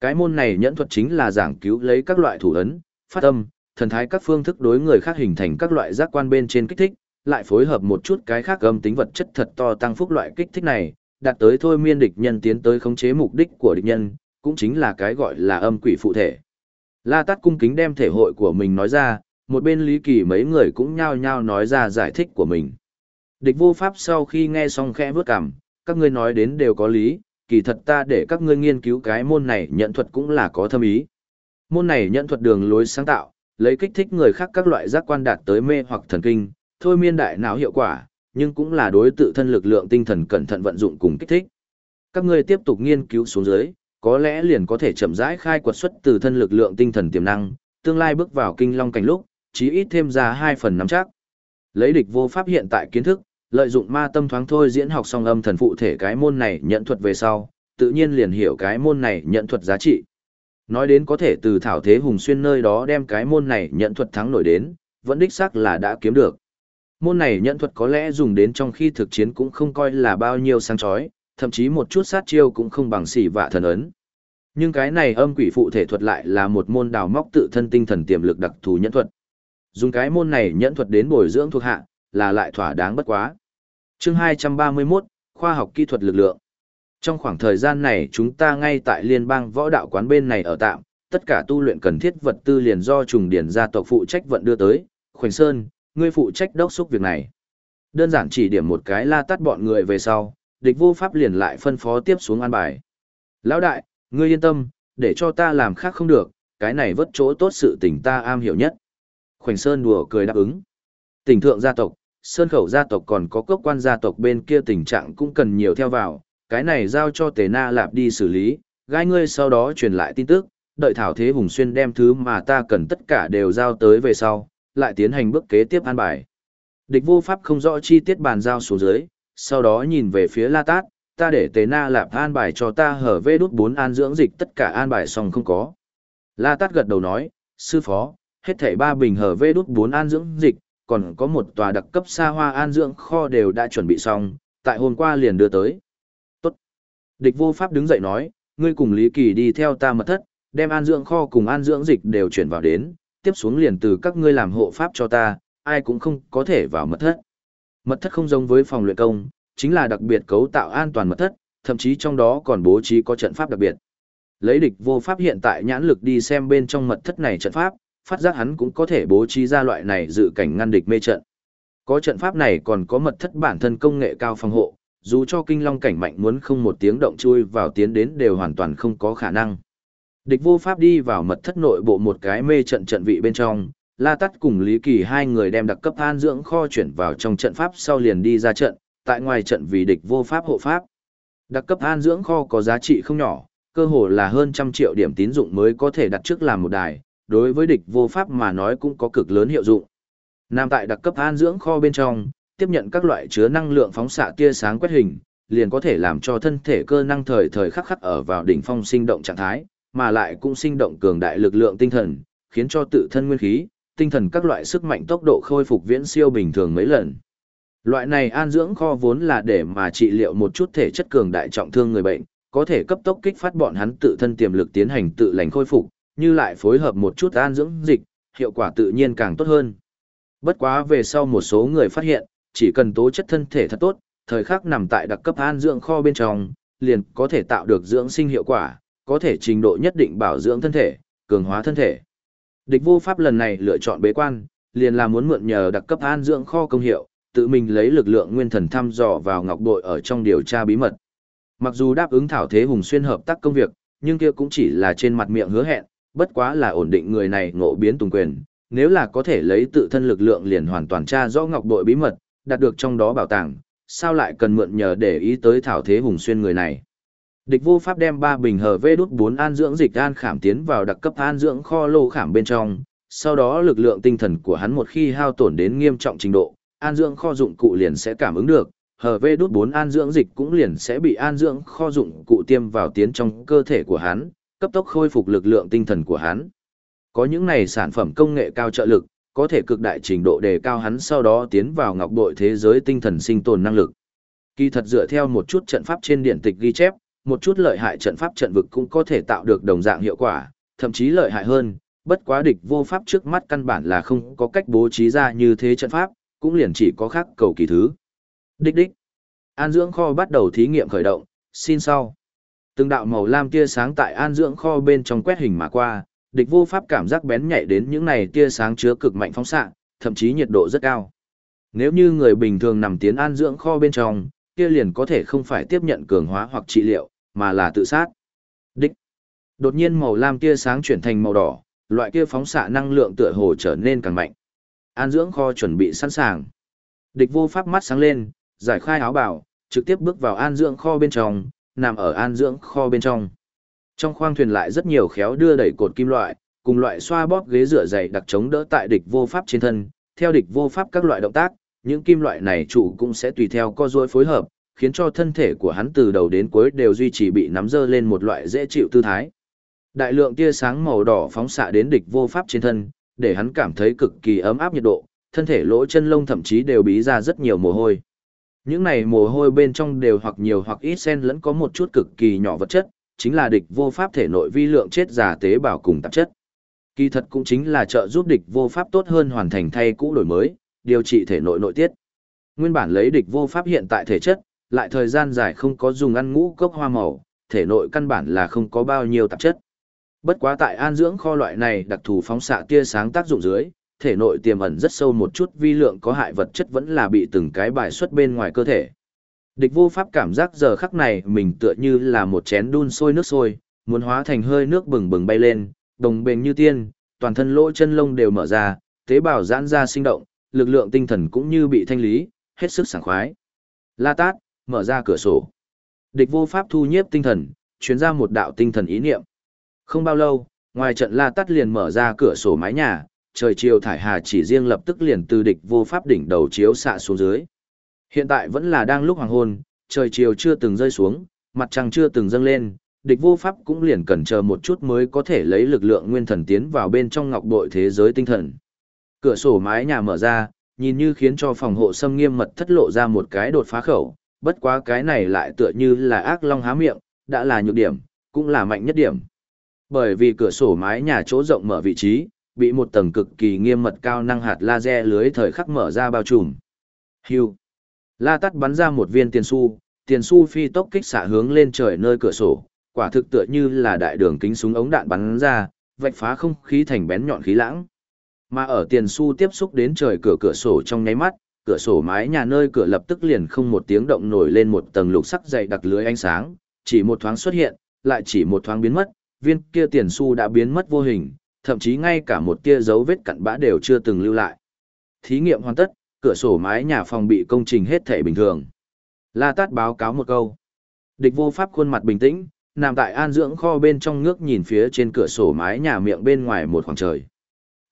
Speaker 1: Cái môn này nhẫn thuật chính là giảng cứu lấy các loại thủ ấn, phát âm, thần thái các phương thức đối người khác hình thành các loại giác quan bên trên kích thích, lại phối hợp một chút cái khác âm tính vật chất thật to tăng phúc loại kích thích này, đạt tới thôi miên địch nhân tiến tới khống chế mục đích của địch nhân, cũng chính là cái gọi là âm quỷ phụ thể. La Tát cung kính đem thể hội của mình nói ra, một bên Lý Kỳ mấy người cũng nhao nhao nói ra giải thích của mình. Địch vô pháp sau khi nghe xong khẽ bước cằm, các ngươi nói đến đều có lý, kỳ thật ta để các ngươi nghiên cứu cái môn này nhận thuật cũng là có thâm ý. Môn này nhận thuật đường lối sáng tạo, lấy kích thích người khác các loại giác quan đạt tới mê hoặc thần kinh, thôi miên đại não hiệu quả, nhưng cũng là đối tự thân lực lượng tinh thần cẩn thận vận dụng cùng kích thích. Các ngươi tiếp tục nghiên cứu xuống dưới, có lẽ liền có thể chậm rãi khai quật xuất từ thân lực lượng tinh thần tiềm năng, tương lai bước vào kinh long cảnh lúc, chí ít thêm ra 2 phần nắm chắc. Lấy địch vô pháp hiện tại kiến thức, lợi dụng ma tâm thoáng thôi diễn học song âm thần phụ thể cái môn này nhận thuật về sau, tự nhiên liền hiểu cái môn này nhận thuật giá trị. Nói đến có thể từ thảo thế hùng xuyên nơi đó đem cái môn này nhận thuật thắng nổi đến, vẫn đích xác là đã kiếm được. Môn này nhận thuật có lẽ dùng đến trong khi thực chiến cũng không coi là bao nhiêu sáng chói, thậm chí một chút sát chiêu cũng không bằng xỉ vạ thần ấn. Nhưng cái này âm quỷ phụ thể thuật lại là một môn đào móc tự thân tinh thần tiềm lực đặc thù nhẫn thuật. Dùng cái môn này nhẫn thuật đến bồi dưỡng thuộc hạ, là lại thỏa đáng bất quá. Chương 231, khoa học kỹ thuật lực lượng. Trong khoảng thời gian này chúng ta ngay tại liên bang võ đạo quán bên này ở tạm, tất cả tu luyện cần thiết vật tư liền do trùng điển gia tộc phụ trách vận đưa tới, Khoảnh Sơn, ngươi phụ trách đốc xúc việc này. Đơn giản chỉ điểm một cái la tắt bọn người về sau, địch vô pháp liền lại phân phó tiếp xuống an bài. Lão đại, ngươi yên tâm, để cho ta làm khác không được, cái này vất chỗ tốt sự tình ta am hiểu nhất. Khoảnh Sơn đùa cười đáp ứng. Tỉnh thượng gia tộc, Sơn khẩu gia tộc còn có cốc quan gia tộc bên kia tình trạng cũng cần nhiều theo vào, cái này giao cho Tề Na Lạp đi xử lý, gai ngươi sau đó truyền lại tin tức, đợi Thảo Thế Hùng Xuyên đem thứ mà ta cần tất cả đều giao tới về sau, lại tiến hành bước kế tiếp an bài. Địch vô pháp không rõ chi tiết bàn giao xuống dưới, sau đó nhìn về phía La Tát, ta để Tế Na Lạp an bài cho ta hở vê đút bốn an dưỡng dịch tất cả an bài xong không có. La Tát gật đầu nói, sư phó, hết thảy ba bình hở vê đút bốn an dưỡng dịch, còn có một tòa đặc cấp xa hoa an dưỡng kho đều đã chuẩn bị xong, tại hôm qua liền đưa tới. Tốt. Địch vô pháp đứng dậy nói, ngươi cùng Lý Kỳ đi theo ta mật thất, đem an dưỡng kho cùng an dưỡng dịch đều chuyển vào đến, tiếp xuống liền từ các ngươi làm hộ pháp cho ta, ai cũng không có thể vào mật thất. Mật thất không giống với phòng luyện công, chính là đặc biệt cấu tạo an toàn mật thất, thậm chí trong đó còn bố trí có trận pháp đặc biệt. Lấy địch vô pháp hiện tại nhãn lực đi xem bên trong mật thất này trận pháp, phát giác hắn cũng có thể bố trí ra loại này dự cảnh ngăn địch mê trận. Có trận pháp này còn có mật thất bản thân công nghệ cao phòng hộ, dù cho kinh long cảnh mạnh muốn không một tiếng động chui vào tiến đến đều hoàn toàn không có khả năng. Địch vô pháp đi vào mật thất nội bộ một cái mê trận trận vị bên trong, La Tắt cùng Lý Kỳ hai người đem đặc cấp an dưỡng kho chuyển vào trong trận pháp sau liền đi ra trận, tại ngoài trận vì địch vô pháp hộ pháp. Đặc cấp an dưỡng kho có giá trị không nhỏ, cơ hồ là hơn trăm triệu điểm tín dụng mới có thể đặt trước làm một đài, đối với địch vô pháp mà nói cũng có cực lớn hiệu dụng. Nam tại đặc cấp an dưỡng kho bên trong, tiếp nhận các loại chứa năng lượng phóng xạ tia sáng quét hình, liền có thể làm cho thân thể cơ năng thời thời khắc khắc ở vào đỉnh phong sinh động trạng thái, mà lại cũng sinh động cường đại lực lượng tinh thần, khiến cho tự thân nguyên khí, tinh thần các loại sức mạnh tốc độ khôi phục viễn siêu bình thường mấy lần. Loại này an dưỡng kho vốn là để mà trị liệu một chút thể chất cường đại trọng thương người bệnh, có thể cấp tốc kích phát bọn hắn tự thân tiềm lực tiến hành tự lành khôi phục, như lại phối hợp một chút an dưỡng dịch, hiệu quả tự nhiên càng tốt hơn. Bất quá về sau một số người phát hiện, chỉ cần tố chất thân thể thật tốt, thời khắc nằm tại đặc cấp an dưỡng kho bên trong, liền có thể tạo được dưỡng sinh hiệu quả, có thể trình độ nhất định bảo dưỡng thân thể, cường hóa thân thể. Địch vô pháp lần này lựa chọn bế quan, liền là muốn mượn nhờ đặc cấp an dưỡng kho công hiệu, tự mình lấy lực lượng nguyên thần thăm dò vào ngọc bội ở trong điều tra bí mật. Mặc dù đáp ứng thảo thế hùng xuyên hợp tác công việc, nhưng kia cũng chỉ là trên mặt miệng hứa hẹn, bất quá là ổn định người này ngộ biến tùng quyền, nếu là có thể lấy tự thân lực lượng liền hoàn toàn tra rõ ngọc bội bí mật, đạt được trong đó bảo tàng, sao lại cần mượn nhờ để ý tới thảo thế hùng xuyên người này. Địch vô pháp đem ba bình hở vê đút 4 an dưỡng dịch an khảm tiến vào đặc cấp an dưỡng kho lô khảm bên trong, sau đó lực lượng tinh thần của hắn một khi hao tổn đến nghiêm trọng trình độ, an dưỡng kho dụng cụ liền sẽ cảm ứng được, hở vê đút 4 an dưỡng dịch cũng liền sẽ bị an dưỡng kho dụng cụ tiêm vào tiến trong cơ thể của hắn, cấp tốc khôi phục lực lượng tinh thần của hắn. Có những này sản phẩm công nghệ cao trợ lực, có thể cực đại trình độ đề cao hắn sau đó tiến vào ngọc bội thế giới tinh thần sinh tồn năng lực. Kỳ thật dựa theo một chút trận pháp trên điện tịch ghi chép, một chút lợi hại trận pháp trận vực cũng có thể tạo được đồng dạng hiệu quả, thậm chí lợi hại hơn, bất quá địch vô pháp trước mắt căn bản là không có cách bố trí ra như thế trận pháp, cũng liền chỉ có khác cầu kỳ thứ. Đích đích. An dưỡng kho bắt đầu thí nghiệm khởi động, xin sau. Từng đạo màu lam tia sáng tại an dưỡng kho bên trong quét hình mà qua, địch vô pháp cảm giác bén nhạy đến những này tia sáng chứa cực mạnh phóng xạ, thậm chí nhiệt độ rất cao. Nếu như người bình thường nằm tiến an dưỡng kho bên trong, kia liền có thể không phải tiếp nhận cường hóa hoặc trị liệu, mà là tự sát. Đích. Đột nhiên màu lam tia sáng chuyển thành màu đỏ, loại kia phóng xạ năng lượng tựa hồ trở nên càng mạnh. An dưỡng kho chuẩn bị sẵn sàng. Địch vô pháp mắt sáng lên, giải khai áo bảo, trực tiếp bước vào an dưỡng kho bên trong, nằm ở an dưỡng kho bên trong. Trong khoang thuyền lại rất nhiều khéo đưa đẩy cột kim loại, cùng loại xoa bóp ghế rửa dày đặc chống đỡ tại địch vô pháp trên thân, theo địch vô pháp các loại động tác, những kim loại này trụ cũng sẽ tùy theo co duỗi phối hợp, khiến cho thân thể của hắn từ đầu đến cuối đều duy trì bị nắm dơ lên một loại dễ chịu tư thái. Đại lượng tia sáng màu đỏ phóng xạ đến địch vô pháp trên thân, để hắn cảm thấy cực kỳ ấm áp nhiệt độ, thân thể lỗ chân lông thậm chí đều bí ra rất nhiều mồ hôi. Những này mồ hôi bên trong đều hoặc nhiều hoặc ít xen lẫn có một chút cực kỳ nhỏ vật chất, chính là địch vô pháp thể nội vi lượng chết giả tế bào cùng tạp chất. Kỳ thật cũng chính là trợ giúp địch vô pháp tốt hơn hoàn thành thay cũ đổi mới, điều trị thể nội nội tiết. Nguyên bản lấy địch vô pháp hiện tại thể chất, lại thời gian dài không có dùng ăn ngũ cốc hoa màu, thể nội căn bản là không có bao nhiêu tạp chất. Bất quá tại an dưỡng kho loại này đặc thù phóng xạ tia sáng tác dụng dưới, thể nội tiềm ẩn rất sâu một chút vi lượng có hại vật chất vẫn là bị từng cái bài xuất bên ngoài cơ thể. Địch vô pháp cảm giác giờ khắc này mình tựa như là một chén đun sôi nước sôi, muốn hóa thành hơi nước bừng bừng bay lên, đồng bền như tiên, toàn thân lỗ chân lông đều mở ra, tế bào giãn ra sinh động, lực lượng tinh thần cũng như bị thanh lý, hết sức sảng khoái. La Tát, mở ra cửa sổ. Địch vô pháp thu nhiếp tinh thần, chuyến ra một đạo tinh thần ý niệm. Không bao lâu, ngoài trận La Tát liền mở ra cửa sổ mái nhà, trời chiều thải hà chỉ riêng lập tức liền từ địch vô pháp đỉnh đầu chiếu xạ xuống dưới. Hiện tại vẫn là đang lúc hoàng hôn, trời chiều chưa từng rơi xuống, mặt trăng chưa từng dâng lên, địch vô pháp cũng liền cần chờ một chút mới có thể lấy lực lượng nguyên thần tiến vào bên trong ngọc bội thế giới tinh thần. Cửa sổ mái nhà mở ra, nhìn như khiến cho phòng hộ xâm nghiêm mật thất lộ ra một cái đột phá khẩu, bất quá cái này lại tựa như là ác long há miệng, đã là nhược điểm, cũng là mạnh nhất điểm. Bởi vì cửa sổ mái nhà chỗ rộng mở vị trí, bị một tầng cực kỳ nghiêm mật cao năng hạt laser lưới thời khắc mở ra bao trùm. Hưu. La tắt bắn ra một viên tiền xu, tiền xu phi tốc kích xạ hướng lên trời nơi cửa sổ, quả thực tựa như là đại đường kính súng ống đạn bắn ra, vạch phá không khí thành bén nhọn khí lãng. Mà ở tiền xu tiếp xúc đến trời cửa cửa sổ trong nháy mắt, cửa sổ mái nhà nơi cửa lập tức liền không một tiếng động nổi lên một tầng lục sắc dày đặc lưới ánh sáng, chỉ một thoáng xuất hiện, lại chỉ một thoáng biến mất, viên kia tiền xu đã biến mất vô hình, thậm chí ngay cả một tia dấu vết cặn bã đều chưa từng lưu lại. Thí nghiệm hoàn tất, cửa sổ mái nhà phòng bị công trình hết thể bình thường. La Tát báo cáo một câu. Địch vô pháp khuôn mặt bình tĩnh, nằm tại an dưỡng kho bên trong ngước nhìn phía trên cửa sổ mái nhà miệng bên ngoài một khoảng trời.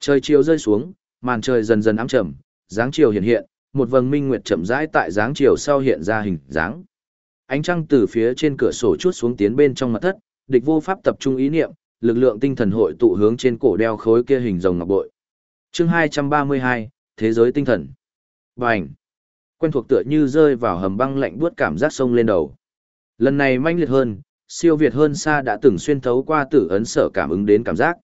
Speaker 1: Trời chiều rơi xuống, màn trời dần dần ám trầm, dáng chiều hiện hiện, một vầng minh nguyệt chậm rãi tại dáng chiều sau hiện ra hình dáng. Ánh trăng từ phía trên cửa sổ chút xuống tiến bên trong mặt thất, địch vô pháp tập trung ý niệm, lực lượng tinh thần hội tụ hướng trên cổ đeo khối kia hình rồng ngọc bội. Chương 232, Thế giới tinh thần. Bành! Quen thuộc tựa như rơi vào hầm băng lạnh buốt cảm giác sông lên đầu. Lần này manh liệt hơn, siêu việt hơn xa đã từng xuyên thấu qua tử ấn sở cảm ứng đến cảm giác.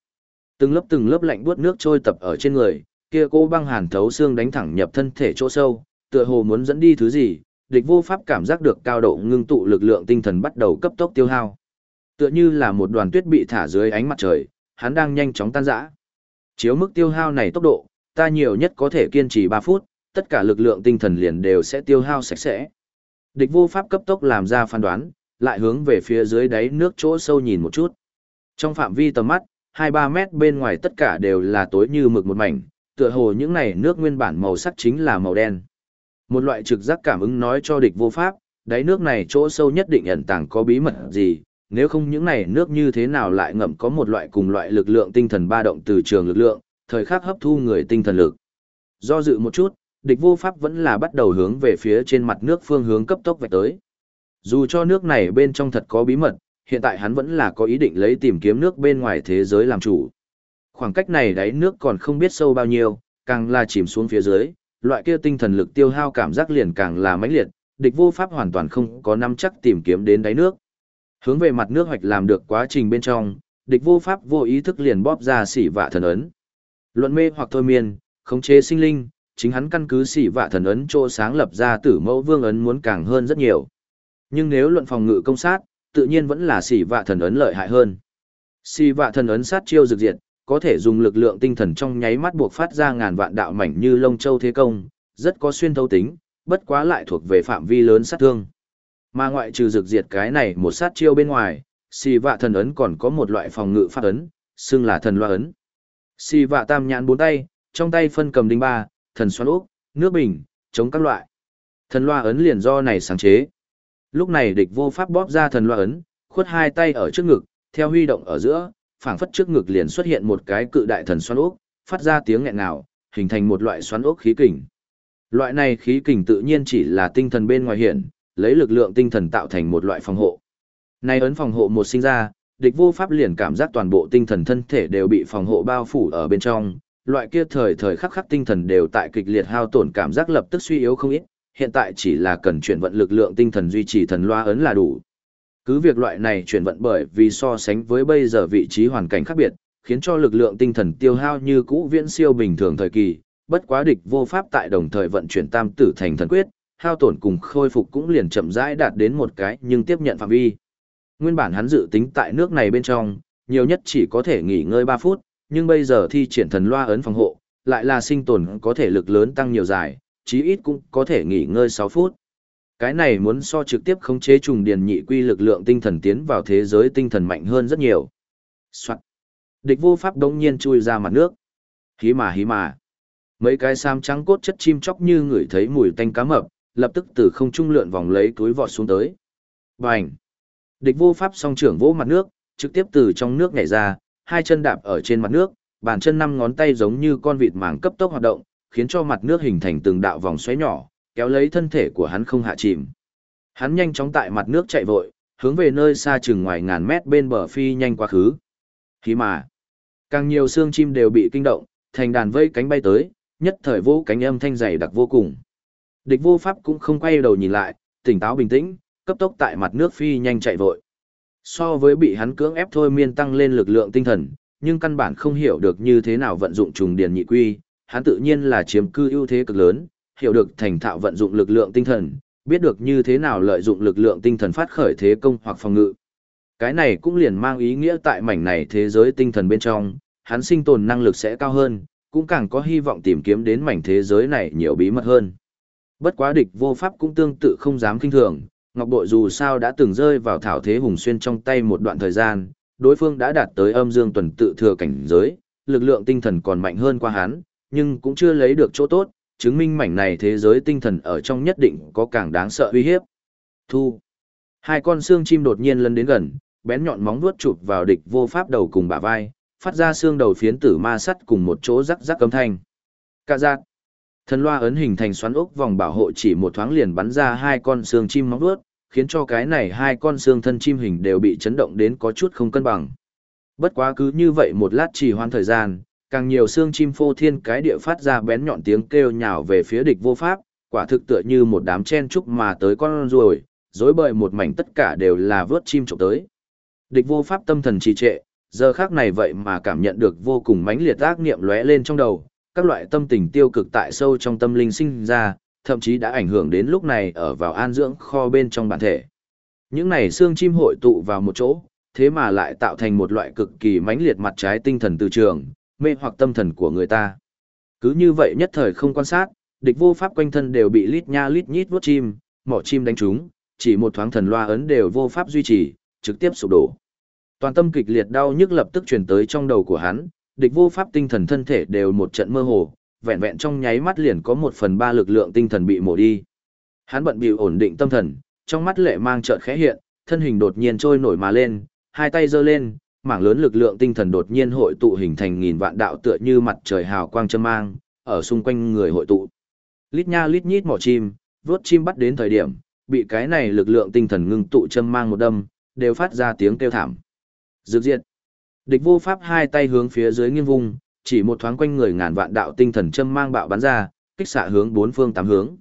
Speaker 1: Từng lớp từng lớp lạnh buốt nước trôi tập ở trên người, kia cô băng hàn thấu xương đánh thẳng nhập thân thể chỗ sâu, tựa hồ muốn dẫn đi thứ gì, địch vô pháp cảm giác được cao độ ngưng tụ lực lượng tinh thần bắt đầu cấp tốc tiêu hao. Tựa như là một đoàn tuyết bị thả dưới ánh mặt trời, hắn đang nhanh chóng tan rã. Chiếu mức tiêu hao này tốc độ, ta nhiều nhất có thể kiên trì 3 phút, tất cả lực lượng tinh thần liền đều sẽ tiêu hao sạch sẽ. Địch vô pháp cấp tốc làm ra phán đoán, lại hướng về phía dưới đáy nước chỗ sâu nhìn một chút. Trong phạm vi tầm mắt, 2-3 mét bên ngoài tất cả đều là tối như mực một mảnh, tựa hồ những này nước nguyên bản màu sắc chính là màu đen. Một loại trực giác cảm ứng nói cho địch vô pháp, đáy nước này chỗ sâu nhất định ẩn tàng có bí mật gì, nếu không những này nước như thế nào lại ngậm có một loại cùng loại lực lượng tinh thần ba động từ trường lực lượng, thời khắc hấp thu người tinh thần lực. Do dự một chút, địch vô pháp vẫn là bắt đầu hướng về phía trên mặt nước phương hướng cấp tốc vạch tới. Dù cho nước này bên trong thật có bí mật, hiện tại hắn vẫn là có ý định lấy tìm kiếm nước bên ngoài thế giới làm chủ. Khoảng cách này đáy nước còn không biết sâu bao nhiêu, càng là chìm xuống phía dưới, loại kia tinh thần lực tiêu hao cảm giác liền càng là mãnh liệt, địch vô pháp hoàn toàn không có nắm chắc tìm kiếm đến đáy nước. Hướng về mặt nước hoạch làm được quá trình bên trong, địch vô pháp vô ý thức liền bóp ra xỉ vạ thần ấn. Luận mê hoặc thôi miên, khống chế sinh linh, chính hắn căn cứ xỉ vạ thần ấn chỗ sáng lập ra tử mẫu vương ấn muốn càng hơn rất nhiều. Nhưng nếu luận phòng ngự công sát, tự nhiên vẫn là xỉ vạ thần ấn lợi hại hơn. Xỉ vạ thần ấn sát chiêu rực diệt, có thể dùng lực lượng tinh thần trong nháy mắt buộc phát ra ngàn vạn đạo mảnh như lông châu thế công, rất có xuyên thấu tính, bất quá lại thuộc về phạm vi lớn sát thương. Mà ngoại trừ rực diệt cái này một sát chiêu bên ngoài, xì vạ thần ấn còn có một loại phòng ngự pháp ấn, xưng là thần loa ấn. Xì vạ tam nhãn bốn tay, trong tay phân cầm đinh ba, thần xoắn úp, nước bình, chống các loại. Thần loa ấn liền do này sáng chế. Lúc này địch vô pháp bóp ra thần loa ấn, khuất hai tay ở trước ngực, theo huy động ở giữa, phảng phất trước ngực liền xuất hiện một cái cự đại thần xoắn ốc, phát ra tiếng nghẹn ngào, hình thành một loại xoắn ốc khí kình. Loại này khí kình tự nhiên chỉ là tinh thần bên ngoài hiện, lấy lực lượng tinh thần tạo thành một loại phòng hộ. Này ấn phòng hộ một sinh ra, địch vô pháp liền cảm giác toàn bộ tinh thần thân thể đều bị phòng hộ bao phủ ở bên trong, loại kia thời thời khắc khắc tinh thần đều tại kịch liệt hao tổn cảm giác lập tức suy yếu không ít, hiện tại chỉ là cần chuyển vận lực lượng tinh thần duy trì thần loa ấn là đủ. Cứ việc loại này chuyển vận bởi vì so sánh với bây giờ vị trí hoàn cảnh khác biệt, khiến cho lực lượng tinh thần tiêu hao như cũ viễn siêu bình thường thời kỳ, bất quá địch vô pháp tại đồng thời vận chuyển tam tử thành thần quyết, hao tổn cùng khôi phục cũng liền chậm rãi đạt đến một cái nhưng tiếp nhận phạm vi. Nguyên bản hắn dự tính tại nước này bên trong, nhiều nhất chỉ có thể nghỉ ngơi 3 phút, nhưng bây giờ thi triển thần loa ấn phòng hộ, lại là sinh tồn có thể lực lớn tăng nhiều dài, chí ít cũng có thể nghỉ ngơi 6 phút. Cái này muốn so trực tiếp khống chế trùng điền nhị quy lực lượng tinh thần tiến vào thế giới tinh thần mạnh hơn rất nhiều. Soạn. Địch vô pháp đống nhiên chui ra mặt nước. Hí mà hí mà. Mấy cái sam trắng cốt chất chim chóc như người thấy mùi tanh cá mập, lập tức từ không trung lượn vòng lấy túi vọt xuống tới. Bành! Địch vô pháp song trưởng vỗ mặt nước, trực tiếp từ trong nước nhảy ra, hai chân đạp ở trên mặt nước, bàn chân năm ngón tay giống như con vịt màng cấp tốc hoạt động, khiến cho mặt nước hình thành từng đạo vòng xoáy nhỏ, kéo lấy thân thể của hắn không hạ chìm. Hắn nhanh chóng tại mặt nước chạy vội, hướng về nơi xa chừng ngoài ngàn mét bên bờ phi nhanh quá khứ. Khi mà, càng nhiều xương chim đều bị kinh động, thành đàn vây cánh bay tới, nhất thời vô cánh âm thanh dày đặc vô cùng. Địch vô pháp cũng không quay đầu nhìn lại, tỉnh táo bình tĩnh, cấp tốc tại mặt nước phi nhanh chạy vội. So với bị hắn cưỡng ép thôi miên tăng lên lực lượng tinh thần, nhưng căn bản không hiểu được như thế nào vận dụng trùng điền nhị quy, hắn tự nhiên là chiếm cư ưu thế cực lớn, hiểu được thành thạo vận dụng lực lượng tinh thần, biết được như thế nào lợi dụng lực lượng tinh thần phát khởi thế công hoặc phòng ngự. Cái này cũng liền mang ý nghĩa tại mảnh này thế giới tinh thần bên trong, hắn sinh tồn năng lực sẽ cao hơn, cũng càng có hy vọng tìm kiếm đến mảnh thế giới này nhiều bí mật hơn. Bất quá địch vô pháp cũng tương tự không dám kinh thường, Ngọc Bội dù sao đã từng rơi vào thảo thế hùng xuyên trong tay một đoạn thời gian, đối phương đã đạt tới âm dương tuần tự thừa cảnh giới, lực lượng tinh thần còn mạnh hơn qua hắn, nhưng cũng chưa lấy được chỗ tốt, chứng minh mảnh này thế giới tinh thần ở trong nhất định có càng đáng sợ uy hiếp. Thu. Hai con xương chim đột nhiên lân đến gần, bén nhọn móng vuốt chụp vào địch vô pháp đầu cùng bả vai, phát ra xương đầu phiến tử ma sắt cùng một chỗ rắc rắc âm thanh. Cả giác. Thần loa ấn hình thành xoắn ốc vòng bảo hộ chỉ một thoáng liền bắn ra hai con xương chim móng vuốt, khiến cho cái này hai con xương thân chim hình đều bị chấn động đến có chút không cân bằng. Bất quá cứ như vậy một lát chỉ hoãn thời gian, càng nhiều xương chim phô thiên cái địa phát ra bén nhọn tiếng kêu nhào về phía địch vô pháp, quả thực tựa như một đám chen trúc mà tới con ruồi, dối bời một mảnh tất cả đều là vớt chim trộm tới. Địch vô pháp tâm thần trì trệ, giờ khác này vậy mà cảm nhận được vô cùng mãnh liệt ác niệm lóe lên trong đầu, các loại tâm tình tiêu cực tại sâu trong tâm linh sinh ra, thậm chí đã ảnh hưởng đến lúc này ở vào an dưỡng kho bên trong bản thể. Những này xương chim hội tụ vào một chỗ, thế mà lại tạo thành một loại cực kỳ mãnh liệt mặt trái tinh thần từ trường, mê hoặc tâm thần của người ta. Cứ như vậy nhất thời không quan sát, địch vô pháp quanh thân đều bị lít nha lít nhít vuốt chim, mỏ chim đánh trúng, chỉ một thoáng thần loa ấn đều vô pháp duy trì, trực tiếp sụp đổ. Toàn tâm kịch liệt đau nhức lập tức truyền tới trong đầu của hắn, địch vô pháp tinh thần thân thể đều một trận mơ hồ, vẹn vẹn trong nháy mắt liền có một phần ba lực lượng tinh thần bị mổ đi. Hắn bận bịu ổn định tâm thần, trong mắt lệ mang chợt khẽ hiện, thân hình đột nhiên trôi nổi mà lên, hai tay giơ lên, mảng lớn lực lượng tinh thần đột nhiên hội tụ hình thành nghìn vạn đạo tựa như mặt trời hào quang châm mang, ở xung quanh người hội tụ. Lít nha lít nhít mỏ chim, vớt chim bắt đến thời điểm, bị cái này lực lượng tinh thần ngưng tụ châm mang một đâm, đều phát ra tiếng kêu thảm. Dược diệt. Địch vô pháp hai tay hướng phía dưới nghiêng vung, chỉ một thoáng quanh người ngàn vạn đạo tinh thần châm mang bạo bắn ra, kích xạ hướng bốn phương tám hướng.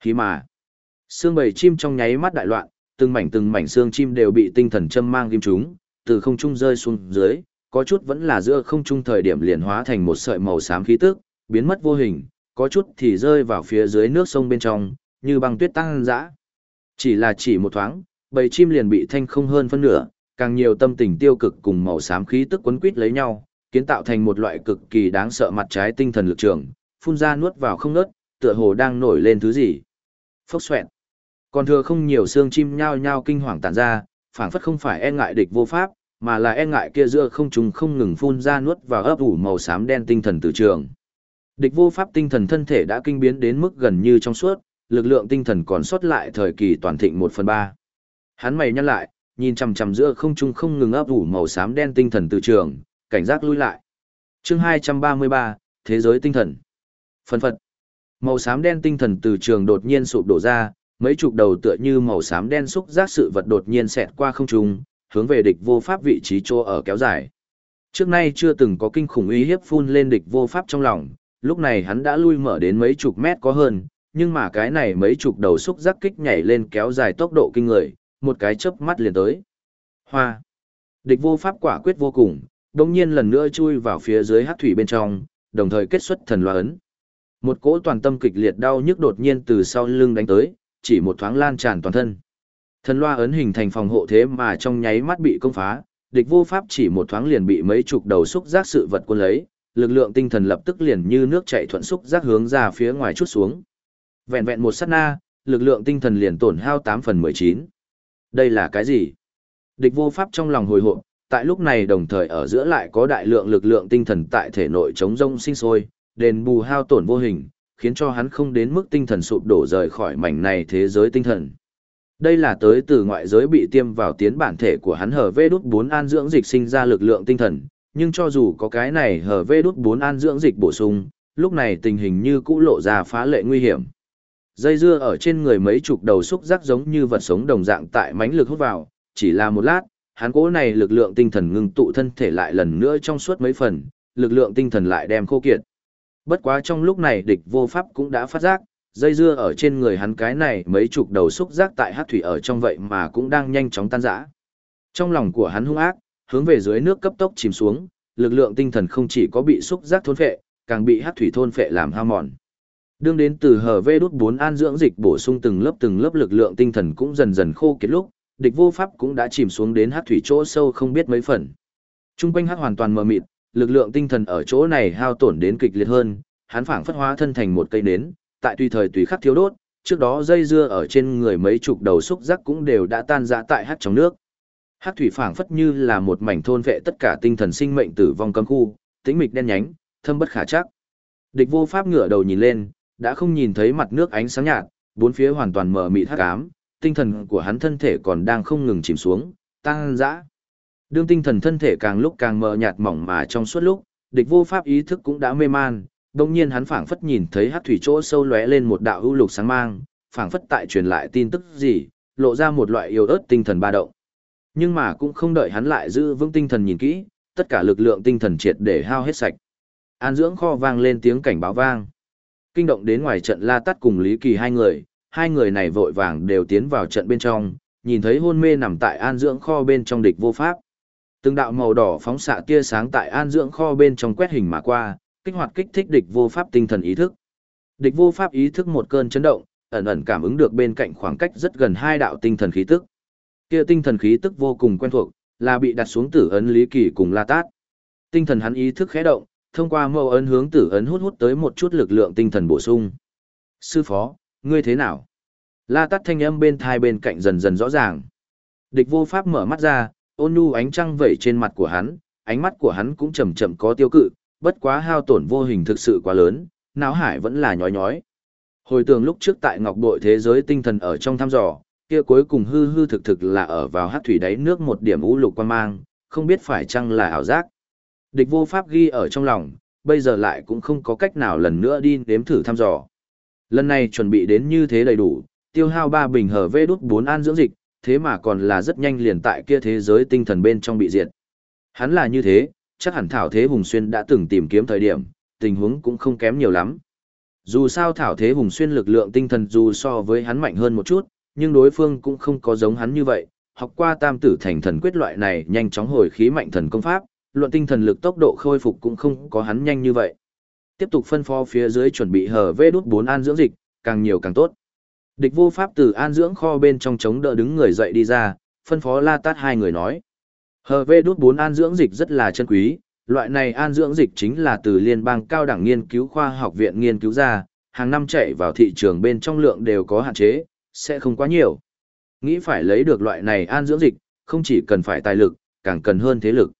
Speaker 1: Khi mà. Xương bầy chim trong nháy mắt đại loạn, từng mảnh từng mảnh xương chim đều bị tinh thần châm mang ghim chúng, từ không trung rơi xuống dưới, có chút vẫn là giữa không trung thời điểm liền hóa thành một sợi màu xám khí tức, biến mất vô hình, có chút thì rơi vào phía dưới nước sông bên trong, như băng tuyết tăng dã. Chỉ là chỉ một thoáng, bầy chim liền bị thanh không hơn phân nửa, càng nhiều tâm tình tiêu cực cùng màu xám khí tức quấn quýt lấy nhau, kiến tạo thành một loại cực kỳ đáng sợ mặt trái tinh thần lực trường, phun ra nuốt vào không ngớt, tựa hồ đang nổi lên thứ gì. Phốc xoẹt. Còn thừa không nhiều xương chim nhao nhao kinh hoàng tản ra, phảng phất không phải e ngại địch vô pháp, mà là e ngại kia giữa không trùng không ngừng phun ra nuốt và ấp ủ màu xám đen tinh thần từ trường. Địch vô pháp tinh thần thân thể đã kinh biến đến mức gần như trong suốt, lực lượng tinh thần còn sót lại thời kỳ toàn thịnh 1 phần 3. Hắn mày nhăn lại, nhìn chằm chằm giữa không trung không ngừng ấp ủ màu xám đen tinh thần từ trường, cảnh giác lui lại. Chương 233, Thế giới tinh thần. Phần phật. Màu xám đen tinh thần từ trường đột nhiên sụp đổ ra, mấy chục đầu tựa như màu xám đen xúc giác sự vật đột nhiên xẹt qua không trung, hướng về địch vô pháp vị trí chỗ ở kéo dài. Trước nay chưa từng có kinh khủng uy hiếp phun lên địch vô pháp trong lòng, lúc này hắn đã lui mở đến mấy chục mét có hơn, nhưng mà cái này mấy chục đầu xúc giác kích nhảy lên kéo dài tốc độ kinh người, một cái chớp mắt liền tới. Hoa. Địch vô pháp quả quyết vô cùng, đồng nhiên lần nữa chui vào phía dưới hắc thủy bên trong, đồng thời kết xuất thần loa ấn. Một cỗ toàn tâm kịch liệt đau nhức đột nhiên từ sau lưng đánh tới, chỉ một thoáng lan tràn toàn thân. Thần loa ấn hình thành phòng hộ thế mà trong nháy mắt bị công phá, địch vô pháp chỉ một thoáng liền bị mấy chục đầu xúc giác sự vật quân lấy, lực lượng tinh thần lập tức liền như nước chảy thuận xúc giác hướng ra phía ngoài chút xuống. Vẹn vẹn một sát na, lực lượng tinh thần liền tổn hao 8 phần 19. Đây là cái gì? Địch vô pháp trong lòng hồi hộp, tại lúc này đồng thời ở giữa lại có đại lượng lực lượng tinh thần tại thể nội chống rông sinh sôi, đền bù hao tổn vô hình, khiến cho hắn không đến mức tinh thần sụp đổ rời khỏi mảnh này thế giới tinh thần. Đây là tới từ ngoại giới bị tiêm vào tiến bản thể của hắn hở vê đút 4 an dưỡng dịch sinh ra lực lượng tinh thần, nhưng cho dù có cái này hở vê đút 4 an dưỡng dịch bổ sung, lúc này tình hình như cũ lộ ra phá lệ nguy hiểm. Dây dưa ở trên người mấy chục đầu xúc giác giống như vật sống đồng dạng tại mãnh lực hút vào, chỉ là một lát, hắn cố này lực lượng tinh thần ngưng tụ thân thể lại lần nữa trong suốt mấy phần, lực lượng tinh thần lại đem khô kiệt. Bất quá trong lúc này địch vô pháp cũng đã phát giác, dây dưa ở trên người hắn cái này mấy chục đầu xúc giác tại hát thủy ở trong vậy mà cũng đang nhanh chóng tan rã. Trong lòng của hắn hung ác, hướng về dưới nước cấp tốc chìm xuống, lực lượng tinh thần không chỉ có bị xúc giác thôn phệ, càng bị hát thủy thôn phệ làm hao mòn. Đương đến từ hở vê đút bốn an dưỡng dịch bổ sung từng lớp từng lớp lực lượng tinh thần cũng dần dần khô kiệt lúc, địch vô pháp cũng đã chìm xuống đến hát thủy chỗ sâu không biết mấy phần. Trung quanh hát hoàn toàn mờ mịt, lực lượng tinh thần ở chỗ này hao tổn đến kịch liệt hơn, hắn phảng phất hóa thân thành một cây nến, tại tùy thời tùy khắc thiếu đốt, trước đó dây dưa ở trên người mấy chục đầu xúc giác cũng đều đã tan rã tại hát trong nước. Hát thủy phảng phất như là một mảnh thôn vệ tất cả tinh thần sinh mệnh tử vong cấm khu, tĩnh mịch đen nhánh, thâm bất khả chắc. Địch vô pháp ngửa đầu nhìn lên, đã không nhìn thấy mặt nước ánh sáng nhạt, bốn phía hoàn toàn mờ mịt hắc ám, tinh thần của hắn thân thể còn đang không ngừng chìm xuống, tăng dã. Đương tinh thần thân thể càng lúc càng mờ nhạt mỏng mà trong suốt lúc, địch vô pháp ý thức cũng đã mê man, đồng nhiên hắn phảng phất nhìn thấy hát thủy chỗ sâu lóe lên một đạo ưu lục sáng mang, phảng phất tại truyền lại tin tức gì, lộ ra một loại yếu ớt tinh thần ba động. Nhưng mà cũng không đợi hắn lại giữ vững tinh thần nhìn kỹ, tất cả lực lượng tinh thần triệt để hao hết sạch. An dưỡng kho vang lên tiếng cảnh báo vang. Kinh động đến ngoài trận La Tắt cùng Lý Kỳ hai người, hai người này vội vàng đều tiến vào trận bên trong, nhìn thấy hôn mê nằm tại an dưỡng kho bên trong địch vô pháp. Từng đạo màu đỏ phóng xạ tia sáng tại an dưỡng kho bên trong quét hình mà qua, kích hoạt kích thích địch vô pháp tinh thần ý thức. Địch vô pháp ý thức một cơn chấn động, ẩn ẩn cảm ứng được bên cạnh khoảng cách rất gần hai đạo tinh thần khí tức. Kia tinh thần khí tức vô cùng quen thuộc, là bị đặt xuống tử ấn Lý Kỳ cùng La Tát. Tinh thần hắn ý thức khẽ động, thông qua mâu ấn hướng tử ấn hút hút tới một chút lực lượng tinh thần bổ sung. Sư phó, ngươi thế nào? La Tát thanh âm bên thai bên cạnh dần dần rõ ràng. Địch vô pháp mở mắt ra, ôn nhu ánh trăng vẩy trên mặt của hắn, ánh mắt của hắn cũng chậm chậm có tiêu cự, bất quá hao tổn vô hình thực sự quá lớn, não hải vẫn là nhói nhói. Hồi tưởng lúc trước tại ngọc bội thế giới tinh thần ở trong thăm dò, kia cuối cùng hư hư thực thực là ở vào hát thủy đáy nước một điểm u lục quan mang, không biết phải chăng là ảo giác. Địch vô pháp ghi ở trong lòng, bây giờ lại cũng không có cách nào lần nữa đi nếm thử thăm dò. Lần này chuẩn bị đến như thế đầy đủ, tiêu hao ba bình hở vê đút bốn an dưỡng dịch, thế mà còn là rất nhanh liền tại kia thế giới tinh thần bên trong bị diệt. Hắn là như thế, chắc hẳn Thảo Thế Hùng Xuyên đã từng tìm kiếm thời điểm, tình huống cũng không kém nhiều lắm. Dù sao Thảo Thế Hùng Xuyên lực lượng tinh thần dù so với hắn mạnh hơn một chút, nhưng đối phương cũng không có giống hắn như vậy, học qua tam tử thành thần quyết loại này nhanh chóng hồi khí mạnh thần công pháp, luận tinh thần lực tốc độ khôi phục cũng không có hắn nhanh như vậy. Tiếp tục phân phó phía dưới chuẩn bị hở vê đút 4 an dưỡng dịch, càng nhiều càng tốt. Địch vô pháp từ an dưỡng kho bên trong chống đỡ đứng người dậy đi ra, phân phó la tát hai người nói. Hờ vê đút bốn an dưỡng dịch rất là chân quý, loại này an dưỡng dịch chính là từ liên bang cao đẳng nghiên cứu khoa học viện nghiên cứu ra, hàng năm chạy vào thị trường bên trong lượng đều có hạn chế, sẽ không quá nhiều. Nghĩ phải lấy được loại này an dưỡng dịch, không chỉ cần phải tài lực, càng cần hơn thế lực.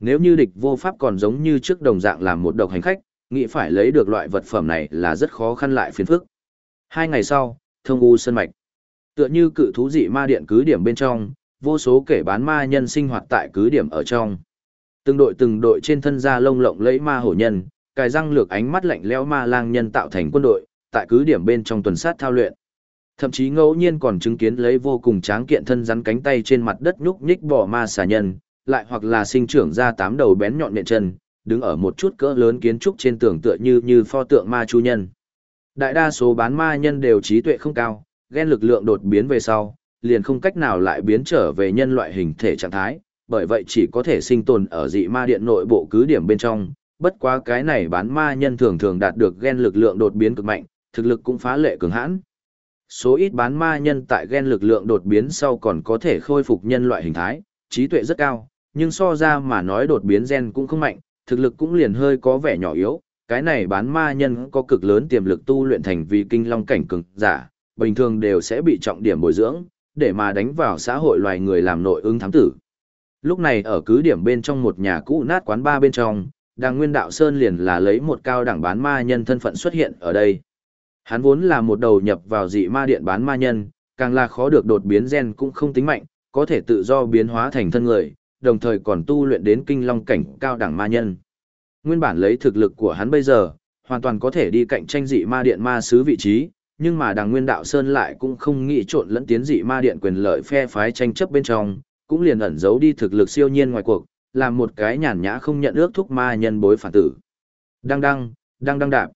Speaker 1: Nếu như địch vô pháp còn giống như trước đồng dạng làm một độc hành khách, nghĩ phải lấy được loại vật phẩm này là rất khó khăn lại phiền phức. Hai ngày sau, thông u sân mạch. Tựa như cự thú dị ma điện cứ điểm bên trong, vô số kẻ bán ma nhân sinh hoạt tại cứ điểm ở trong. Từng đội từng đội trên thân da lông lộng lẫy ma hổ nhân, cài răng lược ánh mắt lạnh lẽo ma lang nhân tạo thành quân đội, tại cứ điểm bên trong tuần sát thao luyện. Thậm chí ngẫu nhiên còn chứng kiến lấy vô cùng tráng kiện thân rắn cánh tay trên mặt đất nhúc nhích bỏ ma xà nhân, lại hoặc là sinh trưởng ra tám đầu bén nhọn nện chân, đứng ở một chút cỡ lớn kiến trúc trên tường tựa như như pho tượng ma chu nhân. Đại đa số bán ma nhân đều trí tuệ không cao, ghen lực lượng đột biến về sau, liền không cách nào lại biến trở về nhân loại hình thể trạng thái, bởi vậy chỉ có thể sinh tồn ở dị ma điện nội bộ cứ điểm bên trong. Bất quá cái này bán ma nhân thường thường đạt được ghen lực lượng đột biến cực mạnh, thực lực cũng phá lệ cường hãn. Số ít bán ma nhân tại ghen lực lượng đột biến sau còn có thể khôi phục nhân loại hình thái, trí tuệ rất cao, nhưng so ra mà nói đột biến gen cũng không mạnh, thực lực cũng liền hơi có vẻ nhỏ yếu, cái này bán ma nhân có cực lớn tiềm lực tu luyện thành vì kinh long cảnh cường giả, bình thường đều sẽ bị trọng điểm bồi dưỡng, để mà đánh vào xã hội loài người làm nội ứng thám tử. Lúc này ở cứ điểm bên trong một nhà cũ nát quán ba bên trong, Đàng Nguyên Đạo Sơn liền là lấy một cao đẳng bán ma nhân thân phận xuất hiện ở đây. Hắn vốn là một đầu nhập vào dị ma điện bán ma nhân, càng là khó được đột biến gen cũng không tính mạnh, có thể tự do biến hóa thành thân người, đồng thời còn tu luyện đến kinh long cảnh cao đẳng ma nhân. Nguyên bản lấy thực lực của hắn bây giờ, hoàn toàn có thể đi cạnh tranh dị ma điện ma sứ vị trí, nhưng mà đằng nguyên đạo sơn lại cũng không nghĩ trộn lẫn tiến dị ma điện quyền lợi phe phái tranh chấp bên trong, cũng liền ẩn giấu đi thực lực siêu nhiên ngoài cuộc, làm một cái nhàn nhã không nhận ước thúc ma nhân bối phản tử. Đăng đăng, đang đang đạp.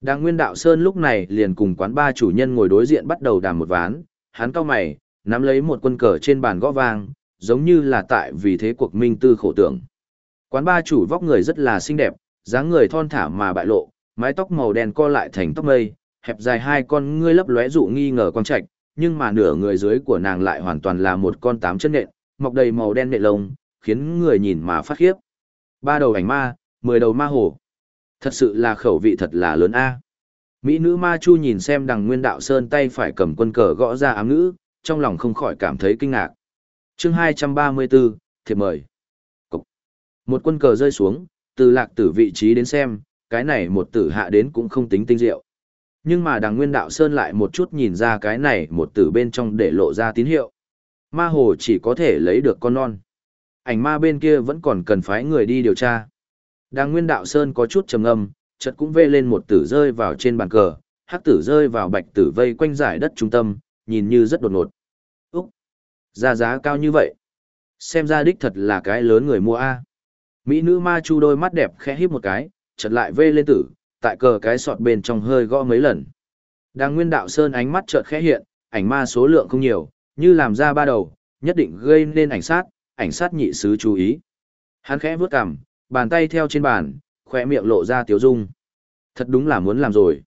Speaker 1: Đằng Nguyên Đạo Sơn lúc này liền cùng quán ba chủ nhân ngồi đối diện bắt đầu đàm một ván, hắn cao mày, nắm lấy một quân cờ trên bàn gõ vang, giống như là tại vì thế cuộc minh tư khổ tưởng. Quán ba chủ vóc người rất là xinh đẹp, dáng người thon thả mà bại lộ, mái tóc màu đen co lại thành tóc mây, hẹp dài hai con ngươi lấp lóe dụ nghi ngờ quang trạch, nhưng mà nửa người dưới của nàng lại hoàn toàn là một con tám chân nện, mọc đầy màu đen nệ lông, khiến người nhìn mà phát khiếp. Ba đầu ảnh ma, mười đầu ma hổ. Thật sự là khẩu vị thật là lớn a. Mỹ nữ ma chu nhìn xem đằng nguyên đạo sơn tay phải cầm quân cờ gõ ra ám ngữ, trong lòng không khỏi cảm thấy kinh ngạc. chương 234, thiệp mời. Một quân cờ rơi xuống, từ lạc tử vị trí đến xem, cái này một tử hạ đến cũng không tính tinh diệu. Nhưng mà đằng nguyên đạo sơn lại một chút nhìn ra cái này một tử bên trong để lộ ra tín hiệu. Ma hồ chỉ có thể lấy được con non. Ảnh ma bên kia vẫn còn cần phái người đi điều tra. Đằng nguyên đạo sơn có chút trầm ngâm, chợt cũng vê lên một tử rơi vào trên bàn cờ, hắc tử rơi vào bạch tử vây quanh giải đất trung tâm, nhìn như rất đột ngột. Úc! giá giá cao như vậy. Xem ra đích thật là cái lớn người mua A. Mỹ nữ ma chu đôi mắt đẹp khẽ híp một cái, chợt lại vê lên tử, tại cờ cái sọt bên trong hơi gõ mấy lần. Đang nguyên đạo sơn ánh mắt chợt khẽ hiện, ảnh ma số lượng không nhiều, như làm ra ba đầu, nhất định gây nên ảnh sát, ảnh sát nhị sứ chú ý. Hắn khẽ vướt cằm, bàn tay theo trên bàn, khỏe miệng lộ ra tiếu dung. Thật đúng là muốn làm rồi.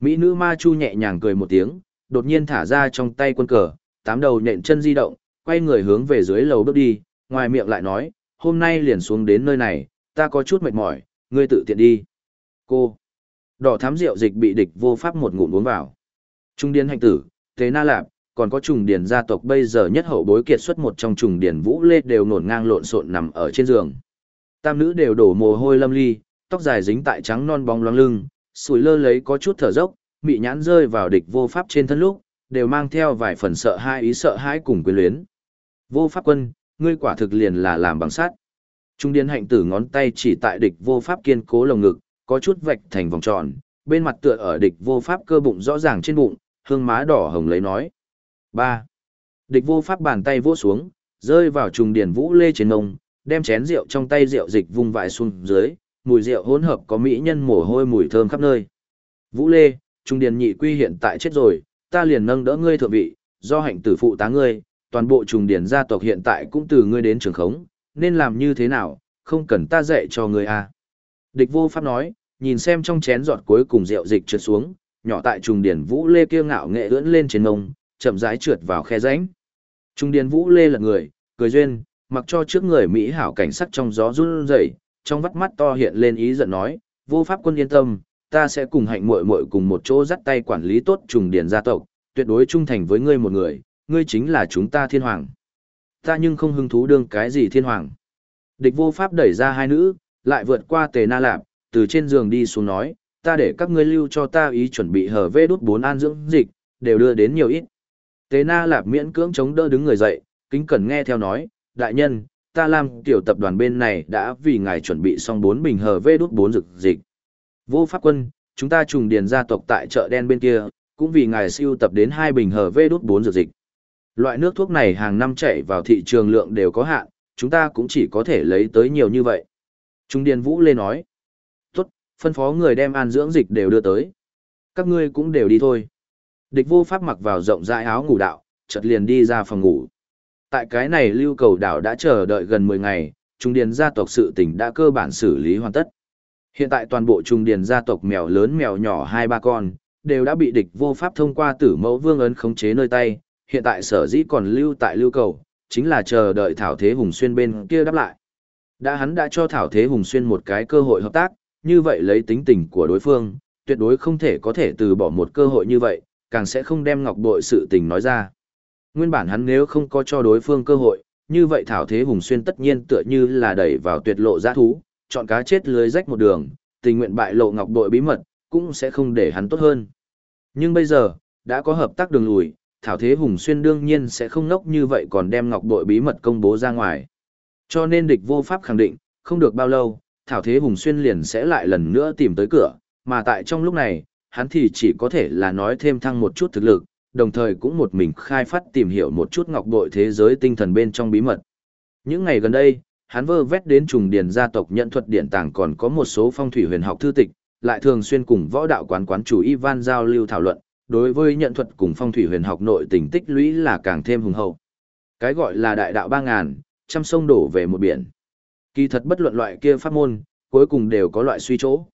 Speaker 1: Mỹ nữ ma chu nhẹ nhàng cười một tiếng, đột nhiên thả ra trong tay quân cờ, tám đầu nhện chân di động, quay người hướng về dưới lầu bước đi, ngoài miệng lại nói, hôm nay liền xuống đến nơi này, ta có chút mệt mỏi, ngươi tự tiện đi. Cô. Đỏ thám rượu dịch bị địch vô pháp một ngụm uống vào. Trung điên hành tử, thế na lạp, còn có trùng điền gia tộc bây giờ nhất hậu bối kiệt xuất một trong trùng điền vũ lê đều nổn ngang lộn xộn nằm ở trên giường. Tam nữ đều đổ mồ hôi lâm ly, tóc dài dính tại trắng non bóng loáng lưng, sủi lơ lấy có chút thở dốc, bị nhãn rơi vào địch vô pháp trên thân lúc, đều mang theo vài phần sợ hai ý sợ hãi cùng quyến luyến. Vô pháp quân, ngươi quả thực liền là làm bằng sắt. Trung điên hạnh tử ngón tay chỉ tại địch vô pháp kiên cố lồng ngực, có chút vạch thành vòng tròn, bên mặt tựa ở địch vô pháp cơ bụng rõ ràng trên bụng, hương má đỏ hồng lấy nói. 3. Địch vô pháp bàn tay vỗ xuống, rơi vào trùng điền vũ lê trên ngông, đem chén rượu trong tay rượu dịch vung vãi xuống dưới, mùi rượu hỗn hợp có mỹ nhân mồ hôi mùi thơm khắp nơi. Vũ lê, trung điền nhị quy hiện tại chết rồi, ta liền nâng đỡ ngươi thượng vị, do hạnh tử phụ tá ngươi, toàn bộ trùng điển gia tộc hiện tại cũng từ ngươi đến trường khống, nên làm như thế nào, không cần ta dạy cho ngươi à. Địch vô pháp nói, nhìn xem trong chén giọt cuối cùng rượu dịch trượt xuống, nhỏ tại trùng điển vũ lê kia ngạo nghệ ưỡn lên trên ngông, chậm rãi trượt vào khe rãnh. Trung điển vũ lê là người, cười duyên, mặc cho trước người Mỹ hảo cảnh sắc trong gió run rẩy, trong vắt mắt to hiện lên ý giận nói, vô pháp quân yên tâm, ta sẽ cùng hạnh muội muội cùng một chỗ dắt tay quản lý tốt trùng điển gia tộc, tuyệt đối trung thành với ngươi một người, ngươi chính là chúng ta thiên hoàng. Ta nhưng không hứng thú đương cái gì thiên hoàng. Địch vô pháp đẩy ra hai nữ, lại vượt qua tề na lạp, từ trên giường đi xuống nói, ta để các ngươi lưu cho ta ý chuẩn bị hở vê đút bốn an dưỡng dịch, đều đưa đến nhiều ít. Tề na lạp miễn cưỡng chống đỡ đứng người dậy, kính cẩn nghe theo nói, đại nhân, ta làm tiểu tập đoàn bên này đã vì ngài chuẩn bị xong bốn bình hở vê đút bốn dược dịch. Vô pháp quân, chúng ta trùng điền gia tộc tại chợ đen bên kia, cũng vì ngài siêu tập đến hai bình hở vê đút bốn dược dịch. Loại nước thuốc này hàng năm chạy vào thị trường lượng đều có hạn, chúng ta cũng chỉ có thể lấy tới nhiều như vậy. Trung Điền Vũ Lê nói, tốt, phân phó người đem an dưỡng dịch đều đưa tới. Các ngươi cũng đều đi thôi. Địch vô pháp mặc vào rộng rãi áo ngủ đạo, chợt liền đi ra phòng ngủ. Tại cái này lưu cầu đảo đã chờ đợi gần 10 ngày, Trung Điền gia tộc sự tình đã cơ bản xử lý hoàn tất. Hiện tại toàn bộ Trung Điền gia tộc mèo lớn mèo nhỏ hai ba con, đều đã bị địch vô pháp thông qua tử mẫu vương ấn khống chế nơi tay, hiện tại sở dĩ còn lưu tại lưu cầu, chính là chờ đợi Thảo Thế Hùng Xuyên bên kia đáp lại. Đã hắn đã cho Thảo Thế Hùng Xuyên một cái cơ hội hợp tác, như vậy lấy tính tình của đối phương, tuyệt đối không thể có thể từ bỏ một cơ hội như vậy, càng sẽ không đem ngọc bội sự tình nói ra. Nguyên bản hắn nếu không có cho đối phương cơ hội, như vậy Thảo Thế Hùng Xuyên tất nhiên tựa như là đẩy vào tuyệt lộ giã thú, chọn cá chết lưới rách một đường, tình nguyện bại lộ ngọc bội bí mật, cũng sẽ không để hắn tốt hơn. Nhưng bây giờ, đã có hợp tác đường lùi, Thảo Thế Hùng Xuyên đương nhiên sẽ không nốc như vậy còn đem ngọc bội bí mật công bố ra ngoài. Cho nên địch vô pháp khẳng định, không được bao lâu, Thảo Thế Hùng Xuyên liền sẽ lại lần nữa tìm tới cửa, mà tại trong lúc này, hắn thì chỉ có thể là nói thêm thăng một chút thực lực, đồng thời cũng một mình khai phát tìm hiểu một chút ngọc bội thế giới tinh thần bên trong bí mật. Những ngày gần đây, hắn vơ vét đến trùng điền gia tộc nhận thuật điện tàng còn có một số phong thủy huyền học thư tịch, lại thường xuyên cùng võ đạo quán quán chủ Ivan giao lưu thảo luận, đối với nhận thuật cùng phong thủy huyền học nội tình tích lũy là càng thêm hùng hậu. Cái gọi là đại đạo ba ngàn, trăm sông đổ về một biển. Kỳ thật bất luận loại kia pháp môn, cuối cùng đều có loại suy chỗ.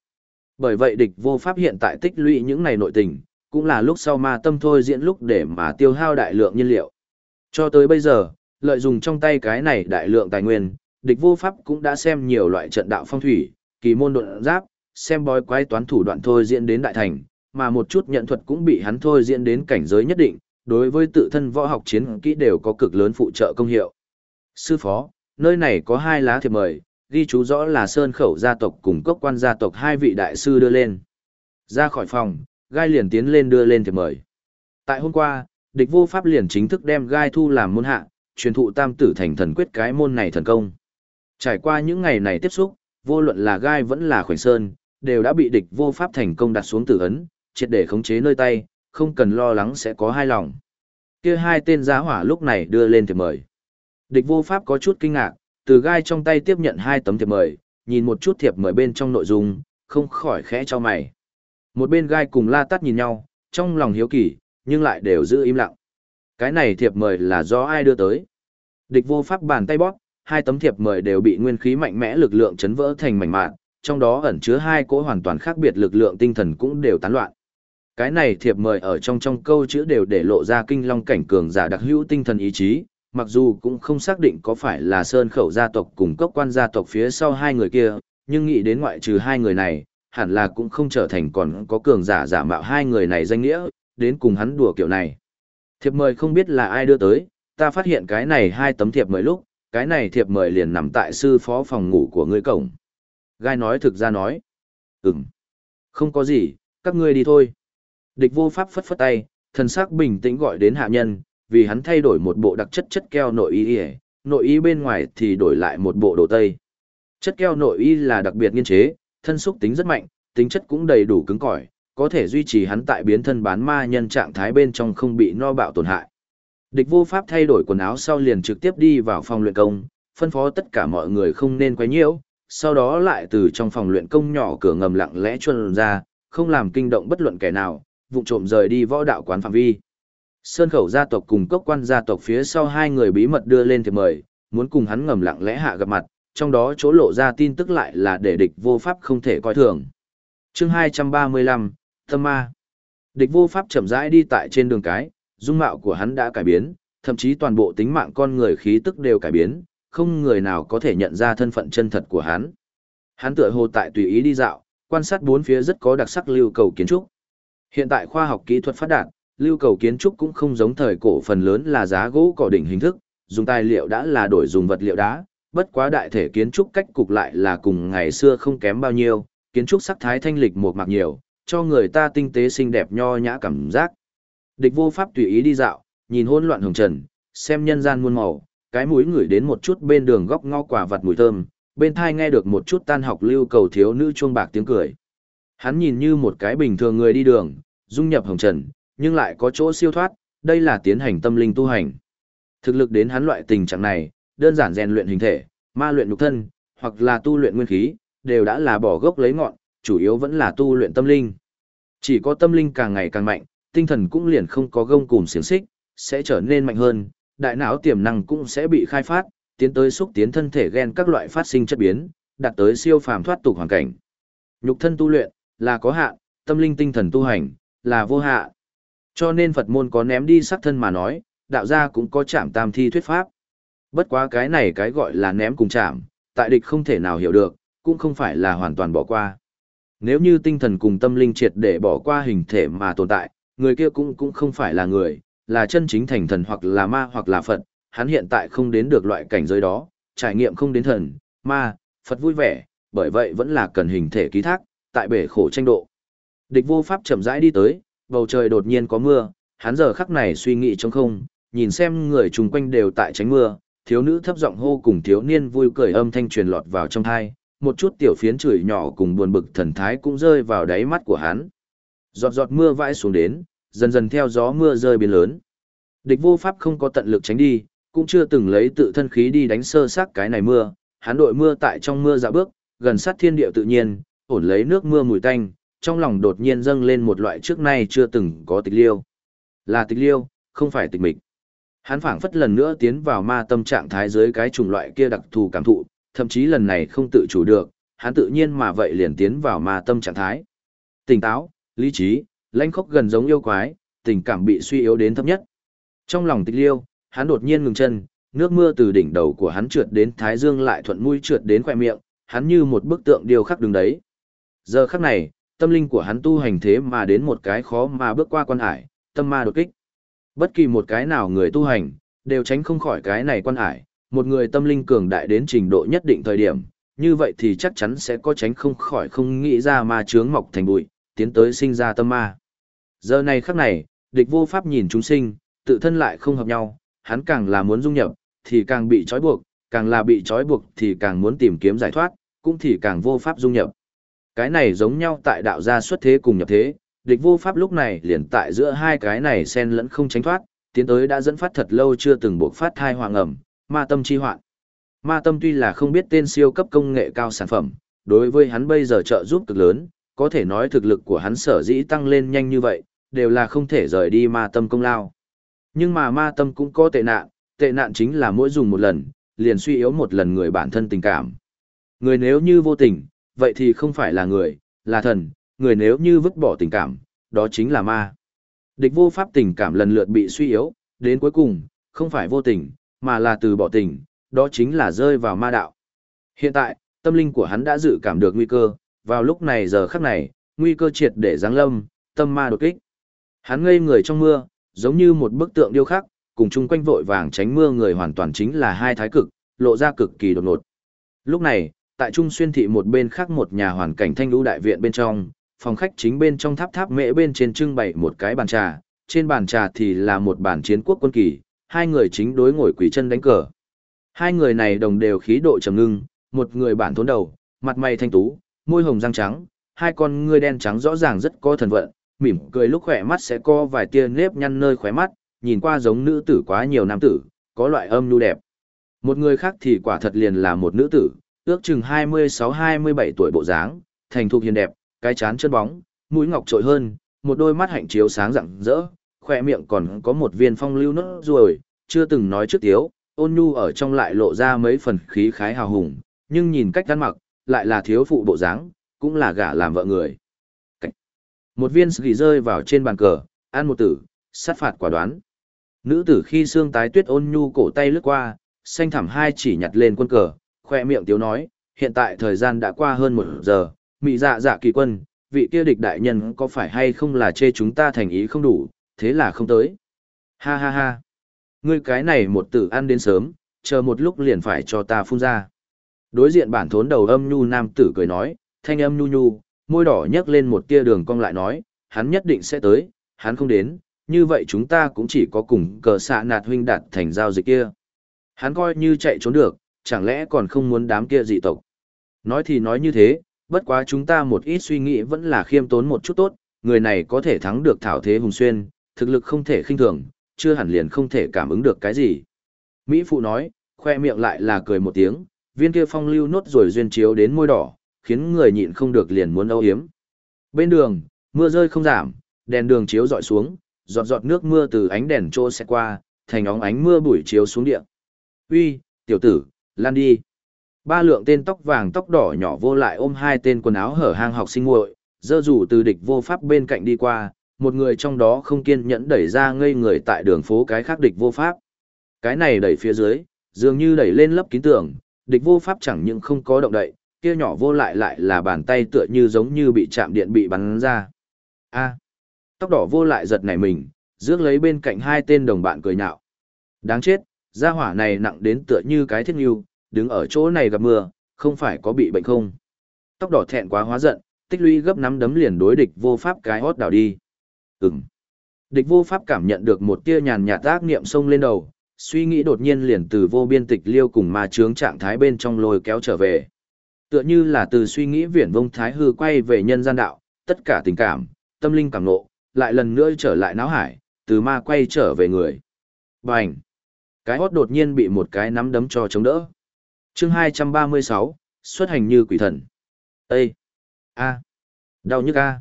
Speaker 1: Bởi vậy địch vô pháp hiện tại tích lũy những này nội tình, cũng là lúc sau ma tâm thôi diễn lúc để mà tiêu hao đại lượng nhiên liệu. Cho tới bây giờ, lợi dụng trong tay cái này đại lượng tài nguyên, địch vô pháp cũng đã xem nhiều loại trận đạo phong thủy, kỳ môn độn giáp, xem bói quái toán thủ đoạn thôi diễn đến đại thành, mà một chút nhận thuật cũng bị hắn thôi diễn đến cảnh giới nhất định, đối với tự thân võ học chiến kỹ đều có cực lớn phụ trợ công hiệu. Sư phó, nơi này có hai lá thiệp mời, ghi chú rõ là Sơn Khẩu gia tộc cùng cốc quan gia tộc hai vị đại sư đưa lên. Ra khỏi phòng, gai liền tiến lên đưa lên thiệp mời. Tại hôm qua, địch vô pháp liền chính thức đem gai thu làm môn hạ, truyền thụ tam tử thành thần quyết cái môn này thần công. Trải qua những ngày này tiếp xúc, vô luận là gai vẫn là khoảnh sơn, đều đã bị địch vô pháp thành công đặt xuống tử ấn, triệt để khống chế nơi tay, không cần lo lắng sẽ có hai lòng. Kia hai tên giá hỏa lúc này đưa lên thiệp mời. Địch vô pháp có chút kinh ngạc, từ gai trong tay tiếp nhận hai tấm thiệp mời, nhìn một chút thiệp mời bên trong nội dung, không khỏi khẽ cho mày. Một bên gai cùng la tắt nhìn nhau, trong lòng hiếu kỳ, nhưng lại đều giữ im lặng. Cái này thiệp mời là do ai đưa tới? Địch vô pháp bàn tay bóp, hai tấm thiệp mời đều bị nguyên khí mạnh mẽ lực lượng chấn vỡ thành mảnh mạn, trong đó ẩn chứa hai cỗ hoàn toàn khác biệt lực lượng tinh thần cũng đều tán loạn. Cái này thiệp mời ở trong trong câu chữ đều để lộ ra kinh long cảnh cường giả đặc hữu tinh thần ý chí, mặc dù cũng không xác định có phải là sơn khẩu gia tộc cùng cốc quan gia tộc phía sau hai người kia, nhưng nghĩ đến ngoại trừ hai người này, hẳn là cũng không trở thành còn có cường giả giả mạo hai người này danh nghĩa, đến cùng hắn đùa kiểu này. Thiệp mời không biết là ai đưa tới, ta phát hiện cái này hai tấm thiệp mời lúc, cái này thiệp mời liền nằm tại sư phó phòng ngủ của ngươi cổng. Gai nói thực ra nói, ừm, không có gì, các ngươi đi thôi. Địch vô pháp phất phất tay, thần sắc bình tĩnh gọi đến hạ nhân, vì hắn thay đổi một bộ đặc chất chất keo nội y nội y bên ngoài thì đổi lại một bộ đồ tây. Chất keo nội y là đặc biệt nghiên chế, thân xúc tính rất mạnh, tính chất cũng đầy đủ cứng cỏi, có thể duy trì hắn tại biến thân bán ma nhân trạng thái bên trong không bị no bạo tổn hại. Địch vô pháp thay đổi quần áo sau liền trực tiếp đi vào phòng luyện công, phân phó tất cả mọi người không nên quấy nhiễu, sau đó lại từ trong phòng luyện công nhỏ cửa ngầm lặng lẽ chuân ra, không làm kinh động bất luận kẻ nào, vụng trộm rời đi võ đạo quán phạm vi. Sơn khẩu gia tộc cùng cốc quan gia tộc phía sau hai người bí mật đưa lên thiệp mời, muốn cùng hắn ngầm lặng lẽ hạ gặp mặt, trong đó chỗ lộ ra tin tức lại là để địch vô pháp không thể coi thường. chương 235, Tâm Ma Địch vô pháp chậm rãi đi tại trên đường cái, dung mạo của hắn đã cải biến, thậm chí toàn bộ tính mạng con người khí tức đều cải biến, không người nào có thể nhận ra thân phận chân thật của hắn. Hắn tựa hồ tại tùy ý đi dạo, quan sát bốn phía rất có đặc sắc lưu cầu kiến trúc. Hiện tại khoa học kỹ thuật phát đạt, lưu cầu kiến trúc cũng không giống thời cổ phần lớn là giá gỗ cỏ đỉnh hình thức, dùng tài liệu đã là đổi dùng vật liệu đá, bất quá đại thể kiến trúc cách cục lại là cùng ngày xưa không kém bao nhiêu, kiến trúc sắc thái thanh lịch một mạc nhiều, cho người ta tinh tế xinh đẹp nho nhã cảm giác. Địch vô pháp tùy ý đi dạo, nhìn hỗn loạn hồng trần, xem nhân gian muôn màu, cái mũi ngửi đến một chút bên đường góc ngõ quả vật mùi thơm, bên thai nghe được một chút tan học lưu cầu thiếu nữ chuông bạc tiếng cười. Hắn nhìn như một cái bình thường người đi đường, dung nhập hồng trần, nhưng lại có chỗ siêu thoát, đây là tiến hành tâm linh tu hành. Thực lực đến hắn loại tình trạng này, đơn giản rèn luyện hình thể, ma luyện nhục thân, hoặc là tu luyện nguyên khí, đều đã là bỏ gốc lấy ngọn, chủ yếu vẫn là tu luyện tâm linh. Chỉ có tâm linh càng ngày càng mạnh, tinh thần cũng liền không có gông cùm xiềng xích, sẽ trở nên mạnh hơn, đại não tiềm năng cũng sẽ bị khai phát, tiến tới xúc tiến thân thể gen các loại phát sinh chất biến, đạt tới siêu phàm thoát tục hoàn cảnh. Nhục thân tu luyện là có hạn, tâm linh tinh thần tu hành là vô hạ, Cho nên Phật môn có ném đi sắc thân mà nói, đạo gia cũng có chạm tam thi thuyết pháp. Bất quá cái này cái gọi là ném cùng chạm, tại địch không thể nào hiểu được, cũng không phải là hoàn toàn bỏ qua. Nếu như tinh thần cùng tâm linh triệt để bỏ qua hình thể mà tồn tại, người kia cũng cũng không phải là người, là chân chính thành thần hoặc là ma hoặc là Phật, hắn hiện tại không đến được loại cảnh giới đó, trải nghiệm không đến thần, ma, Phật vui vẻ, bởi vậy vẫn là cần hình thể ký thác, tại bể khổ tranh độ. Địch vô pháp chậm rãi đi tới, bầu trời đột nhiên có mưa, hắn giờ khắc này suy nghĩ trong không, nhìn xem người chung quanh đều tại tránh mưa, thiếu nữ thấp giọng hô cùng thiếu niên vui cười âm thanh truyền lọt vào trong tai, một chút tiểu phiến chửi nhỏ cùng buồn bực thần thái cũng rơi vào đáy mắt của hắn. Giọt giọt mưa vãi xuống đến, dần dần theo gió mưa rơi biến lớn. Địch vô pháp không có tận lực tránh đi, cũng chưa từng lấy tự thân khí đi đánh sơ xác cái này mưa, hắn đội mưa tại trong mưa dạo bước, gần sát thiên địa tự nhiên, ổn lấy nước mưa mùi tanh, trong lòng đột nhiên dâng lên một loại trước nay chưa từng có tịch liêu. Là tịch liêu, không phải tịch mịch. Hắn phảng phất lần nữa tiến vào ma tâm trạng thái dưới cái chủng loại kia đặc thù cảm thụ, thậm chí lần này không tự chủ được, hắn tự nhiên mà vậy liền tiến vào ma tâm trạng thái. Tỉnh táo, lý trí, lãnh khốc gần giống yêu quái, tình cảm bị suy yếu đến thấp nhất. Trong lòng tịch liêu, hắn đột nhiên ngừng chân, nước mưa từ đỉnh đầu của hắn trượt đến thái dương lại thuận mũi trượt đến khỏe miệng, hắn như một bức tượng điêu khắc đứng đấy. Giờ khắc này, tâm linh của hắn tu hành thế mà đến một cái khó mà bước qua quan hải, tâm ma đột kích. Bất kỳ một cái nào người tu hành, đều tránh không khỏi cái này quan hải, một người tâm linh cường đại đến trình độ nhất định thời điểm, như vậy thì chắc chắn sẽ có tránh không khỏi không nghĩ ra ma chướng mọc thành bụi, tiến tới sinh ra tâm ma. Giờ này khắc này, địch vô pháp nhìn chúng sinh, tự thân lại không hợp nhau, hắn càng là muốn dung nhập, thì càng bị trói buộc, càng là bị trói buộc thì càng muốn tìm kiếm giải thoát, cũng thì càng vô pháp dung nhập. Cái này giống nhau tại đạo gia xuất thế cùng nhập thế, địch vô pháp lúc này liền tại giữa hai cái này xen lẫn không tránh thoát, tiến tới đã dẫn phát thật lâu chưa từng buộc phát thai hoàng ẩm, ma tâm chi hoạn. Ma tâm tuy là không biết tên siêu cấp công nghệ cao sản phẩm, đối với hắn bây giờ trợ giúp cực lớn, có thể nói thực lực của hắn sở dĩ tăng lên nhanh như vậy, đều là không thể rời đi ma tâm công lao. Nhưng mà ma tâm cũng có tệ nạn, tệ nạn chính là mỗi dùng một lần, liền suy yếu một lần người bản thân tình cảm. Người nếu như vô tình, vậy thì không phải là người, là thần, người nếu như vứt bỏ tình cảm, đó chính là ma. Địch vô pháp tình cảm lần lượt bị suy yếu, đến cuối cùng, không phải vô tình, mà là từ bỏ tình, đó chính là rơi vào ma đạo. Hiện tại, tâm linh của hắn đã dự cảm được nguy cơ, vào lúc này giờ khắc này, nguy cơ triệt để giáng lâm, tâm ma đột kích. Hắn ngây người trong mưa, giống như một bức tượng điêu khắc, cùng chung quanh vội vàng tránh mưa người hoàn toàn chính là hai thái cực, lộ ra cực kỳ đột ngột. Lúc này, tại Trung Xuyên thị một bên khác một nhà hoàn cảnh thanh lũ đại viện bên trong, phòng khách chính bên trong tháp tháp mễ bên trên trưng bày một cái bàn trà, trên bàn trà thì là một bản chiến quốc quân kỳ, hai người chính đối ngồi quỷ chân đánh cờ. Hai người này đồng đều khí độ trầm ngưng, một người bản thốn đầu, mặt mày thanh tú, môi hồng răng trắng, hai con ngươi đen trắng rõ ràng rất có thần vận, mỉm cười lúc khỏe mắt sẽ co vài tia nếp nhăn nơi khóe mắt, nhìn qua giống nữ tử quá nhiều nam tử, có loại âm nhu đẹp. Một người khác thì quả thật liền là một nữ tử, ước chừng 26-27 tuổi bộ dáng, thành thục hiền đẹp, cái chán chân bóng, mũi ngọc trội hơn, một đôi mắt hạnh chiếu sáng rạng rỡ, khỏe miệng còn có một viên phong lưu nốt ruồi, chưa từng nói trước tiếu, ôn nhu ở trong lại lộ ra mấy phần khí khái hào hùng, nhưng nhìn cách ăn mặc, lại là thiếu phụ bộ dáng, cũng là gả làm vợ người. Cách. Một viên ghi rơi vào trên bàn cờ, ăn một tử, sát phạt quả đoán. Nữ tử khi xương tái tuyết ôn nhu cổ tay lướt qua, xanh thẳm hai chỉ nhặt lên quân cờ, khoe miệng tiếu nói, hiện tại thời gian đã qua hơn một giờ, mị dạ dạ kỳ quân, vị kia địch đại nhân có phải hay không là chê chúng ta thành ý không đủ, thế là không tới. Ha ha ha. Ngươi cái này một tử ăn đến sớm, chờ một lúc liền phải cho ta phun ra. Đối diện bản thốn đầu âm nhu nam tử cười nói, thanh âm nhu nhu, môi đỏ nhấc lên một tia đường cong lại nói, hắn nhất định sẽ tới, hắn không đến, như vậy chúng ta cũng chỉ có cùng cờ xạ nạt huynh đạt thành giao dịch kia. Hắn coi như chạy trốn được, chẳng lẽ còn không muốn đám kia dị tộc. Nói thì nói như thế, bất quá chúng ta một ít suy nghĩ vẫn là khiêm tốn một chút tốt, người này có thể thắng được thảo thế hùng xuyên, thực lực không thể khinh thường, chưa hẳn liền không thể cảm ứng được cái gì. Mỹ Phụ nói, khoe miệng lại là cười một tiếng, viên kia phong lưu nốt rồi duyên chiếu đến môi đỏ, khiến người nhịn không được liền muốn âu hiếm. Bên đường, mưa rơi không giảm, đèn đường chiếu dọi xuống, giọt giọt nước mưa từ ánh đèn trô sẽ qua, thành óng ánh mưa bụi chiếu xuống địa. Uy, tiểu tử, lan đi. Ba lượng tên tóc vàng tóc đỏ nhỏ vô lại ôm hai tên quần áo hở hang học sinh muội, dơ rủ từ địch vô pháp bên cạnh đi qua, một người trong đó không kiên nhẫn đẩy ra ngây người tại đường phố cái khác địch vô pháp. Cái này đẩy phía dưới, dường như đẩy lên lấp kín tường, địch vô pháp chẳng những không có động đậy, kia nhỏ vô lại lại là bàn tay tựa như giống như bị chạm điện bị bắn ra. A. Tóc đỏ vô lại giật nảy mình, rước lấy bên cạnh hai tên đồng bạn cười nhạo. Đáng chết, gia hỏa này nặng đến tựa như cái thiết nghiêu, đứng ở chỗ này gặp mưa, không phải có bị bệnh không. Tóc đỏ thẹn quá hóa giận, tích lũy gấp nắm đấm liền đối địch vô pháp cái hót đảo đi. Ừm. Địch vô pháp cảm nhận được một tia nhàn nhạt ác niệm sông lên đầu, suy nghĩ đột nhiên liền từ vô biên tịch liêu cùng ma chướng trạng thái bên trong lôi kéo trở về. Tựa như là từ suy nghĩ viển vông thái hư quay về nhân gian đạo, tất cả tình cảm, tâm linh cảm nộ, lại lần nữa trở lại náo hải, từ ma quay trở về người. Bành! Cái hót đột nhiên bị một cái nắm đấm cho chống đỡ. chương 236, xuất hành như quỷ thần. Ê! A. Đau nhức a.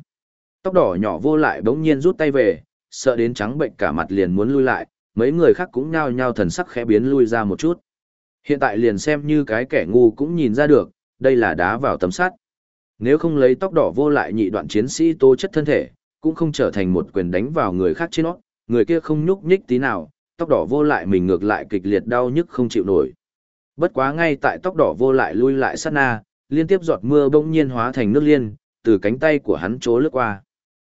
Speaker 1: Tóc đỏ nhỏ vô lại bỗng nhiên rút tay về, sợ đến trắng bệnh cả mặt liền muốn lui lại, mấy người khác cũng nhao nhao thần sắc khẽ biến lui ra một chút. Hiện tại liền xem như cái kẻ ngu cũng nhìn ra được, đây là đá vào tấm sắt. Nếu không lấy tóc đỏ vô lại nhị đoạn chiến sĩ tố chất thân thể, cũng không trở thành một quyền đánh vào người khác trên nó, người kia không nhúc nhích tí nào, tóc đỏ vô lại mình ngược lại kịch liệt đau nhức không chịu nổi. Bất quá ngay tại tóc đỏ vô lại lui lại sát na, liên tiếp giọt mưa bỗng nhiên hóa thành nước liên, từ cánh tay của hắn trố lướt qua.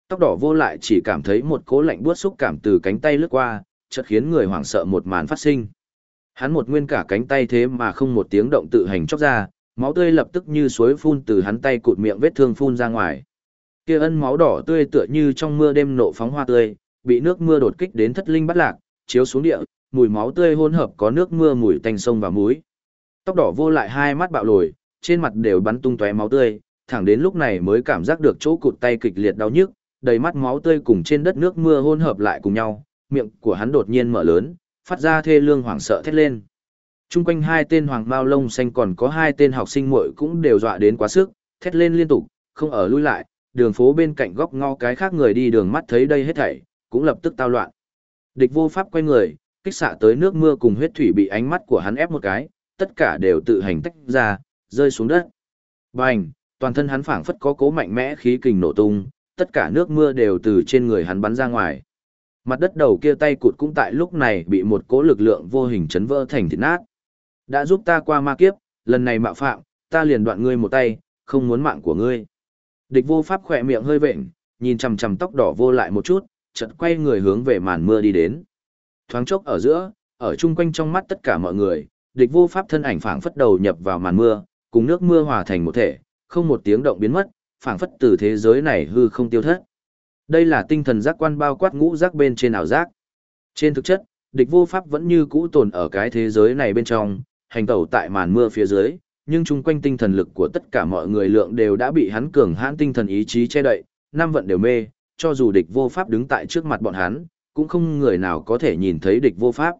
Speaker 1: Tóc đỏ vô lại chỉ cảm thấy một cỗ lạnh buốt xúc cảm từ cánh tay lướt qua, chợt khiến người hoảng sợ một màn phát sinh. Hắn một nguyên cả cánh tay thế mà không một tiếng động tự hành chóc ra, máu tươi lập tức như suối phun từ hắn tay cụt miệng vết thương phun ra ngoài. Kia ân máu đỏ tươi tựa như trong mưa đêm nộ phóng hoa tươi, bị nước mưa đột kích đến thất linh bắt lạc, chiếu xuống địa, mùi máu tươi hỗn hợp có nước mưa mùi tanh sông và muối. Tóc đỏ vô lại hai mắt bạo lồi, trên mặt đều bắn tung tóe máu tươi, thẳng đến lúc này mới cảm giác được chỗ cụt tay kịch liệt đau nhức, đầy mắt máu tươi cùng trên đất nước mưa hỗn hợp lại cùng nhau, miệng của hắn đột nhiên mở lớn, phát ra thê lương hoảng sợ thét lên. Trung quanh hai tên hoàng bao lông xanh còn có hai tên học sinh muội cũng đều dọa đến quá sức, thét lên liên tục, không ở lui lại, đường phố bên cạnh góc ngõ cái khác người đi đường mắt thấy đây hết thảy, cũng lập tức tao loạn. Địch vô pháp quay người, kích xạ tới nước mưa cùng huyết thủy bị ánh mắt của hắn ép một cái, tất cả đều tự hành tách ra, rơi xuống đất. Bành, toàn thân hắn phảng phất có cố mạnh mẽ khí kình nổ tung, tất cả nước mưa đều từ trên người hắn bắn ra ngoài. Mặt đất đầu kia tay cụt cũng tại lúc này bị một cố lực lượng vô hình chấn vỡ thành thịt nát. Đã giúp ta qua ma kiếp, lần này mạo phạm, ta liền đoạn ngươi một tay, không muốn mạng của ngươi. Địch vô pháp khỏe miệng hơi vệnh, nhìn chằm chằm tóc đỏ vô lại một chút, chợt quay người hướng về màn mưa đi đến. Thoáng chốc ở giữa, ở chung quanh trong mắt tất cả mọi người, địch vô pháp thân ảnh phảng phất đầu nhập vào màn mưa, cùng nước mưa hòa thành một thể, không một tiếng động biến mất, phảng phất từ thế giới này hư không tiêu thất. Đây là tinh thần giác quan bao quát ngũ giác bên trên ảo giác. Trên thực chất, địch vô pháp vẫn như cũ tồn ở cái thế giới này bên trong, hành tẩu tại màn mưa phía dưới, nhưng chung quanh tinh thần lực của tất cả mọi người lượng đều đã bị hắn cường hãn tinh thần ý chí che đậy, năm vận đều mê, cho dù địch vô pháp đứng tại trước mặt bọn hắn, cũng không người nào có thể nhìn thấy địch vô pháp.